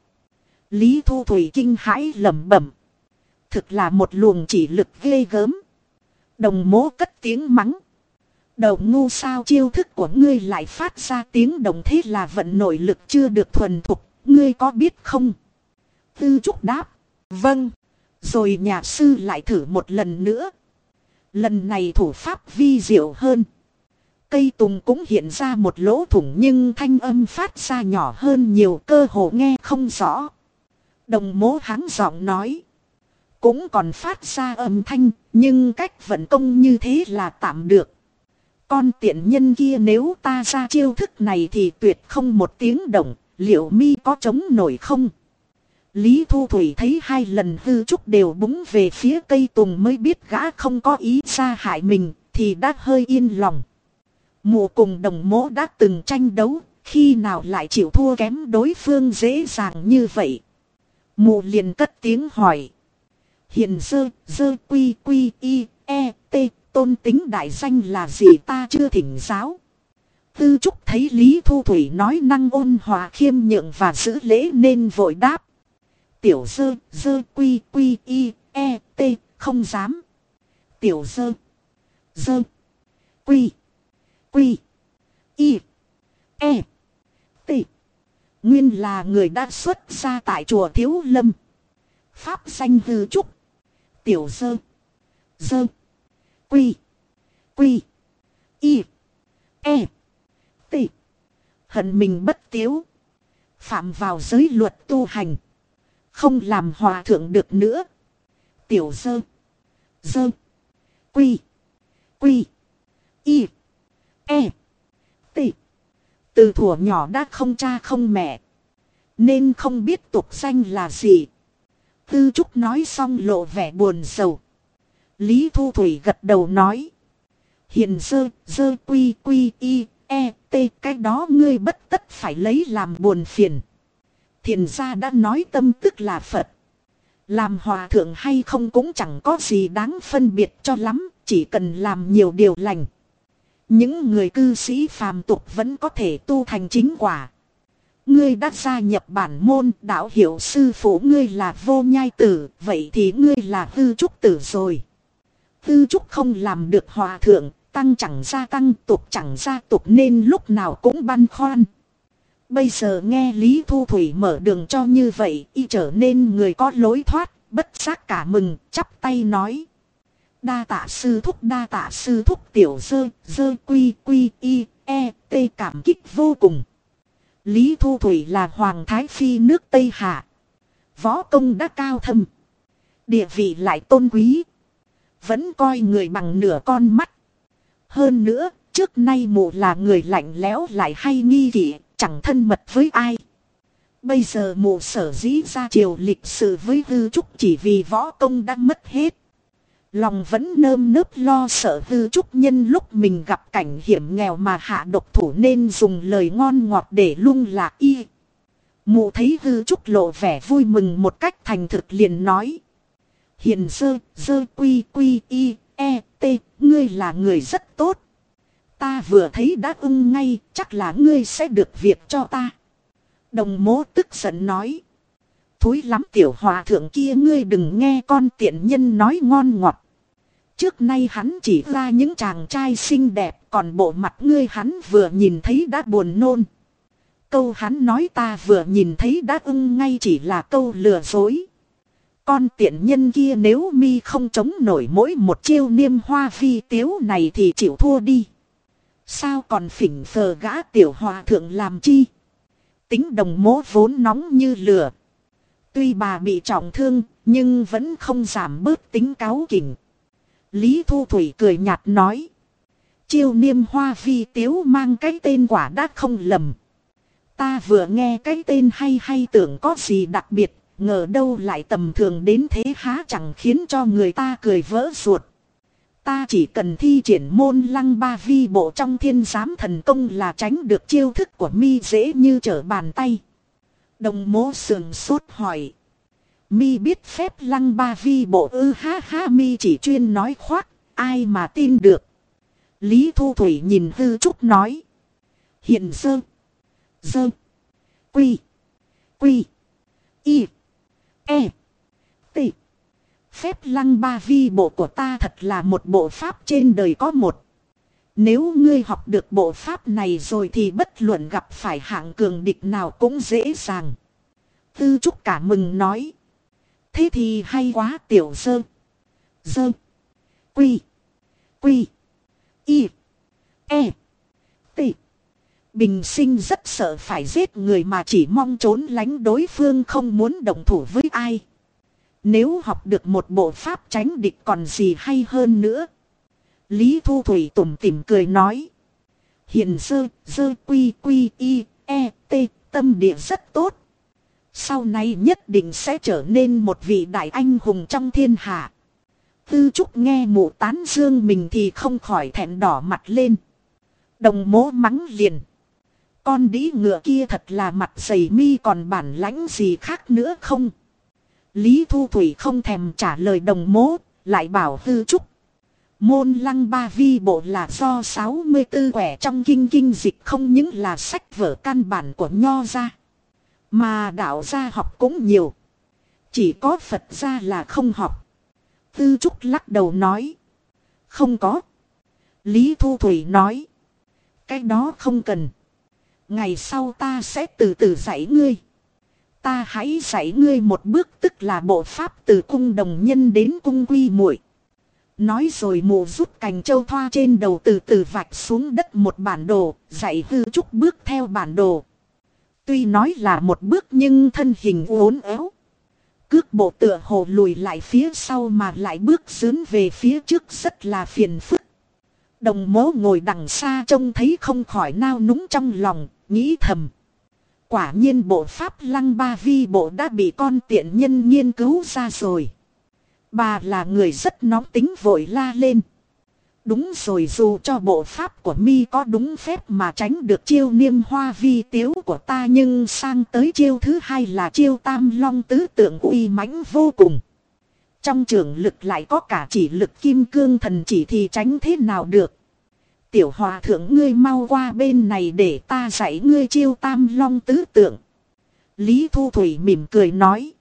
Lý Thu Thủy kinh hãi lẩm bẩm. Thực là một luồng chỉ lực ghê gớm. Đồng mố cất tiếng mắng. Đầu ngu sao chiêu thức của ngươi lại phát ra tiếng đồng thế là vận nội lực chưa được thuần thục, ngươi có biết không? Tư Trúc đáp. Vâng. Rồi nhà sư lại thử một lần nữa. Lần này thủ pháp vi diệu hơn. Cây tùng cũng hiện ra một lỗ thủng nhưng thanh âm phát ra nhỏ hơn nhiều cơ hồ nghe không rõ. Đồng mố háng giọng nói. Cũng còn phát ra âm thanh, nhưng cách vận công như thế là tạm được. Con tiện nhân kia nếu ta ra chiêu thức này thì tuyệt không một tiếng động, liệu mi có chống nổi không? Lý Thu Thủy thấy hai lần hư trúc đều búng về phía cây tùng mới biết gã không có ý ra hại mình, thì đã hơi yên lòng. Mụ cùng đồng mỗ đã từng tranh đấu, khi nào lại chịu thua kém đối phương dễ dàng như vậy. Mụ liền cất tiếng hỏi. Hiện dơ, dơ quy quy y, e, t, tôn tính đại danh là gì ta chưa thỉnh giáo. Tư Trúc thấy Lý Thu Thủy nói năng ôn hòa khiêm nhượng và giữ lễ nên vội đáp. Tiểu dơ, dơ quy quy y, e, t, không dám. Tiểu dơ, dơ, quy, quy, y, e, t. Nguyên là người đã xuất ra tại chùa Thiếu Lâm. Pháp danh tư trúc. Tiểu dơ, dơ, quy, quy, y, e, t. Hận mình bất tiếu. Phạm vào giới luật tu hành. Không làm hòa thượng được nữa. Tiểu dơ. Dơ. Quy. Quy. Y. E. T. Từ thuở nhỏ đã không cha không mẹ. Nên không biết tục danh là gì. Tư Trúc nói xong lộ vẻ buồn sầu. Lý Thu Thủy gật đầu nói. Hiện dơ, dơ quy quy y, e, t. Cái đó ngươi bất tất phải lấy làm buồn phiền. Thiền gia đã nói tâm tức là Phật. Làm hòa thượng hay không cũng chẳng có gì đáng phân biệt cho lắm, chỉ cần làm nhiều điều lành. Những người cư sĩ phàm tục vẫn có thể tu thành chính quả. Ngươi đã gia nhập bản môn đạo hiệu sư phụ ngươi là vô nhai tử, vậy thì ngươi là hư trúc tử rồi. Tư trúc không làm được hòa thượng, tăng chẳng gia tăng tục chẳng gia tục nên lúc nào cũng băn khoăn. Bây giờ nghe Lý Thu Thủy mở đường cho như vậy, y trở nên người có lối thoát, bất giác cả mừng, chắp tay nói. Đa tạ sư thúc đa tạ sư thúc tiểu dơ, dơ quy quy y, e, t cảm kích vô cùng. Lý Thu Thủy là Hoàng Thái Phi nước Tây Hạ. Võ công đã cao thâm. Địa vị lại tôn quý. Vẫn coi người bằng nửa con mắt. Hơn nữa, trước nay mụ là người lạnh lẽo lại hay nghi kỵ, chẳng thân mật với ai. Bây giờ mụ sở dĩ ra triều lịch sự với hư trúc chỉ vì võ công đã mất hết. Lòng vẫn nơm nớp lo sợ hư trúc nhân lúc mình gặp cảnh hiểm nghèo mà hạ độc thủ nên dùng lời ngon ngọt để lung lạc y. Mụ thấy hư trúc lộ vẻ vui mừng một cách thành thực liền nói. Hiền dơ, dơ quy quy y, e, t, ngươi là người rất tốt. Ta vừa thấy đã ưng ngay, chắc là ngươi sẽ được việc cho ta. Đồng mố tức giận nói. Thúi lắm tiểu hòa thượng kia ngươi đừng nghe con tiện nhân nói ngon ngọt. Trước nay hắn chỉ ra những chàng trai xinh đẹp, còn bộ mặt ngươi hắn vừa nhìn thấy đã buồn nôn. Câu hắn nói ta vừa nhìn thấy đã ưng ngay chỉ là câu lừa dối. Con tiện nhân kia nếu mi không chống nổi mỗi một chiêu niêm hoa phi tiếu này thì chịu thua đi. Sao còn phỉnh phờ gã tiểu hòa thượng làm chi? Tính đồng mố vốn nóng như lửa. Tuy bà bị trọng thương, nhưng vẫn không giảm bớt tính cáo kỉnh. Lý Thu Thủy cười nhạt nói. Chiêu niêm hoa phi tiếu mang cái tên quả đã không lầm. Ta vừa nghe cái tên hay hay tưởng có gì đặc biệt, ngờ đâu lại tầm thường đến thế há chẳng khiến cho người ta cười vỡ ruột. Ta chỉ cần thi triển môn lăng ba vi bộ trong thiên giám thần công là tránh được chiêu thức của mi dễ như trở bàn tay. Đồng mố sườn sốt hỏi. Mi biết phép lăng ba vi bộ ư ha ha mi chỉ chuyên nói khoác, ai mà tin được. Lý Thu Thủy nhìn hư trúc nói. Hiện dơ. Dơ. Quy. Quy. Y. E. T. Phép lăng ba vi bộ của ta thật là một bộ pháp trên đời có một. Nếu ngươi học được bộ pháp này rồi thì bất luận gặp phải hạng cường địch nào cũng dễ dàng. Tư trúc cả mừng nói. Thế thì hay quá tiểu sơ. Dơ. Quy. Quy. Y. E. Bình sinh rất sợ phải giết người mà chỉ mong trốn lánh đối phương không muốn động thủ với ai. Nếu học được một bộ pháp tránh địch còn gì hay hơn nữa. Lý Thu Thủy tủm tỉm cười nói. Hiện dơ, dơ quy quy y, e, t, tâm địa rất tốt. Sau này nhất định sẽ trở nên một vị đại anh hùng trong thiên hạ. Tư Trúc nghe mụ tán dương mình thì không khỏi thẹn đỏ mặt lên. Đồng mố mắng liền. Con đĩ ngựa kia thật là mặt dày mi còn bản lãnh gì khác nữa không? Lý Thu Thủy không thèm trả lời đồng mố, lại bảo Tư Trúc. Môn lăng ba vi bộ là do 64 quẻ trong kinh kinh dịch không những là sách vở căn bản của nho ra. Mà đạo gia học cũng nhiều. Chỉ có Phật gia là không học. Tư Trúc lắc đầu nói. Không có. Lý Thu Thủy nói. Cái đó không cần. Ngày sau ta sẽ từ từ dạy ngươi. Ta hãy dạy ngươi một bước tức là bộ pháp từ cung đồng nhân đến cung quy muội. Nói rồi mụ rút cành châu thoa trên đầu từ từ vạch xuống đất một bản đồ, dạy hư trúc bước theo bản đồ. Tuy nói là một bước nhưng thân hình uốn éo. Cước bộ tựa hồ lùi lại phía sau mà lại bước dướn về phía trước rất là phiền phức. Đồng mố ngồi đằng xa trông thấy không khỏi nao núng trong lòng, nghĩ thầm. Quả nhiên bộ pháp lăng ba vi bộ đã bị con tiện nhân nghiên cứu ra rồi. Bà là người rất nóng tính vội la lên. Đúng rồi dù cho bộ pháp của mi có đúng phép mà tránh được chiêu niêm hoa vi tiếu của ta nhưng sang tới chiêu thứ hai là chiêu tam long tứ tượng uy mãnh vô cùng. Trong trường lực lại có cả chỉ lực kim cương thần chỉ thì tránh thế nào được. Tiểu hòa thượng ngươi mau qua bên này để ta dạy ngươi chiêu tam long tứ tượng. Lý Thu Thủy mỉm cười nói.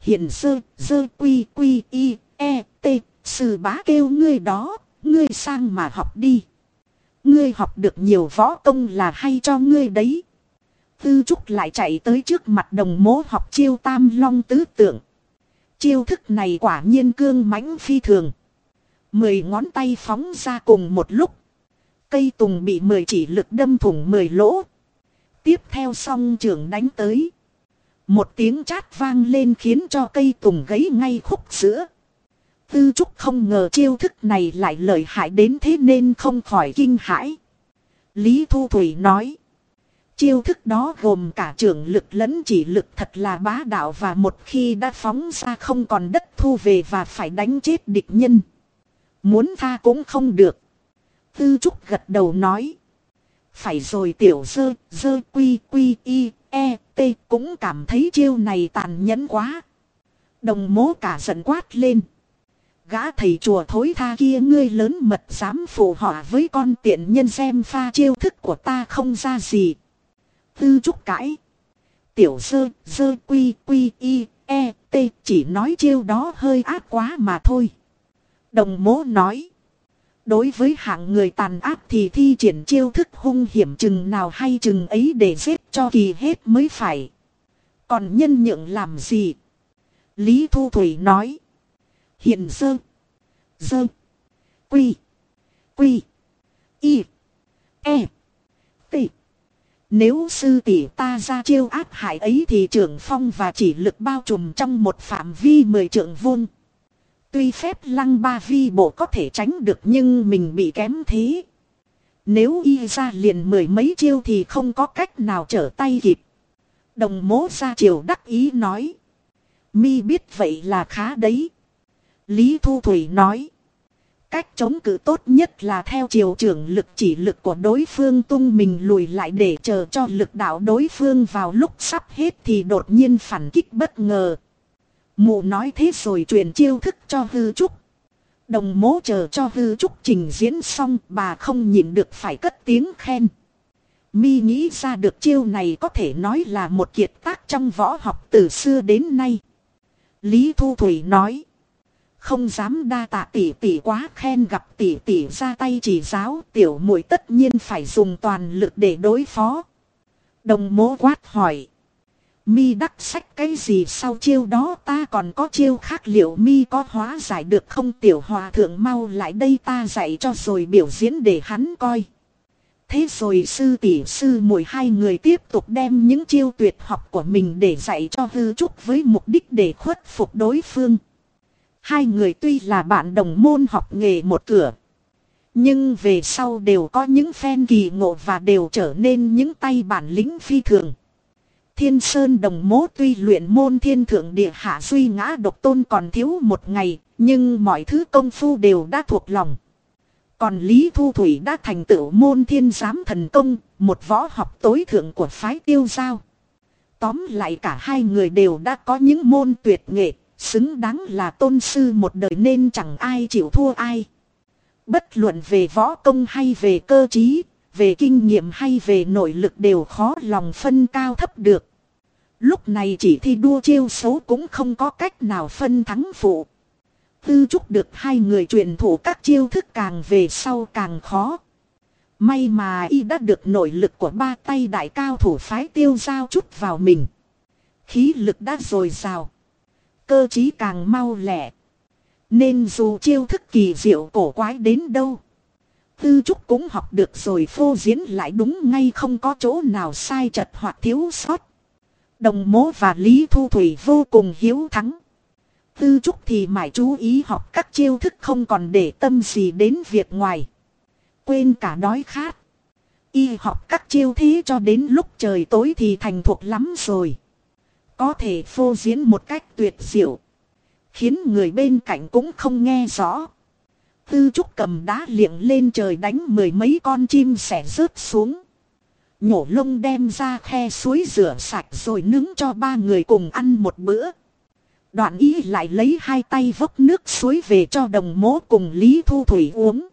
Hiện sơ, sơ quy quy y, e, t, sư bá kêu ngươi đó, ngươi sang mà học đi. Ngươi học được nhiều võ công là hay cho ngươi đấy. Tư Trúc lại chạy tới trước mặt đồng mố học chiêu tam long tứ tượng. Chiêu thức này quả nhiên cương mãnh phi thường. Mười ngón tay phóng ra cùng một lúc. Cây tùng bị mười chỉ lực đâm thủng mười lỗ. Tiếp theo song trưởng đánh tới. Một tiếng chát vang lên khiến cho cây tùng gãy ngay khúc giữa. Tư Trúc không ngờ chiêu thức này lại lợi hại đến thế nên không khỏi kinh hãi. Lý Thu Thủy nói. Chiêu thức đó gồm cả trưởng lực lẫn chỉ lực thật là bá đạo và một khi đã phóng ra không còn đất thu về và phải đánh chết địch nhân. Muốn tha cũng không được. Tư Trúc gật đầu nói. Phải rồi tiểu dơ, dơ quy quy y, e, t cũng cảm thấy chiêu này tàn nhẫn quá. Đồng mố cả giận quát lên. Gã thầy chùa thối tha kia ngươi lớn mật dám phụ họa với con tiện nhân xem pha chiêu thức của ta không ra gì. Tư trúc cãi. Tiểu dơ, dơ quy quy y, e, t chỉ nói chiêu đó hơi ác quá mà thôi. Đồng mố nói. Đối với hạng người tàn ác thì thi triển chiêu thức hung hiểm chừng nào hay chừng ấy để giết cho kỳ hết mới phải. Còn nhân nhượng làm gì? Lý Thu Thủy nói. Hiện dơ. Dơ. Quy. Quy. Y. E. T. Nếu sư tỷ ta ra chiêu ác hại ấy thì trưởng phong và chỉ lực bao trùm trong một phạm vi mười trượng vuông. Tuy phép lăng ba vi bộ có thể tránh được nhưng mình bị kém thế. Nếu y ra liền mười mấy chiêu thì không có cách nào trở tay kịp. Đồng mố ra chiều đắc ý nói. Mi biết vậy là khá đấy. Lý Thu Thủy nói. Cách chống cự tốt nhất là theo chiều trưởng lực chỉ lực của đối phương tung mình lùi lại để chờ cho lực đạo đối phương vào lúc sắp hết thì đột nhiên phản kích bất ngờ. Mụ nói thế rồi truyền chiêu thức cho hư trúc. Đồng mố chờ cho hư trúc trình diễn xong, bà không nhịn được phải cất tiếng khen. Mi nghĩ ra được chiêu này có thể nói là một kiệt tác trong võ học từ xưa đến nay. Lý Thu Thủy nói. Không dám đa tạ tỷ tỷ quá khen gặp tỷ tỷ ra tay chỉ giáo, tiểu muội tất nhiên phải dùng toàn lực để đối phó. Đồng mố quát hỏi. Mi đắc sách cái gì sau chiêu đó ta còn có chiêu khác liệu mi có hóa giải được không tiểu hòa thượng mau lại đây ta dạy cho rồi biểu diễn để hắn coi. Thế rồi sư tỷ, sư mùi hai người tiếp tục đem những chiêu tuyệt học của mình để dạy cho hư trúc với mục đích để khuất phục đối phương. Hai người tuy là bạn đồng môn học nghề một cửa. Nhưng về sau đều có những phen kỳ ngộ và đều trở nên những tay bản lĩnh phi thường. Thiên Sơn đồng mố tuy luyện môn thiên thượng địa hạ suy ngã độc tôn còn thiếu một ngày, nhưng mọi thứ công phu đều đã thuộc lòng. Còn Lý Thu Thủy đã thành tựu môn thiên giám thần công, một võ học tối thượng của phái tiêu giao. Tóm lại cả hai người đều đã có những môn tuyệt nghệ, xứng đáng là tôn sư một đời nên chẳng ai chịu thua ai. Bất luận về võ công hay về cơ trí, về kinh nghiệm hay về nội lực đều khó lòng phân cao thấp được. Lúc này chỉ thi đua chiêu xấu cũng không có cách nào phân thắng phụ. Tư trúc được hai người truyền thủ các chiêu thức càng về sau càng khó. May mà y đã được nội lực của ba tay đại cao thủ phái tiêu giao chút vào mình. Khí lực đã dồi dào. Cơ trí càng mau lẹ. Nên dù chiêu thức kỳ diệu cổ quái đến đâu. Tư trúc cũng học được rồi phô diễn lại đúng ngay không có chỗ nào sai chật hoặc thiếu sót. Đồng mố và Lý Thu Thủy vô cùng hiếu thắng. Tư trúc thì mãi chú ý học các chiêu thức không còn để tâm gì đến việc ngoài. Quên cả đói khát. Y học các chiêu thế cho đến lúc trời tối thì thành thuộc lắm rồi. Có thể phô diễn một cách tuyệt diệu. Khiến người bên cạnh cũng không nghe rõ. Tư trúc cầm đá liệng lên trời đánh mười mấy con chim sẻ rớt xuống. Nhổ lông đem ra khe suối rửa sạch rồi nướng cho ba người cùng ăn một bữa. Đoạn ý lại lấy hai tay vốc nước suối về cho đồng mố cùng Lý Thu Thủy uống.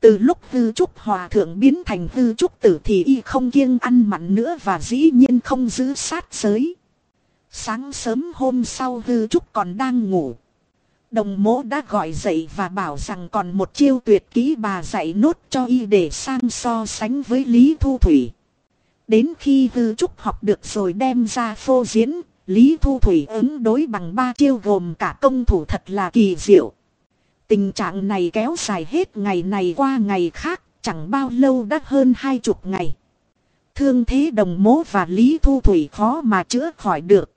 Từ lúc hư trúc hòa thượng biến thành hư trúc tử thì y không kiêng ăn mặn nữa và dĩ nhiên không giữ sát giới. Sáng sớm hôm sau hư trúc còn đang ngủ. Đồng mỗ đã gọi dậy và bảo rằng còn một chiêu tuyệt kỹ bà dạy nốt cho y để sang so sánh với Lý Thu Thủy. Đến khi hư trúc học được rồi đem ra phô diễn, Lý Thu Thủy ứng đối bằng ba chiêu gồm cả công thủ thật là kỳ diệu. Tình trạng này kéo dài hết ngày này qua ngày khác, chẳng bao lâu đã hơn hai chục ngày. Thương thế đồng mố và Lý Thu Thủy khó mà chữa khỏi được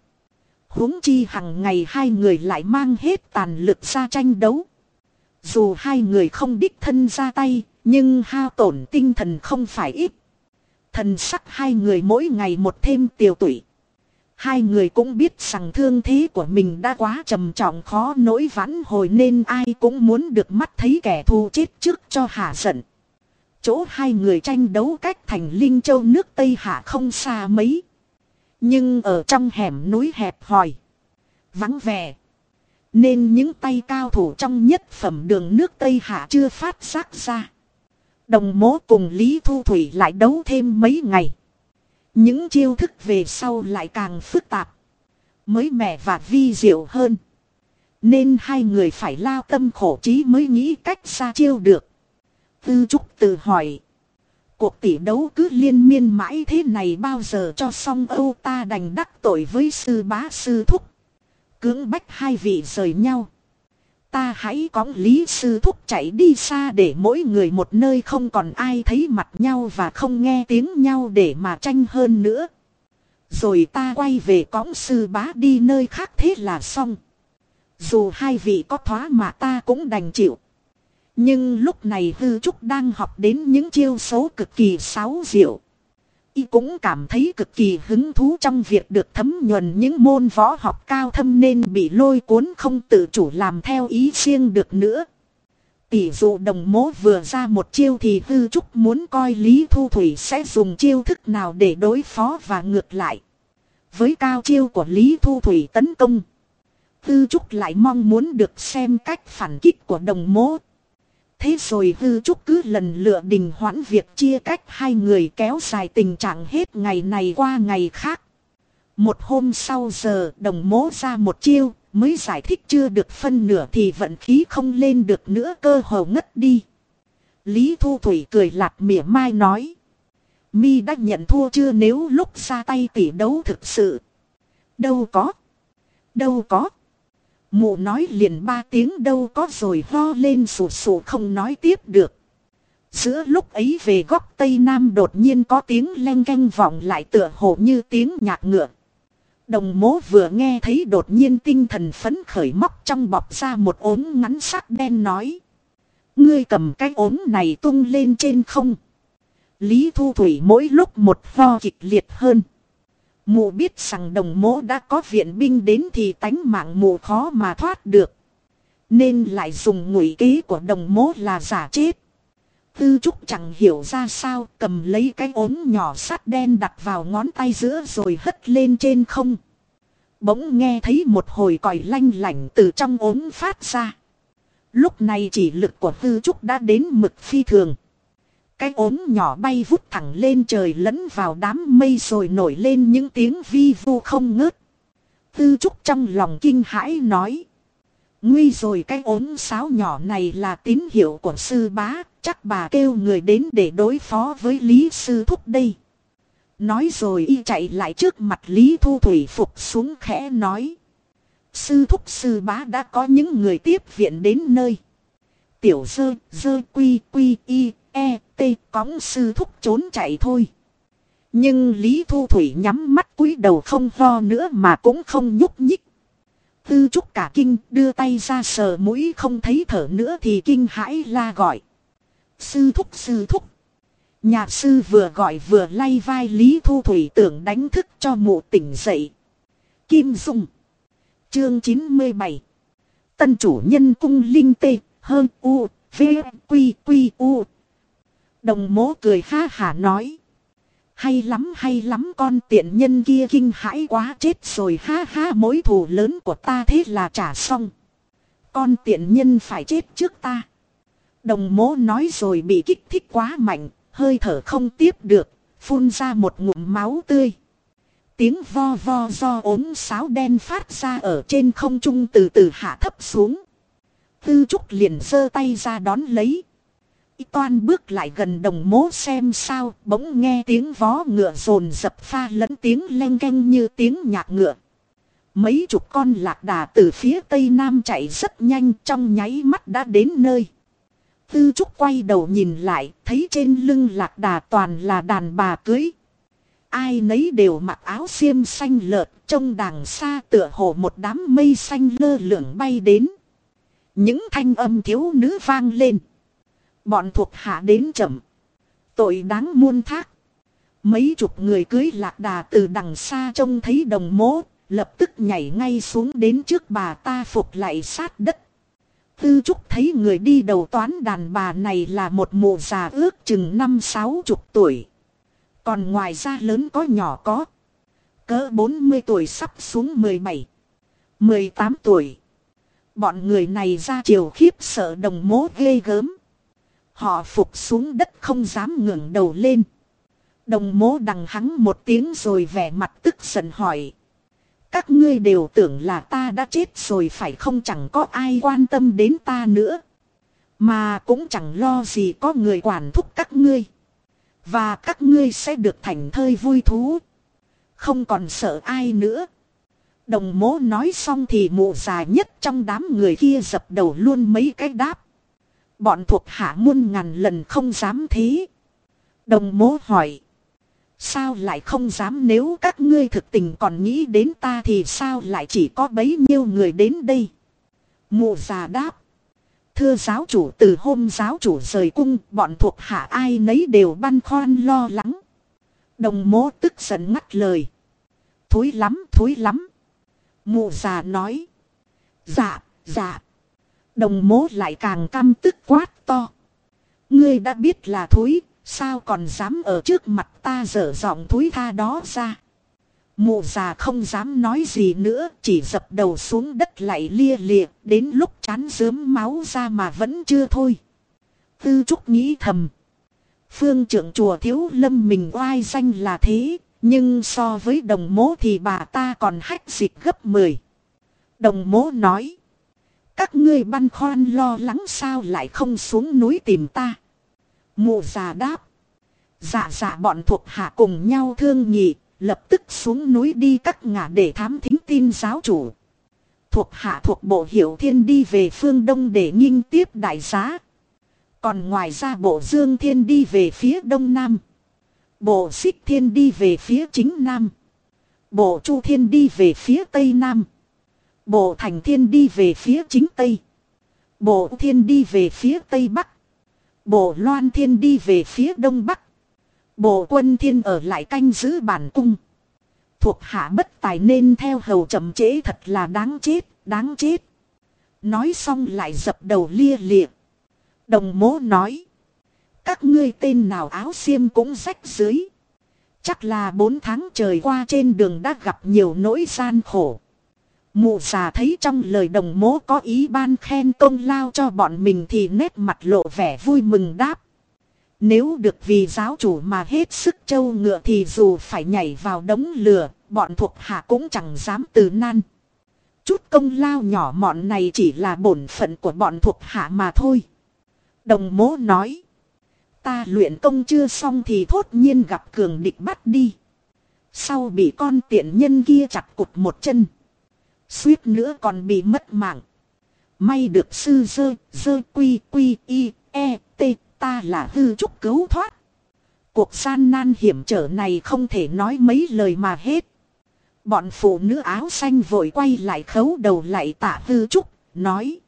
huống chi hằng ngày hai người lại mang hết tàn lực ra tranh đấu. Dù hai người không đích thân ra tay, nhưng hao tổn tinh thần không phải ít. Thần sắc hai người mỗi ngày một thêm tiêu tụy. Hai người cũng biết rằng thương thế của mình đã quá trầm trọng khó nỗi vãn hồi nên ai cũng muốn được mắt thấy kẻ thù chết trước cho hạ giận. Chỗ hai người tranh đấu cách thành Linh Châu nước Tây Hạ không xa mấy. Nhưng ở trong hẻm núi hẹp hòi. Vắng vẻ. Nên những tay cao thủ trong nhất phẩm đường nước Tây Hạ chưa phát giác ra. Đồng mố cùng Lý Thu Thủy lại đấu thêm mấy ngày. Những chiêu thức về sau lại càng phức tạp. Mới mẻ và vi diệu hơn. Nên hai người phải lao tâm khổ trí mới nghĩ cách ra chiêu được. Tư Trúc tự hỏi. Cuộc tỷ đấu cứ liên miên mãi thế này bao giờ cho xong Âu ta đành đắc tội với sư bá sư thúc. Cưỡng bách hai vị rời nhau. Ta hãy cõng lý sư thúc chạy đi xa để mỗi người một nơi không còn ai thấy mặt nhau và không nghe tiếng nhau để mà tranh hơn nữa. Rồi ta quay về cõng sư bá đi nơi khác thế là xong. Dù hai vị có thoá mà ta cũng đành chịu. Nhưng lúc này hư trúc đang học đến những chiêu số cực kỳ sáo diệu. Y cũng cảm thấy cực kỳ hứng thú trong việc được thấm nhuần những môn võ học cao thâm nên bị lôi cuốn không tự chủ làm theo ý riêng được nữa. Tỷ dụ đồng mố vừa ra một chiêu thì hư trúc muốn coi Lý Thu Thủy sẽ dùng chiêu thức nào để đối phó và ngược lại. Với cao chiêu của Lý Thu Thủy tấn công. Tư Trúc lại mong muốn được xem cách phản kích của đồng mố Thế rồi hư trúc cứ lần lựa đình hoãn việc chia cách hai người kéo dài tình trạng hết ngày này qua ngày khác. Một hôm sau giờ đồng mố ra một chiêu, mới giải thích chưa được phân nửa thì vận khí không lên được nữa cơ hồ ngất đi. Lý Thu Thủy cười lạt mỉa mai nói. Mi đã nhận thua chưa nếu lúc ra tay tỉ đấu thực sự. Đâu có. Đâu có. Mụ nói liền ba tiếng đâu có rồi ho lên sụ sụ không nói tiếp được. Giữa lúc ấy về góc tây nam đột nhiên có tiếng len canh vọng lại tựa hồ như tiếng nhạc ngựa. Đồng mố vừa nghe thấy đột nhiên tinh thần phấn khởi móc trong bọc ra một ốm ngắn sắc đen nói. Ngươi cầm cái ốm này tung lên trên không. Lý Thu Thủy mỗi lúc một ho kịch liệt hơn. Mụ biết rằng đồng mố đã có viện binh đến thì tánh mạng mụ khó mà thoát được. Nên lại dùng ngụy ký của đồng mố là giả chết. Tư trúc chẳng hiểu ra sao cầm lấy cái ốm nhỏ sắt đen đặt vào ngón tay giữa rồi hất lên trên không. Bỗng nghe thấy một hồi còi lanh lảnh từ trong ốm phát ra. Lúc này chỉ lực của tư trúc đã đến mực phi thường. Cái ốm nhỏ bay vút thẳng lên trời lẫn vào đám mây rồi nổi lên những tiếng vi vu không ngớt. Tư trúc trong lòng kinh hãi nói. Nguy rồi cái ốm sáo nhỏ này là tín hiệu của sư bá, chắc bà kêu người đến để đối phó với Lý Sư Thúc đây. Nói rồi y chạy lại trước mặt Lý Thu Thủy phục xuống khẽ nói. Sư Thúc Sư Bá đã có những người tiếp viện đến nơi. Tiểu dơ, dơ quy quy y, e, t, cõng Sư Thúc trốn chạy thôi. Nhưng Lý Thu Thủy nhắm mắt cúi đầu không lo nữa mà cũng không nhúc nhích. Tư trúc cả kinh đưa tay ra sờ mũi không thấy thở nữa thì kinh hãi la gọi. Sư thúc sư thúc. Nhà sư vừa gọi vừa lay vai Lý Thu Thủy tưởng đánh thức cho mụ tỉnh dậy. Kim Dung. Chương 97. Tân chủ nhân cung linh tê, hơn u, v, quy, quy, u. Đồng mố cười ha hả nói. Hay lắm hay lắm con tiện nhân kia kinh hãi quá chết rồi ha ha mối thù lớn của ta thế là trả xong. Con tiện nhân phải chết trước ta. Đồng mố nói rồi bị kích thích quá mạnh, hơi thở không tiếp được, phun ra một ngụm máu tươi. Tiếng vo vo do ốm sáo đen phát ra ở trên không trung từ từ hạ thấp xuống. Tư trúc liền giơ tay ra đón lấy. Y toan bước lại gần đồng mố xem sao, bỗng nghe tiếng vó ngựa rồn dập pha lẫn tiếng len canh như tiếng nhạc ngựa. Mấy chục con lạc đà từ phía tây nam chạy rất nhanh trong nháy mắt đã đến nơi. Tư Trúc quay đầu nhìn lại, thấy trên lưng lạc đà toàn là đàn bà cưới. Ai nấy đều mặc áo xiêm xanh lợt, trông đàng xa tựa hồ một đám mây xanh lơ lửng bay đến. Những thanh âm thiếu nữ vang lên. Bọn thuộc hạ đến chậm. Tội đáng muôn thác. Mấy chục người cưới lạc đà từ đằng xa trông thấy đồng mố, lập tức nhảy ngay xuống đến trước bà ta phục lại sát đất. Tư Trúc thấy người đi đầu toán đàn bà này là một mụ già ước chừng năm sáu chục tuổi. Còn ngoài ra lớn có nhỏ có. Cỡ 40 tuổi sắp xuống 17. 18 tuổi. Bọn người này ra chiều khiếp sợ đồng mố ghê gớm. Họ phục xuống đất không dám ngẩng đầu lên. Đồng mố đằng hắng một tiếng rồi vẻ mặt tức giận hỏi. Các ngươi đều tưởng là ta đã chết rồi phải không chẳng có ai quan tâm đến ta nữa. Mà cũng chẳng lo gì có người quản thúc các ngươi. Và các ngươi sẽ được thành thơi vui thú. Không còn sợ ai nữa. Đồng mố nói xong thì mụ già nhất trong đám người kia dập đầu luôn mấy cái đáp. Bọn thuộc hạ muôn ngàn lần không dám thế. Đồng mố hỏi. Sao lại không dám nếu các ngươi thực tình còn nghĩ đến ta thì sao lại chỉ có bấy nhiêu người đến đây? Mụ già đáp. Thưa giáo chủ từ hôm giáo chủ rời cung bọn thuộc hạ ai nấy đều băn khoăn lo lắng. Đồng mố tức giận ngắt lời. Thối lắm, thối lắm. Mụ già nói. Dạ, dạ. Đồng mố lại càng căm tức quát to. Ngươi đã biết là thối, sao còn dám ở trước mặt ta dở giọng thối tha đó ra. Mụ già không dám nói gì nữa, chỉ dập đầu xuống đất lại lia lịa, đến lúc chán dớm máu ra mà vẫn chưa thôi. Tư Trúc nghĩ thầm. Phương trưởng chùa thiếu lâm mình oai danh là thế, nhưng so với đồng mố thì bà ta còn hách dịch gấp 10. Đồng mố nói. Các ngươi băn khoăn lo lắng sao lại không xuống núi tìm ta. Mụ già đáp. Dạ dạ bọn thuộc hạ cùng nhau thương nhị, lập tức xuống núi đi các ngả để thám thính tin giáo chủ. Thuộc hạ thuộc bộ hiểu thiên đi về phương đông để nghinh tiếp đại giá. Còn ngoài ra bộ dương thiên đi về phía đông nam. Bộ xích thiên đi về phía chính nam. Bộ chu thiên đi về phía tây nam. Bộ thành thiên đi về phía chính tây. Bộ thiên đi về phía tây bắc. Bộ loan thiên đi về phía đông bắc. Bộ quân thiên ở lại canh giữ bản cung. Thuộc hạ bất tài nên theo hầu chậm chế thật là đáng chết, đáng chết. Nói xong lại dập đầu lia lịa. Đồng mố nói. Các ngươi tên nào áo xiêm cũng rách dưới. Chắc là bốn tháng trời qua trên đường đã gặp nhiều nỗi gian khổ. Mụ già thấy trong lời đồng mố có ý ban khen công lao cho bọn mình thì nét mặt lộ vẻ vui mừng đáp. Nếu được vì giáo chủ mà hết sức châu ngựa thì dù phải nhảy vào đống lửa, bọn thuộc hạ cũng chẳng dám từ nan. Chút công lao nhỏ mọn này chỉ là bổn phận của bọn thuộc hạ mà thôi. Đồng mố nói. Ta luyện công chưa xong thì thốt nhiên gặp cường địch bắt đi. Sau bị con tiện nhân kia chặt cụt một chân. Suýt nữa còn bị mất mạng. May được sư dơ, dơ quy quy y, e, t, ta là hư trúc cứu thoát. Cuộc gian nan hiểm trở này không thể nói mấy lời mà hết. Bọn phụ nữ áo xanh vội quay lại khấu đầu lại tạ hư trúc, nói.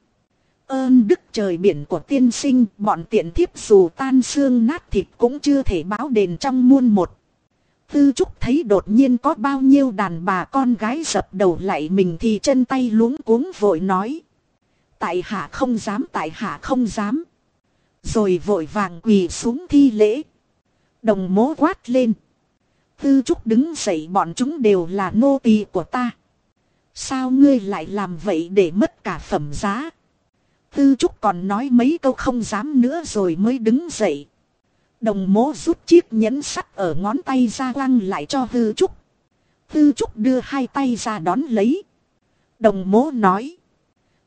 Ơn đức trời biển của tiên sinh, bọn tiện thiếp dù tan xương nát thịt cũng chưa thể báo đền trong muôn một. Tư Trúc thấy đột nhiên có bao nhiêu đàn bà con gái dập đầu lại mình thì chân tay luống cuống vội nói. Tại hạ không dám, tại hạ không dám. Rồi vội vàng quỳ xuống thi lễ. Đồng mố quát lên. Tư Trúc đứng dậy bọn chúng đều là nô tỳ của ta. Sao ngươi lại làm vậy để mất cả phẩm giá? Tư Trúc còn nói mấy câu không dám nữa rồi mới đứng dậy. Đồng mố rút chiếc nhẫn sắt ở ngón tay ra quăng lại cho hư Trúc. hư Trúc đưa hai tay ra đón lấy. Đồng mố nói.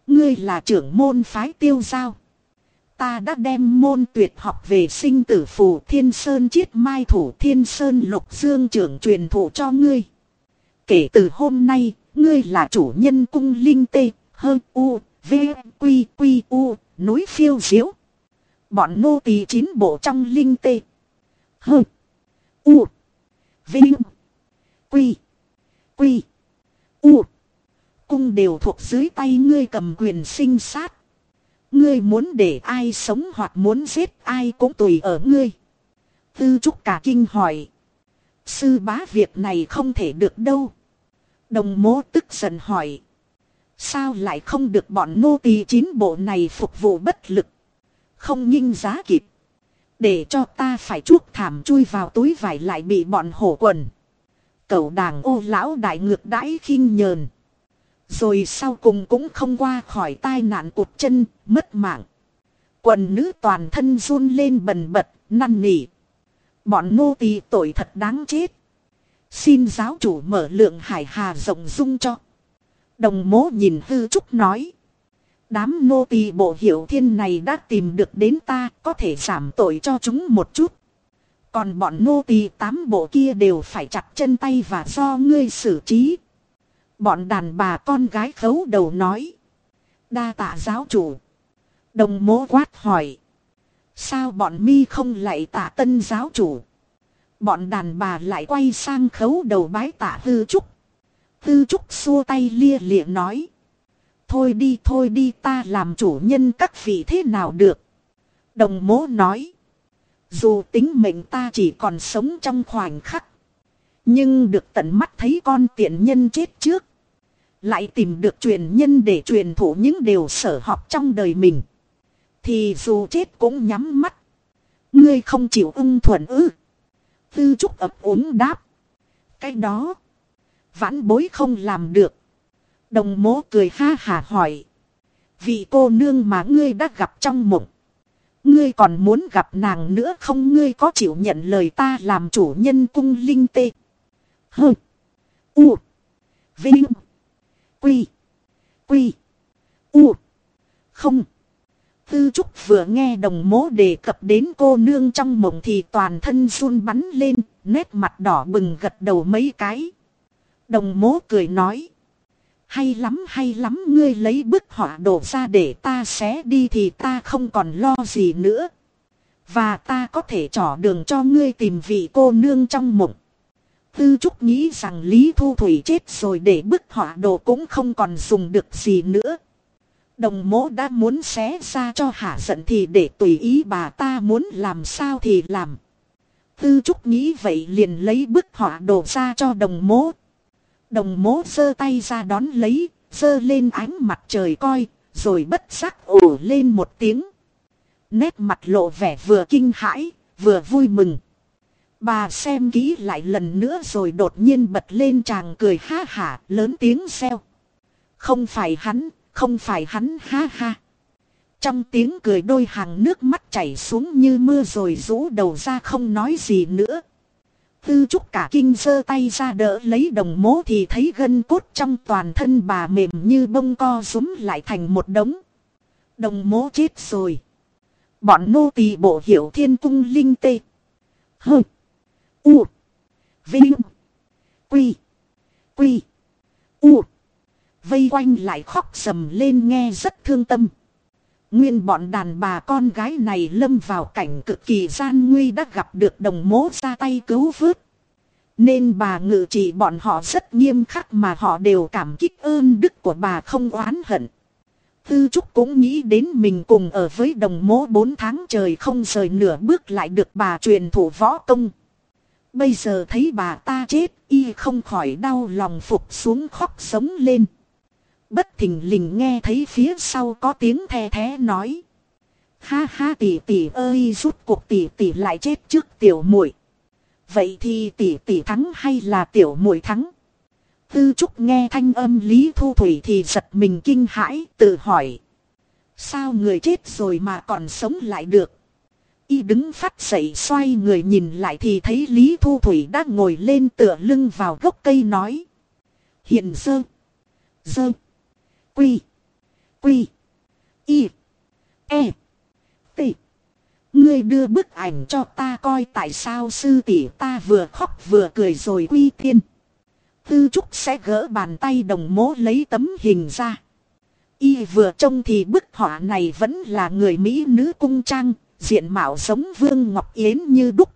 Ngươi là trưởng môn phái tiêu giao. Ta đã đem môn tuyệt học về sinh tử phù thiên sơn chiết mai thủ thiên sơn lục dương trưởng truyền thụ cho ngươi. Kể từ hôm nay, ngươi là chủ nhân cung linh tê, hơn u, v, quy, quy, u, núi phiêu diễu. Bọn nô tỳ chín bộ trong linh tê. Hơn, u, vinh, quy, quy, u. Cung đều thuộc dưới tay ngươi cầm quyền sinh sát. Ngươi muốn để ai sống hoặc muốn giết ai cũng tùy ở ngươi. Tư trúc cả kinh hỏi. Sư bá việc này không thể được đâu. Đồng mố tức giận hỏi. Sao lại không được bọn nô tỳ chín bộ này phục vụ bất lực. Không nghinh giá kịp. Để cho ta phải chuốc thảm chui vào túi vải lại bị bọn hổ quần. Cậu đàng ô lão đại ngược đãi khinh nhờn. Rồi sau cùng cũng không qua khỏi tai nạn cụt chân, mất mạng. Quần nữ toàn thân run lên bần bật, năn nỉ. Bọn nô tỳ tội thật đáng chết. Xin giáo chủ mở lượng hải hà rộng dung cho. Đồng mố nhìn hư trúc nói. Đám nô tỳ bộ hiểu thiên này đã tìm được đến ta, có thể giảm tội cho chúng một chút. Còn bọn nô tỳ tám bộ kia đều phải chặt chân tay và do ngươi xử trí. Bọn đàn bà con gái khấu đầu nói. Đa tạ giáo chủ. Đồng mố quát hỏi. Sao bọn mi không lại tạ tân giáo chủ? Bọn đàn bà lại quay sang khấu đầu bái tạ hư trúc. Hư trúc xua tay lia lịa nói. Thôi đi thôi đi, ta làm chủ nhân các vị thế nào được. Đồng mố nói. Dù tính mệnh ta chỉ còn sống trong khoảnh khắc. Nhưng được tận mắt thấy con tiện nhân chết trước. Lại tìm được truyền nhân để truyền thụ những điều sở học trong đời mình. Thì dù chết cũng nhắm mắt. Ngươi không chịu ưng thuận ư. Tư trúc ấp ốm đáp. Cái đó. Vãn bối không làm được. Đồng mố cười ha hà hỏi. Vị cô nương mà ngươi đã gặp trong mộng. Ngươi còn muốn gặp nàng nữa không ngươi có chịu nhận lời ta làm chủ nhân cung linh tê. Hơ. U. Vinh. Quy. Quy. U. Không. Tư Trúc vừa nghe đồng mố đề cập đến cô nương trong mộng thì toàn thân run bắn lên, nét mặt đỏ bừng gật đầu mấy cái. Đồng mố cười nói. Hay lắm hay lắm, ngươi lấy bức họa đổ ra để ta xé đi thì ta không còn lo gì nữa. Và ta có thể trỏ đường cho ngươi tìm vị cô nương trong mộng. Tư Trúc nghĩ rằng Lý Thu Thủy chết rồi để bức họa đồ cũng không còn dùng được gì nữa. Đồng mỗ đã muốn xé ra cho hạ giận thì để tùy ý bà ta muốn làm sao thì làm. Tư Trúc nghĩ vậy liền lấy bức họa đồ ra cho đồng mỗ. Đồng mỗ giơ tay ra đón lấy, giơ lên ánh mặt trời coi, rồi bất giác ồ lên một tiếng. Nét mặt lộ vẻ vừa kinh hãi, vừa vui mừng. Bà xem kỹ lại lần nữa rồi đột nhiên bật lên chàng cười ha hả lớn tiếng xeo. Không phải hắn, không phải hắn ha ha. Trong tiếng cười đôi hàng nước mắt chảy xuống như mưa rồi rũ đầu ra không nói gì nữa. Tư trúc cả kinh giơ tay ra đỡ lấy đồng mố thì thấy gân cốt trong toàn thân bà mềm như bông co rúm lại thành một đống. Đồng mố chết rồi. Bọn nô tỳ bộ hiểu thiên cung linh tê. Hơ. U. Vinh. Quy. Quy. U. Vây quanh lại khóc sầm lên nghe rất thương tâm. Nguyên bọn đàn bà con gái này lâm vào cảnh cực kỳ gian nguy đã gặp được đồng mố ra tay cứu vớt. Nên bà ngự trị bọn họ rất nghiêm khắc mà họ đều cảm kích ơn đức của bà không oán hận. Tư Trúc cũng nghĩ đến mình cùng ở với đồng mố 4 tháng trời không rời nửa bước lại được bà truyền thủ võ công. Bây giờ thấy bà ta chết, y không khỏi đau lòng phục xuống khóc sống lên. Bất thình lình nghe thấy phía sau có tiếng the thé nói. Ha ha tỷ tỷ ơi rút cuộc tỷ tỷ lại chết trước tiểu muội. Vậy thì tỷ tỷ thắng hay là tiểu muội thắng? Tư Trúc nghe thanh âm Lý Thu Thủy thì giật mình kinh hãi, tự hỏi. Sao người chết rồi mà còn sống lại được? Y đứng phát dậy xoay người nhìn lại thì thấy Lý Thu Thủy đã ngồi lên tựa lưng vào gốc cây nói. Hiện dơ. Dơ. Quy. Quy. Y. E. T. Ngươi đưa bức ảnh cho ta coi tại sao sư tỷ ta vừa khóc vừa cười rồi quy thiên Tư Trúc sẽ gỡ bàn tay đồng mố lấy tấm hình ra. Y vừa trông thì bức họa này vẫn là người Mỹ nữ cung trang, diện mạo giống Vương Ngọc Yến như đúc.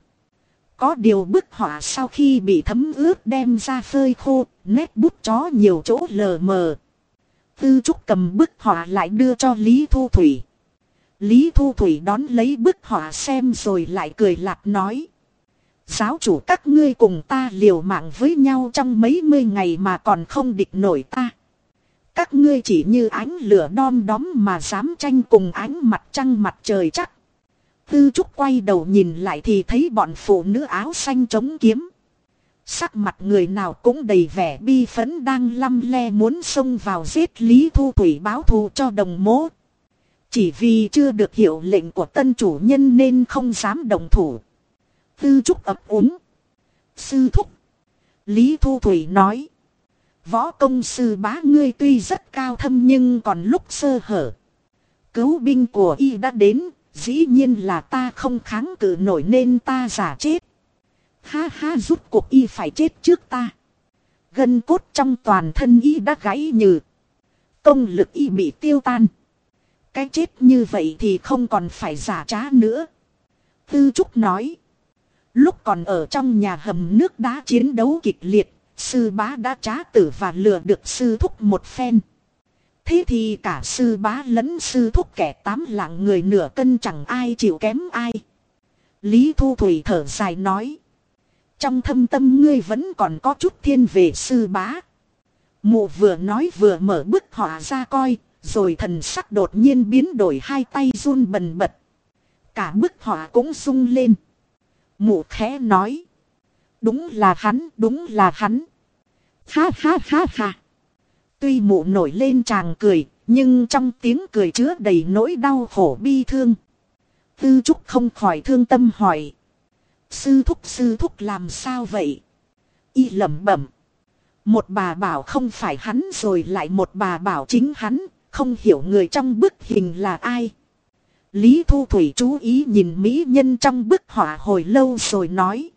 Có điều bức họa sau khi bị thấm ướt đem ra phơi khô, nét bút chó nhiều chỗ lờ mờ. Tư Trúc cầm bức họa lại đưa cho Lý Thu Thủy. Lý Thu Thủy đón lấy bức họa xem rồi lại cười lạc nói. Giáo chủ các ngươi cùng ta liều mạng với nhau trong mấy mươi ngày mà còn không địch nổi ta. Các ngươi chỉ như ánh lửa đom đóm mà dám tranh cùng ánh mặt trăng mặt trời chắc. Tư Trúc quay đầu nhìn lại thì thấy bọn phụ nữ áo xanh chống kiếm. Sắc mặt người nào cũng đầy vẻ bi phấn đang lăm le muốn xông vào giết Lý Thu Thủy báo thù cho đồng mố. Chỉ vì chưa được hiệu lệnh của tân chủ nhân nên không dám đồng thủ. Tư trúc ập úng. Sư thúc. Lý Thu Thủy nói. Võ công sư bá ngươi tuy rất cao thâm nhưng còn lúc sơ hở. Cứu binh của y đã đến, dĩ nhiên là ta không kháng cự nổi nên ta giả chết. Ha ha rút cuộc y phải chết trước ta. Gân cốt trong toàn thân y đã gãy như. Công lực y bị tiêu tan. Cái chết như vậy thì không còn phải giả trá nữa. Tư Trúc nói. Lúc còn ở trong nhà hầm nước đá chiến đấu kịch liệt, sư bá đã trá tử và lừa được sư thúc một phen. Thế thì cả sư bá lẫn sư thúc kẻ tám lạng người nửa cân chẳng ai chịu kém ai. Lý Thu Thủy thở dài nói. Trong thâm tâm ngươi vẫn còn có chút thiên về sư bá. Mụ vừa nói vừa mở bức họa ra coi, rồi thần sắc đột nhiên biến đổi hai tay run bần bật. Cả bức họa cũng rung lên. Mụ khẽ nói. Đúng là hắn, đúng là hắn. Ha ha ha ha. Tuy mụ nổi lên chàng cười, nhưng trong tiếng cười chứa đầy nỗi đau khổ bi thương. Tư Trúc không khỏi thương tâm hỏi. Sư thúc sư thúc làm sao vậy? Y lẩm bẩm. Một bà bảo không phải hắn rồi lại một bà bảo chính hắn, không hiểu người trong bức hình là ai. Lý Thu Thủy chú ý nhìn mỹ nhân trong bức họa hồi lâu rồi nói.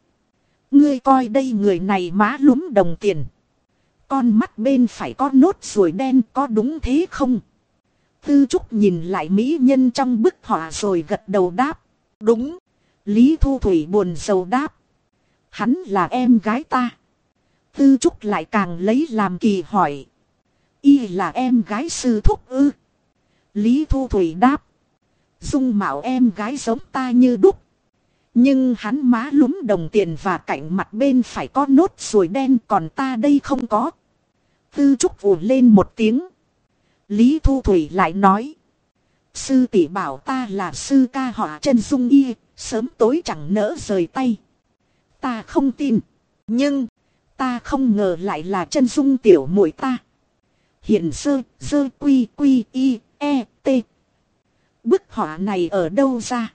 Ngươi coi đây người này má lúm đồng tiền. Con mắt bên phải có nốt ruồi đen có đúng thế không? Tư Trúc nhìn lại mỹ nhân trong bức họa rồi gật đầu đáp. Đúng. Lý Thu Thủy buồn sầu đáp. Hắn là em gái ta. Tư Trúc lại càng lấy làm kỳ hỏi. Y là em gái sư thúc ư. Lý Thu Thủy đáp. Dung mạo em gái giống ta như đúc. Nhưng hắn má lúm đồng tiền và cạnh mặt bên phải có nốt ruồi đen còn ta đây không có. Tư Trúc vù lên một tiếng. Lý Thu Thủy lại nói. Sư tỷ bảo ta là sư ca họ chân dung y, sớm tối chẳng nỡ rời tay. Ta không tin. Nhưng, ta không ngờ lại là chân dung tiểu muội ta. Hiện sơ, dơ quy quy y, e, t. Bức họa này ở đâu ra?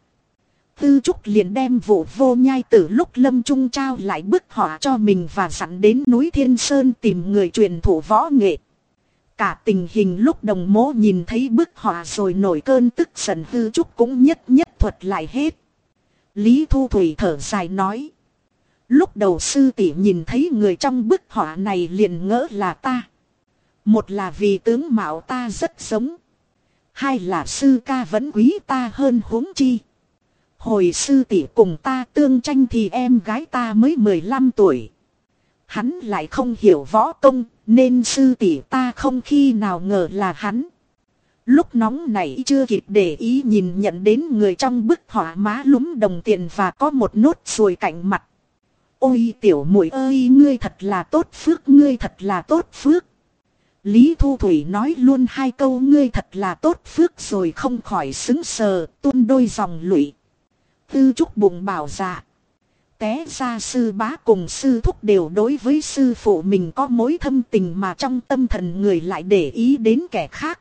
Tư Trúc liền đem vụ vô nhai từ lúc lâm trung trao lại bức họa cho mình và sẵn đến núi Thiên Sơn tìm người truyền thủ võ nghệ. Cả tình hình lúc đồng mố nhìn thấy bức họa rồi nổi cơn tức giận Tư Trúc cũng nhất nhất thuật lại hết. Lý Thu Thủy thở dài nói. Lúc đầu sư tỷ nhìn thấy người trong bức họa này liền ngỡ là ta. Một là vì tướng mạo ta rất giống. Hai là sư ca vẫn quý ta hơn huống chi. Hồi sư tỷ cùng ta tương tranh thì em gái ta mới 15 tuổi. Hắn lại không hiểu võ công, nên sư tỷ ta không khi nào ngờ là hắn. Lúc nóng này chưa kịp để ý nhìn nhận đến người trong bức họa má lúm đồng tiền và có một nốt ruồi cạnh mặt. Ôi tiểu muội ơi, ngươi thật là tốt phước, ngươi thật là tốt phước. Lý Thu Thủy nói luôn hai câu, ngươi thật là tốt phước rồi không khỏi xứng sờ, tuôn đôi dòng lụy. Tư trúc bụng bảo dạ. Té ra sư bá cùng sư thúc đều đối với sư phụ mình có mối thâm tình mà trong tâm thần người lại để ý đến kẻ khác.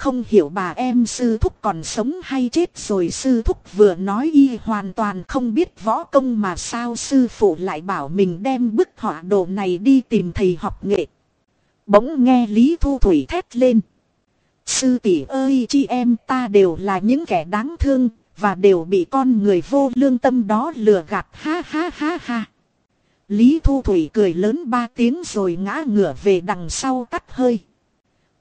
Không hiểu bà em sư thúc còn sống hay chết rồi sư thúc vừa nói y hoàn toàn không biết võ công mà sao sư phụ lại bảo mình đem bức họa đồ này đi tìm thầy học nghệ. Bỗng nghe Lý Thu Thủy thét lên. Sư tỷ ơi, chị em ta đều là những kẻ đáng thương và đều bị con người vô lương tâm đó lừa gạt ha ha ha ha. Lý Thu Thủy cười lớn ba tiếng rồi ngã ngửa về đằng sau tắt hơi.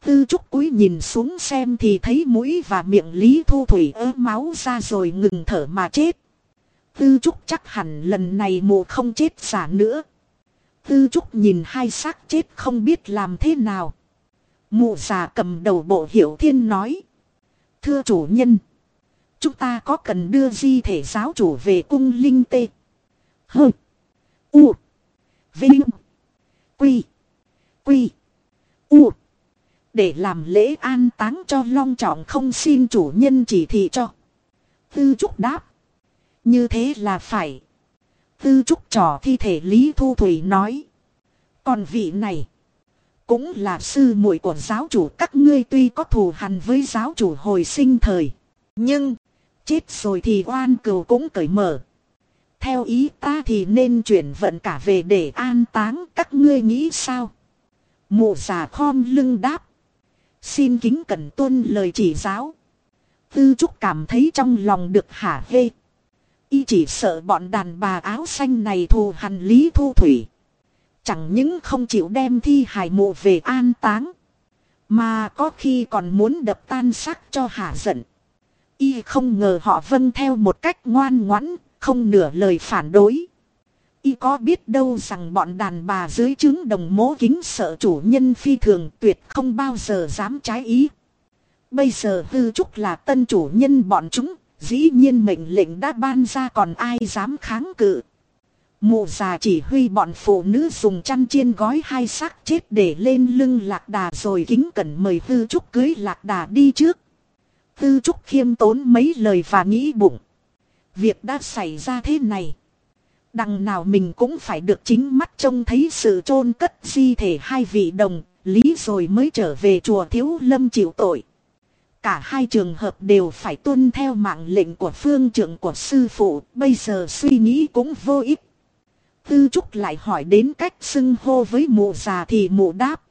Tư trúc cúi nhìn xuống xem thì thấy mũi và miệng Lý Thu Thủy ớ máu ra rồi ngừng thở mà chết. Tư trúc chắc hẳn lần này mù không chết giả nữa. Tư trúc nhìn hai xác chết không biết làm thế nào. Mụ già cầm đầu bộ hiểu thiên nói. Thưa chủ nhân. Chúng ta có cần đưa di thể giáo chủ về cung linh tê. Hơ. U. Vinh. Quy. Quy. U. Để làm lễ an táng cho long trọng không xin chủ nhân chỉ thị cho. Tư trúc đáp. Như thế là phải. Tư trúc trò thi thể Lý Thu Thủy nói. Còn vị này. Cũng là sư muội của giáo chủ, các ngươi tuy có thù hằn với giáo chủ hồi sinh thời. Nhưng. Chết rồi thì oan cừu cũng cởi mở. Theo ý ta thì nên chuyển vận cả về để an táng, các ngươi nghĩ sao? Mụ già khom lưng đáp. Xin kính cẩn tuân lời chỉ giáo. Tư trúc cảm thấy trong lòng được hả hê. Y chỉ sợ bọn đàn bà áo xanh này thù hằn lý thu thủy. Chẳng những không chịu đem thi hài mộ về an táng. Mà có khi còn muốn đập tan xác cho hả giận. Y không ngờ họ vâng theo một cách ngoan ngoãn, không nửa lời phản đối. Y có biết đâu rằng bọn đàn bà dưới trướng đồng mố kính sợ chủ nhân phi thường tuyệt không bao giờ dám trái ý. Bây giờ hư trúc là tân chủ nhân bọn chúng, dĩ nhiên mệnh lệnh đã ban ra còn ai dám kháng cự. Mụ già chỉ huy bọn phụ nữ dùng chăn chiên gói hai xác chết để lên lưng lạc đà rồi kính cẩn mời hư trúc cưới lạc đà đi trước. Tư Trúc khiêm tốn mấy lời và nghĩ bụng. Việc đã xảy ra thế này. Đằng nào mình cũng phải được chính mắt trông thấy sự chôn cất di thể hai vị đồng, lý rồi mới trở về chùa thiếu lâm chịu tội. Cả hai trường hợp đều phải tuân theo mạng lệnh của phương trưởng của sư phụ, bây giờ suy nghĩ cũng vô ích. Tư Trúc lại hỏi đến cách xưng hô với mụ già thì mụ đáp.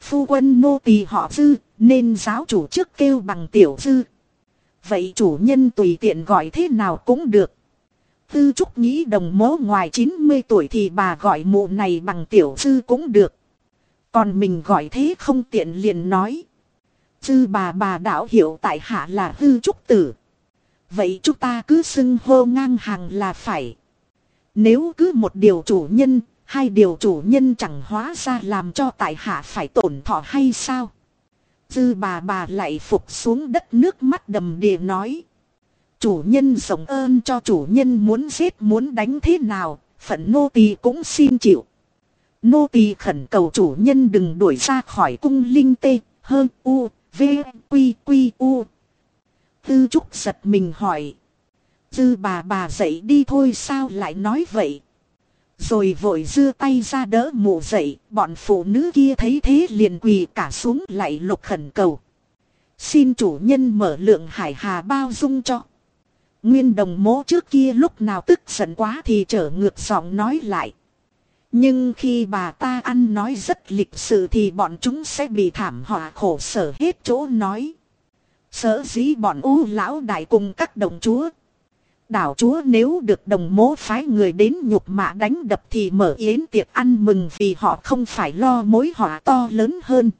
Phu quân nô tỳ họ dư, nên giáo chủ trước kêu bằng tiểu dư. Vậy chủ nhân tùy tiện gọi thế nào cũng được. Tư Trúc nghĩ đồng mố ngoài 90 tuổi thì bà gọi mụ này bằng tiểu sư cũng được. Còn mình gọi thế không tiện liền nói. Dư bà bà đạo hiểu tại hạ là hư trúc tử. Vậy chúng ta cứ xưng hô ngang hàng là phải. Nếu cứ một điều chủ nhân, hai điều chủ nhân chẳng hóa ra làm cho tại hạ phải tổn thọ hay sao? Dư bà bà lại phục xuống đất nước mắt đầm đìa nói. Chủ nhân rộng ơn cho chủ nhân muốn giết muốn đánh thế nào, phận nô tỳ cũng xin chịu. Nô tỳ khẩn cầu chủ nhân đừng đuổi ra khỏi cung linh tê, hơn u, v, quy quy u. Tư trúc giật mình hỏi. Dư bà bà dậy đi thôi sao lại nói vậy. Rồi vội dưa tay ra đỡ mụ dậy, bọn phụ nữ kia thấy thế liền quỳ cả xuống lại lục khẩn cầu. Xin chủ nhân mở lượng hải hà bao dung cho. Nguyên đồng mố trước kia lúc nào tức giận quá thì trở ngược giọng nói lại. Nhưng khi bà ta ăn nói rất lịch sự thì bọn chúng sẽ bị thảm họa khổ sở hết chỗ nói. Sở dĩ bọn u lão đại cùng các đồng chúa. Đảo chúa nếu được đồng mố phái người đến nhục mạ đánh đập thì mở yến tiệc ăn mừng vì họ không phải lo mối họa to lớn hơn.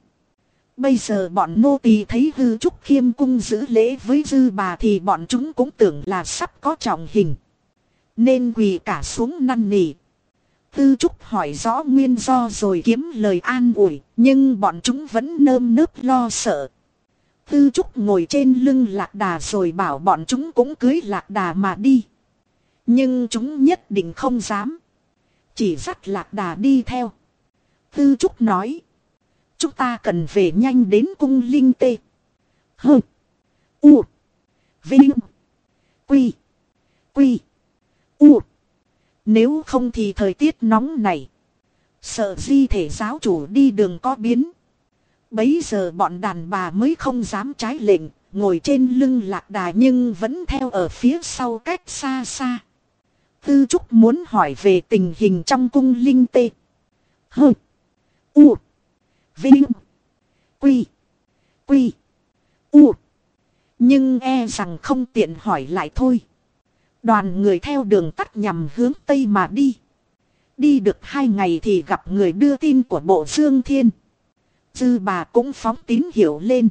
Bây giờ bọn nô tỳ thấy hư trúc khiêm cung giữ lễ với dư bà thì bọn chúng cũng tưởng là sắp có trọng hình. Nên quỳ cả xuống năn nỉ. Tư Trúc hỏi rõ nguyên do rồi kiếm lời an ủi, nhưng bọn chúng vẫn nơm nớp lo sợ. Tư Trúc ngồi trên lưng lạc đà rồi bảo bọn chúng cũng cưới lạc đà mà đi. Nhưng chúng nhất định không dám. Chỉ dắt lạc đà đi theo. Tư Trúc nói. Chúng ta cần về nhanh đến cung linh tê. Hơ. U. Vinh. Quy. Quy. U. Nếu không thì thời tiết nóng này. Sợ di thể giáo chủ đi đường có biến. Bấy giờ bọn đàn bà mới không dám trái lệnh, ngồi trên lưng lạc đà nhưng vẫn theo ở phía sau cách xa xa. Tư Trúc muốn hỏi về tình hình trong cung linh tê. Hơ. U. Vinh. Quy. Quy. U. Nhưng e rằng không tiện hỏi lại thôi. Đoàn người theo đường tắt nhằm hướng Tây mà đi. Đi được hai ngày thì gặp người đưa tin của bộ Dương Thiên. Dư bà cũng phóng tín hiệu lên.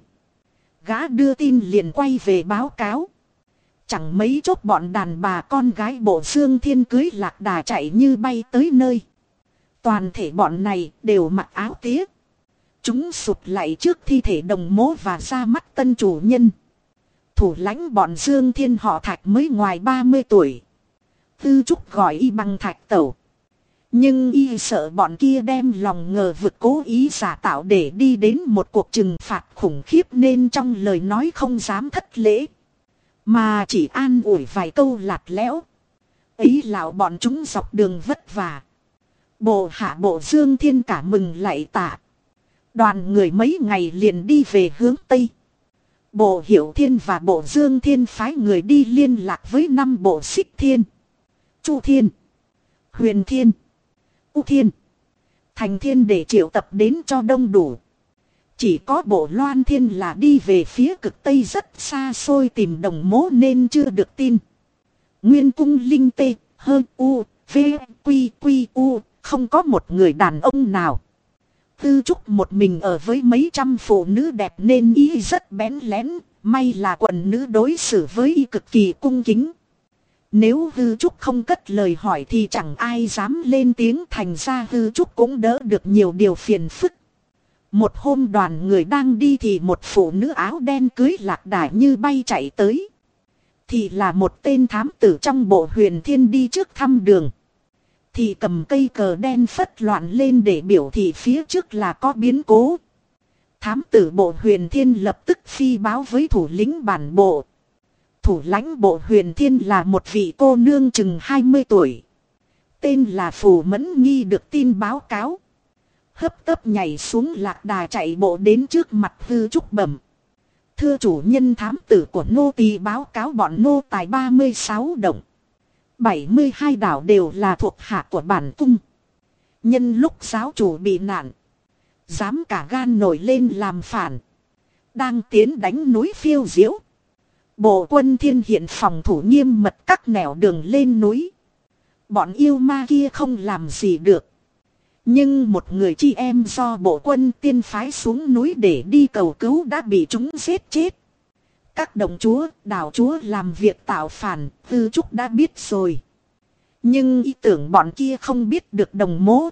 Gã đưa tin liền quay về báo cáo. Chẳng mấy chốc bọn đàn bà con gái bộ Dương Thiên cưới lạc đà chạy như bay tới nơi. Toàn thể bọn này đều mặc áo tía. Chúng sụt lại trước thi thể đồng mố và ra mắt tân chủ nhân thủ lãnh bọn Dương Thiên họ thạch mới ngoài 30 tuổi. Tư Trúc gọi y bằng thạch tẩu. Nhưng y sợ bọn kia đem lòng ngờ vực cố ý giả tạo để đi đến một cuộc trừng phạt khủng khiếp nên trong lời nói không dám thất lễ. Mà chỉ an ủi vài câu lạt lẽo. ý lão bọn chúng dọc đường vất vả. Bộ hạ bộ Dương Thiên cả mừng lại tạ. Đoàn người mấy ngày liền đi về hướng Tây. Bộ Hiểu Thiên và Bộ Dương Thiên phái người đi liên lạc với năm bộ xích thiên. Chu Thiên. Huyền Thiên. U Thiên. Thành Thiên để triệu tập đến cho đông đủ. Chỉ có bộ Loan Thiên là đi về phía cực Tây rất xa xôi tìm đồng mố nên chưa được tin. Nguyên cung linh tê, hơn u, v, quy, quy, u, không có một người đàn ông nào. Tư Trúc một mình ở với mấy trăm phụ nữ đẹp nên y rất bén lén, may là quần nữ đối xử với y cực kỳ cung kính. Nếu hư Trúc không cất lời hỏi thì chẳng ai dám lên tiếng thành ra hư Trúc cũng đỡ được nhiều điều phiền phức. Một hôm đoàn người đang đi thì một phụ nữ áo đen cưới lạc đà như bay chạy tới. Thì là một tên thám tử trong bộ huyền thiên đi trước thăm đường. Thì cầm cây cờ đen phất loạn lên để biểu thị phía trước là có biến cố. Thám tử bộ huyền thiên lập tức phi báo với thủ lĩnh bản bộ. Thủ lãnh bộ huyền thiên là một vị cô nương chừng 20 tuổi. Tên là Phù Mẫn Nghi được tin báo cáo. Hấp tấp nhảy xuống lạc đà chạy bộ đến trước mặt hư trúc bẩm. Thưa chủ nhân thám tử của nô tỳ báo cáo bọn nô tài 36 động. 72 đảo đều là thuộc hạ của bản cung. Nhân lúc giáo chủ bị nạn. Dám cả gan nổi lên làm phản. Đang tiến đánh núi phiêu diễu. Bộ quân thiên hiện phòng thủ nghiêm mật các nẻo đường lên núi. Bọn yêu ma kia không làm gì được. Nhưng một người chi em do bộ quân tiên phái xuống núi để đi cầu cứu đã bị chúng giết chết các đồng chúa, đảo chúa làm việc tạo phản, tư trúc đã biết rồi. Nhưng ý tưởng bọn kia không biết được đồng mố.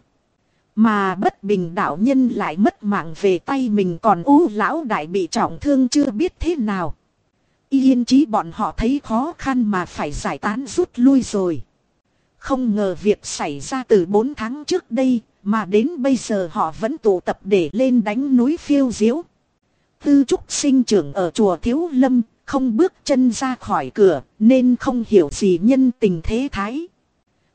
Mà bất bình đạo nhân lại mất mạng về tay mình còn u lão đại bị trọng thương chưa biết thế nào. Yên chí bọn họ thấy khó khăn mà phải giải tán rút lui rồi. Không ngờ việc xảy ra từ 4 tháng trước đây, mà đến bây giờ họ vẫn tụ tập để lên đánh núi phiêu diếu. Tư trúc sinh trưởng ở chùa Thiếu Lâm, không bước chân ra khỏi cửa, nên không hiểu gì nhân tình thế thái.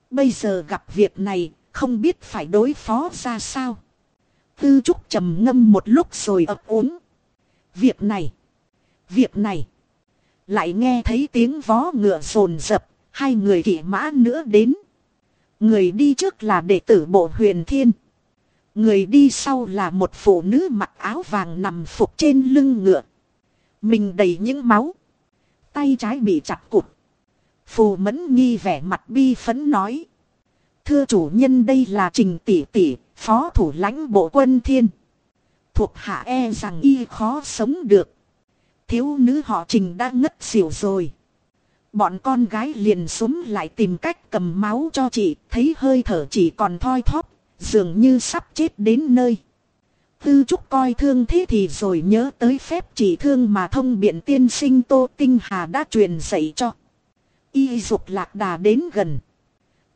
Bây giờ gặp việc này, không biết phải đối phó ra sao. Tư trúc trầm ngâm một lúc rồi ấp úng. Việc này, việc này. Lại nghe thấy tiếng vó ngựa rồn rập, hai người kỵ mã nữa đến. Người đi trước là đệ tử bộ huyền thiên. Người đi sau là một phụ nữ mặc áo vàng nằm phục trên lưng ngựa. Mình đầy những máu. Tay trái bị chặt cụt. Phù mẫn nghi vẻ mặt bi phấn nói. Thưa chủ nhân đây là Trình Tỷ Tỷ, phó thủ lãnh bộ quân thiên. Thuộc hạ e rằng y khó sống được. Thiếu nữ họ Trình đã ngất xỉu rồi. Bọn con gái liền súng lại tìm cách cầm máu cho chị, thấy hơi thở chỉ còn thoi thóp, dường như sắp chết đến nơi. Tư Trúc coi thương thế thì rồi nhớ tới phép chỉ thương mà thông biện tiên sinh Tô Tinh Hà đã truyền dạy cho. Y dục lạc đà đến gần.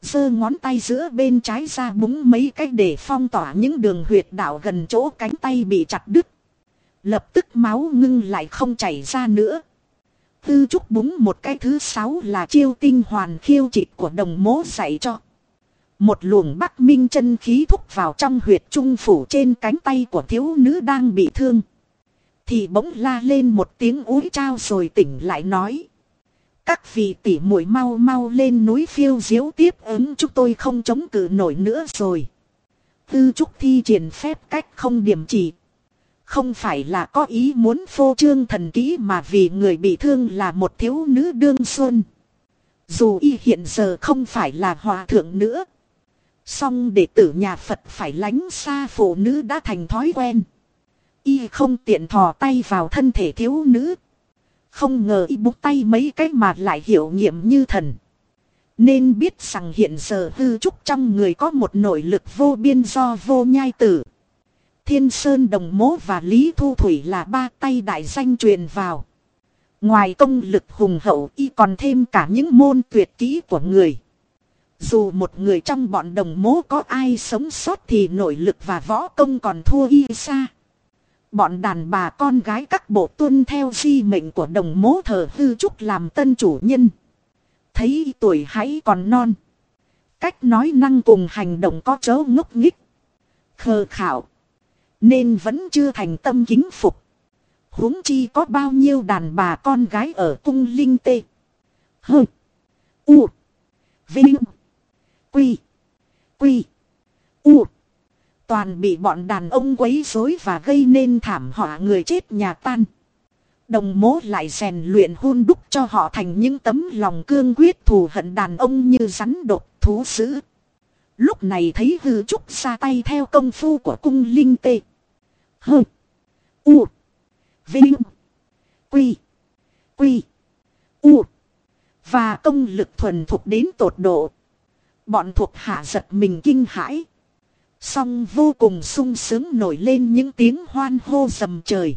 giơ ngón tay giữa bên trái ra búng mấy cách để phong tỏa những đường huyệt đạo gần chỗ cánh tay bị chặt đứt. Lập tức máu ngưng lại không chảy ra nữa. Tư trúc búng một cái thứ sáu là chiêu tinh hoàn khiêu trịch của đồng mố dạy cho. Một luồng bắc minh chân khí thúc vào trong huyệt trung phủ trên cánh tay của thiếu nữ đang bị thương. Thì bỗng la lên một tiếng úi trao rồi tỉnh lại nói. Các vị tỷ muội mau mau lên núi phiêu diếu tiếp ứng chúng tôi không chống cự nổi nữa rồi. Tư trúc thi triển phép cách không điểm chỉ. Không phải là có ý muốn phô trương thần kỹ mà vì người bị thương là một thiếu nữ đương xuân. Dù y hiện giờ không phải là hòa thượng nữa. Song đệ tử nhà Phật phải lánh xa phụ nữ đã thành thói quen. Y không tiện thò tay vào thân thể thiếu nữ. Không ngờ y bút tay mấy cái mà lại hiểu nghiệm như thần. Nên biết rằng hiện giờ hư trúc trong người có một nội lực vô biên do vô nhai tử. Thiên Sơn Đồng Mố và Lý Thu Thủy là ba tay đại danh truyền vào. Ngoài công lực hùng hậu y còn thêm cả những môn tuyệt kỹ của người. Dù một người trong bọn đồng mố có ai sống sót thì nội lực và võ công còn thua y xa. Bọn đàn bà con gái các bộ tuân theo di mệnh của đồng mố thờ hư trúc làm tân chủ nhân. Thấy tuổi hãy còn non. Cách nói năng cùng hành động có chớ ngốc nghích. Khờ khảo. Nên vẫn chưa thành tâm kính phục. huống chi có bao nhiêu đàn bà con gái ở cung linh tê. hừ, U. Vinh. Quy. Quy. U. Toàn bị bọn đàn ông quấy rối và gây nên thảm họa người chết nhà tan. Đồng mố lại rèn luyện hôn đúc cho họ thành những tấm lòng cương quyết thù hận đàn ông như rắn độc, thú dữ. Lúc này thấy hư trúc ra tay theo công phu của cung linh tê. Hơ. U. Vinh. Quy. Quy. U. Và công lực thuần thục đến tột độ. Bọn thuộc hạ giật mình kinh hãi. Song vô cùng sung sướng nổi lên những tiếng hoan hô dầm trời.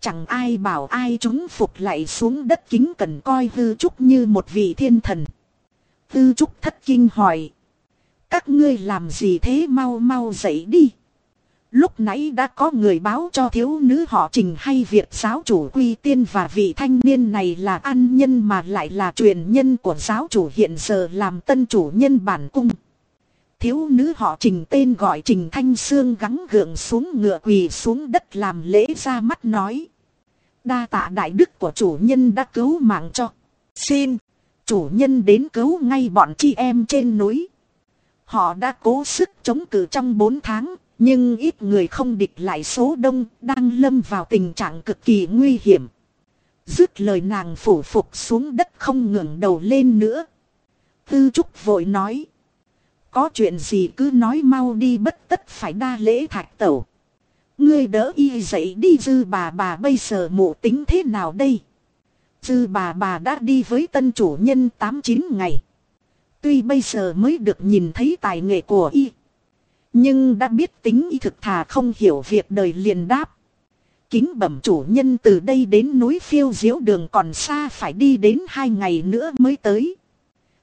Chẳng ai bảo ai chúng phục lại xuống đất kính cần coi hư trúc như một vị thiên thần. Hư trúc thất kinh hỏi. Các ngươi làm gì thế mau mau dậy đi. Lúc nãy đã có người báo cho thiếu nữ họ trình hay việc giáo chủ quy tiên và vị thanh niên này là an nhân mà lại là truyền nhân của giáo chủ hiện giờ làm tân chủ nhân bản cung. Thiếu nữ họ trình tên gọi trình thanh xương gắng gượng xuống ngựa quỳ xuống đất làm lễ ra mắt nói. Đa tạ đại đức của chủ nhân đã cứu mạng cho. Xin, chủ nhân đến cứu ngay bọn chị em trên núi. Họ đã cố sức chống cự trong 4 tháng, nhưng ít người không địch lại số đông, đang lâm vào tình trạng cực kỳ nguy hiểm. Dứt lời nàng phủ phục xuống đất không ngẩng đầu lên nữa. Tư Trúc vội nói. Có chuyện gì cứ nói mau đi bất tất phải đa lễ thạch tẩu. Ngươi đỡ y dậy đi dư bà bà bây giờ mụ tính thế nào đây? Dư bà bà đã đi với tân chủ nhân 8-9 ngày. Tuy bây giờ mới được nhìn thấy tài nghệ của y. Nhưng đã biết tính y thực thà không hiểu việc đời liền đáp. Kính bẩm chủ nhân từ đây đến núi phiêu diễu đường còn xa phải đi đến hai ngày nữa mới tới.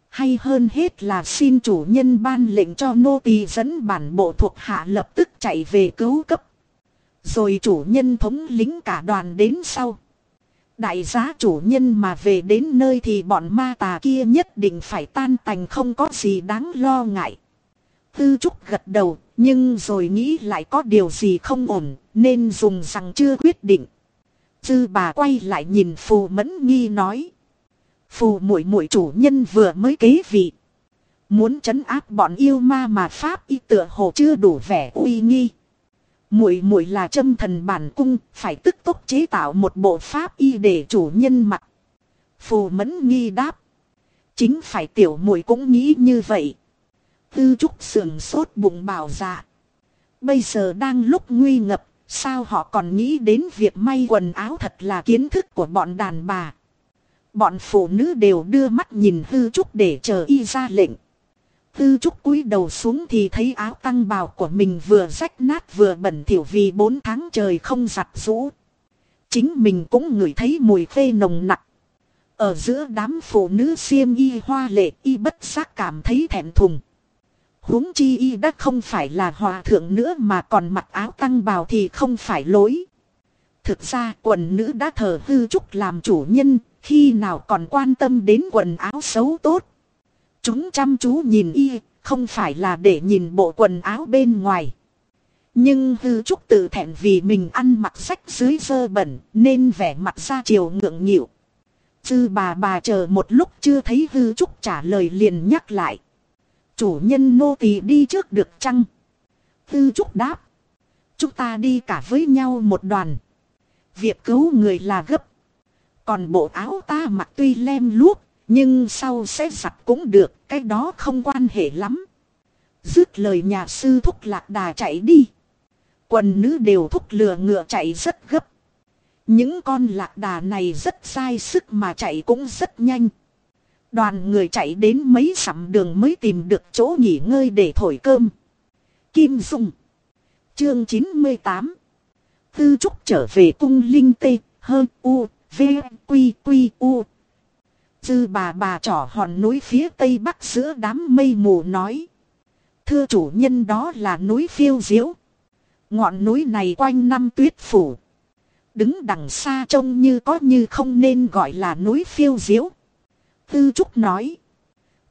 Hay hơn hết là xin chủ nhân ban lệnh cho nô tỳ dẫn bản bộ thuộc hạ lập tức chạy về cứu cấp. Rồi chủ nhân thống lính cả đoàn đến sau. Đại giá chủ nhân mà về đến nơi thì bọn ma tà kia nhất định phải tan tành không có gì đáng lo ngại. Tư Trúc gật đầu, nhưng rồi nghĩ lại có điều gì không ổn, nên dùng rằng chưa quyết định. Dư bà quay lại nhìn Phù Mẫn Nghi nói. Phù muội muội chủ nhân vừa mới kế vị. Muốn trấn áp bọn yêu ma mà Pháp y tựa hồ chưa đủ vẻ uy nghi. Muội muội là châm thần bản cung, phải tức tốc chế tạo một bộ Pháp y để chủ nhân mặc. Phù Mẫn Nghi đáp. Chính phải tiểu muội cũng nghĩ như vậy. Tư trúc sườn sốt bụng bảo dạ. Bây giờ đang lúc nguy ngập, sao họ còn nghĩ đến việc may quần áo thật là kiến thức của bọn đàn bà. Bọn phụ nữ đều đưa mắt nhìn Tư Trúc để chờ y ra lệnh. Tư Trúc cúi đầu xuống thì thấy áo tăng bào của mình vừa rách nát vừa bẩn thỉu vì bốn tháng trời không giặt rũ. Chính mình cũng ngửi thấy mùi phê nồng nặc. Ở giữa đám phụ nữ xiêm y hoa lệ y bất giác cảm thấy thẹn thùng huống chi y đã không phải là hòa thượng nữa mà còn mặc áo tăng bào thì không phải lối. Thực ra quần nữ đã thờ hư trúc làm chủ nhân, khi nào còn quan tâm đến quần áo xấu tốt. Chúng chăm chú nhìn y, không phải là để nhìn bộ quần áo bên ngoài. Nhưng hư trúc tự thẹn vì mình ăn mặc sách dưới dơ bẩn nên vẻ mặt ra chiều ngượng nghịu. Dư bà bà chờ một lúc chưa thấy hư trúc trả lời liền nhắc lại. Chủ nhân nô tỳ đi trước được chăng? Tư trúc đáp. Chúng ta đi cả với nhau một đoàn. Việc cứu người là gấp. Còn bộ áo ta mặc tuy lem luốc, nhưng sau sẽ giặt cũng được, cái đó không quan hệ lắm. Dứt lời nhà sư thúc lạc đà chạy đi. Quần nữ đều thúc lừa ngựa chạy rất gấp. Những con lạc đà này rất sai sức mà chạy cũng rất nhanh. Đoàn người chạy đến mấy sẵm đường mới tìm được chỗ nghỉ ngơi để thổi cơm. Kim Dung Chương 98 Tư Trúc trở về cung linh tê, hơn u, v, quy, quy, u. Dư bà bà trỏ hòn núi phía tây bắc giữa đám mây mù nói. Thưa chủ nhân đó là núi phiêu diễu. Ngọn núi này quanh năm tuyết phủ. Đứng đằng xa trông như có như không nên gọi là núi phiêu diễu. Tư Trúc nói.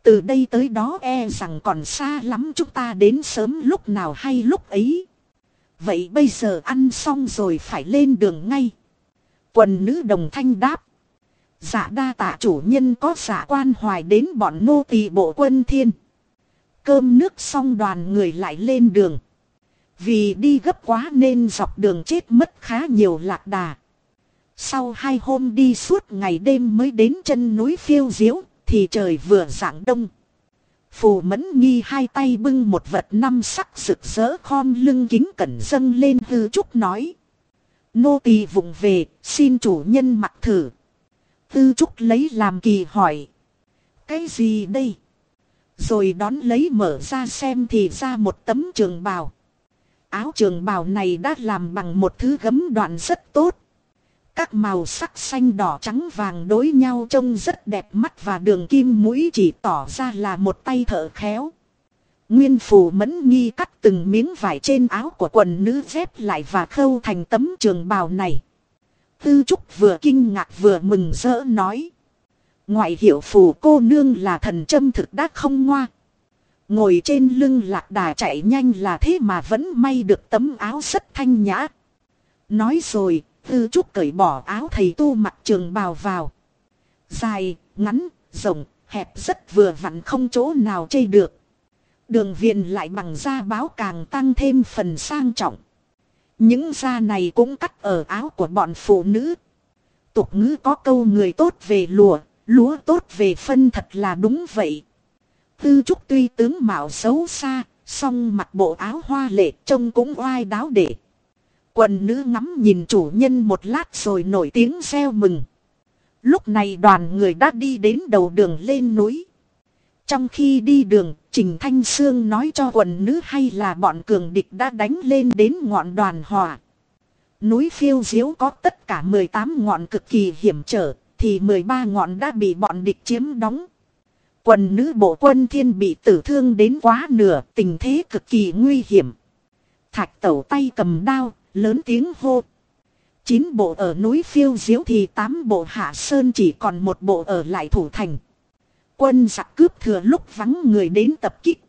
Từ đây tới đó e rằng còn xa lắm chúng ta đến sớm lúc nào hay lúc ấy. Vậy bây giờ ăn xong rồi phải lên đường ngay. Quần nữ đồng thanh đáp. Dạ đa tạ chủ nhân có dạ quan hoài đến bọn nô tỳ bộ quân thiên. Cơm nước xong đoàn người lại lên đường. Vì đi gấp quá nên dọc đường chết mất khá nhiều lạc đà. Sau hai hôm đi suốt ngày đêm mới đến chân núi phiêu diễu, thì trời vừa rạng đông. Phù mẫn nghi hai tay bưng một vật năm sắc rực rỡ khom lưng kính cẩn dâng lên hư trúc nói. Nô tỳ vùng về, xin chủ nhân mặc thử. Tư trúc lấy làm kỳ hỏi. Cái gì đây? Rồi đón lấy mở ra xem thì ra một tấm trường bào. Áo trường bào này đã làm bằng một thứ gấm đoạn rất tốt. Các màu sắc xanh đỏ trắng vàng đối nhau trông rất đẹp mắt và đường kim mũi chỉ tỏ ra là một tay thợ khéo. Nguyên phù mẫn nghi cắt từng miếng vải trên áo của quần nữ dép lại và khâu thành tấm trường bào này. Tư Trúc vừa kinh ngạc vừa mừng rỡ nói. Ngoại hiệu phù cô nương là thần châm thực đã không ngoa. Ngồi trên lưng lạc đà chạy nhanh là thế mà vẫn may được tấm áo rất thanh nhã. Nói rồi, Tư Trúc cởi bỏ áo thầy tu mặc trường bào vào. Dài, ngắn, rộng, hẹp rất vừa vặn không chỗ nào chê được. Đường viền lại bằng da báo càng tăng thêm phần sang trọng. Những da này cũng cắt ở áo của bọn phụ nữ. Tục ngữ có câu người tốt về lùa, lúa tốt về phân thật là đúng vậy. Tư trúc tuy tướng mạo xấu xa, song mặc bộ áo hoa lệ trông cũng oai đáo để. Quần nữ ngắm nhìn chủ nhân một lát rồi nổi tiếng reo mừng. Lúc này đoàn người đã đi đến đầu đường lên núi. Trong khi đi đường, Trình Thanh Sương nói cho quần nữ hay là bọn cường địch đã đánh lên đến ngọn đoàn hòa. Núi phiêu diếu có tất cả 18 ngọn cực kỳ hiểm trở, thì 13 ngọn đã bị bọn địch chiếm đóng. Quần nữ bộ quân thiên bị tử thương đến quá nửa, tình thế cực kỳ nguy hiểm. Thạch tẩu tay cầm đao, lớn tiếng hô. Chín bộ ở núi phiêu diếu thì tám bộ hạ sơn chỉ còn một bộ ở lại thủ thành. Quân giặc cướp thừa lúc vắng người đến tập kích.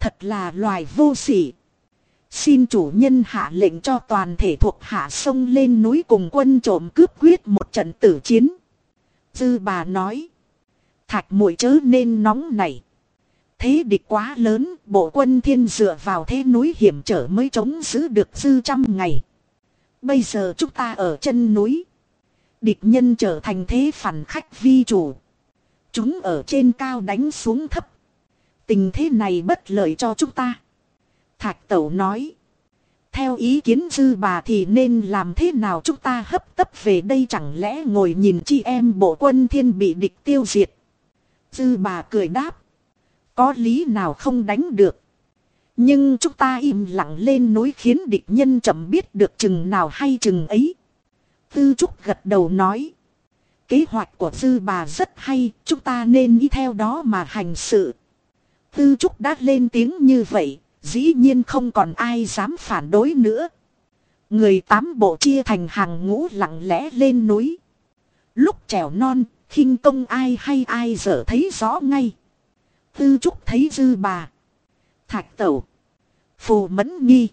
Thật là loài vô sỉ. Xin chủ nhân hạ lệnh cho toàn thể thuộc hạ sông lên núi cùng quân trộm cướp quyết một trận tử chiến. Dư bà nói. Thạch mũi chớ nên nóng này. Thế địch quá lớn, bộ quân thiên dựa vào thế núi hiểm trở mới chống giữ được dư trăm ngày. Bây giờ chúng ta ở chân núi. Địch nhân trở thành thế phản khách vi chủ. Chúng ở trên cao đánh xuống thấp. Tình thế này bất lợi cho chúng ta. Thạch Tẩu nói. Theo ý kiến dư bà thì nên làm thế nào chúng ta hấp tấp về đây chẳng lẽ ngồi nhìn chi em bộ quân thiên bị địch tiêu diệt. Dư bà cười đáp. Có lý nào không đánh được. Nhưng chúng ta im lặng lên núi khiến địch nhân chậm biết được chừng nào hay chừng ấy. Tư Trúc gật đầu nói. Kế hoạch của sư bà rất hay, chúng ta nên đi theo đó mà hành sự. Tư Trúc đã lên tiếng như vậy, dĩ nhiên không còn ai dám phản đối nữa. Người tám bộ chia thành hàng ngũ lặng lẽ lên núi. Lúc trèo non, khinh công ai hay ai dở thấy rõ ngay. Tư Trúc thấy dư bà. Thạch tẩu. Phù mẫn nghi.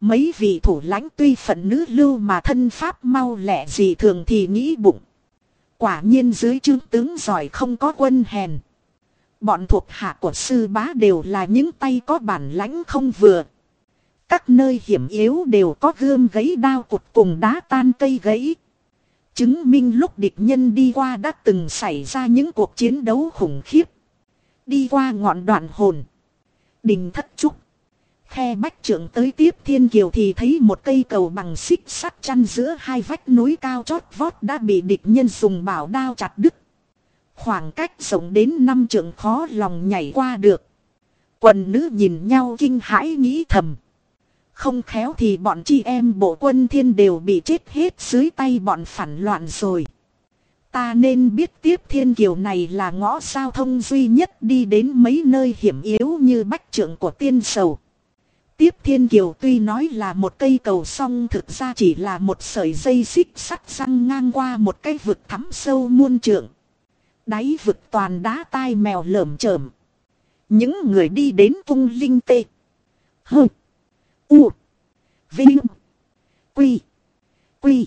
Mấy vị thủ lãnh tuy phận nữ lưu mà thân pháp mau lẹ gì thường thì nghĩ bụng. Quả nhiên dưới trướng tướng giỏi không có quân hèn. Bọn thuộc hạ của sư bá đều là những tay có bản lãnh không vừa. Các nơi hiểm yếu đều có gươm gấy đao cụt cùng đá tan cây gãy. Chứng minh lúc địch nhân đi qua đã từng xảy ra những cuộc chiến đấu khủng khiếp. Đi qua ngọn đoạn hồn. Đình thất trúc. Khe bách trưởng tới tiếp thiên kiều thì thấy một cây cầu bằng xích sắt chăn giữa hai vách núi cao chót vót đã bị địch nhân dùng bảo đao chặt đứt. Khoảng cách rộng đến năm trượng khó lòng nhảy qua được. Quần nữ nhìn nhau kinh hãi nghĩ thầm. Không khéo thì bọn chị em bộ quân thiên đều bị chết hết dưới tay bọn phản loạn rồi. Ta nên biết tiếp thiên kiều này là ngõ giao thông duy nhất đi đến mấy nơi hiểm yếu như bách trưởng của tiên sầu. Tiếp thiên kiều tuy nói là một cây cầu song thực ra chỉ là một sợi dây xích sắt răng ngang qua một cái vực thắm sâu muôn trượng. Đáy vực toàn đá tai mèo lởm chởm. Những người đi đến cung linh tê. Hơ. U. Vinh. Quy. Quy.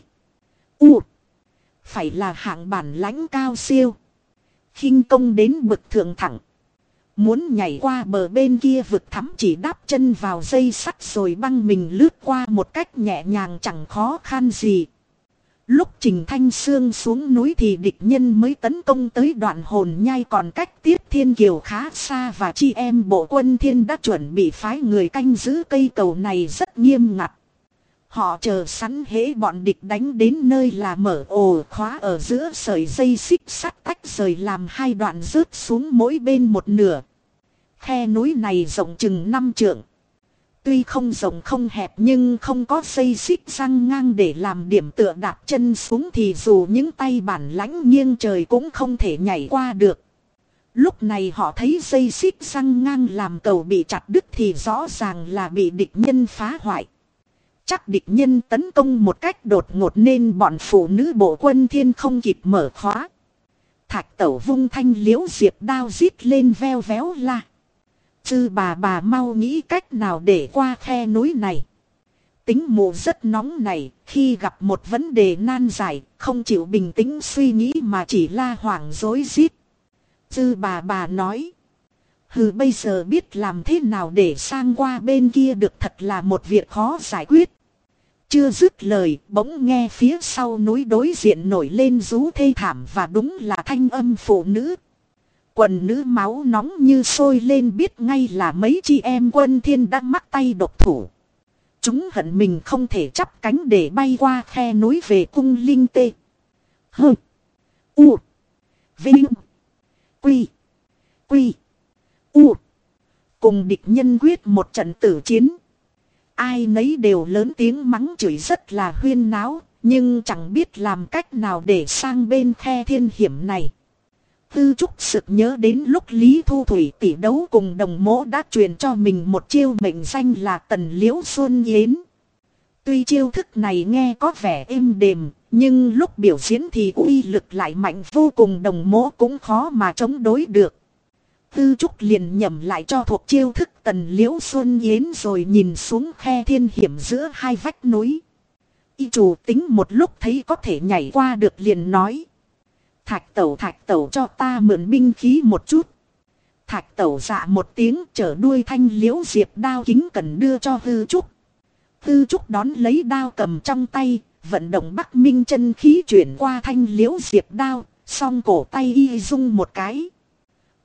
U. Phải là hạng bản lãnh cao siêu. khinh công đến bực thượng thẳng. Muốn nhảy qua bờ bên kia vực thắm chỉ đáp chân vào dây sắt rồi băng mình lướt qua một cách nhẹ nhàng chẳng khó khăn gì. Lúc Trình Thanh Sương xuống núi thì địch nhân mới tấn công tới đoạn hồn nhai còn cách tiết thiên kiều khá xa và chi em bộ quân thiên đã chuẩn bị phái người canh giữ cây cầu này rất nghiêm ngặt. Họ chờ sẵn hễ bọn địch đánh đến nơi là mở ổ khóa ở giữa sợi dây xích sắt tách rời làm hai đoạn rớt xuống mỗi bên một nửa. Khe núi này rộng chừng năm trượng. Tuy không rộng không hẹp nhưng không có dây xích răng ngang để làm điểm tựa đạp chân xuống thì dù những tay bản lãnh nghiêng trời cũng không thể nhảy qua được. Lúc này họ thấy dây xích răng ngang làm cầu bị chặt đứt thì rõ ràng là bị địch nhân phá hoại. Chắc địch nhân tấn công một cách đột ngột nên bọn phụ nữ bộ quân thiên không kịp mở khóa. Thạch tẩu vung thanh liễu diệp đao rít lên veo véo la. Chư bà bà mau nghĩ cách nào để qua khe núi này. Tính mù rất nóng này, khi gặp một vấn đề nan giải, không chịu bình tĩnh suy nghĩ mà chỉ la hoảng dối rít. Chư bà bà nói. Hừ bây giờ biết làm thế nào để sang qua bên kia được thật là một việc khó giải quyết. Chưa dứt lời, bỗng nghe phía sau núi đối diện nổi lên rú thê thảm và đúng là thanh âm phụ nữ. Quần nữ máu nóng như sôi lên biết ngay là mấy chị em quân thiên đã mắc tay độc thủ. Chúng hận mình không thể chắp cánh để bay qua khe núi về cung linh tê. hừ U. Vinh. Quy. Quy. U. Cùng địch nhân quyết một trận tử chiến. Ai nấy đều lớn tiếng mắng chửi rất là huyên náo, nhưng chẳng biết làm cách nào để sang bên khe thiên hiểm này. Tư trúc sực nhớ đến lúc Lý Thu Thủy tỷ đấu cùng đồng mỗ đã truyền cho mình một chiêu mệnh danh là Tần Liễu Xuân Yến. Tuy chiêu thức này nghe có vẻ êm đềm, nhưng lúc biểu diễn thì uy lực lại mạnh vô cùng đồng mỗ cũng khó mà chống đối được. Tư Trúc liền nhầm lại cho thuộc chiêu thức Tần Liễu Xuân Yến rồi nhìn xuống khe thiên hiểm giữa hai vách núi. Y chủ tính một lúc thấy có thể nhảy qua được liền nói. Thạch tẩu thạch tẩu cho ta mượn binh khí một chút. Thạch tẩu dạ một tiếng chở đuôi thanh liễu diệp đao kính cần đưa cho hư trúc. Hư trúc đón lấy đao cầm trong tay, vận động bắc minh chân khí chuyển qua thanh liễu diệp đao, song cổ tay y rung một cái.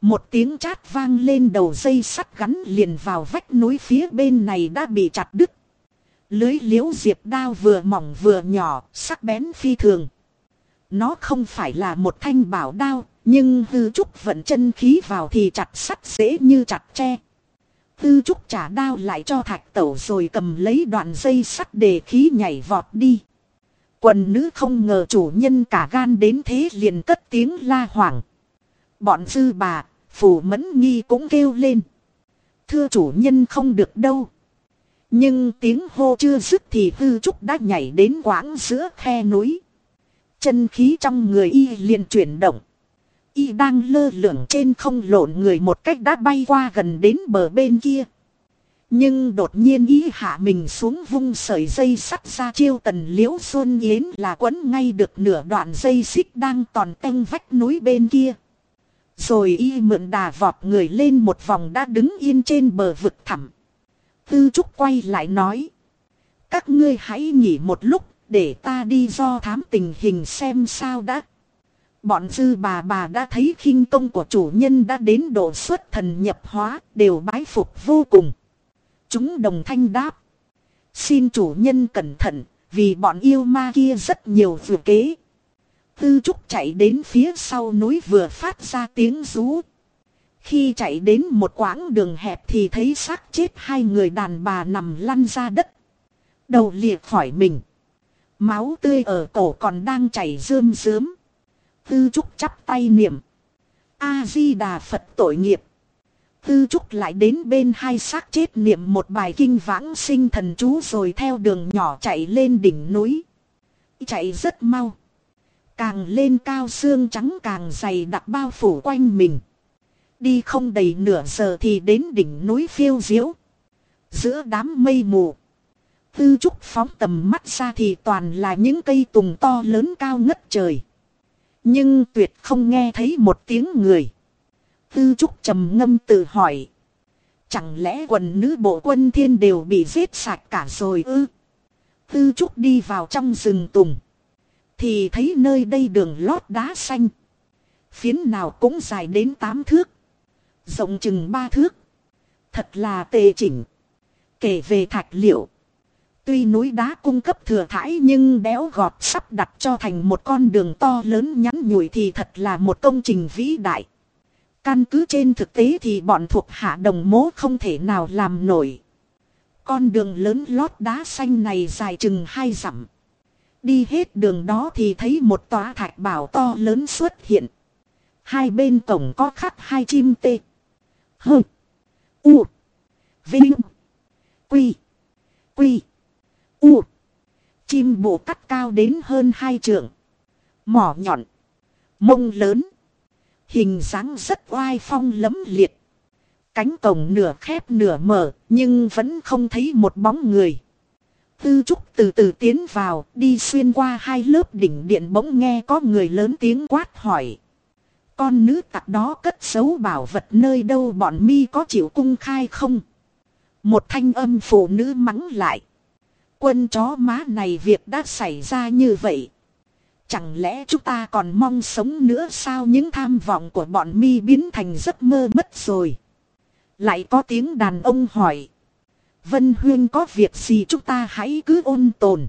Một tiếng chát vang lên đầu dây sắt gắn liền vào vách núi phía bên này đã bị chặt đứt. Lưới liễu diệp đao vừa mỏng vừa nhỏ, sắc bén phi thường. Nó không phải là một thanh bảo đao, nhưng hư trúc vận chân khí vào thì chặt sắt dễ như chặt tre. Hư trúc trả đao lại cho thạch tẩu rồi cầm lấy đoạn dây sắt để khí nhảy vọt đi. Quần nữ không ngờ chủ nhân cả gan đến thế liền cất tiếng la hoảng. Bọn dư bà, phủ mẫn nghi cũng kêu lên. Thưa chủ nhân không được đâu. Nhưng tiếng hô chưa dứt thì hư trúc đã nhảy đến quãng giữa khe núi. Chân khí trong người y liền chuyển động. Y đang lơ lửng trên không lộn người một cách đã bay qua gần đến bờ bên kia. Nhưng đột nhiên y hạ mình xuống vung sợi dây sắt ra chiêu tần liễu xuân yến là quấn ngay được nửa đoạn dây xích đang toàn tanh vách núi bên kia. Rồi y mượn đà vọt người lên một vòng đã đứng yên trên bờ vực thẳm. Tư Trúc quay lại nói. Các ngươi hãy nghỉ một lúc để ta đi do thám tình hình xem sao đã. Bọn dư bà bà đã thấy khinh công của chủ nhân đã đến độ xuất thần nhập hóa, đều bái phục vô cùng. Chúng đồng thanh đáp. Xin chủ nhân cẩn thận, vì bọn yêu ma kia rất nhiều vừa kế. Tư trúc chạy đến phía sau núi vừa phát ra tiếng rú. Khi chạy đến một quãng đường hẹp thì thấy xác chết hai người đàn bà nằm lăn ra đất. Đầu liệt khỏi mình. Máu tươi ở cổ còn đang chảy rơm rớm. Tư Trúc chắp tay niệm. A-di-đà Phật tội nghiệp. Tư Trúc lại đến bên hai xác chết niệm một bài kinh vãng sinh thần chú rồi theo đường nhỏ chạy lên đỉnh núi. Chạy rất mau. Càng lên cao xương trắng càng dày đặc bao phủ quanh mình. Đi không đầy nửa giờ thì đến đỉnh núi phiêu diễu. Giữa đám mây mù. Tư trúc phóng tầm mắt ra thì toàn là những cây tùng to lớn cao ngất trời. Nhưng tuyệt không nghe thấy một tiếng người. Tư trúc trầm ngâm tự hỏi. Chẳng lẽ quần nữ bộ quân thiên đều bị giết sạch cả rồi ư? Tư trúc đi vào trong rừng tùng. Thì thấy nơi đây đường lót đá xanh. Phiến nào cũng dài đến 8 thước. Rộng chừng 3 thước. Thật là tề chỉnh. Kể về thạch liệu. Tuy núi đá cung cấp thừa thải nhưng đéo gọt sắp đặt cho thành một con đường to lớn nhắn nhủi thì thật là một công trình vĩ đại. Căn cứ trên thực tế thì bọn thuộc hạ đồng mố không thể nào làm nổi. Con đường lớn lót đá xanh này dài chừng hai dặm. Đi hết đường đó thì thấy một tòa thạch bảo to lớn xuất hiện. Hai bên cổng có khắc hai chim tê. Hơ. U. Vinh. Quy. Quy. U. Chim bộ cắt cao đến hơn hai trượng. Mỏ nhọn. Mông lớn. Hình dáng rất oai phong lấm liệt. Cánh cổng nửa khép nửa mở nhưng vẫn không thấy một bóng người. Tư Trúc từ từ tiến vào, đi xuyên qua hai lớp đỉnh điện bỗng nghe có người lớn tiếng quát hỏi. Con nữ tặc đó cất giấu bảo vật nơi đâu bọn mi có chịu cung khai không? Một thanh âm phụ nữ mắng lại. Quân chó má này việc đã xảy ra như vậy. Chẳng lẽ chúng ta còn mong sống nữa sao những tham vọng của bọn mi biến thành giấc mơ mất rồi. Lại có tiếng đàn ông hỏi. Vân Huyên có việc gì chúng ta hãy cứ ôn tồn.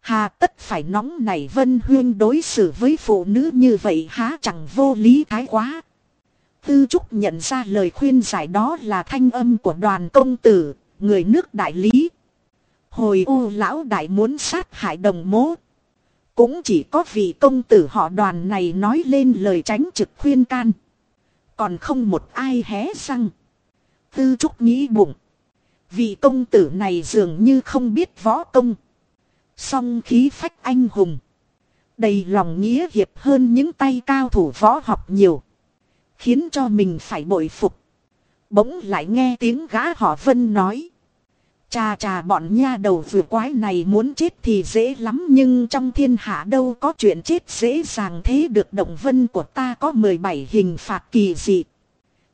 Hà tất phải nóng này, Vân Huyên đối xử với phụ nữ như vậy há chẳng vô lý thái quá. Tư Trúc nhận ra lời khuyên giải đó là thanh âm của đoàn công tử, người nước đại lý. Hồi u lão đại muốn sát hại đồng mố. Cũng chỉ có vị công tử họ đoàn này nói lên lời tránh trực khuyên can. Còn không một ai hé răng. Tư Trúc nghĩ bụng. Vị công tử này dường như không biết võ công. Song khí phách anh hùng. Đầy lòng nghĩa hiệp hơn những tay cao thủ võ học nhiều. Khiến cho mình phải bội phục. Bỗng lại nghe tiếng gã họ Vân nói. Chà chà bọn nha đầu vừa quái này muốn chết thì dễ lắm nhưng trong thiên hạ đâu có chuyện chết dễ dàng thế được động vân của ta có 17 hình phạt kỳ dị.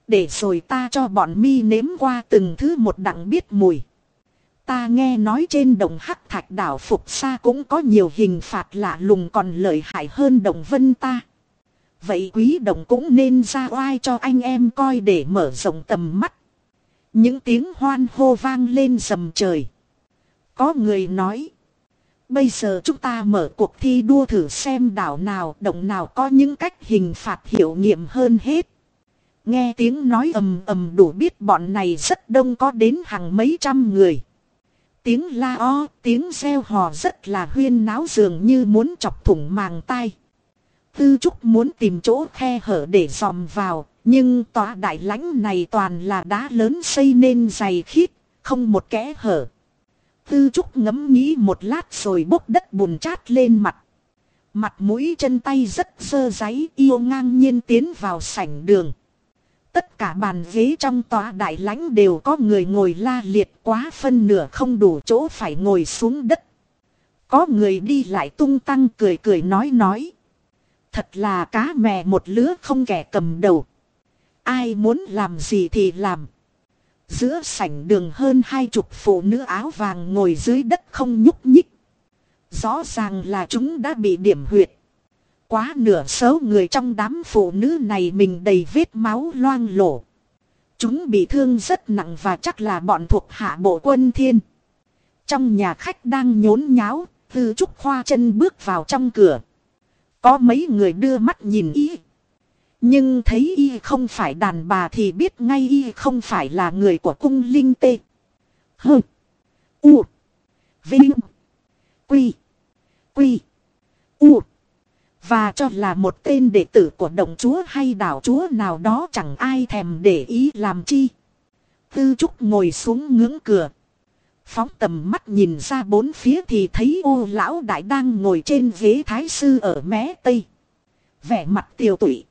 Để rồi ta cho bọn mi nếm qua từng thứ một đặng biết mùi. Ta nghe nói trên đồng hắc thạch đảo Phục Sa cũng có nhiều hình phạt lạ lùng còn lợi hại hơn đồng vân ta. Vậy quý đồng cũng nên ra oai cho anh em coi để mở rộng tầm mắt. Những tiếng hoan hô vang lên rầm trời. Có người nói. Bây giờ chúng ta mở cuộc thi đua thử xem đảo nào động nào có những cách hình phạt hiệu nghiệm hơn hết. Nghe tiếng nói ầm ầm đủ biết bọn này rất đông có đến hàng mấy trăm người. Tiếng la o, tiếng reo hò rất là huyên náo dường như muốn chọc thủng màng tai. Tư Trúc muốn tìm chỗ khe hở để dòm vào, nhưng tòa đại lãnh này toàn là đá lớn xây nên dày khít, không một kẽ hở. Tư Trúc ngẫm nghĩ một lát rồi bốc đất bùn chát lên mặt. Mặt mũi chân tay rất sơ giấy yêu ngang nhiên tiến vào sảnh đường. Tất cả bàn ghế trong tòa đại lãnh đều có người ngồi la liệt quá phân nửa không đủ chỗ phải ngồi xuống đất. Có người đi lại tung tăng cười cười nói nói. Thật là cá mè một lứa không kẻ cầm đầu. Ai muốn làm gì thì làm. Giữa sảnh đường hơn hai chục phụ nữ áo vàng ngồi dưới đất không nhúc nhích. Rõ ràng là chúng đã bị điểm huyệt. Quá nửa số người trong đám phụ nữ này mình đầy vết máu loang lổ. Chúng bị thương rất nặng và chắc là bọn thuộc hạ bộ quân thiên. Trong nhà khách đang nhốn nháo, Tư Trúc Khoa chân bước vào trong cửa. Có mấy người đưa mắt nhìn y. Nhưng thấy y không phải đàn bà thì biết ngay y không phải là người của cung linh tê. Hơ. U. Vinh. Quy. Quy. U. Và cho là một tên đệ tử của đồng chúa hay đảo chúa nào đó chẳng ai thèm để ý làm chi. Tư Trúc ngồi xuống ngưỡng cửa. Phóng tầm mắt nhìn ra bốn phía thì thấy ô lão đại đang ngồi trên ghế thái sư ở mé tây. Vẻ mặt tiêu tụy.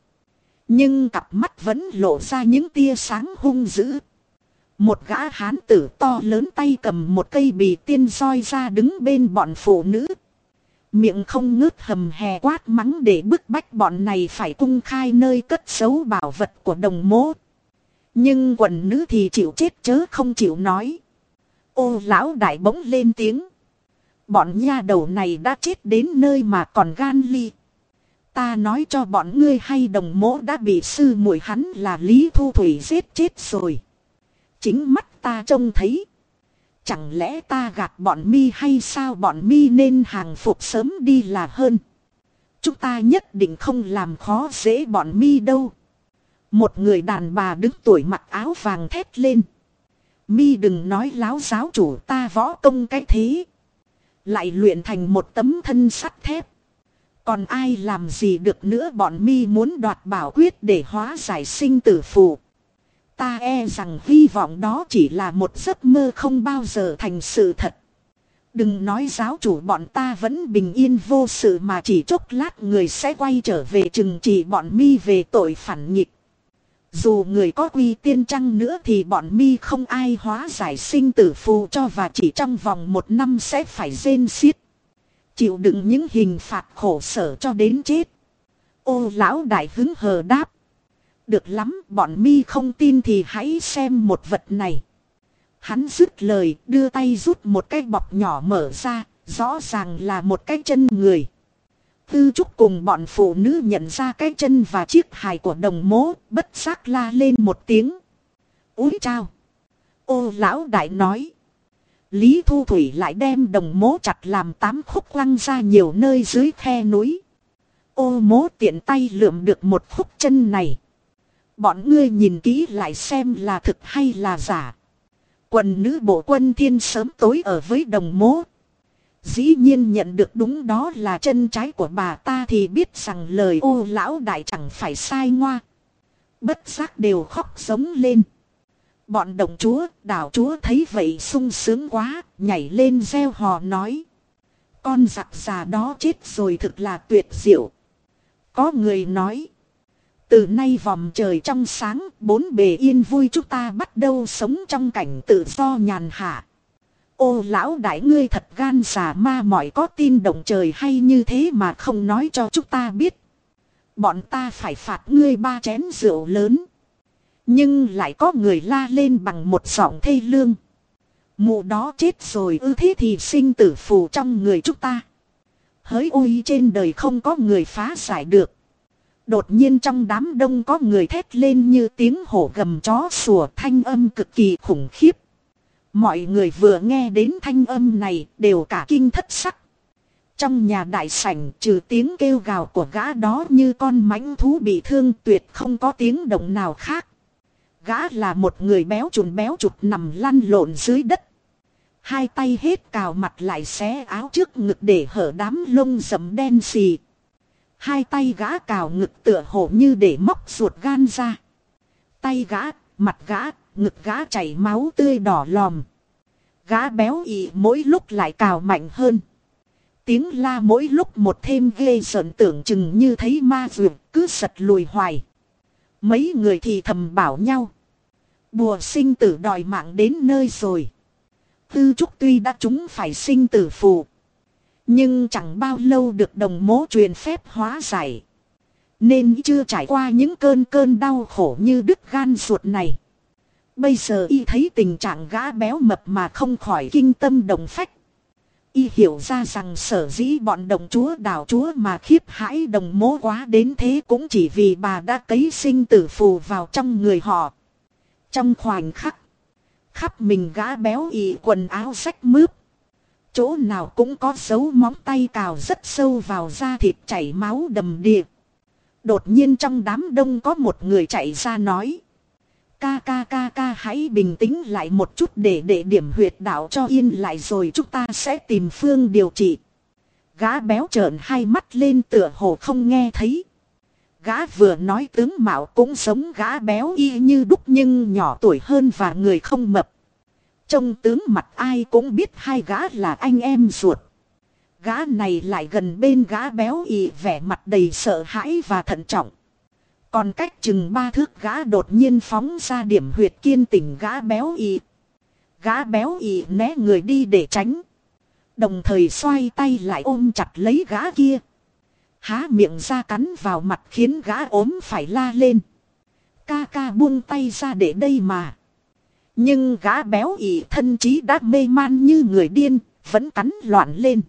Nhưng cặp mắt vẫn lộ ra những tia sáng hung dữ. Một gã hán tử to lớn tay cầm một cây bì tiên roi ra đứng bên bọn phụ nữ. Miệng không ngớt hầm hè quát mắng để bức bách bọn này phải cung khai nơi cất giấu bảo vật của đồng mố. Nhưng quần nữ thì chịu chết chớ không chịu nói. Ô lão đại bỗng lên tiếng. Bọn nha đầu này đã chết đến nơi mà còn gan ly. Ta nói cho bọn ngươi hay đồng mỗ đã bị sư muội hắn là Lý Thu Thủy giết chết rồi. Chính mắt ta trông thấy. Chẳng lẽ ta gạt bọn mi hay sao bọn mi nên hàng phục sớm đi là hơn. Chúng ta nhất định không làm khó dễ bọn mi đâu. Một người đàn bà đứng tuổi mặc áo vàng thét lên. Mi đừng nói láo giáo chủ ta võ công cái thế. Lại luyện thành một tấm thân sắt thép. Còn ai làm gì được nữa bọn mi muốn đoạt bảo quyết để hóa giải sinh tử phù. Ta e rằng hy vọng đó chỉ là một giấc mơ không bao giờ thành sự thật. Đừng nói giáo chủ bọn ta vẫn bình yên vô sự mà chỉ chốc lát người sẽ quay trở về chừng trị bọn mi về tội phản nghịch. Dù người có quy tiên trăng nữa thì bọn mi không ai hóa giải sinh tử phù cho và chỉ trong vòng một năm sẽ phải rên xiết. Chịu đựng những hình phạt khổ sở cho đến chết. Ô lão đại hứng hờ đáp. Được lắm bọn mi không tin thì hãy xem một vật này. Hắn dứt lời đưa tay rút một cái bọc nhỏ mở ra. Rõ ràng là một cái chân người. Tư trúc cùng bọn phụ nữ nhận ra cái chân và chiếc hài của đồng mố, bất giác la lên một tiếng. Úi chao! Ô lão đại nói. Lý Thu Thủy lại đem đồng mố chặt làm tám khúc quăng ra nhiều nơi dưới khe núi. Ô mố tiện tay lượm được một khúc chân này. Bọn ngươi nhìn kỹ lại xem là thực hay là giả. Quần nữ bộ quân thiên sớm tối ở với đồng mố. Dĩ nhiên nhận được đúng đó là chân trái của bà ta thì biết rằng lời ô lão đại chẳng phải sai ngoa. Bất giác đều khóc giống lên. Bọn đồng chúa, đảo chúa thấy vậy sung sướng quá, nhảy lên gieo hò nói. Con giặc già đó chết rồi thực là tuyệt diệu. Có người nói. Từ nay vòng trời trong sáng, bốn bề yên vui chúng ta bắt đầu sống trong cảnh tự do nhàn hạ. Ô lão đại ngươi thật gan xà ma mỏi có tin động trời hay như thế mà không nói cho chúng ta biết. Bọn ta phải phạt ngươi ba chén rượu lớn. Nhưng lại có người la lên bằng một giọng thê lương. Mụ đó chết rồi ư thế thì sinh tử phù trong người chúng ta. Hỡi ôi trên đời không có người phá giải được. Đột nhiên trong đám đông có người thét lên như tiếng hổ gầm chó sủa, thanh âm cực kỳ khủng khiếp. Mọi người vừa nghe đến thanh âm này đều cả kinh thất sắc. Trong nhà đại sảnh, trừ tiếng kêu gào của gã đó như con mãnh thú bị thương, tuyệt không có tiếng động nào khác. Gã là một người béo trùn béo chụt nằm lăn lộn dưới đất. Hai tay hết cào mặt lại xé áo trước ngực để hở đám lông rậm đen xì. Hai tay gã cào ngực tựa hồ như để móc ruột gan ra. Tay gã, mặt gã, ngực gã chảy máu tươi đỏ lòm. Gã béo ị mỗi lúc lại cào mạnh hơn. Tiếng la mỗi lúc một thêm ghê sợn tưởng chừng như thấy ma vượt cứ sật lùi hoài. Mấy người thì thầm bảo nhau. Bùa sinh tử đòi mạng đến nơi rồi. Tư trúc tuy đã chúng phải sinh tử phù. Nhưng chẳng bao lâu được đồng mố truyền phép hóa giải. Nên chưa trải qua những cơn cơn đau khổ như đứt gan ruột này. Bây giờ y thấy tình trạng gã béo mập mà không khỏi kinh tâm đồng phách. Y hiểu ra rằng sở dĩ bọn đồng chúa đảo chúa mà khiếp hãi đồng mố quá đến thế cũng chỉ vì bà đã cấy sinh tử phù vào trong người họ. Trong khoảnh khắc, khắp mình gã béo ị quần áo rách mướp. Chỗ nào cũng có dấu móng tay cào rất sâu vào da thịt chảy máu đầm đìa. Đột nhiên trong đám đông có một người chạy ra nói. Ca ca ca ca hãy bình tĩnh lại một chút để để điểm huyệt đạo cho yên lại rồi chúng ta sẽ tìm phương điều trị. Gã béo trợn hai mắt lên tựa hồ không nghe thấy. Gã vừa nói tướng mạo cũng giống gã béo y như đúc nhưng nhỏ tuổi hơn và người không mập trông tướng mặt ai cũng biết hai gã là anh em ruột. Gã này lại gần bên gã béo y vẻ mặt đầy sợ hãi và thận trọng. Còn cách chừng ba thước gã đột nhiên phóng ra điểm huyệt kiên tỉnh gã béo y. Gã béo y né người đi để tránh. Đồng thời xoay tay lại ôm chặt lấy gã kia. Há miệng ra cắn vào mặt khiến gã ốm phải la lên. Ca ca buông tay ra để đây mà. Nhưng gã béo ỉ thân trí đã mê man như người điên, vẫn cắn loạn lên.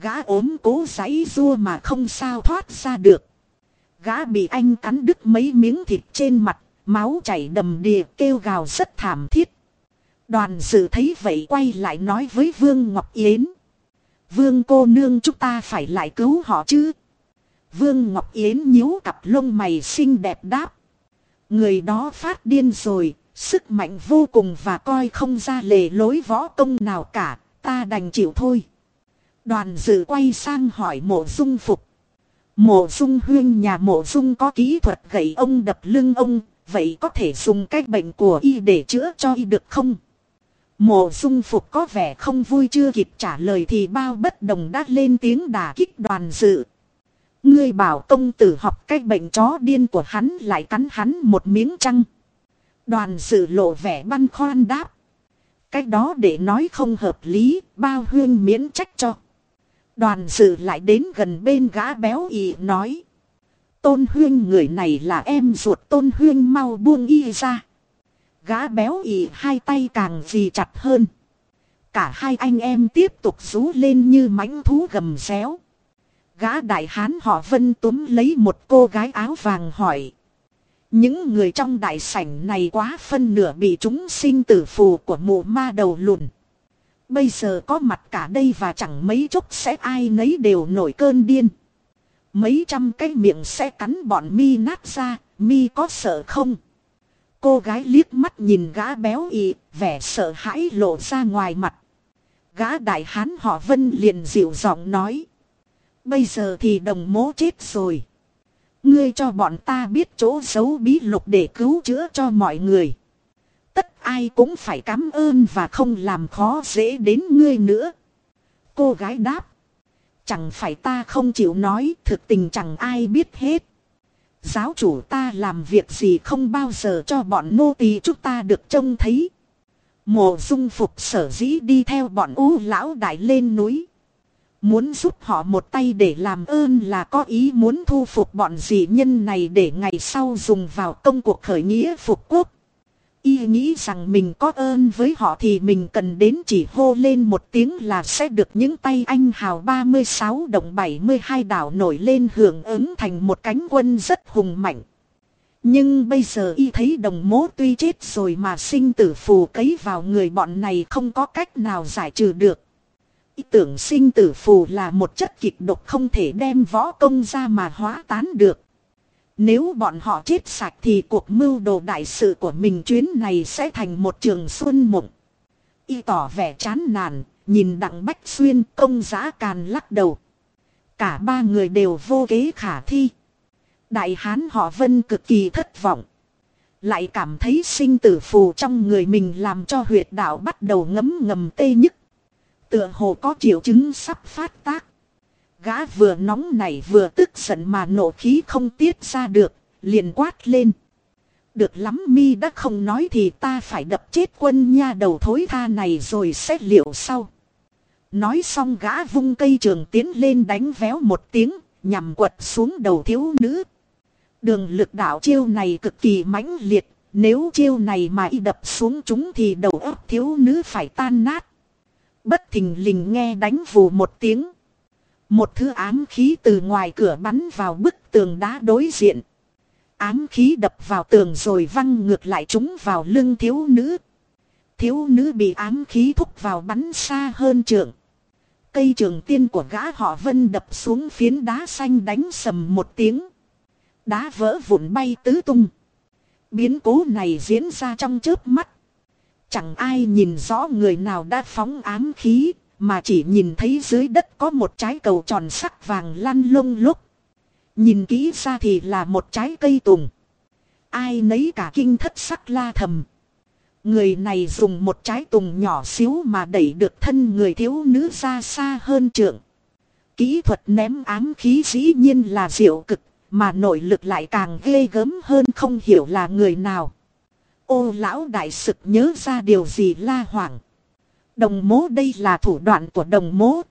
Gã ốm cố giấy rua mà không sao thoát ra được. Gã bị anh cắn đứt mấy miếng thịt trên mặt, máu chảy đầm đìa kêu gào rất thảm thiết. Đoàn dự thấy vậy quay lại nói với Vương Ngọc Yến. Vương cô nương chúng ta phải lại cứu họ chứ. Vương Ngọc Yến nhíu cặp lông mày xinh đẹp đáp. Người đó phát điên rồi, sức mạnh vô cùng và coi không ra lề lối võ công nào cả, ta đành chịu thôi. Đoàn dự quay sang hỏi mộ dung phục. Mộ dung huyên nhà mộ dung có kỹ thuật gậy ông đập lưng ông, vậy có thể dùng cách bệnh của y để chữa cho y được không? Mộ dung phục có vẻ không vui chưa kịp trả lời thì bao bất đồng đã lên tiếng đà kích đoàn dự. Ngươi bảo công tử học cách bệnh chó điên của hắn lại cắn hắn một miếng trăng. Đoàn dự lộ vẻ băn khoăn đáp. Cách đó để nói không hợp lý, bao huyên miễn trách cho. Đoàn dự lại đến gần bên gã béo ị nói. Tôn huyên người này là em ruột tôn huyên mau buông y ra. Gã béo ị hai tay càng gì chặt hơn. Cả hai anh em tiếp tục rú lên như mãnh thú gầm réo. Gã đại hán họ vân túm lấy một cô gái áo vàng hỏi. Những người trong đại sảnh này quá phân nửa bị chúng sinh tử phù của mụ ma đầu lùn. Bây giờ có mặt cả đây và chẳng mấy chốc sẽ ai nấy đều nổi cơn điên. Mấy trăm cái miệng sẽ cắn bọn mi nát ra, mi có sợ không? Cô gái liếc mắt nhìn gã béo ị, vẻ sợ hãi lộ ra ngoài mặt. Gã đại hán họ Vân liền dịu giọng nói. Bây giờ thì đồng mố chết rồi. Ngươi cho bọn ta biết chỗ giấu bí lục để cứu chữa cho mọi người. Tất ai cũng phải cảm ơn và không làm khó dễ đến ngươi nữa. Cô gái đáp. Chẳng phải ta không chịu nói, thực tình chẳng ai biết hết. Giáo chủ ta làm việc gì không bao giờ cho bọn nô tỳ chúng ta được trông thấy. Mộ dung phục sở dĩ đi theo bọn u lão đại lên núi. Muốn giúp họ một tay để làm ơn là có ý muốn thu phục bọn dị nhân này để ngày sau dùng vào công cuộc khởi nghĩa phục quốc. Y nghĩ rằng mình có ơn với họ thì mình cần đến chỉ hô lên một tiếng là sẽ được những tay anh hào 36 đồng 72 đảo nổi lên hưởng ứng thành một cánh quân rất hùng mạnh. Nhưng bây giờ y thấy đồng mố tuy chết rồi mà sinh tử phù cấy vào người bọn này không có cách nào giải trừ được ý tưởng sinh tử phù là một chất kịch độc không thể đem võ công ra mà hóa tán được. Nếu bọn họ chết sạch thì cuộc mưu đồ đại sự của mình chuyến này sẽ thành một trường xuân mộng. Y tỏ vẻ chán nản, nhìn đặng Bách Xuyên công giá càn lắc đầu. Cả ba người đều vô kế khả thi. Đại hán họ vân cực kỳ thất vọng. Lại cảm thấy sinh tử phù trong người mình làm cho huyệt đạo bắt đầu ngấm ngầm tê nhức. Tựa hồ có triệu chứng sắp phát tác. Gã vừa nóng nảy vừa tức giận mà nổ khí không tiết ra được, liền quát lên. Được lắm mi đã không nói thì ta phải đập chết quân nha đầu thối tha này rồi xét liệu sau. Nói xong gã vung cây trường tiến lên đánh véo một tiếng, nhằm quật xuống đầu thiếu nữ. Đường lực đạo chiêu này cực kỳ mãnh liệt, nếu chiêu này mà y đập xuống chúng thì đầu óc thiếu nữ phải tan nát. Bất thình lình nghe đánh vù một tiếng. Một thứ ám khí từ ngoài cửa bắn vào bức tường đá đối diện. Ám khí đập vào tường rồi văng ngược lại chúng vào lưng thiếu nữ. Thiếu nữ bị ám khí thúc vào bắn xa hơn trường. Cây trường tiên của gã họ vân đập xuống phiến đá xanh đánh sầm một tiếng. Đá vỡ vụn bay tứ tung. Biến cố này diễn ra trong chớp mắt. Chẳng ai nhìn rõ người nào đã phóng ám khí, mà chỉ nhìn thấy dưới đất có một trái cầu tròn sắc vàng lăn lông lúc. Nhìn kỹ ra thì là một trái cây tùng. Ai nấy cả kinh thất sắc la thầm. Người này dùng một trái tùng nhỏ xíu mà đẩy được thân người thiếu nữ ra xa hơn trượng. Kỹ thuật ném ám khí dĩ nhiên là diệu cực, mà nội lực lại càng ghê gớm hơn không hiểu là người nào. Ô lão đại sực nhớ ra điều gì la hoảng. Đồng mố đây là thủ đoạn của đồng mố.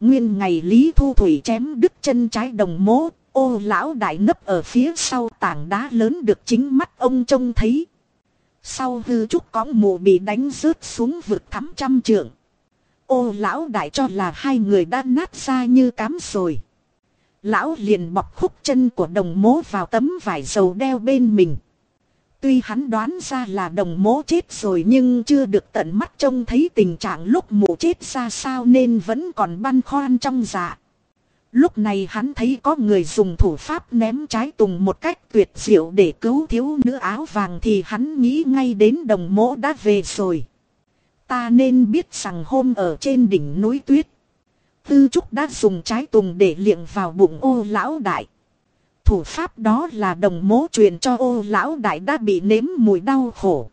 Nguyên ngày Lý Thu Thủy chém đứt chân trái đồng mố, ô lão đại nấp ở phía sau tảng đá lớn được chính mắt ông trông thấy. Sau hư trúc cõng mù bị đánh rớt xuống vực thắm trăm trượng. Ô lão đại cho là hai người đã nát ra như cám rồi. Lão liền bọc khúc chân của đồng mố vào tấm vải dầu đeo bên mình. Tuy hắn đoán ra là đồng mố chết rồi nhưng chưa được tận mắt trông thấy tình trạng lúc mụ chết ra sao nên vẫn còn băn khoăn trong dạ. Lúc này hắn thấy có người dùng thủ pháp ném trái tùng một cách tuyệt diệu để cứu thiếu nữ áo vàng thì hắn nghĩ ngay đến đồng mỗ đã về rồi. Ta nên biết rằng hôm ở trên đỉnh núi tuyết. Tư Trúc đã dùng trái tùng để liệng vào bụng ô lão đại. Thủ pháp đó là đồng mố truyền cho ô lão đại đã bị nếm mùi đau khổ.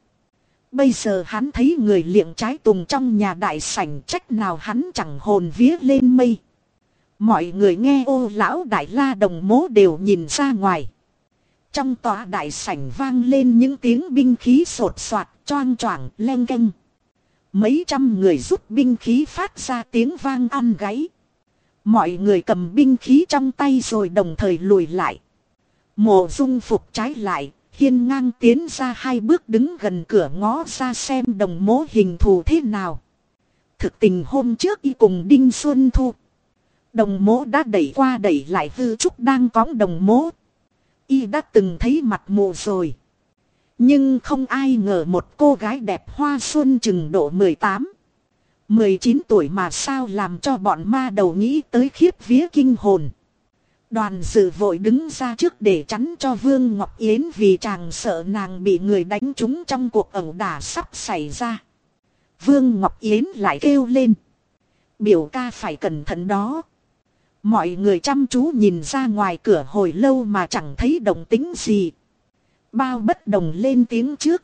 Bây giờ hắn thấy người liệng trái tùng trong nhà đại sảnh trách nào hắn chẳng hồn vía lên mây. Mọi người nghe ô lão đại la đồng mố đều nhìn ra ngoài. Trong tòa đại sảnh vang lên những tiếng binh khí sột soạt, choang choảng, len canh. Mấy trăm người rút binh khí phát ra tiếng vang ăn gáy. Mọi người cầm binh khí trong tay rồi đồng thời lùi lại. Mộ dung phục trái lại, hiên ngang tiến ra hai bước đứng gần cửa ngó ra xem đồng mố hình thù thế nào. Thực tình hôm trước y cùng Đinh Xuân Thu. Đồng mố đã đẩy qua đẩy lại hư trúc đang cõng đồng mố. Y đã từng thấy mặt mộ rồi. Nhưng không ai ngờ một cô gái đẹp hoa xuân chừng độ 18. 19 tuổi mà sao làm cho bọn ma đầu nghĩ tới khiếp vía kinh hồn. Đoàn dự vội đứng ra trước để chắn cho Vương Ngọc Yến vì chàng sợ nàng bị người đánh trúng trong cuộc ẩu đả sắp xảy ra. Vương Ngọc Yến lại kêu lên. Biểu ca phải cẩn thận đó. Mọi người chăm chú nhìn ra ngoài cửa hồi lâu mà chẳng thấy động tính gì. Bao bất đồng lên tiếng trước.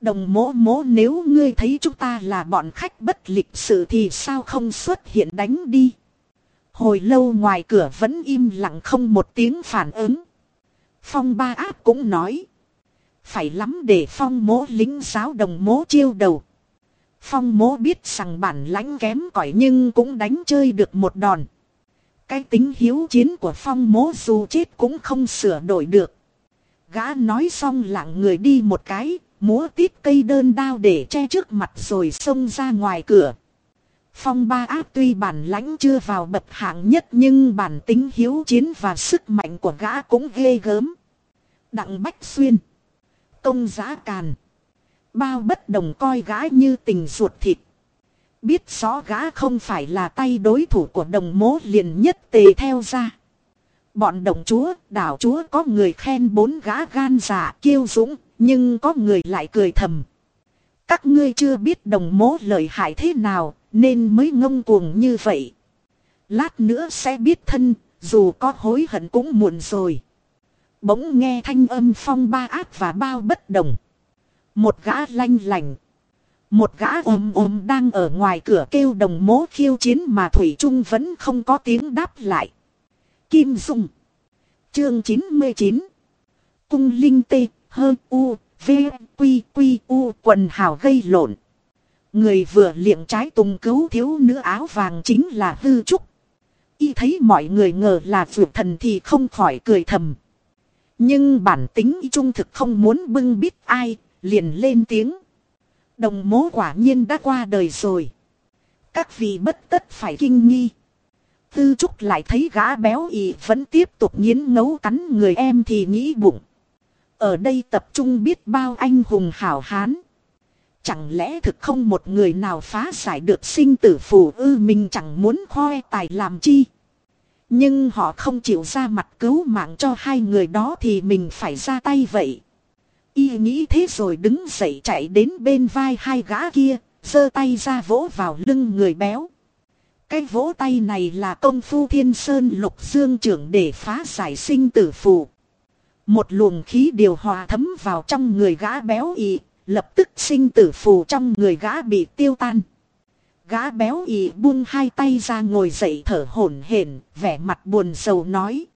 Đồng mố mố nếu ngươi thấy chúng ta là bọn khách bất lịch sự thì sao không xuất hiện đánh đi. Hồi lâu ngoài cửa vẫn im lặng không một tiếng phản ứng. Phong ba áp cũng nói. Phải lắm để phong mố lính giáo đồng mố chiêu đầu. Phong mố biết rằng bản lãnh kém cỏi nhưng cũng đánh chơi được một đòn. Cái tính hiếu chiến của phong mố dù chết cũng không sửa đổi được. Gã nói xong lặng người đi một cái, múa tít cây đơn đao để che trước mặt rồi xông ra ngoài cửa. Phong ba áp tuy bản lãnh chưa vào bậc hạng nhất nhưng bản tính hiếu chiến và sức mạnh của gã cũng ghê gớm. Đặng Bách Xuyên. Công giá càn. Bao bất đồng coi gã như tình ruột thịt. Biết rõ gã không phải là tay đối thủ của đồng mố liền nhất tề theo ra. Bọn đồng chúa, đảo chúa có người khen bốn gã gan dạ kiêu dũng, nhưng có người lại cười thầm. Các ngươi chưa biết đồng mố lợi hại thế nào, nên mới ngông cuồng như vậy. Lát nữa sẽ biết thân, dù có hối hận cũng muộn rồi. Bỗng nghe thanh âm phong ba ác và bao bất đồng. Một gã lanh lành. Một gã ôm ôm đang ở ngoài cửa kêu đồng mố khiêu chiến mà Thủy Trung vẫn không có tiếng đáp lại. Kim Dung. Chương 99. Cung Linh Tê, Hơ U, V, Quy, Quy, U quần hào gây lộn. Người vừa liệng trái tùng cứu thiếu nữ áo vàng chính là Hư Trúc. Y thấy mọi người ngờ là vượt thần thì không khỏi cười thầm. Nhưng bản tính y trung thực không muốn bưng biết ai, liền lên tiếng. Đồng mố quả nhiên đã qua đời rồi. Các vị bất tất phải kinh nghi. Tư Trúc lại thấy gã béo ị vẫn tiếp tục nghiến ngấu cắn người em thì nghĩ bụng. Ở đây tập trung biết bao anh hùng hảo hán. Chẳng lẽ thực không một người nào phá giải được sinh tử phù ư mình chẳng muốn khoe tài làm chi. Nhưng họ không chịu ra mặt cứu mạng cho hai người đó thì mình phải ra tay vậy. Y nghĩ thế rồi đứng dậy chạy đến bên vai hai gã kia, giơ tay ra vỗ vào lưng người béo. Cái vỗ tay này là công phu thiên sơn lục dương trưởng để phá giải sinh tử phù. Một luồng khí điều hòa thấm vào trong người gã béo y lập tức sinh tử phù trong người gã bị tiêu tan. Gã béo ị buông hai tay ra ngồi dậy thở hổn hển, vẻ mặt buồn sầu nói.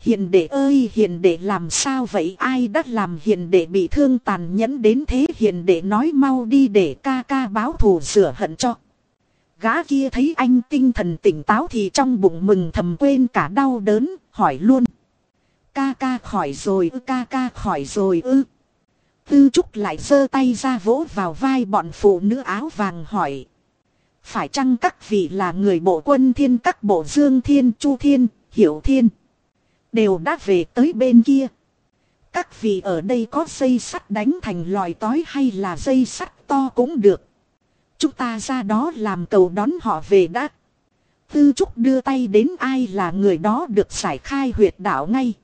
Hiền đệ ơi hiền đệ làm sao vậy ai đã làm hiền đệ bị thương tàn nhẫn đến thế hiền đệ nói mau đi để ca ca báo thù rửa hận cho. Gã kia thấy anh tinh thần tỉnh táo thì trong bụng mừng thầm quên cả đau đớn, hỏi luôn. Ca ca khỏi rồi ư ca ca khỏi rồi ư. Tư Trúc lại giơ tay ra vỗ vào vai bọn phụ nữ áo vàng hỏi. Phải chăng các vị là người bộ quân thiên các bộ dương thiên chu thiên, hiểu thiên. Đều đã về tới bên kia. Các vị ở đây có dây sắt đánh thành lòi tói hay là dây sắt to cũng được. Chúng ta ra đó làm cầu đón họ về đã. Tư Trúc đưa tay đến ai là người đó được giải khai huyệt đạo ngay.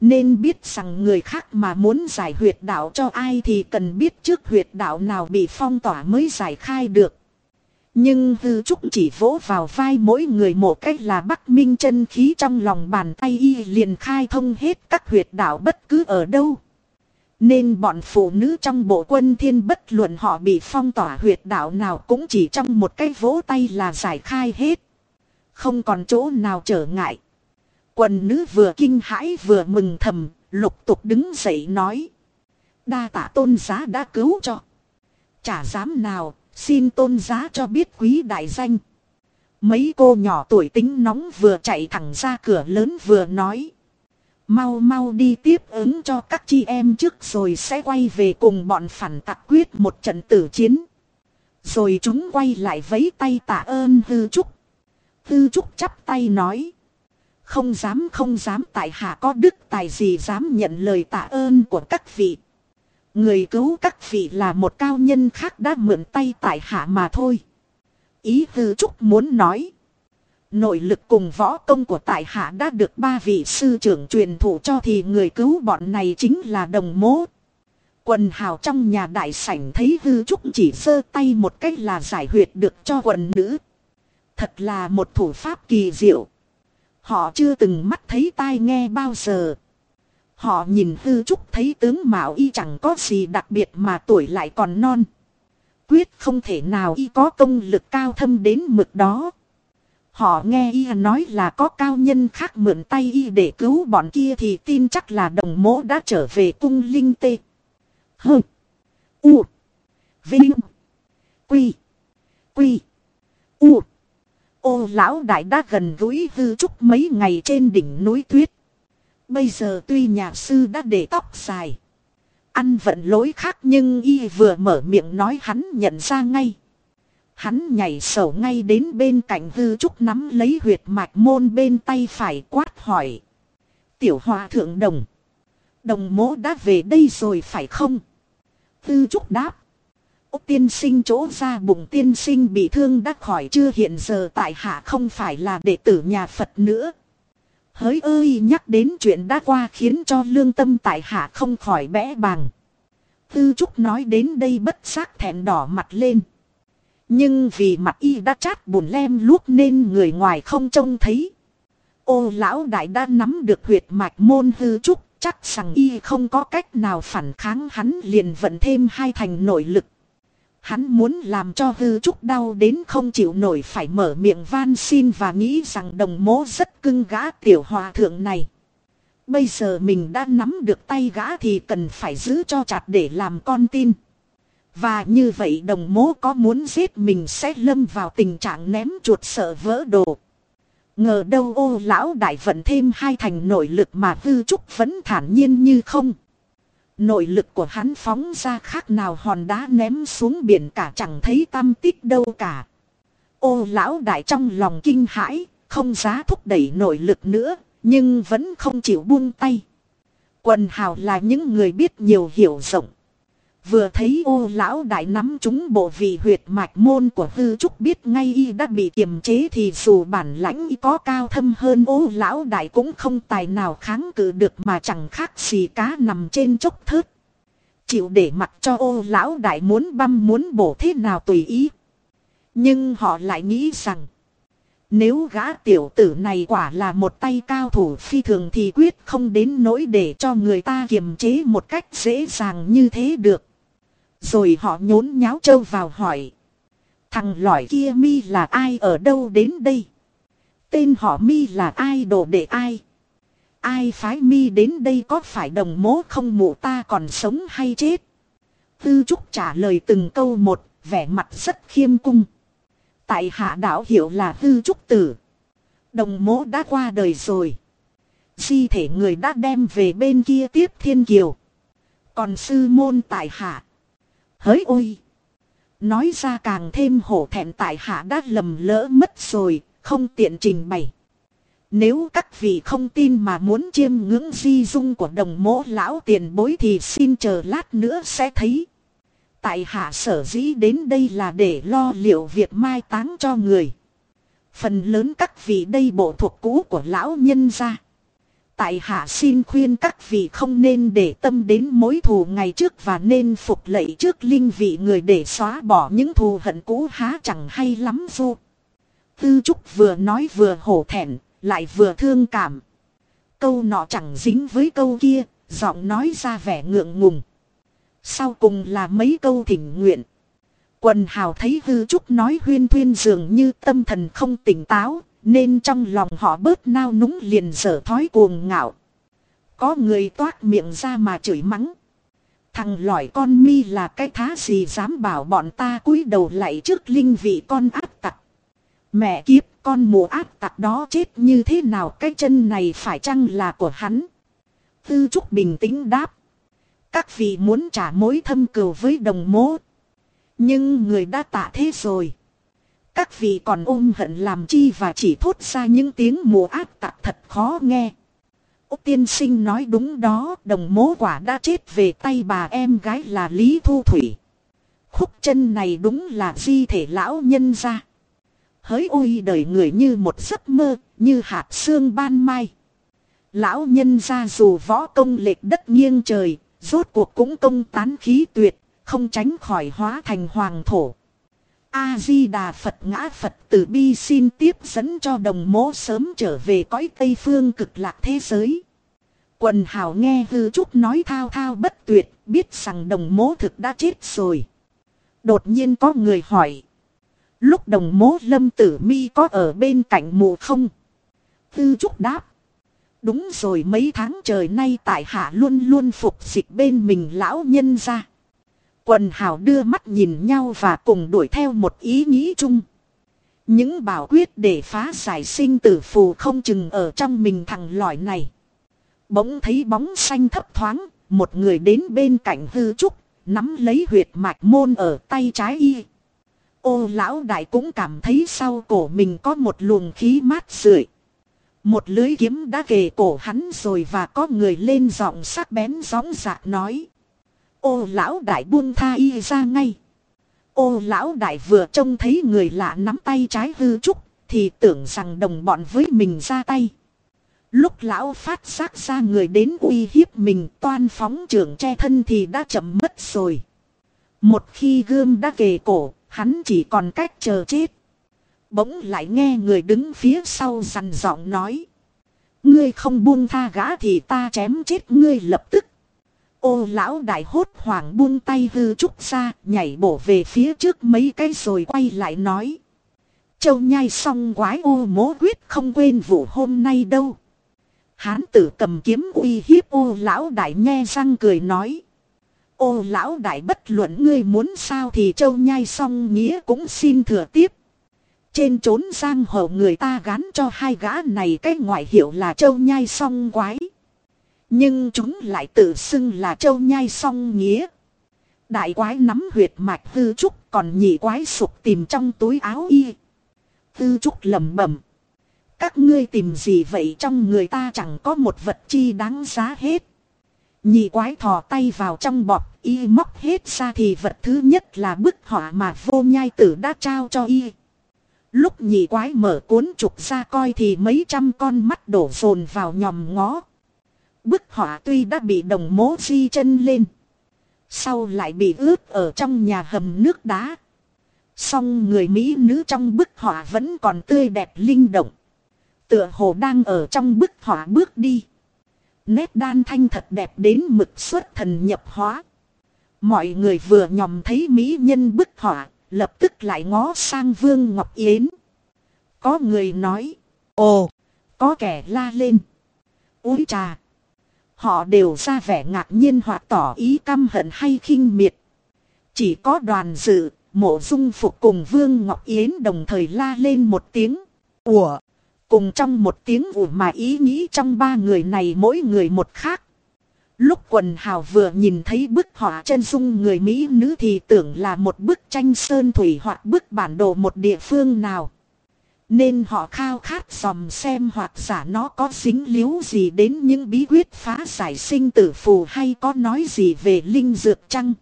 Nên biết rằng người khác mà muốn giải huyệt đạo cho ai thì cần biết trước huyệt đạo nào bị phong tỏa mới giải khai được. Nhưng hư trúc chỉ vỗ vào vai mỗi người một cách là bắc minh chân khí trong lòng bàn tay y liền khai thông hết các huyệt đạo bất cứ ở đâu. Nên bọn phụ nữ trong bộ quân thiên bất luận họ bị phong tỏa huyệt đạo nào cũng chỉ trong một cái vỗ tay là giải khai hết. Không còn chỗ nào trở ngại. Quần nữ vừa kinh hãi vừa mừng thầm, lục tục đứng dậy nói. Đa tạ tôn giá đã cứu cho. Chả dám nào, xin tôn giá cho biết quý đại danh. Mấy cô nhỏ tuổi tính nóng vừa chạy thẳng ra cửa lớn vừa nói. Mau mau đi tiếp ứng cho các chị em trước rồi sẽ quay về cùng bọn phản tặc quyết một trận tử chiến. Rồi chúng quay lại vấy tay tạ ơn Hư Trúc. Hư Trúc chắp tay nói. Không dám không dám, tại hạ có đức tài gì dám nhận lời tạ ơn của các vị. Người cứu các vị là một cao nhân khác đã mượn tay tại hạ mà thôi. Ý tư trúc muốn nói. Nội lực cùng võ công của tại hạ đã được ba vị sư trưởng truyền thụ cho thì người cứu bọn này chính là đồng mố. Quần hào trong nhà đại sảnh thấy hư trúc chỉ sơ tay một cách là giải huyệt được cho quần nữ. Thật là một thủ pháp kỳ diệu. Họ chưa từng mắt thấy tai nghe bao giờ. Họ nhìn hư trúc thấy tướng Mạo y chẳng có gì đặc biệt mà tuổi lại còn non. Quyết không thể nào y có công lực cao thâm đến mực đó. Họ nghe y nói là có cao nhân khác mượn tay y để cứu bọn kia thì tin chắc là đồng mỗ đã trở về cung linh tê. Hơ. U. Vinh. Quy. Quy. U. Ô lão đại đã gần gũi hư trúc mấy ngày trên đỉnh núi tuyết. Bây giờ tuy nhà sư đã để tóc dài. Ăn vận lối khác nhưng y vừa mở miệng nói hắn nhận ra ngay. Hắn nhảy sầu ngay đến bên cạnh hư trúc nắm lấy huyệt mạch môn bên tay phải quát hỏi. Tiểu hòa thượng đồng. Đồng mỗ đã về đây rồi phải không? Hư trúc đáp. Úc tiên sinh chỗ ra bụng tiên sinh bị thương đã khỏi chưa hiện giờ tại hạ không phải là đệ tử nhà Phật nữa. Hỡi ơi nhắc đến chuyện đã qua khiến cho lương tâm tại hạ không khỏi bẽ bàng. Tư Trúc nói đến đây bất giác thẹn đỏ mặt lên. Nhưng vì mặt y đã chát bùn lem luốc nên người ngoài không trông thấy. Ô lão đại đã nắm được huyệt mạch môn hư trúc, chắc rằng y không có cách nào phản kháng hắn liền vận thêm hai thành nội lực. Hắn muốn làm cho hư trúc đau đến không chịu nổi phải mở miệng van xin và nghĩ rằng đồng mố rất cưng gã tiểu hòa thượng này. Bây giờ mình đã nắm được tay gã thì cần phải giữ cho chặt để làm con tin. Và như vậy đồng mố có muốn giết mình sẽ lâm vào tình trạng ném chuột sợ vỡ đồ. Ngờ đâu ô lão đại vận thêm hai thành nội lực mà hư trúc vẫn thản nhiên như không. Nội lực của hắn phóng ra khác nào hòn đá ném xuống biển cả chẳng thấy tâm tích đâu cả. Ô lão đại trong lòng kinh hãi, không giá thúc đẩy nội lực nữa, nhưng vẫn không chịu buông tay. Quần hào là những người biết nhiều hiểu rộng. Vừa thấy ô lão đại nắm chúng bộ vị huyệt mạch môn của hư trúc biết ngay y đã bị kiềm chế thì dù bản lãnh y có cao thâm hơn ô lão đại cũng không tài nào kháng cự được mà chẳng khác gì cá nằm trên chốc thớt. Chịu để mặc cho ô lão đại muốn băm muốn bổ thế nào tùy ý. Nhưng họ lại nghĩ rằng, nếu gã tiểu tử này quả là một tay cao thủ phi thường thì quyết không đến nỗi để cho người ta kiềm chế một cách dễ dàng như thế được. Rồi họ nhốn nháo trâu vào hỏi. Thằng lỏi kia mi là ai ở đâu đến đây? Tên họ mi là ai đồ để ai? Ai phái mi đến đây có phải đồng mố không mụ ta còn sống hay chết? Tư Trúc trả lời từng câu một, vẻ mặt rất khiêm cung. Tại hạ đạo hiệu là Tư Trúc Tử. Đồng mố đã qua đời rồi. Di thể người đã đem về bên kia tiếp thiên kiều. Còn sư môn tại hạ hỡi ôi! Nói ra càng thêm hổ thẹn tại hạ đã lầm lỡ mất rồi, không tiện trình bày. Nếu các vị không tin mà muốn chiêm ngưỡng di dung của đồng mỗ lão tiền bối thì xin chờ lát nữa sẽ thấy. Tại hạ sở dĩ đến đây là để lo liệu việc mai táng cho người. Phần lớn các vị đây bộ thuộc cũ của lão nhân gia Tại hạ xin khuyên các vị không nên để tâm đến mối thù ngày trước và nên phục lệ trước linh vị người để xóa bỏ những thù hận cũ há chẳng hay lắm vô. Tư Trúc vừa nói vừa hổ thẹn, lại vừa thương cảm. Câu nọ chẳng dính với câu kia, giọng nói ra vẻ ngượng ngùng. Sau cùng là mấy câu thỉnh nguyện. Quần hào thấy Tư Trúc nói huyên thuyên dường như tâm thần không tỉnh táo, nên trong lòng họ bớt nao núng liền sở thói cuồng ngạo. Có người toát miệng ra mà chửi mắng. Thằng lỏi con mi là cái thá gì dám bảo bọn ta cúi đầu lại trước linh vị con áp tặc. Mẹ kiếp, con mùa áp tặc đó chết như thế nào, cái chân này phải chăng là của hắn. Tư Trúc bình tĩnh đáp. Các vị muốn trả mối thâm cừu với đồng mố. Nhưng người đã tạ thế rồi. Các vị còn ôm hận làm chi và chỉ thốt ra những tiếng mùa ác tặc thật khó nghe. Úc tiên sinh nói đúng đó, đồng mố quả đã chết về tay bà em gái là Lý Thu Thủy. Khúc chân này đúng là di thể lão nhân ra. Hỡi ôi đời người như một giấc mơ, như hạt sương ban mai. Lão nhân ra dù võ công lệch đất nghiêng trời, rốt cuộc cũng công tán khí tuyệt, không tránh khỏi hóa thành hoàng thổ. A-di-đà Phật ngã Phật tử bi xin tiếp dẫn cho đồng mố sớm trở về cõi Tây Phương cực lạc thế giới. Quần hào nghe hư trúc nói thao thao bất tuyệt, biết rằng đồng mố thực đã chết rồi. Đột nhiên có người hỏi. Lúc đồng mố lâm tử mi có ở bên cạnh mù không? Tư trúc đáp. Đúng rồi mấy tháng trời nay tại hạ luôn luôn phục dịch bên mình lão nhân ra. Quần hào đưa mắt nhìn nhau và cùng đuổi theo một ý nghĩ chung. Những bảo quyết để phá giải sinh tử phù không chừng ở trong mình thằng lỏi này. Bỗng thấy bóng xanh thấp thoáng, một người đến bên cạnh hư trúc, nắm lấy huyệt mạch môn ở tay trái y. Ô lão đại cũng cảm thấy sau cổ mình có một luồng khí mát rượi. Một lưới kiếm đã kề cổ hắn rồi và có người lên giọng sắc bén gióng dạ nói. Ô lão đại buông tha y ra ngay. Ô lão đại vừa trông thấy người lạ nắm tay trái hư trúc thì tưởng rằng đồng bọn với mình ra tay. Lúc lão phát giác ra người đến uy hiếp mình toan phóng trưởng che thân thì đã chậm mất rồi. Một khi gươm đã kề cổ, hắn chỉ còn cách chờ chết. Bỗng lại nghe người đứng phía sau dằn giọng nói. Ngươi không buông tha gã thì ta chém chết ngươi lập tức. Ô lão đại hốt hoảng buông tay hư trúc ra, nhảy bổ về phía trước mấy cái rồi quay lại nói. Châu nhai xong quái ô mố quyết không quên vụ hôm nay đâu. Hán tử cầm kiếm uy hiếp ô lão đại nghe răng cười nói. Ô lão đại bất luận ngươi muốn sao thì châu nhai xong nghĩa cũng xin thừa tiếp. Trên trốn giang hồ người ta gán cho hai gã này cái ngoại hiệu là châu nhai song quái. Nhưng chúng lại tự xưng là châu nhai song nghĩa. Đại quái nắm huyệt mạch hư trúc còn nhị quái sụp tìm trong túi áo y. Hư trúc lầm bẩm. Các ngươi tìm gì vậy trong người ta chẳng có một vật chi đáng giá hết. Nhị quái thò tay vào trong bọt y, móc hết ra thì vật thứ nhất là bức họa mà vô nhai tử đã trao cho y. Lúc nhị quái mở cuốn trục ra coi thì mấy trăm con mắt đổ dồn vào nhòm ngó. Bức họa tuy đã bị đồng mố di chân lên. Sau lại bị ướt ở trong nhà hầm nước đá. Song người Mỹ nữ trong bức họa vẫn còn tươi đẹp linh động. Tựa hồ đang ở trong bức họa bước đi. Nét đan thanh thật đẹp đến mực xuất thần nhập hóa. Mọi người vừa nhòm thấy mỹ nhân bức họa, lập tức lại ngó sang Vương Ngọc Yến. Có người nói, ồ, có kẻ la lên. Úi trà. Họ đều ra vẻ ngạc nhiên hoặc tỏ ý căm hận hay khinh miệt. Chỉ có đoàn dự, mộ dung phục cùng Vương Ngọc Yến đồng thời la lên một tiếng. Ủa! Cùng trong một tiếng ủ mà ý nghĩ trong ba người này mỗi người một khác. Lúc quần hào vừa nhìn thấy bức họa chân dung người Mỹ nữ thì tưởng là một bức tranh sơn thủy hoặc bức bản đồ một địa phương nào. Nên họ khao khát dòm xem hoặc giả nó có dính líu gì đến những bí quyết phá giải sinh tử phù hay có nói gì về linh dược chăng.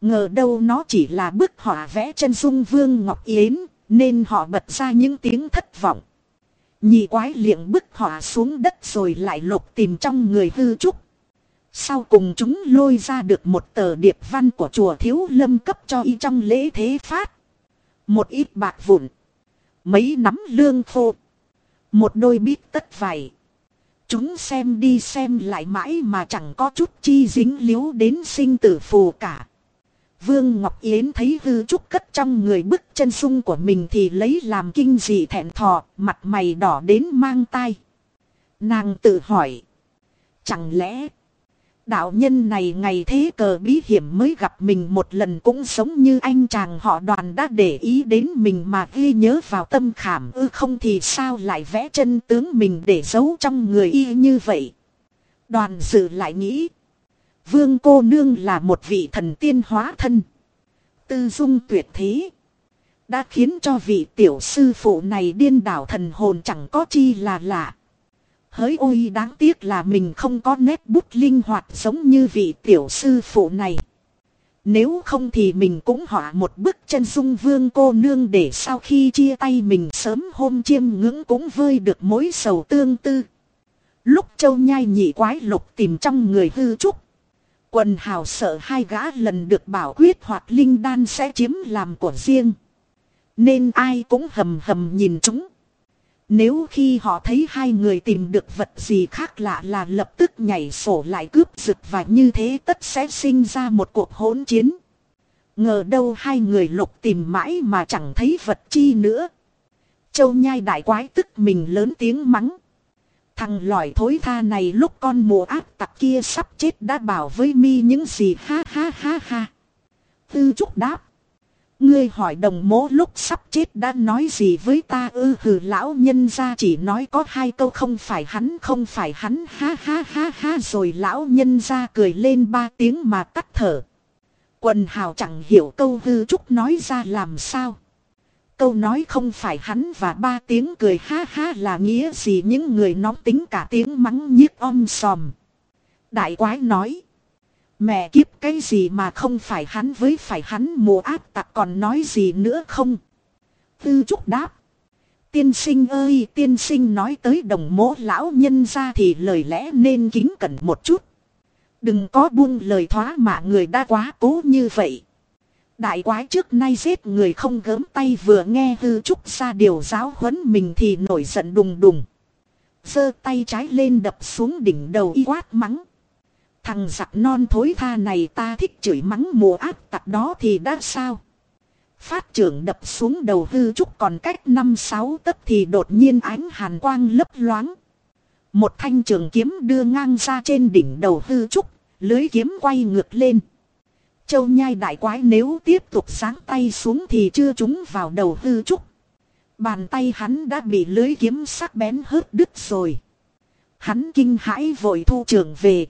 Ngờ đâu nó chỉ là bức họa vẽ chân dung Vương Ngọc Yến, nên họ bật ra những tiếng thất vọng. Nhị quái liệng bức họa xuống đất rồi lại lục tìm trong người hư trúc. Sau cùng chúng lôi ra được một tờ điệp văn của chùa thiếu lâm cấp cho y trong lễ thế phát. Một ít bạc vụn. Mấy nắm lương khô. Một đôi bít tất vải. Chúng xem đi xem lại mãi mà chẳng có chút chi dính liếu đến sinh tử phù cả. Vương Ngọc Yến thấy hư trúc cất trong người bức chân sung của mình thì lấy làm kinh dị thẹn thò, mặt mày đỏ đến mang tai. Nàng tự hỏi. Chẳng lẽ đạo nhân này ngày thế cờ bí hiểm mới gặp mình một lần cũng giống như anh chàng họ đoàn đã để ý đến mình mà ghi nhớ vào tâm khảm ư không thì sao lại vẽ chân tướng mình để giấu trong người y như vậy. Đoàn dự lại nghĩ. Vương cô nương là một vị thần tiên hóa thân. Tư dung tuyệt thế. Đã khiến cho vị tiểu sư phụ này điên đảo thần hồn chẳng có chi là lạ. Hỡi ôi, đáng tiếc là mình không có nét bút linh hoạt giống như vị tiểu sư phụ này. Nếu không thì mình cũng họa một bức chân dung vương cô nương để sau khi chia tay mình sớm hôm chiêm ngưỡng cũng vơi được mối sầu tương tư. Lúc châu nhai nhị quái lục tìm trong người hư trúc. Quần hào sợ hai gã lần được bảo quyết hoặc linh đan sẽ chiếm làm của riêng. Nên ai cũng hầm hầm nhìn chúng. Nếu khi họ thấy hai người tìm được vật gì khác lạ là lập tức nhảy sổ lại cướp giật và như thế tất sẽ sinh ra một cuộc hỗn chiến. Ngờ đâu hai người lục tìm mãi mà chẳng thấy vật chi nữa. Châu nhai đại quái tức mình lớn tiếng mắng. Thằng lỏi thối tha này lúc con mùa ác tặc kia sắp chết đã bảo với mi những gì ha ha ha ha. Tư trúc đáp. Ngươi hỏi đồng mố lúc sắp chết đã nói gì với ta ư hừ, lão nhân ra chỉ nói có hai câu không phải hắn, không phải hắn, ha ha ha ha, rồi lão nhân ra cười lên ba tiếng mà tắt thở. Quần hào chẳng hiểu câu hư trúc nói ra làm sao. Câu nói không phải hắn và ba tiếng cười, ha ha, là nghĩa gì những người nóng tính cả tiếng mắng nhiếc om sòm. Đại quái nói. Mẹ kiếp cái gì mà không phải hắn với phải hắn mùa ác tặc còn nói gì nữa không? Tư trúc đáp. Tiên sinh ơi, tiên sinh nói tới đồng mỗ lão nhân ra thì lời lẽ nên kính cẩn một chút. Đừng có buông lời thoá mà người đã quá cố như vậy. Đại quái trước nay giết người không gớm tay vừa nghe hư trúc ra điều giáo huấn mình thì nổi giận đùng đùng. giơ tay trái lên đập xuống đỉnh đầu y quát mắng. Thằng giặc non thối tha này ta thích chửi mắng mùa ác tặc đó thì đã sao? Phát trưởng đập xuống đầu hư trúc còn cách năm sáu tấc thì đột nhiên ánh hàn quang lấp loáng. Một thanh trường kiếm đưa ngang ra trên đỉnh đầu hư trúc, lưới kiếm quay ngược lên. Châu nhai đại quái nếu tiếp tục sáng tay xuống thì chưa trúng vào đầu hư trúc. Bàn tay hắn đã bị lưới kiếm sắc bén hớt đứt rồi. Hắn kinh hãi vội thu trường về.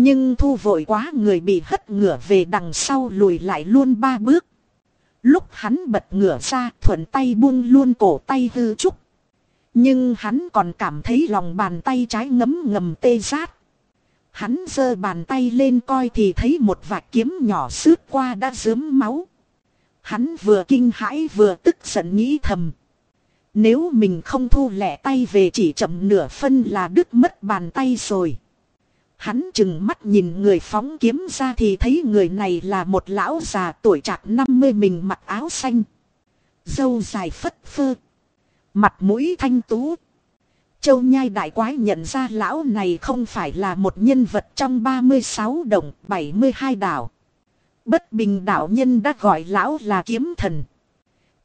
Nhưng thu vội quá người bị hất ngửa về đằng sau lùi lại luôn ba bước. Lúc hắn bật ngửa ra thuận tay buông luôn cổ tay hư trúc. Nhưng hắn còn cảm thấy lòng bàn tay trái ngấm ngầm tê rát. Hắn giơ bàn tay lên coi thì thấy một vạt kiếm nhỏ sướt qua đã dớm máu. Hắn vừa kinh hãi vừa tức giận nghĩ thầm. Nếu mình không thu lẻ tay về chỉ chậm nửa phân là đứt mất bàn tay rồi. Hắn chừng mắt nhìn người phóng kiếm ra thì thấy người này là một lão già tuổi trạc 50 mình mặc áo xanh. Dâu dài phất phơ. Mặt mũi thanh tú. Châu Nhai Đại Quái nhận ra lão này không phải là một nhân vật trong 36 đồng 72 đảo. Bất bình đạo nhân đã gọi lão là kiếm thần.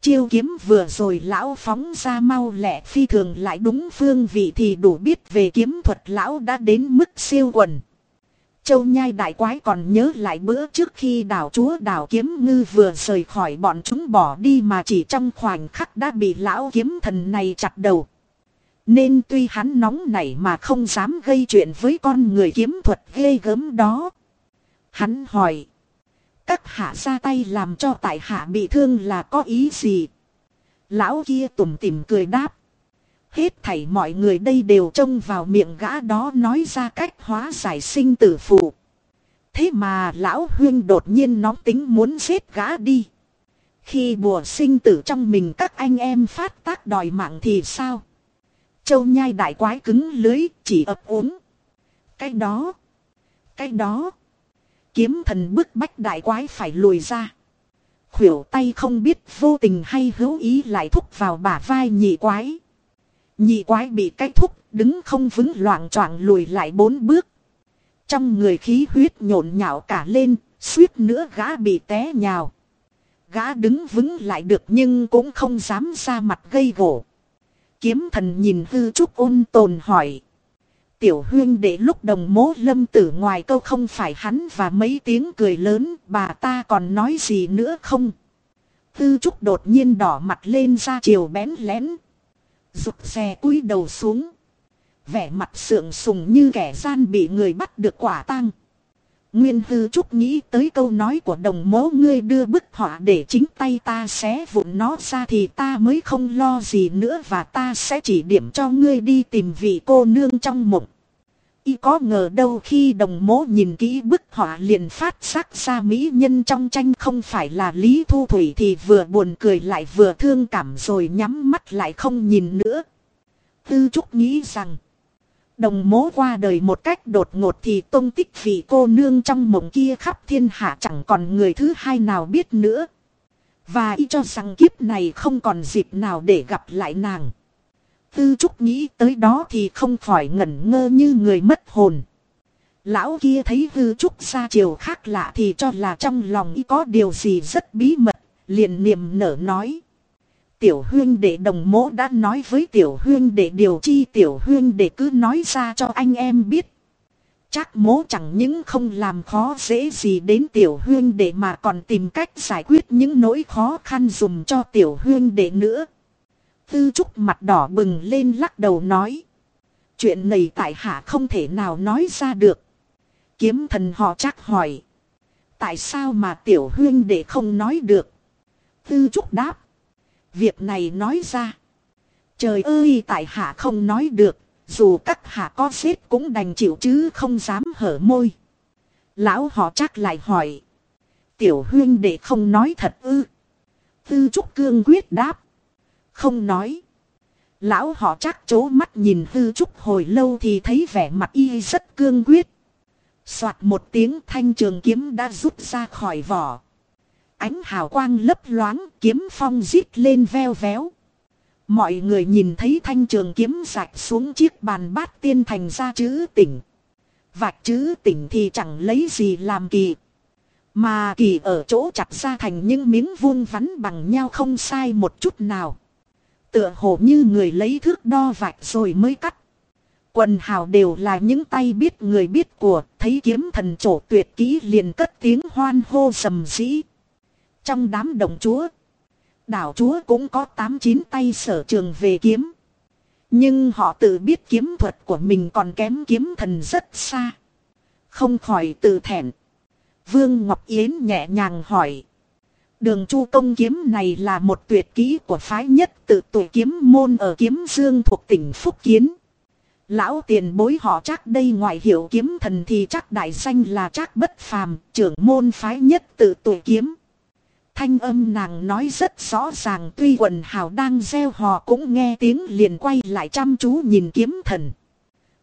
Chiêu kiếm vừa rồi lão phóng ra mau lẹ phi thường lại đúng phương vị thì đủ biết về kiếm thuật lão đã đến mức siêu quần. Châu nhai đại quái còn nhớ lại bữa trước khi đảo chúa đảo kiếm ngư vừa rời khỏi bọn chúng bỏ đi mà chỉ trong khoảnh khắc đã bị lão kiếm thần này chặt đầu. Nên tuy hắn nóng nảy mà không dám gây chuyện với con người kiếm thuật ghê gớm đó. Hắn hỏi. Các hạ ra tay làm cho tại hạ bị thương là có ý gì? Lão kia tủm tỉm cười đáp. Hết thảy mọi người đây đều trông vào miệng gã đó nói ra cách hóa giải sinh tử phụ. Thế mà lão huyên đột nhiên nóng tính muốn giết gã đi. Khi bùa sinh tử trong mình các anh em phát tác đòi mạng thì sao? Châu nhai đại quái cứng lưới, chỉ ập uống. Cái đó. Cái đó. Kiếm thần bức bách đại quái phải lùi ra. Khuỷu tay không biết vô tình hay hữu ý lại thúc vào bả vai nhị quái. Nhị quái bị cái thúc đứng không vững loạn choạng lùi lại bốn bước. Trong người khí huyết nhộn nhạo cả lên, suýt nữa gã bị té nhào. Gã đứng vững lại được nhưng cũng không dám ra mặt gây gỗ. Kiếm thần nhìn hư trúc ôn tồn hỏi tiểu huyên để lúc đồng mố lâm tử ngoài câu không phải hắn và mấy tiếng cười lớn, bà ta còn nói gì nữa không. Tư trúc đột nhiên đỏ mặt lên ra chiều bén lén. Rụt xe cúi đầu xuống. Vẻ mặt sượng sùng như kẻ gian bị người bắt được quả tang. Nguyên hư trúc nghĩ tới câu nói của đồng mố, ngươi đưa bức họa để chính tay ta xé vụn nó ra thì ta mới không lo gì nữa và ta sẽ chỉ điểm cho ngươi đi tìm vị cô nương trong mộng. Y có ngờ đâu khi đồng mố nhìn kỹ bức họa liền phát sắc ra mỹ nhân trong tranh không phải là Lý Thu Thủy thì vừa buồn cười lại vừa thương cảm rồi nhắm mắt lại không nhìn nữa. Tư Trúc nghĩ rằng, Đồng mố qua đời một cách đột ngột thì tôn tích vị cô nương trong mộng kia khắp thiên hạ chẳng còn người thứ hai nào biết nữa. Và y cho rằng kiếp này không còn dịp nào để gặp lại nàng. Tư Trúc nghĩ tới đó thì không khỏi ngẩn ngơ như người mất hồn. Lão kia thấy Tư Trúc ra chiều khác lạ thì cho là trong lòng y có điều gì rất bí mật, liền niềm nở nói. Tiểu huyên đệ đồng mỗ đã nói với tiểu huyên đệ điều chi tiểu huyên đệ cứ nói ra cho anh em biết. Chắc mố chẳng những không làm khó dễ gì đến tiểu huyên đệ mà còn tìm cách giải quyết những nỗi khó khăn dùng cho tiểu huyên đệ nữa. Tư trúc mặt đỏ bừng lên lắc đầu nói. Chuyện này tại hạ không thể nào nói ra được. Kiếm thần họ chắc hỏi. Tại sao mà tiểu huyên đệ không nói được? Tư trúc đáp. Việc này nói ra. Trời ơi, tại hạ không nói được. Dù các hạ có xếp cũng đành chịu chứ không dám hở môi. Lão họ chắc lại hỏi. Tiểu huyên đệ không nói thật ư. Tư trúc cương quyết đáp. Không nói. Lão họ chắc chố mắt nhìn hư trúc hồi lâu thì thấy vẻ mặt y rất cương quyết. Soạt một tiếng thanh trường kiếm đã rút ra khỏi vỏ. Ánh hào quang lấp loáng, kiếm phong rít lên veo véo. Mọi người nhìn thấy thanh trường kiếm rạch xuống chiếc bàn bát tiên thành ra chữ tỉnh. Vạch chữ tỉnh thì chẳng lấy gì làm kỳ. Mà kỳ ở chỗ chặt ra thành những miếng vuông vắn bằng nhau không sai một chút nào. Tựa hồ như người lấy thước đo vạch rồi mới cắt. Quần hào đều là những tay biết người biết của, thấy kiếm thần chỗ tuyệt kỹ liền cất tiếng hoan hô sầm dĩ. Trong đám đồng chúa, đảo chúa cũng có 8-9 tay sở trường về kiếm. Nhưng họ tự biết kiếm thuật của mình còn kém kiếm thần rất xa. Không khỏi tự thẹn. Vương Ngọc Yến nhẹ nhàng hỏi. Đường chu công kiếm này là một tuyệt kỹ của phái nhất tự tuổi kiếm môn ở kiếm dương thuộc tỉnh Phúc Kiến. Lão tiền bối họ chắc đây ngoại hiệu kiếm thần thì chắc đại danh là chắc bất phàm, trưởng môn phái nhất tự tuổi kiếm. Thanh âm nàng nói rất rõ ràng tuy quần hào đang gieo hò cũng nghe tiếng liền quay lại chăm chú nhìn kiếm thần.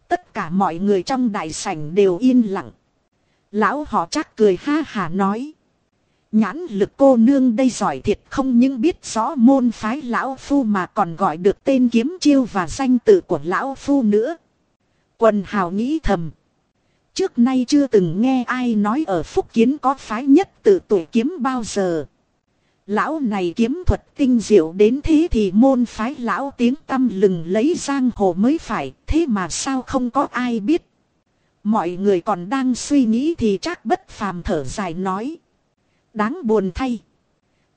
Tất cả mọi người trong đại sảnh đều yên lặng. Lão họ chắc cười ha hà nói. Nhãn lực cô nương đây giỏi thiệt không những biết rõ môn phái lão phu mà còn gọi được tên kiếm chiêu và danh tự của lão phu nữa. Quần hào nghĩ thầm. Trước nay chưa từng nghe ai nói ở Phúc Kiến có phái nhất tự tuổi kiếm bao giờ. Lão này kiếm thuật tinh diệu đến thế thì môn phái lão tiếng tâm lừng lấy giang hồ mới phải, thế mà sao không có ai biết. Mọi người còn đang suy nghĩ thì chắc bất phàm thở dài nói. Đáng buồn thay.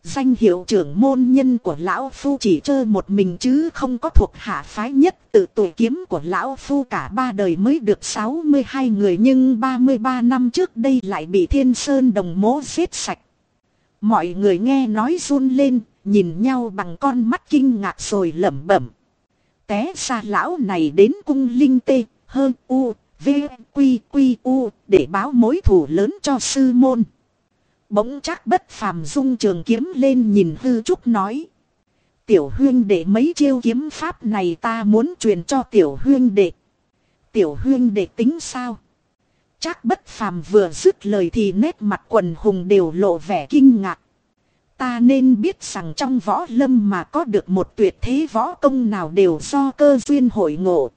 Danh hiệu trưởng môn nhân của Lão Phu chỉ chơi một mình chứ không có thuộc hạ phái nhất tự tuổi kiếm của Lão Phu cả ba đời mới được 62 người nhưng 33 năm trước đây lại bị Thiên Sơn Đồng Mố giết sạch. Mọi người nghe nói run lên, nhìn nhau bằng con mắt kinh ngạc rồi lẩm bẩm. Té ra lão này đến cung linh tê, hơn u, v, quy, quy, u, để báo mối thù lớn cho sư môn. Bỗng chắc bất phàm dung trường kiếm lên nhìn hư trúc nói. Tiểu huyên đệ, mấy chiêu kiếm pháp này ta muốn truyền cho tiểu huyên đệ. Tiểu huyên đệ tính sao? Chắc bất phàm vừa dứt lời thì nét mặt quần hùng đều lộ vẻ kinh ngạc. Ta nên biết rằng trong võ lâm mà có được một tuyệt thế võ công nào đều do cơ duyên hội ngộ.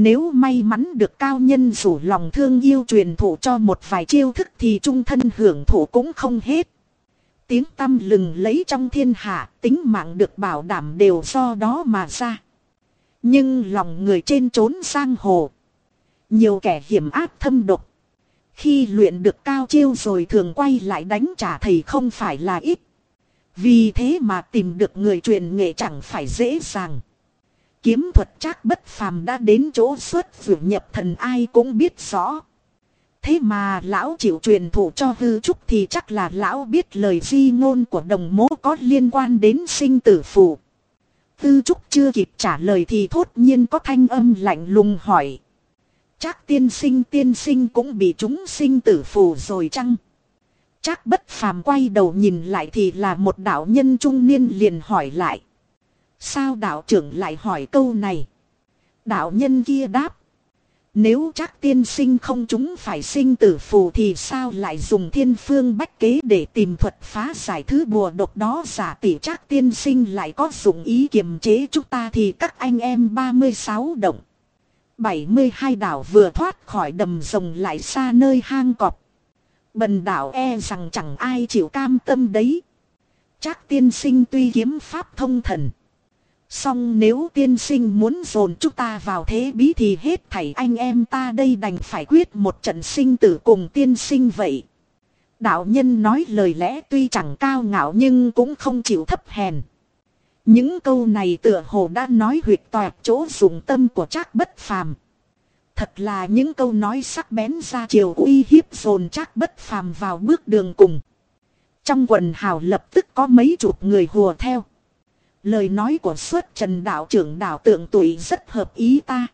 Nếu may mắn được cao nhân rủ lòng thương yêu truyền thụ cho một vài chiêu thức thì trung thân hưởng thụ cũng không hết. Tiếng tâm lừng lấy trong thiên hạ, tính mạng được bảo đảm đều do đó mà ra. Nhưng lòng người trên trốn sang hồ. Nhiều kẻ hiểm ác thâm độc. Khi luyện được cao chiêu rồi thường quay lại đánh trả thầy không phải là ít. Vì thế mà tìm được người truyền nghệ chẳng phải dễ dàng. Kiếm thuật chắc bất phàm đã đến chỗ xuất vượt nhập thần ai cũng biết rõ. Thế mà lão chịu truyền thụ cho hư trúc thì chắc là lão biết lời di ngôn của đồng mố có liên quan đến sinh tử phù. Hư trúc chưa kịp trả lời thì thốt nhiên có thanh âm lạnh lùng hỏi. Chắc tiên sinh tiên sinh cũng bị chúng sinh tử phù rồi chăng? Chắc bất phàm quay đầu nhìn lại thì là một đạo nhân trung niên liền hỏi lại. Sao đạo trưởng lại hỏi câu này? Đạo nhân kia đáp. Nếu chắc tiên sinh không chúng phải sinh tử phù thì sao lại dùng thiên phương bách kế để tìm thuật phá giải thứ bùa độc đó giả tỷ chắc tiên sinh lại có dụng ý kiềm chế chúng ta thì các anh em 36 động. 72 đảo vừa thoát khỏi đầm rồng lại xa nơi hang cọp. Bần đảo e rằng chẳng ai chịu cam tâm đấy. Chắc tiên sinh tuy kiếm pháp thông thần. Song nếu tiên sinh muốn dồn chúng ta vào thế bí thì hết thảy anh em ta đây đành phải quyết một trận sinh tử cùng tiên sinh vậy. Đạo nhân nói lời lẽ tuy chẳng cao ngạo nhưng cũng không chịu thấp hèn. Những câu này tựa hồ đã nói huyệt toạc chỗ dùng tâm của trác bất phàm. Thật là những câu nói sắc bén ra chiều uy hiếp dồn trác bất phàm vào bước đường cùng. Trong quần hào lập tức có mấy chục người hùa theo. Lời nói của xuất trần đạo trưởng đạo tượng tuổi rất hợp ý ta.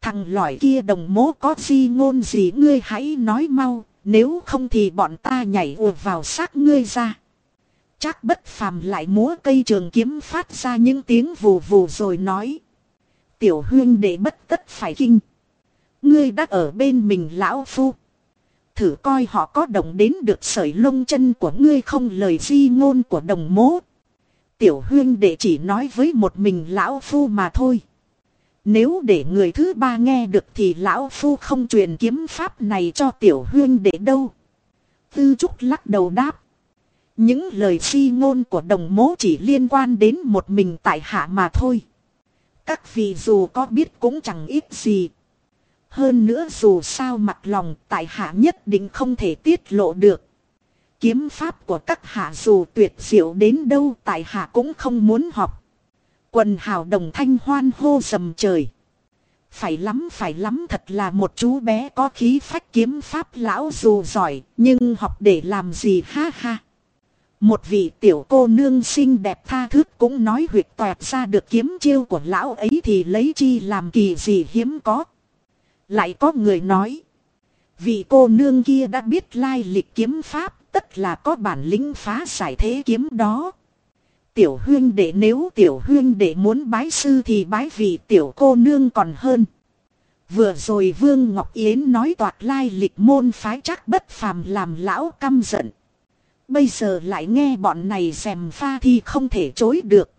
Thằng lõi kia đồng mố có gì ngôn gì ngươi hãy nói mau, nếu không thì bọn ta nhảy ùa vào xác ngươi ra. Chắc bất phàm lại múa cây trường kiếm phát ra những tiếng vù vù rồi nói. Tiểu huyên đệ bất tất phải kinh. Ngươi đã ở bên mình lão phu. Thử coi họ có động đến được sợi lông chân của ngươi không lời di ngôn của đồng mố. Tiểu huyên để chỉ nói với một mình lão phu mà thôi. Nếu để người thứ ba nghe được thì lão phu không truyền kiếm pháp này cho tiểu huyên để đâu. Tư trúc lắc đầu đáp. Những lời phi ngôn của đồng mố chỉ liên quan đến một mình tại hạ mà thôi. Các vị dù có biết cũng chẳng ít gì. Hơn nữa dù sao mặt lòng tại hạ nhất định không thể tiết lộ được. Kiếm pháp của các hạ dù tuyệt diệu đến đâu tại hạ cũng không muốn học. Quần hào đồng thanh hoan hô sầm trời. Phải lắm phải lắm, thật là một chú bé có khí phách kiếm pháp lão dù giỏi, nhưng học để làm gì, ha ha. Một vị tiểu cô nương xinh đẹp tha thước cũng nói huyệt toẹt ra được kiếm chiêu của lão ấy thì lấy chi làm kỳ gì hiếm có. Lại có người nói. Vị cô nương kia đã biết lai lịch kiếm pháp tất là có bản lĩnh phá giải thế kiếm đó. Tiểu huyên đệ nếu tiểu huyên đệ muốn bái sư thì bái vị tiểu cô nương còn hơn. Vừa rồi Vương Ngọc Yến nói toạt lai lịch môn phái chắc bất phàm làm lão căm giận. Bây giờ lại nghe bọn này xèm pha thì không thể chối được.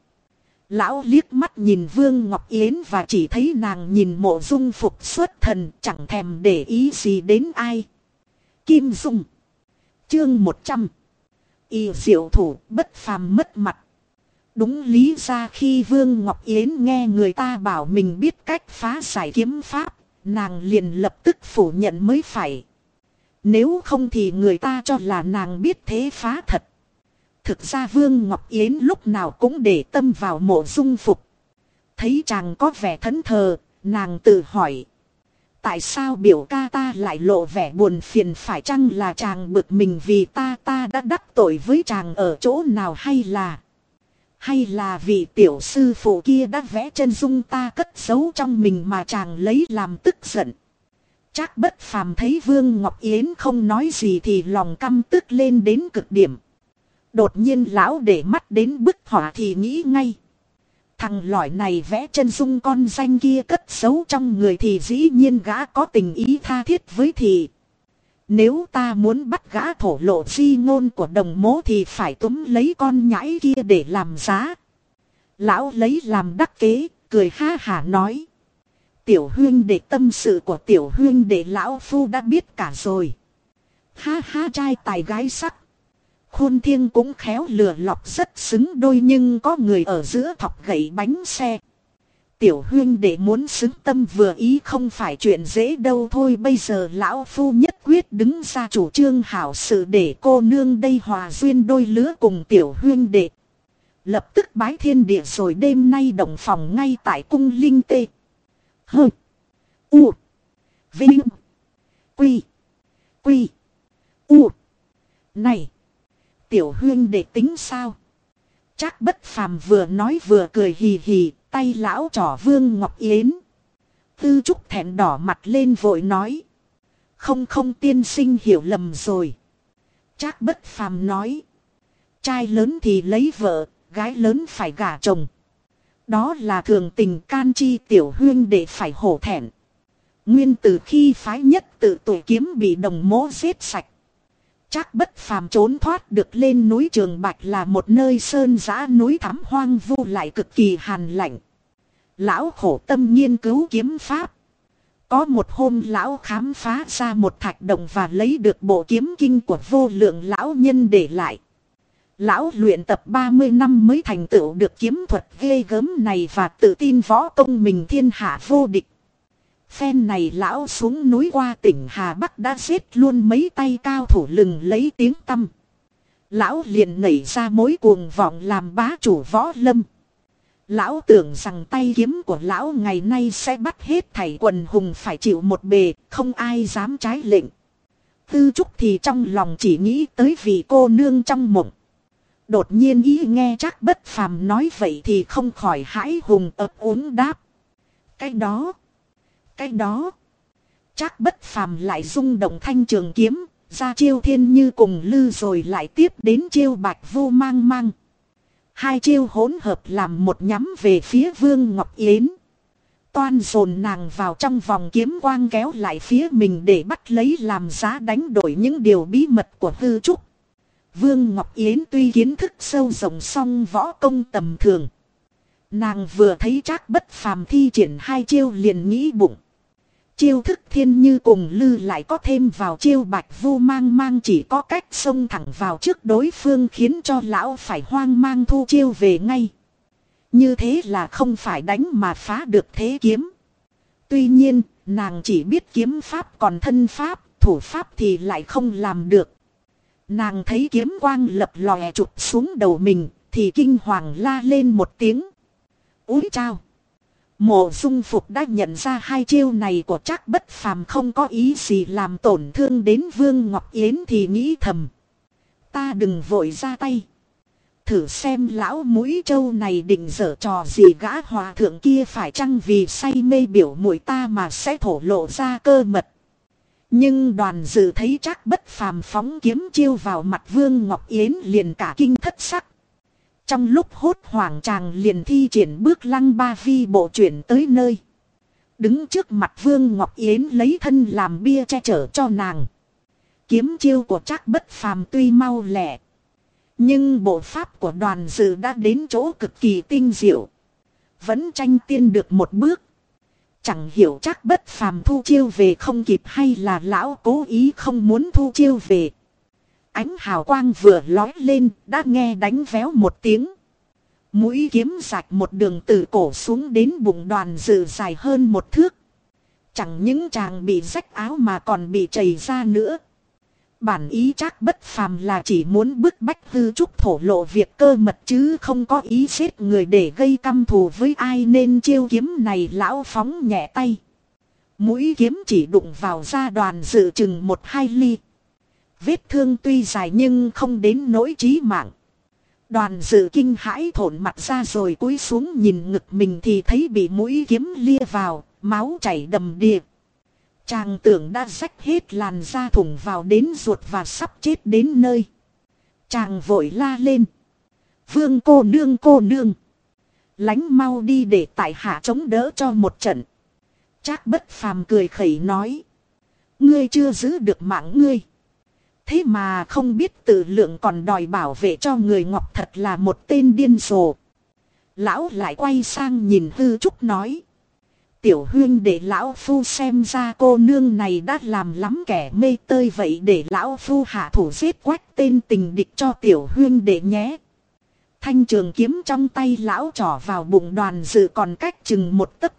Lão liếc mắt nhìn Vương Ngọc Yến và chỉ thấy nàng nhìn mộ dung phục xuất thần, chẳng thèm để ý gì đến ai. Kim Dung Chương 100 Y diệu thủ bất phàm mất mặt. Đúng lý ra khi Vương Ngọc Yến nghe người ta bảo mình biết cách phá giải kiếm pháp, nàng liền lập tức phủ nhận mới phải. Nếu không thì người ta cho là nàng biết thế phá thật. Thực ra Vương Ngọc Yến lúc nào cũng để tâm vào mộ dung phục. Thấy chàng có vẻ thẫn thờ, nàng tự hỏi. Tại sao biểu ca ta lại lộ vẻ buồn phiền phải chăng là chàng bực mình vì ta ta đã đắc tội với chàng ở chỗ nào hay là... Hay là vì tiểu sư phụ kia đã vẽ chân dung ta cất giấu trong mình mà chàng lấy làm tức giận. Chắc bất phàm thấy Vương Ngọc Yến không nói gì thì lòng căm tức lên đến cực điểm. Đột nhiên lão để mắt đến bức họa thì nghĩ ngay. Thằng lõi này vẽ chân dung con danh kia cất giấu trong người thì dĩ nhiên gã có tình ý tha thiết với thị. Nếu ta muốn bắt gã thổ lộ di ngôn của đồng mố thì phải túm lấy con nhãi kia để làm giá. Lão lấy làm đắc kế, cười ha hả nói. Tiểu huyên để tâm sự của tiểu huyên để lão phu đã biết cả rồi. Ha ha trai tài gái sắc. Khuôn thiên cũng khéo lừa lọc rất xứng đôi nhưng có người ở giữa thọc gậy bánh xe. Tiểu huyên để muốn xứng tâm vừa ý không phải chuyện dễ đâu thôi, bây giờ lão phu nhất quyết đứng ra chủ trương hảo sự để cô nương đây hòa duyên đôi lứa cùng tiểu huyên đệ. Lập tức bái thiên địa rồi đêm nay động phòng ngay tại cung linh tê. Hơ. U. Vinh. Quy. Quy. U. Này. Tiểu huyên để tính sao? Chắc bất phàm vừa nói vừa cười hì hì, tay lão trỏ vương ngọc yến. Tư trúc thẹn đỏ mặt lên vội nói. Không không tiên sinh hiểu lầm rồi. Trác bất phàm nói. Trai lớn thì lấy vợ, gái lớn phải gả chồng. Đó là thường tình can chi tiểu huyên để phải hổ thẹn. Nguyên từ khi phái nhất tự tuổi kiếm bị đồng mố giết sạch. Chắc bất phàm trốn thoát được lên núi Trường Bạch là một nơi sơn giã núi thắm hoang vu lại cực kỳ hàn lạnh. Lão khổ tâm nghiên cứu kiếm pháp. Có một hôm lão khám phá ra một thạch động và lấy được bộ kiếm kinh của vô lượng lão nhân để lại. Lão luyện tập 30 năm mới thành tựu được kiếm thuật ghê gớm này và tự tin võ công mình thiên hạ vô địch. Phen này lão xuống núi qua tỉnh Hà Bắc đã giết luôn mấy tay cao thủ lừng lấy tiếng tâm. Lão liền nảy ra mối cuồng vọng làm bá chủ võ lâm. Lão tưởng rằng tay kiếm của lão ngày nay sẽ bắt hết thảy quần hùng phải chịu một bề, không ai dám trái lệnh. Tư trúc thì trong lòng chỉ nghĩ tới vị cô nương trong mộng. Đột nhiên ý nghe chắc bất phàm nói vậy thì không khỏi hãi hùng ập uống đáp. Cái đó, cái đó. Chắc bất phàm lại rung động thanh trường kiếm, ra chiêu thiên như cùng lư rồi lại tiếp đến chiêu bạch vô mang mang. Hai chiêu hỗn hợp làm một nhắm về phía Vương Ngọc Yến. Toan dồn nàng vào trong vòng kiếm quang kéo lại phía mình để bắt lấy làm giá đánh đổi những điều bí mật của hư trúc. Vương Ngọc Yến tuy kiến thức sâu rộng song võ công tầm thường. Nàng vừa thấy chắc bất phàm thi triển hai chiêu liền nghĩ bụng. Chiêu thức thiên như cùng lư lại có thêm vào chiêu bạch vu mang mang chỉ có cách xông thẳng vào trước đối phương khiến cho lão phải hoang mang thu chiêu về ngay. Như thế là không phải đánh mà phá được thế kiếm. Tuy nhiên, nàng chỉ biết kiếm pháp còn thân pháp, thủ pháp thì lại không làm được. Nàng thấy kiếm quang lập lòe chụp xuống đầu mình, thì kinh hoàng la lên một tiếng. Úi chao! Mộ dung phục đã nhận ra hai chiêu này của chắc bất phàm không có ý gì làm tổn thương đến Vương Ngọc Yến thì nghĩ thầm. Ta đừng vội ra tay. Thử xem lão mũi trâu này định dở trò gì gã hòa thượng kia phải chăng vì say mê biểu mũi ta mà sẽ thổ lộ ra cơ mật. Nhưng đoàn dự thấy chắc bất phàm phóng kiếm chiêu vào mặt Vương Ngọc Yến liền cả kinh thất sắc. Trong lúc hốt hoảng chàng liền thi triển bước lăng ba vi bộ chuyển tới nơi. Đứng trước mặt Vương Ngọc Yến lấy thân làm bia che chở cho nàng. Kiếm chiêu của chắc bất phàm tuy mau lẹ. Nhưng bộ pháp của đoàn dự đã đến chỗ cực kỳ tinh diệu. Vẫn tranh tiên được một bước. Chẳng hiểu chắc bất phàm thu chiêu về không kịp hay là lão cố ý không muốn thu chiêu về. Ánh hào quang vừa lói lên, đã nghe đánh véo một tiếng. Mũi kiếm rạch một đường từ cổ xuống đến bụng đoàn dự dài hơn một thước. Chẳng những chàng bị rách áo mà còn bị chảy ra nữa. Bản ý chắc bất phàm là chỉ muốn bức bách hư trúc thổ lộ việc cơ mật chứ không có ý giết người để gây căm thù với ai nên chiêu kiếm này lão phóng nhẹ tay. Mũi kiếm chỉ đụng vào da đoàn dự chừng một hai ly. Vết thương tuy dài nhưng không đến nỗi chí mạng. Đoàn dự kinh hãi thổn mặt ra rồi cúi xuống nhìn ngực mình thì thấy bị mũi kiếm lia vào, máu chảy đầm đìa. Chàng tưởng đã rách hết làn da thủng vào đến ruột và sắp chết đến nơi. Chàng vội la lên. Vương cô nương cô nương. Lánh mau đi để tại hạ chống đỡ cho một trận. Trác bất phàm cười khẩy nói. Ngươi chưa giữ được mạng ngươi. Thế mà không biết tự lượng còn đòi bảo vệ cho người ngọc thật là một tên điên rồ. Lão lại quay sang nhìn hư trúc nói. Tiểu huyên để lão phu xem ra cô nương này đã làm lắm kẻ mê tơi vậy để lão phu hạ thủ giết quách tên tình địch cho tiểu huyên để nhé. Thanh trường kiếm trong tay lão trỏ vào bụng đoàn dự còn cách chừng một tấc.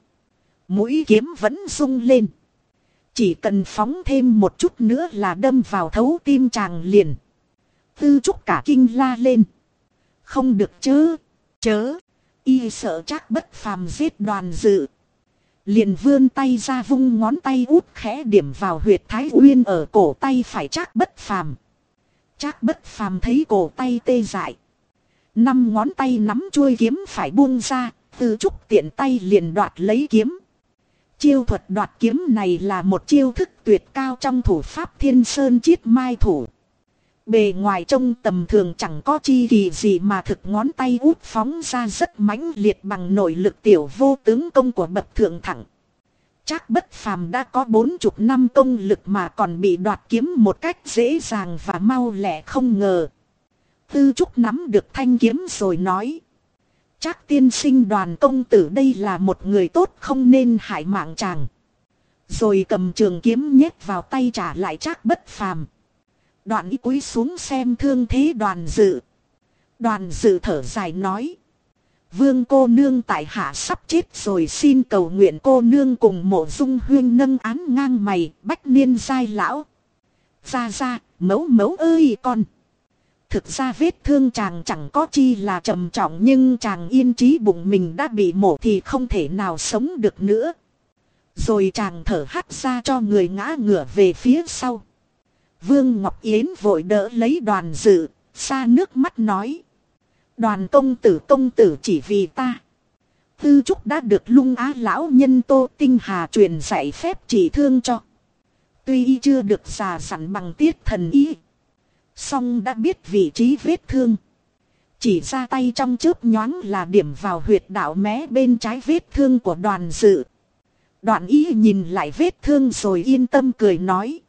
Mũi kiếm vẫn rung lên. Chỉ cần phóng thêm một chút nữa là đâm vào thấu tim chàng liền. Tư trúc cả kinh la lên. Không được chớ, chớ. Y sợ chắc bất phàm giết đoàn dự. Liền vươn tay ra vung ngón tay út khẽ điểm vào huyệt thái uyên ở cổ tay phải chắc bất phàm. Chắc bất phàm thấy cổ tay tê dại. Năm ngón tay nắm chuôi kiếm phải buông ra, tư trúc tiện tay liền đoạt lấy kiếm. Chiêu thuật đoạt kiếm này là một chiêu thức tuyệt cao trong thủ pháp thiên sơn chiết mai thủ. Bề ngoài trông tầm thường chẳng có chi kỳ gì mà thực ngón tay út phóng ra rất mãnh liệt bằng nội lực tiểu vô tướng công của bậc thượng thẳng. Chắc bất phàm đã có bốn chục năm công lực mà còn bị đoạt kiếm một cách dễ dàng và mau lẹ không ngờ. Tư trúc nắm được thanh kiếm rồi nói. Chắc tiên sinh đoàn công tử đây là một người tốt không nên hại mạng chàng. Rồi cầm trường kiếm nhét vào tay trả lại chắc bất phàm. Đoạn ý cúi xuống xem thương thế đoàn dự. Đoàn dự thở dài nói. Vương cô nương tại hạ sắp chết rồi xin cầu nguyện cô nương cùng mộ dung huyên nâng án ngang mày bách niên giai lão. Ra ra, mấu mấu ơi con. Thực ra vết thương chàng chẳng có chi là trầm trọng nhưng chàng yên trí bụng mình đã bị mổ thì không thể nào sống được nữa. Rồi chàng thở hắt ra cho người ngã ngửa về phía sau. Vương Ngọc Yến vội đỡ lấy đoàn dự, xa nước mắt nói. Đoàn công tử công tử chỉ vì ta. Tư trúc đã được lung á lão nhân tô tinh hà truyền dạy phép chỉ thương cho. Tuy y chưa được già sẵn bằng tiết thần ý. Song đã biết vị trí vết thương. Chỉ ra tay trong chớp nhoáng là điểm vào huyệt đạo mé bên trái vết thương của đoàn dự. Đoạn ý nhìn lại vết thương rồi yên tâm cười nói.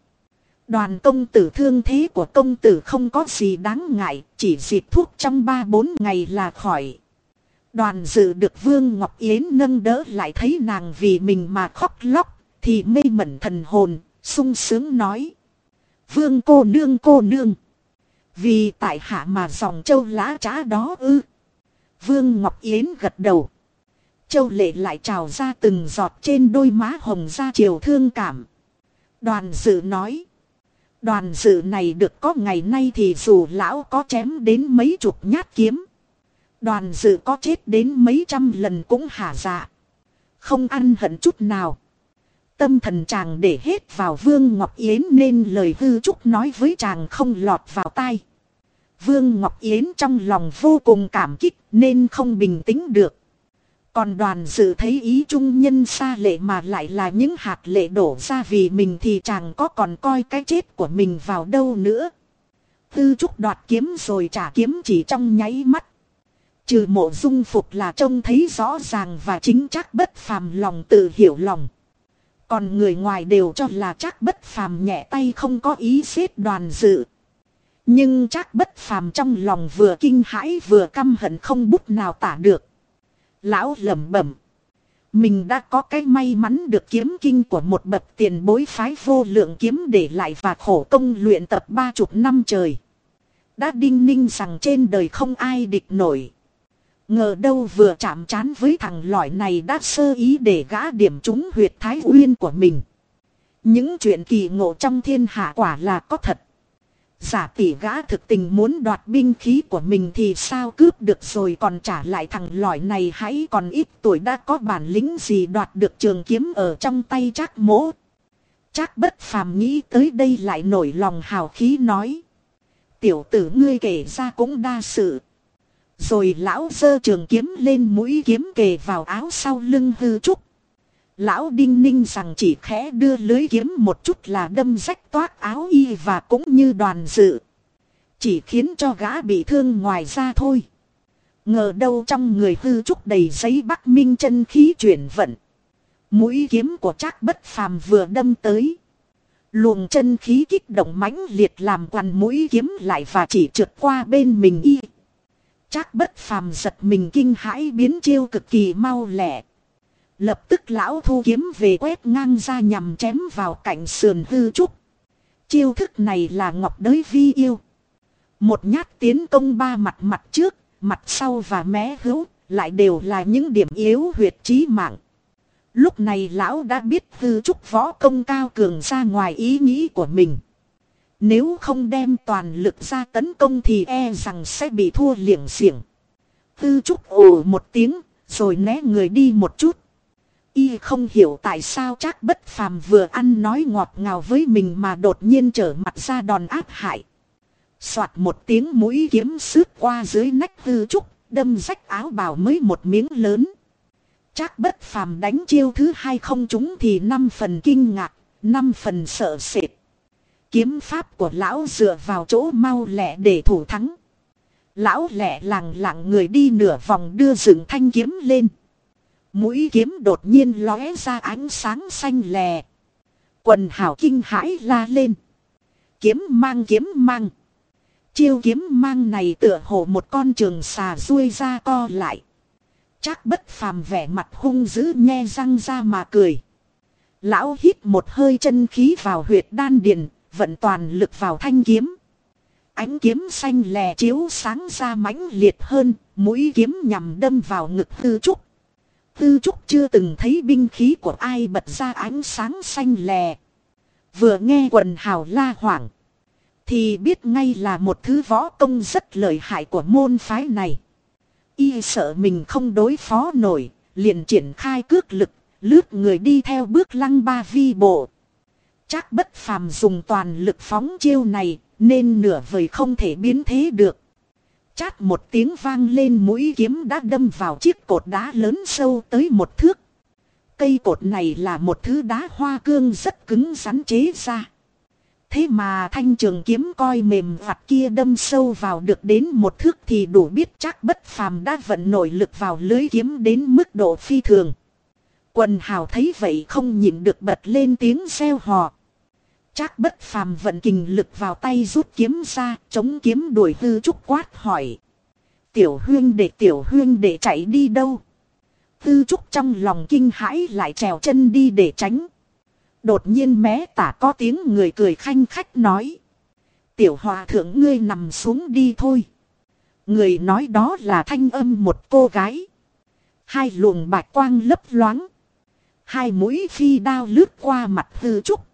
Đoàn công tử thương thế của công tử không có gì đáng ngại, chỉ dịp thuốc trong 3-4 ngày là khỏi. Đoàn dự được Vương Ngọc Yến nâng đỡ lại thấy nàng vì mình mà khóc lóc, thì mê mẩn thần hồn, sung sướng nói. Vương cô nương cô nương. Vì tại hạ mà dòng châu lá trá đó ư. Vương Ngọc Yến gật đầu. Châu lệ lại trào ra từng giọt trên đôi má hồng ra chiều thương cảm. Đoàn dự nói. Đoàn dự này được có ngày nay thì dù lão có chém đến mấy chục nhát kiếm. Đoàn dự có chết đến mấy trăm lần cũng hả dạ. Không ăn hận chút nào. Tâm thần chàng để hết vào Vương Ngọc Yến nên lời hư trúc nói với chàng không lọt vào tai. Vương Ngọc Yến trong lòng vô cùng cảm kích nên không bình tĩnh được. Còn đoàn dự thấy ý trung nhân xa lệ mà lại là những hạt lệ đổ ra vì mình thì chàng có còn coi cái chết của mình vào đâu nữa. Tư trúc đoạt kiếm rồi trả kiếm chỉ trong nháy mắt. Trừ mộ dung phục là trông thấy rõ ràng và chính chắc bất phàm lòng tự hiểu lòng. Còn người ngoài đều cho là chắc bất phàm nhẹ tay không có ý xếp đoàn dự. Nhưng chắc bất phàm trong lòng vừa kinh hãi vừa căm hận không bút nào tả được. Lão lẩm bẩm. Mình đã có cái may mắn được kiếm kinh của một bậc tiền bối phái vô lượng kiếm để lại và khổ công luyện tập ba chục năm trời. Đã đinh ninh rằng trên đời không ai địch nổi. Ngờ đâu vừa chạm chán với thằng lõi này đã sơ ý để gã điểm trúng huyệt thái uyên của mình. Những chuyện kỳ ngộ trong thiên hạ quả là có thật. Giả tỷ gã thực tình muốn đoạt binh khí của mình thì sao cướp được rồi còn trả lại thằng lõi này hãy còn ít tuổi đã có bản lĩnh gì đoạt được trường kiếm ở trong tay chắc mỗ. Chắc bất phàm nghĩ tới đây lại nổi lòng hào khí nói. Tiểu tử ngươi kể ra cũng đa sự. Rồi lão dơ trường kiếm lên mũi kiếm kề vào áo sau lưng hư trúc. Lão đinh ninh rằng chỉ khẽ đưa lưới kiếm một chút là đâm rách toát áo y và cũng như đoàn dự. Chỉ khiến cho gã bị thương ngoài ra thôi. Ngờ đâu trong người hư trúc đầy giấy bắc minh chân khí chuyển vận. Mũi kiếm của trác bất phàm vừa đâm tới. Luồng chân khí kích động mãnh liệt làm quằn mũi kiếm lại và chỉ trượt qua bên mình y. Trác bất phàm giật mình kinh hãi biến chiêu cực kỳ mau lẹ. Lập tức lão thu kiếm về quét ngang ra nhằm chém vào cạnh sườn hư trúc. Chiêu thức này là ngọc đới vi yêu. Một nhát tiến công ba mặt mặt trước, mặt sau và mé hữu, lại đều là những điểm yếu huyệt trí mạng. Lúc này lão đã biết hư trúc võ công cao cường ra ngoài ý nghĩ của mình. Nếu không đem toàn lực ra tấn công thì e rằng sẽ bị thua liệng xiềng. Tư trúc ồ một tiếng, rồi né người đi một chút. Y không hiểu tại sao chắc bất phàm vừa ăn nói ngọt ngào với mình mà đột nhiên trở mặt ra đòn áp hại. Soạt một tiếng mũi kiếm sướt qua dưới nách Tư trúc, đâm rách áo bào mới một miếng lớn. Chắc bất phàm đánh chiêu thứ hai không chúng thì năm phần kinh ngạc, năm phần sợ sệt. Kiếm pháp của lão dựa vào chỗ mau lẹ để thủ thắng. Lão lẹ làng lặng người đi nửa vòng đưa dựng thanh kiếm lên. Mũi kiếm đột nhiên lóe ra ánh sáng xanh lè. Quần hảo kinh hãi la lên. Kiếm mang kiếm mang. Chiêu kiếm mang này tựa hồ một con trường xà ruôi ra co lại. Chắc bất phàm vẻ mặt hung dữ nhe răng ra mà cười. Lão hít một hơi chân khí vào huyệt đan điền, vận toàn lực vào thanh kiếm. Ánh kiếm xanh lè chiếu sáng ra mãnh liệt hơn, mũi kiếm nhằm đâm vào ngực tư trúc. Tư trúc chưa từng thấy binh khí của ai bật ra ánh sáng xanh lè. Vừa nghe quần hào la hoảng. Thì biết ngay là một thứ võ công rất lợi hại của môn phái này. Y sợ mình không đối phó nổi, liền triển khai cước lực, lướt người đi theo bước lăng ba vi bộ. Chắc bất phàm dùng toàn lực phóng chiêu này, nên nửa vời không thể biến thế được. Chát một tiếng vang lên mũi kiếm đã đâm vào chiếc cột đá lớn sâu tới một thước. Cây cột này là một thứ đá hoa cương rất cứng rắn chế ra. Thế mà thanh trường kiếm coi mềm vặt kia đâm sâu vào được đến một thước thì đủ biết chắc bất phàm đã vận nội lực vào lưới kiếm đến mức độ phi thường. Quần hào thấy vậy không nhịn được bật lên tiếng xeo hò. Chắc bất phàm vận kình lực vào tay rút kiếm ra, chống kiếm đuổi hư trúc quát hỏi. Tiểu huyên để tiểu huyên để chạy đi đâu? Tư trúc trong lòng kinh hãi lại trèo chân đi để tránh. Đột nhiên mé tả có tiếng người cười khanh khách nói. Tiểu hòa thượng ngươi nằm xuống đi thôi. Người nói đó là thanh âm một cô gái. Hai luồng bạch quang lấp loáng. Hai mũi phi đao lướt qua mặt hư trúc.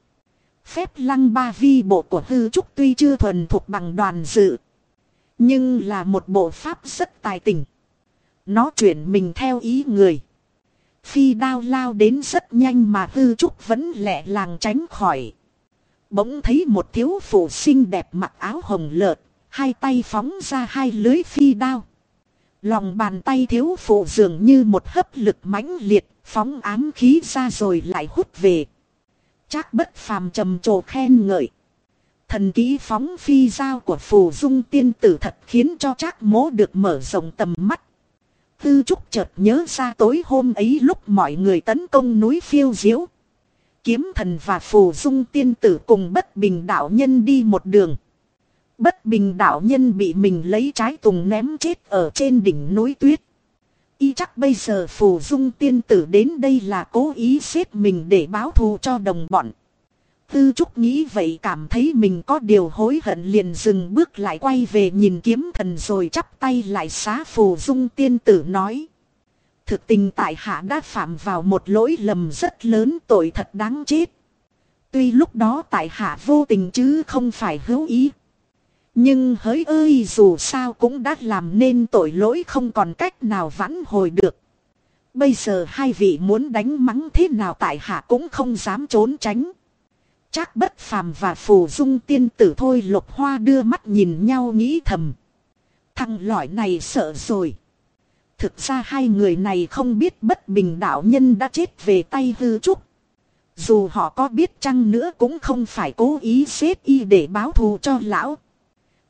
Phép lăng ba vi bộ của hư trúc tuy chưa thuần thuộc bằng đoàn dự. Nhưng là một bộ pháp rất tài tình. Nó chuyển mình theo ý người. Phi đao lao đến rất nhanh mà hư trúc vẫn lẹ làng tránh khỏi. Bỗng thấy một thiếu phụ xinh đẹp mặc áo hồng lợt, hai tay phóng ra hai lưới phi đao. Lòng bàn tay thiếu phụ dường như một hấp lực mãnh liệt, phóng ám khí ra rồi lại hút về. Chắc bất phàm trầm trồ khen ngợi. Thần kỹ phóng phi giao của phù dung tiên tử thật khiến cho chắc mố được mở rộng tầm mắt. Tư Trúc chợt nhớ ra tối hôm ấy lúc mọi người tấn công núi phiêu diếu. Kiếm thần và phù dung tiên tử cùng bất bình đạo nhân đi một đường. Bất bình đạo nhân bị mình lấy trái tùng ném chết ở trên đỉnh núi tuyết. Y chắc bây giờ phù dung tiên tử đến đây là cố ý xếp mình để báo thù cho đồng bọn. Tư Trúc nghĩ vậy cảm thấy mình có điều hối hận liền dừng bước lại quay về nhìn kiếm thần rồi chắp tay lại xá phù dung tiên tử nói. Thực tình tại hạ đã phạm vào một lỗi lầm rất lớn tội thật đáng chết. Tuy lúc đó tại hạ vô tình chứ không phải hữu ý. Nhưng hỡi ơi, dù sao cũng đã làm nên tội lỗi không còn cách nào vãn hồi được. Bây giờ hai vị muốn đánh mắng thế nào tại hạ cũng không dám trốn tránh. Chắc bất phàm và phù dung tiên tử thôi, lục hoa đưa mắt nhìn nhau nghĩ thầm. Thằng lõi này sợ rồi. Thực ra hai người này không biết bất bình đạo nhân đã chết về tay hư trúc. Dù họ có biết chăng nữa cũng không phải cố ý xếp y để báo thù cho lão.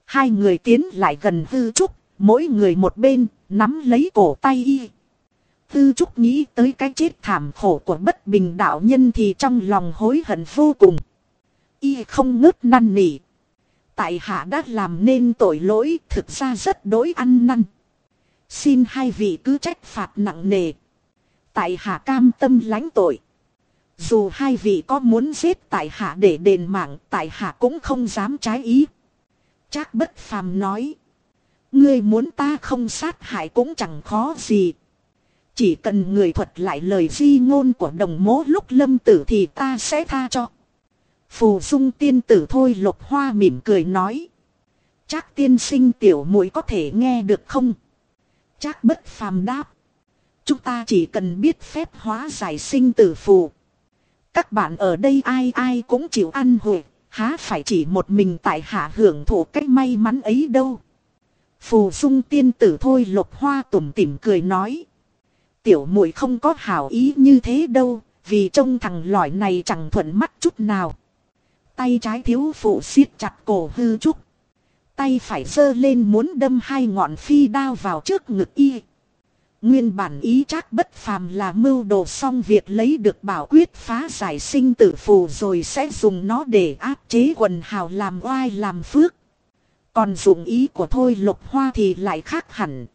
Hai người tiến lại gần Tư trúc, mỗi người một bên, nắm lấy cổ tay y. Tư Trúc nghĩ tới cái chết thảm khổ của bất bình đạo nhân thì trong lòng hối hận vô cùng. Y không ngớt năn nỉ. Tại hạ đã làm nên tội lỗi thực ra rất đối ăn năn. Xin hai vị cứ trách phạt nặng nề. Tại hạ cam tâm lãnh tội. Dù hai vị có muốn giết tại hạ để đền mạng tại hạ cũng không dám trái ý. Trác bất phàm nói. Ngươi muốn ta không sát hại cũng chẳng khó gì. Chỉ cần người thuật lại lời di ngôn của đồng mố lúc lâm tử thì ta sẽ tha cho. Phù dung tiên tử thôi lục hoa mỉm cười nói. Chắc tiên sinh tiểu muội có thể nghe được không? Chắc bất phàm đáp. Chúng ta chỉ cần biết phép hóa giải sinh tử phù. Các bạn ở đây ai ai cũng chịu ăn hội. Há phải chỉ một mình tại hạ hưởng thụ cái may mắn ấy đâu. Phù dung tiên tử thôi lục hoa tủm tỉm cười nói. tiểu muội không có hảo ý như thế đâu, vì trông thằng lỏi này chẳng thuận mắt chút nào. Tay trái thiếu phụ siết chặt cổ hư trúc. Tay phải giơ lên muốn đâm hai ngọn phi đao vào trước ngực y. Nguyên bản ý chắc bất phàm là mưu đồ xong việc lấy được bảo quyết phá giải sinh tử phù rồi sẽ dùng nó để áp chế quần hào làm oai làm phước. Còn dụng ý của Thôi Lục Hoa thì lại khác hẳn.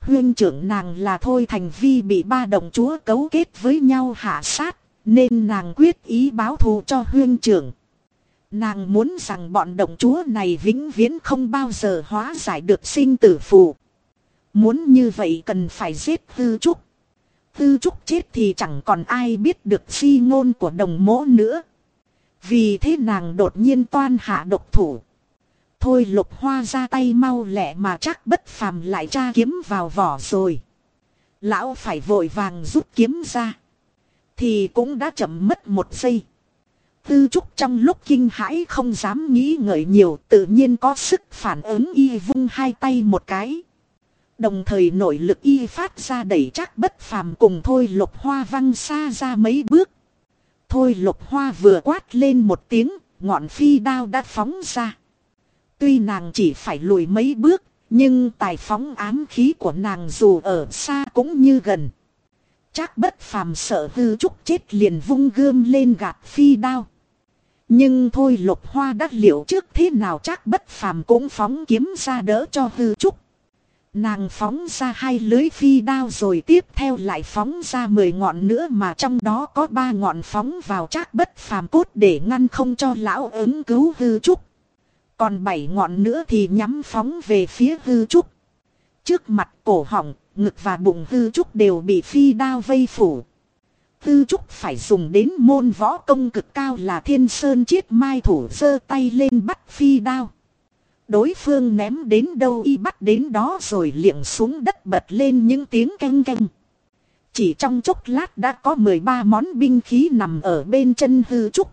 Huyên trưởng nàng là Thôi Thành Vi bị ba đồng chúa cấu kết với nhau hạ sát, nên nàng quyết ý báo thù cho huyên trưởng. Nàng muốn rằng bọn đồng chúa này vĩnh viễn không bao giờ hóa giải được sinh tử phù. Muốn như vậy cần phải giết tư trúc. Tư trúc chết thì chẳng còn ai biết được di ngôn của đồng mỗ nữa. Vì thế nàng đột nhiên toan hạ độc thủ. Thôi lục hoa ra tay mau lẹ mà chắc bất phàm lại tra kiếm vào vỏ rồi. Lão phải vội vàng rút kiếm ra. Thì cũng đã chậm mất một giây. Tư trúc trong lúc kinh hãi không dám nghĩ ngợi nhiều tự nhiên có sức phản ứng y vung hai tay một cái. Đồng thời nội lực y phát ra đẩy chắc bất phàm cùng thôi lục hoa văng xa ra mấy bước. Thôi lục hoa vừa quát lên một tiếng, ngọn phi đao đã phóng ra. Tuy nàng chỉ phải lùi mấy bước, nhưng tài phóng ám khí của nàng dù ở xa cũng như gần. Chắc bất phàm sợ hư trúc chết liền vung gươm lên gạt phi đao. Nhưng thôi lục hoa đắc liệu trước thế nào chắc bất phàm cũng phóng kiếm ra đỡ cho hư trúc. Nàng phóng ra hai lưới phi đao rồi tiếp theo lại phóng ra 10 ngọn nữa mà trong đó có ba ngọn phóng vào chắc bất phàm cốt để ngăn không cho lão ứng cứu hư trúc. Còn bảy ngọn nữa thì nhắm phóng về phía hư trúc. Trước mặt cổ họng, ngực và bụng hư trúc đều bị phi đao vây phủ. Hư trúc phải dùng đến môn võ công cực cao là thiên sơn chiết mai thủ giơ tay lên bắt phi đao. Đối phương ném đến đâu y bắt đến đó rồi liệng xuống đất bật lên những tiếng canh canh. Chỉ trong chốc lát đã có 13 món binh khí nằm ở bên chân hư trúc.